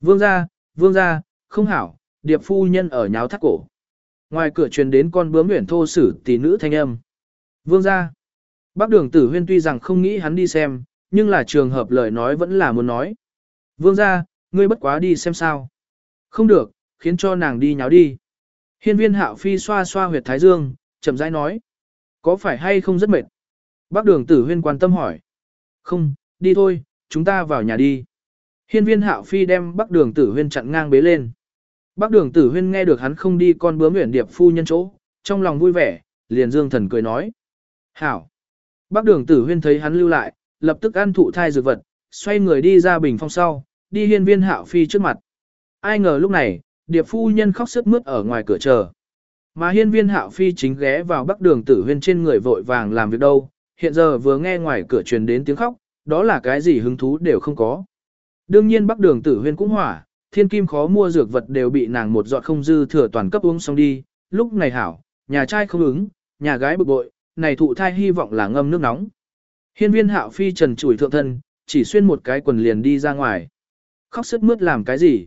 Vương gia, vương gia, không hảo, điệp phu nhân ở nháo thắt cổ. Ngoài cửa truyền đến con bướm huyển thô sử tỷ nữ thanh âm. Vương gia. Bác đường tử huyên tuy rằng không nghĩ hắn đi xem, nhưng là trường hợp lời nói vẫn là muốn nói. Vương gia, ngươi bất quá đi xem sao. Không được, khiến cho nàng đi nháo đi. Hiên viên hạo phi xoa xoa huyệt thái dương, chậm rãi nói. Có phải hay không rất mệt? Bác đường tử huyên quan tâm hỏi. Không, đi thôi, chúng ta vào nhà đi. Hiên viên hạo phi đem bác đường tử huyên chặn ngang bế lên. Bác đường tử huyên nghe được hắn không đi con bướm nguyện điệp phu nhân chỗ, trong lòng vui vẻ, liền dương thần cười nói. Hảo. Bác đường tử huyên thấy hắn lưu lại, lập tức ăn thụ thai dược vật, xoay người đi ra bình phong sau, đi hiên viên hạo phi trước mặt. Ai ngờ lúc này, điệp phu nhân khóc sức mướt ở ngoài cửa chờ. Mà hiên viên hạo phi chính ghé vào bắc đường tử huyên trên người vội vàng làm việc đâu, hiện giờ vừa nghe ngoài cửa truyền đến tiếng khóc, đó là cái gì hứng thú đều không có. Đương nhiên bắc đường tử huyên cũng hỏa, thiên kim khó mua dược vật đều bị nàng một giọt không dư thừa toàn cấp uống xong đi, lúc này hảo, nhà trai không ứng, nhà gái bực bội, này thụ thai hy vọng là ngâm nước nóng. Hiên viên hạo phi trần chủi thượng thân, chỉ xuyên một cái quần liền đi ra ngoài. Khóc sức mướt làm cái gì?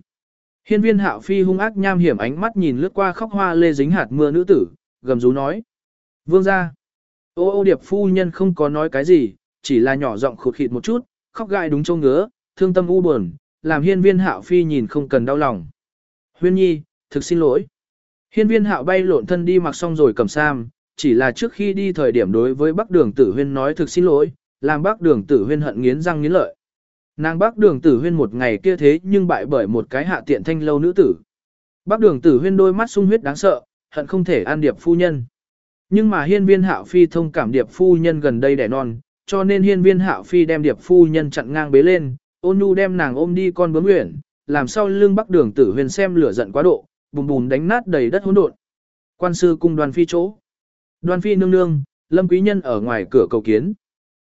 Hiên viên hạo phi hung ác nham hiểm ánh mắt nhìn lướt qua khóc hoa lê dính hạt mưa nữ tử, gầm rú nói. Vương ra. Ô ô điệp phu nhân không có nói cái gì, chỉ là nhỏ giọng khụt khịt một chút, khóc gai đúng châu ngứa, thương tâm u buồn, làm hiên viên hạo phi nhìn không cần đau lòng. Huyên nhi, thực xin lỗi. Hiên viên hạo bay lộn thân đi mặc xong rồi cầm sam, chỉ là trước khi đi thời điểm đối với bác đường tử huyên nói thực xin lỗi, làm bác đường tử huyên hận nghiến răng nghiến lợi. Nàng bác đường tử huyên một ngày kia thế nhưng bại bởi một cái hạ tiện thanh lâu nữ tử. Bác đường tử huyên đôi mắt sung huyết đáng sợ, hận không thể an điệp phu nhân. Nhưng mà hiên viên hạo phi thông cảm điệp phu nhân gần đây đẻ non, cho nên hiên viên hạo phi đem điệp phu nhân chặn ngang bế lên, ôn nhu đem nàng ôm đi con bướm nguyện, làm sao lưng bắc đường tử huyền xem lửa giận quá độ, bùm bùm đánh nát đầy đất hỗn độn. Quan sư cung đoàn phi chỗ. Đoan phi nương nương, lâm quý nhân ở ngoài cửa cầu kiến.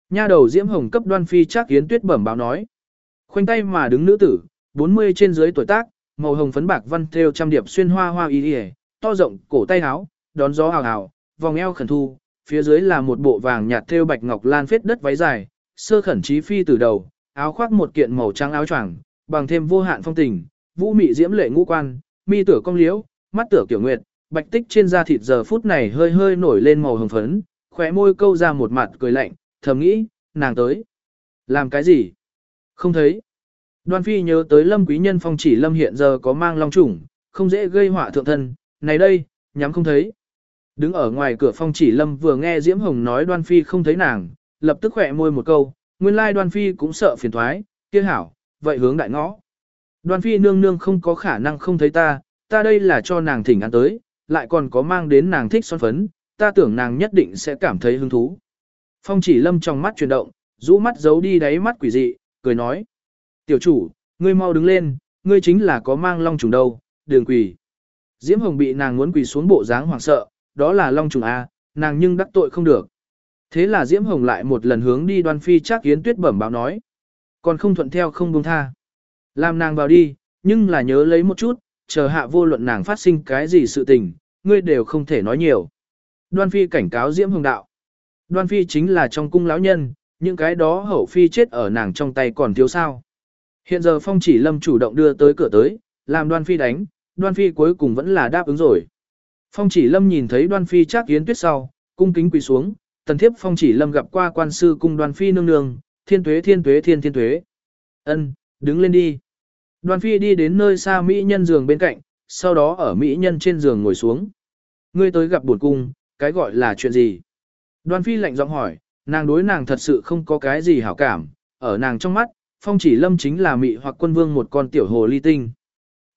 Nha đầu diễm hồng cấp đoan phi chắc kiến tuyết bẩm báo nói. Khoanh tay mà đứng nữ tử, 40 trên dưới tuổi tác, màu hồng phấn bạc văn thêu trăm điệp xuyên hoa hoa y y, to rộng cổ tay áo, đón gió hào hào, vòng eo khẩn thu, phía dưới là một bộ vàng nhạt thêu bạch ngọc lan phết đất váy dài, sơ khẩn trí phi từ đầu, áo khoác một kiện màu trắng áo choàng, bằng thêm vô hạn phong tình, vũ mị diễm lệ ngũ quan, mi tửa cong liễu, mắt tửa kiểu nguyệt, bạch tích trên da thịt giờ phút này hơi hơi nổi lên màu hồng phấn, khóe môi câu ra một mặt cười lạnh, thầm nghĩ, nàng tới. Làm cái gì? Không thấy. Đoan Phi nhớ tới Lâm Quý Nhân phong chỉ Lâm hiện giờ có mang long chủng, không dễ gây họa thượng thân, này đây, nhắm không thấy. Đứng ở ngoài cửa phong chỉ Lâm vừa nghe Diễm Hồng nói Đoan Phi không thấy nàng, lập tức khỏe môi một câu, nguyên lai Đoan Phi cũng sợ phiền thoái, kia hảo, vậy hướng đại ngõ. Đoan Phi nương nương không có khả năng không thấy ta, ta đây là cho nàng thỉnh ăn tới, lại còn có mang đến nàng thích son phấn, ta tưởng nàng nhất định sẽ cảm thấy hứng thú. Phong chỉ Lâm trong mắt chuyển động, rũ mắt giấu đi đáy mắt quỷ dị, cười nói. Tiểu chủ, ngươi mau đứng lên, ngươi chính là có mang long trùng đâu, đường quỷ. Diễm Hồng bị nàng muốn quỳ xuống bộ dáng hoảng sợ, đó là long trùng A, nàng nhưng đắc tội không được. Thế là Diễm Hồng lại một lần hướng đi đoan phi chắc yến tuyết bẩm báo nói. Còn không thuận theo không buông tha. Làm nàng vào đi, nhưng là nhớ lấy một chút, chờ hạ vô luận nàng phát sinh cái gì sự tình, ngươi đều không thể nói nhiều. Đoan phi cảnh cáo Diễm Hồng đạo. Đoan phi chính là trong cung lão nhân, những cái đó hậu phi chết ở nàng trong tay còn thiếu sao. Hiện giờ phong chỉ lâm chủ động đưa tới cửa tới, làm đoan phi đánh, đoan phi cuối cùng vẫn là đáp ứng rồi. Phong chỉ lâm nhìn thấy đoan phi chắc yến tuyết sau, cung kính quỳ xuống, tần thiếp phong chỉ lâm gặp qua quan sư cung đoan phi nương nương, thiên tuế thiên tuế thiên thiên tuế. Ân, đứng lên đi. Đoan phi đi đến nơi xa mỹ nhân giường bên cạnh, sau đó ở mỹ nhân trên giường ngồi xuống. Ngươi tới gặp buồn cung, cái gọi là chuyện gì? Đoan phi lạnh giọng hỏi, nàng đối nàng thật sự không có cái gì hảo cảm, ở nàng trong mắt, phong chỉ lâm chính là mị hoặc quân vương một con tiểu hồ ly tinh.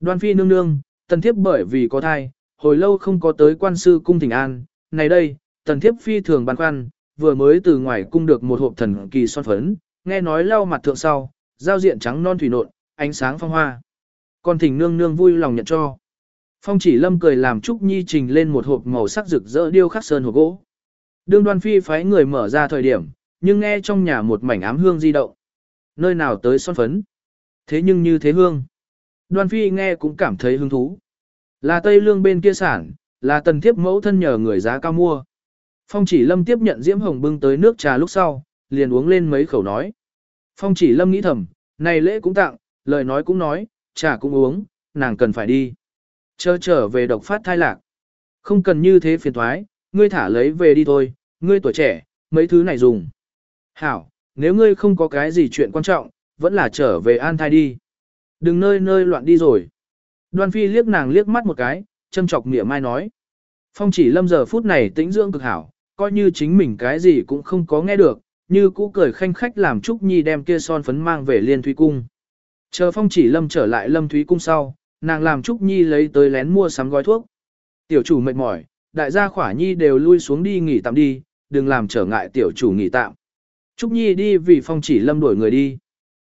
Đoan phi nương nương, tần thiếp bởi vì có thai, hồi lâu không có tới quan sư cung thỉnh an, này đây, tần thiếp phi thường băn khoăn, vừa mới từ ngoài cung được một hộp thần kỳ son phấn, nghe nói lau mặt thượng sau, giao diện trắng non thủy nộn, ánh sáng phong hoa. Còn thỉnh nương nương vui lòng nhận cho. Phong chỉ lâm cười làm Trúc Nhi trình lên một hộp màu sắc rực rỡ điêu khắc sơn hộp gỗ. Đương đoan phi phái người mở ra thời điểm, nhưng nghe trong nhà một mảnh ám hương di động. Nơi nào tới son phấn. Thế nhưng như thế hương. Đoan phi nghe cũng cảm thấy hứng thú. Là Tây Lương bên kia sản, là tần thiếp mẫu thân nhờ người giá cao mua. Phong chỉ lâm tiếp nhận Diễm Hồng bưng tới nước trà lúc sau, liền uống lên mấy khẩu nói. Phong chỉ lâm nghĩ thầm, này lễ cũng tặng, lời nói cũng nói, trà cũng uống, nàng cần phải đi. Chờ trở về độc phát thai lạc. Không cần như thế phiền thoái, ngươi thả lấy về đi thôi, ngươi tuổi trẻ, mấy thứ này dùng. Hảo, nếu ngươi không có cái gì chuyện quan trọng, vẫn là trở về an thai đi. Đừng nơi nơi loạn đi rồi. Đoan phi liếc nàng liếc mắt một cái, châm chọc mỉa mai nói. Phong chỉ lâm giờ phút này tĩnh dưỡng cực hảo, coi như chính mình cái gì cũng không có nghe được, như cũ cười khanh khách làm Trúc Nhi đem kia son phấn mang về liên thúy cung. Chờ phong chỉ lâm trở lại lâm thúy cung sau, nàng làm Trúc Nhi lấy tới lén mua sắm gói thuốc. Tiểu chủ mệt mỏi, đại gia khỏa nhi đều lui xuống đi nghỉ tạm đi, đừng làm trở ngại tiểu chủ nghỉ tạm. Trúc Nhi đi vì phong chỉ lâm đuổi người đi.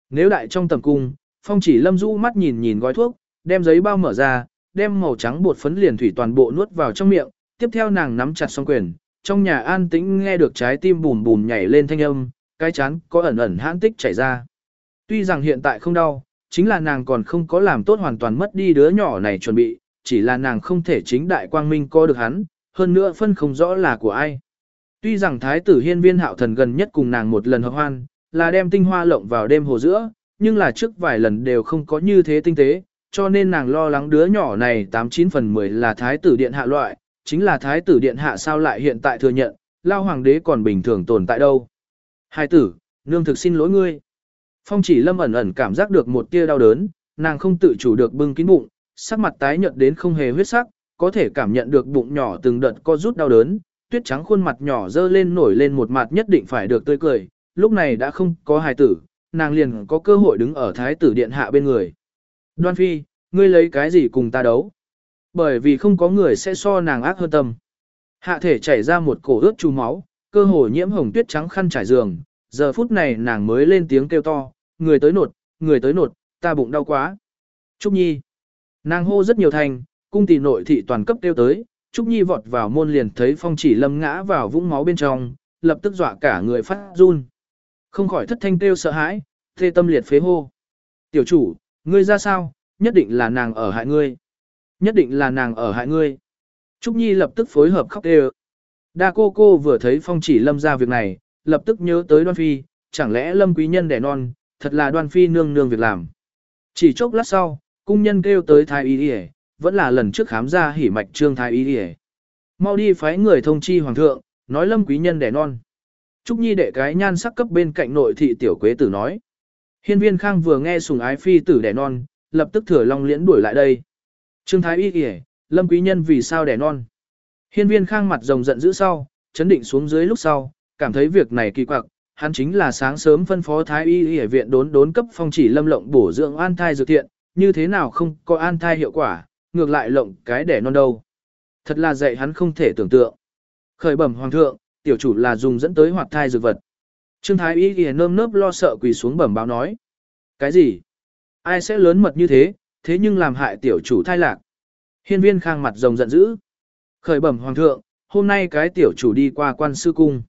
Nếu đại trong tầm cung, phong chỉ lâm rũ mắt nhìn nhìn gói thuốc, đem giấy bao mở ra, đem màu trắng bột phấn liền thủy toàn bộ nuốt vào trong miệng, tiếp theo nàng nắm chặt song quyền, trong nhà an tĩnh nghe được trái tim bùm bùm nhảy lên thanh âm, cái chán có ẩn ẩn hãn tích chảy ra. Tuy rằng hiện tại không đau, chính là nàng còn không có làm tốt hoàn toàn mất đi đứa nhỏ này chuẩn bị, chỉ là nàng không thể chính đại quang minh co được hắn, hơn nữa phân không rõ là của ai. Tuy rằng thái tử hiên viên hạo thần gần nhất cùng nàng một lần hợp hoan, là đem tinh hoa lộng vào đêm hồ giữa, nhưng là trước vài lần đều không có như thế tinh tế, cho nên nàng lo lắng đứa nhỏ này 89 phần 10 là thái tử điện hạ loại, chính là thái tử điện hạ sao lại hiện tại thừa nhận, lao hoàng đế còn bình thường tồn tại đâu. Hai tử, nương thực xin lỗi ngươi. Phong chỉ lâm ẩn ẩn cảm giác được một tia đau đớn, nàng không tự chủ được bưng kín bụng, sắc mặt tái nhợt đến không hề huyết sắc, có thể cảm nhận được bụng nhỏ từng đợt co rút đau đớn, tuyết trắng khuôn mặt nhỏ dơ lên nổi lên một mặt nhất định phải được tươi cười, lúc này đã không có hài tử, nàng liền có cơ hội đứng ở thái tử điện hạ bên người. Đoan phi, ngươi lấy cái gì cùng ta đấu? Bởi vì không có người sẽ so nàng ác hơn tâm. Hạ thể chảy ra một cổ ướt chú máu, cơ hồ nhiễm hồng tuyết trắng khăn trải giường, giờ phút này nàng mới lên tiếng kêu to, người tới nột, người tới nột, ta bụng đau quá. Trúc Nhi. Nàng hô rất nhiều thành, cung tỷ nội thị toàn cấp kêu tới, Trúc Nhi vọt vào môn liền thấy phong chỉ lâm ngã vào vũng máu bên trong, lập tức dọa cả người phát run. Không khỏi thất thanh kêu sợ hãi, thê tâm liệt phế hô. Tiểu chủ, ngươi ra sao, nhất định là nàng ở hại ngươi. Nhất định là nàng ở hại ngươi. Trúc Nhi lập tức phối hợp khóc kêu. Đa cô cô vừa thấy phong chỉ lâm ra việc này, lập tức nhớ tới đoan phi, chẳng lẽ lâm quý nhân đẻ non, thật là đoan phi nương nương việc làm. Chỉ chốc lát sau, cung nhân kêu tới thái y y vẫn là lần trước khám ra hỉ mạch trương thái y y Mau đi phái người thông chi hoàng thượng, nói lâm quý nhân đẻ non. Trúc Nhi đệ cái nhan sắc cấp bên cạnh nội thị tiểu quế tử nói. Hiên viên khang vừa nghe sùng ái phi tử đẻ non, lập tức thừa long liễn đuổi lại đây. Trương thái y kể, lâm quý nhân vì sao đẻ non. Hiên viên khang mặt rồng giận dữ sau, chấn định xuống dưới lúc sau, cảm thấy việc này kỳ quặc, hắn chính là sáng sớm phân phó thái y y viện đốn đốn cấp phong chỉ lâm lộng bổ dưỡng an thai dược thiện, như thế nào không có an thai hiệu quả, ngược lại lộng cái đẻ non đâu. Thật là dạy hắn không thể tưởng tượng. Khởi bẩm hoàng thượng, tiểu chủ là dùng dẫn tới hoạt thai dược vật. Trương thái y y nơm nớp lo sợ quỳ xuống bẩm báo nói. Cái gì? Ai sẽ lớn mật như thế, thế nhưng làm hại tiểu chủ thai lạc. Hiên viên khang mặt rồng giận dữ. Khởi bẩm hoàng thượng, hôm nay cái tiểu chủ đi qua quan sư cung.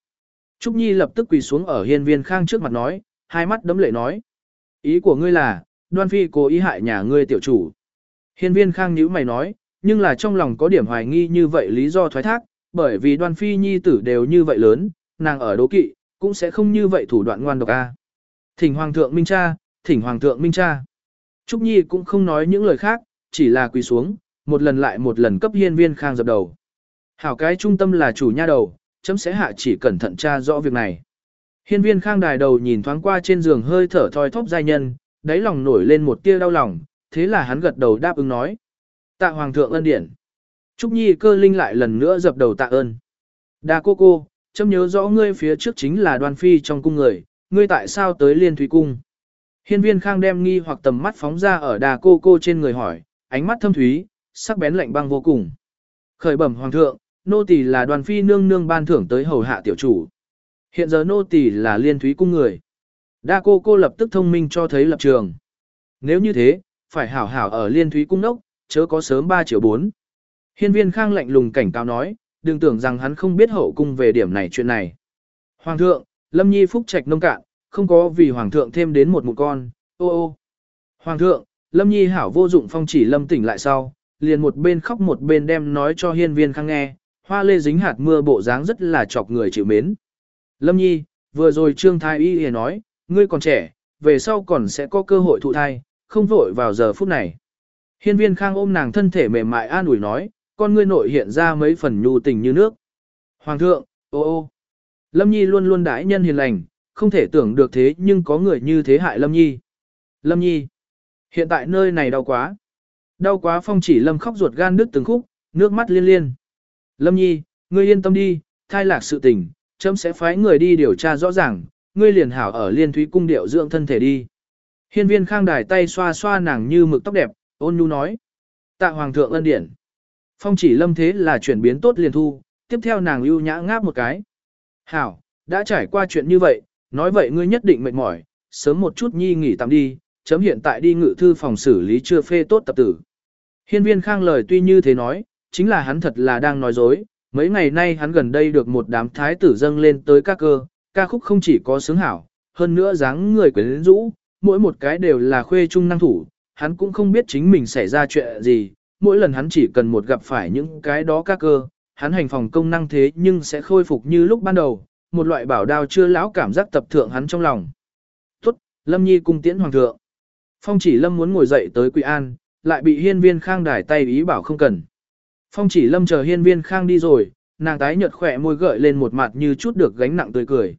Trúc Nhi lập tức quỳ xuống ở hiên viên khang trước mặt nói, hai mắt đấm lệ nói. Ý của ngươi là, đoan phi cố ý hại nhà ngươi tiểu chủ. Hiên viên khang nhíu mày nói, nhưng là trong lòng có điểm hoài nghi như vậy lý do thoái thác, bởi vì đoan phi nhi tử đều như vậy lớn, nàng ở đố kỵ, cũng sẽ không như vậy thủ đoạn ngoan độc a. Thỉnh hoàng thượng minh cha, thỉnh hoàng thượng minh cha. Trúc Nhi cũng không nói những lời khác, chỉ là quỳ xuống, một lần lại một lần cấp hiên viên khang dập đầu. Hảo cái trung tâm là chủ nha đầu, chấm sẽ hạ chỉ cẩn thận tra rõ việc này. Hiên viên khang đài đầu nhìn thoáng qua trên giường hơi thở thoi thóp giai nhân, đáy lòng nổi lên một tia đau lòng, thế là hắn gật đầu đáp ứng nói. Tạ hoàng thượng ân điển. Trúc Nhi cơ linh lại lần nữa dập đầu tạ ơn. Đa cô cô, chấm nhớ rõ ngươi phía trước chính là đoan phi trong cung người, ngươi tại sao tới liên thủy cung? Hiên viên khang đem nghi hoặc tầm mắt phóng ra ở đà cô cô trên người hỏi, ánh mắt thâm thúy, sắc bén lạnh băng vô cùng. Khởi bẩm hoàng thượng, nô tỳ là đoàn phi nương nương ban thưởng tới hầu hạ tiểu chủ. Hiện giờ nô tỳ là liên thúy cung người. Đa cô cô lập tức thông minh cho thấy lập trường. Nếu như thế, phải hảo hảo ở liên thúy cung đốc, chớ có sớm 3 triệu 4. Hiên viên khang lạnh lùng cảnh cáo nói, đừng tưởng rằng hắn không biết hậu cung về điểm này chuyện này. Hoàng thượng, lâm nhi phúc trạch nông cạn, không có vì hoàng thượng thêm đến một một con, ô ô. Hoàng thượng, lâm nhi hảo vô dụng phong chỉ lâm tỉnh lại sau, liền một bên khóc một bên đem nói cho hiên viên khang nghe, hoa lê dính hạt mưa bộ dáng rất là chọc người chịu mến. Lâm nhi, vừa rồi trương thái y hề nói, ngươi còn trẻ, về sau còn sẽ có cơ hội thụ thai, không vội vào giờ phút này. Hiên viên khang ôm nàng thân thể mềm mại an ủi nói, con ngươi nội hiện ra mấy phần nhu tình như nước. Hoàng thượng, ô ô. Lâm Nhi luôn luôn đãi nhân hiền lành, không thể tưởng được thế nhưng có người như thế hại Lâm Nhi. Lâm Nhi, hiện tại nơi này đau quá. Đau quá phong chỉ Lâm khóc ruột gan đứt từng khúc, nước mắt liên liên. Lâm Nhi, ngươi yên tâm đi, thai lạc sự tình, chấm sẽ phái người đi điều tra rõ ràng, ngươi liền hảo ở liên thúy cung điệu dưỡng thân thể đi. Hiên viên khang đài tay xoa xoa nàng như mực tóc đẹp, ôn nhu nói. Tạ hoàng thượng ân điển. Phong chỉ lâm thế là chuyển biến tốt liền thu, tiếp theo nàng lưu nhã ngáp một cái. Hảo, đã trải qua chuyện như vậy, nói vậy ngươi nhất định mệt mỏi, sớm một chút nhi nghỉ tạm đi, chấm hiện tại đi ngự thư phòng xử lý chưa phê tốt tập tử. Hiên viên khang lời tuy như thế nói, chính là hắn thật là đang nói dối, mấy ngày nay hắn gần đây được một đám thái tử dâng lên tới ca cơ, ca khúc không chỉ có sướng hảo, hơn nữa dáng người quyến rũ, mỗi một cái đều là khuê trung năng thủ, hắn cũng không biết chính mình xảy ra chuyện gì, mỗi lần hắn chỉ cần một gặp phải những cái đó ca cơ, hắn hành phòng công năng thế nhưng sẽ khôi phục như lúc ban đầu, một loại bảo đao chưa lão cảm giác tập thượng hắn trong lòng. Tốt, Lâm Nhi cung tiễn hoàng thượng. Phong chỉ Lâm muốn ngồi dậy tới Quỳ An, lại bị hiên viên khang đài tay ý bảo không cần. Phong chỉ Lâm chờ hiên viên khang đi rồi, nàng tái nhợt khỏe môi gợi lên một mặt như chút được gánh nặng tươi cười.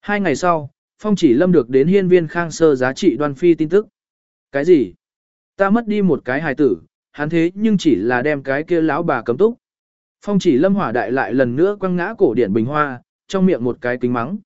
Hai ngày sau, Phong chỉ Lâm được đến hiên viên khang sơ giá trị đoan phi tin tức. Cái gì? Ta mất đi một cái hài tử, hắn thế nhưng chỉ là đem cái kia lão bà cấm túc. Phong chỉ lâm hỏa đại lại lần nữa quăng ngã cổ điển bình hoa, trong miệng một cái kính mắng.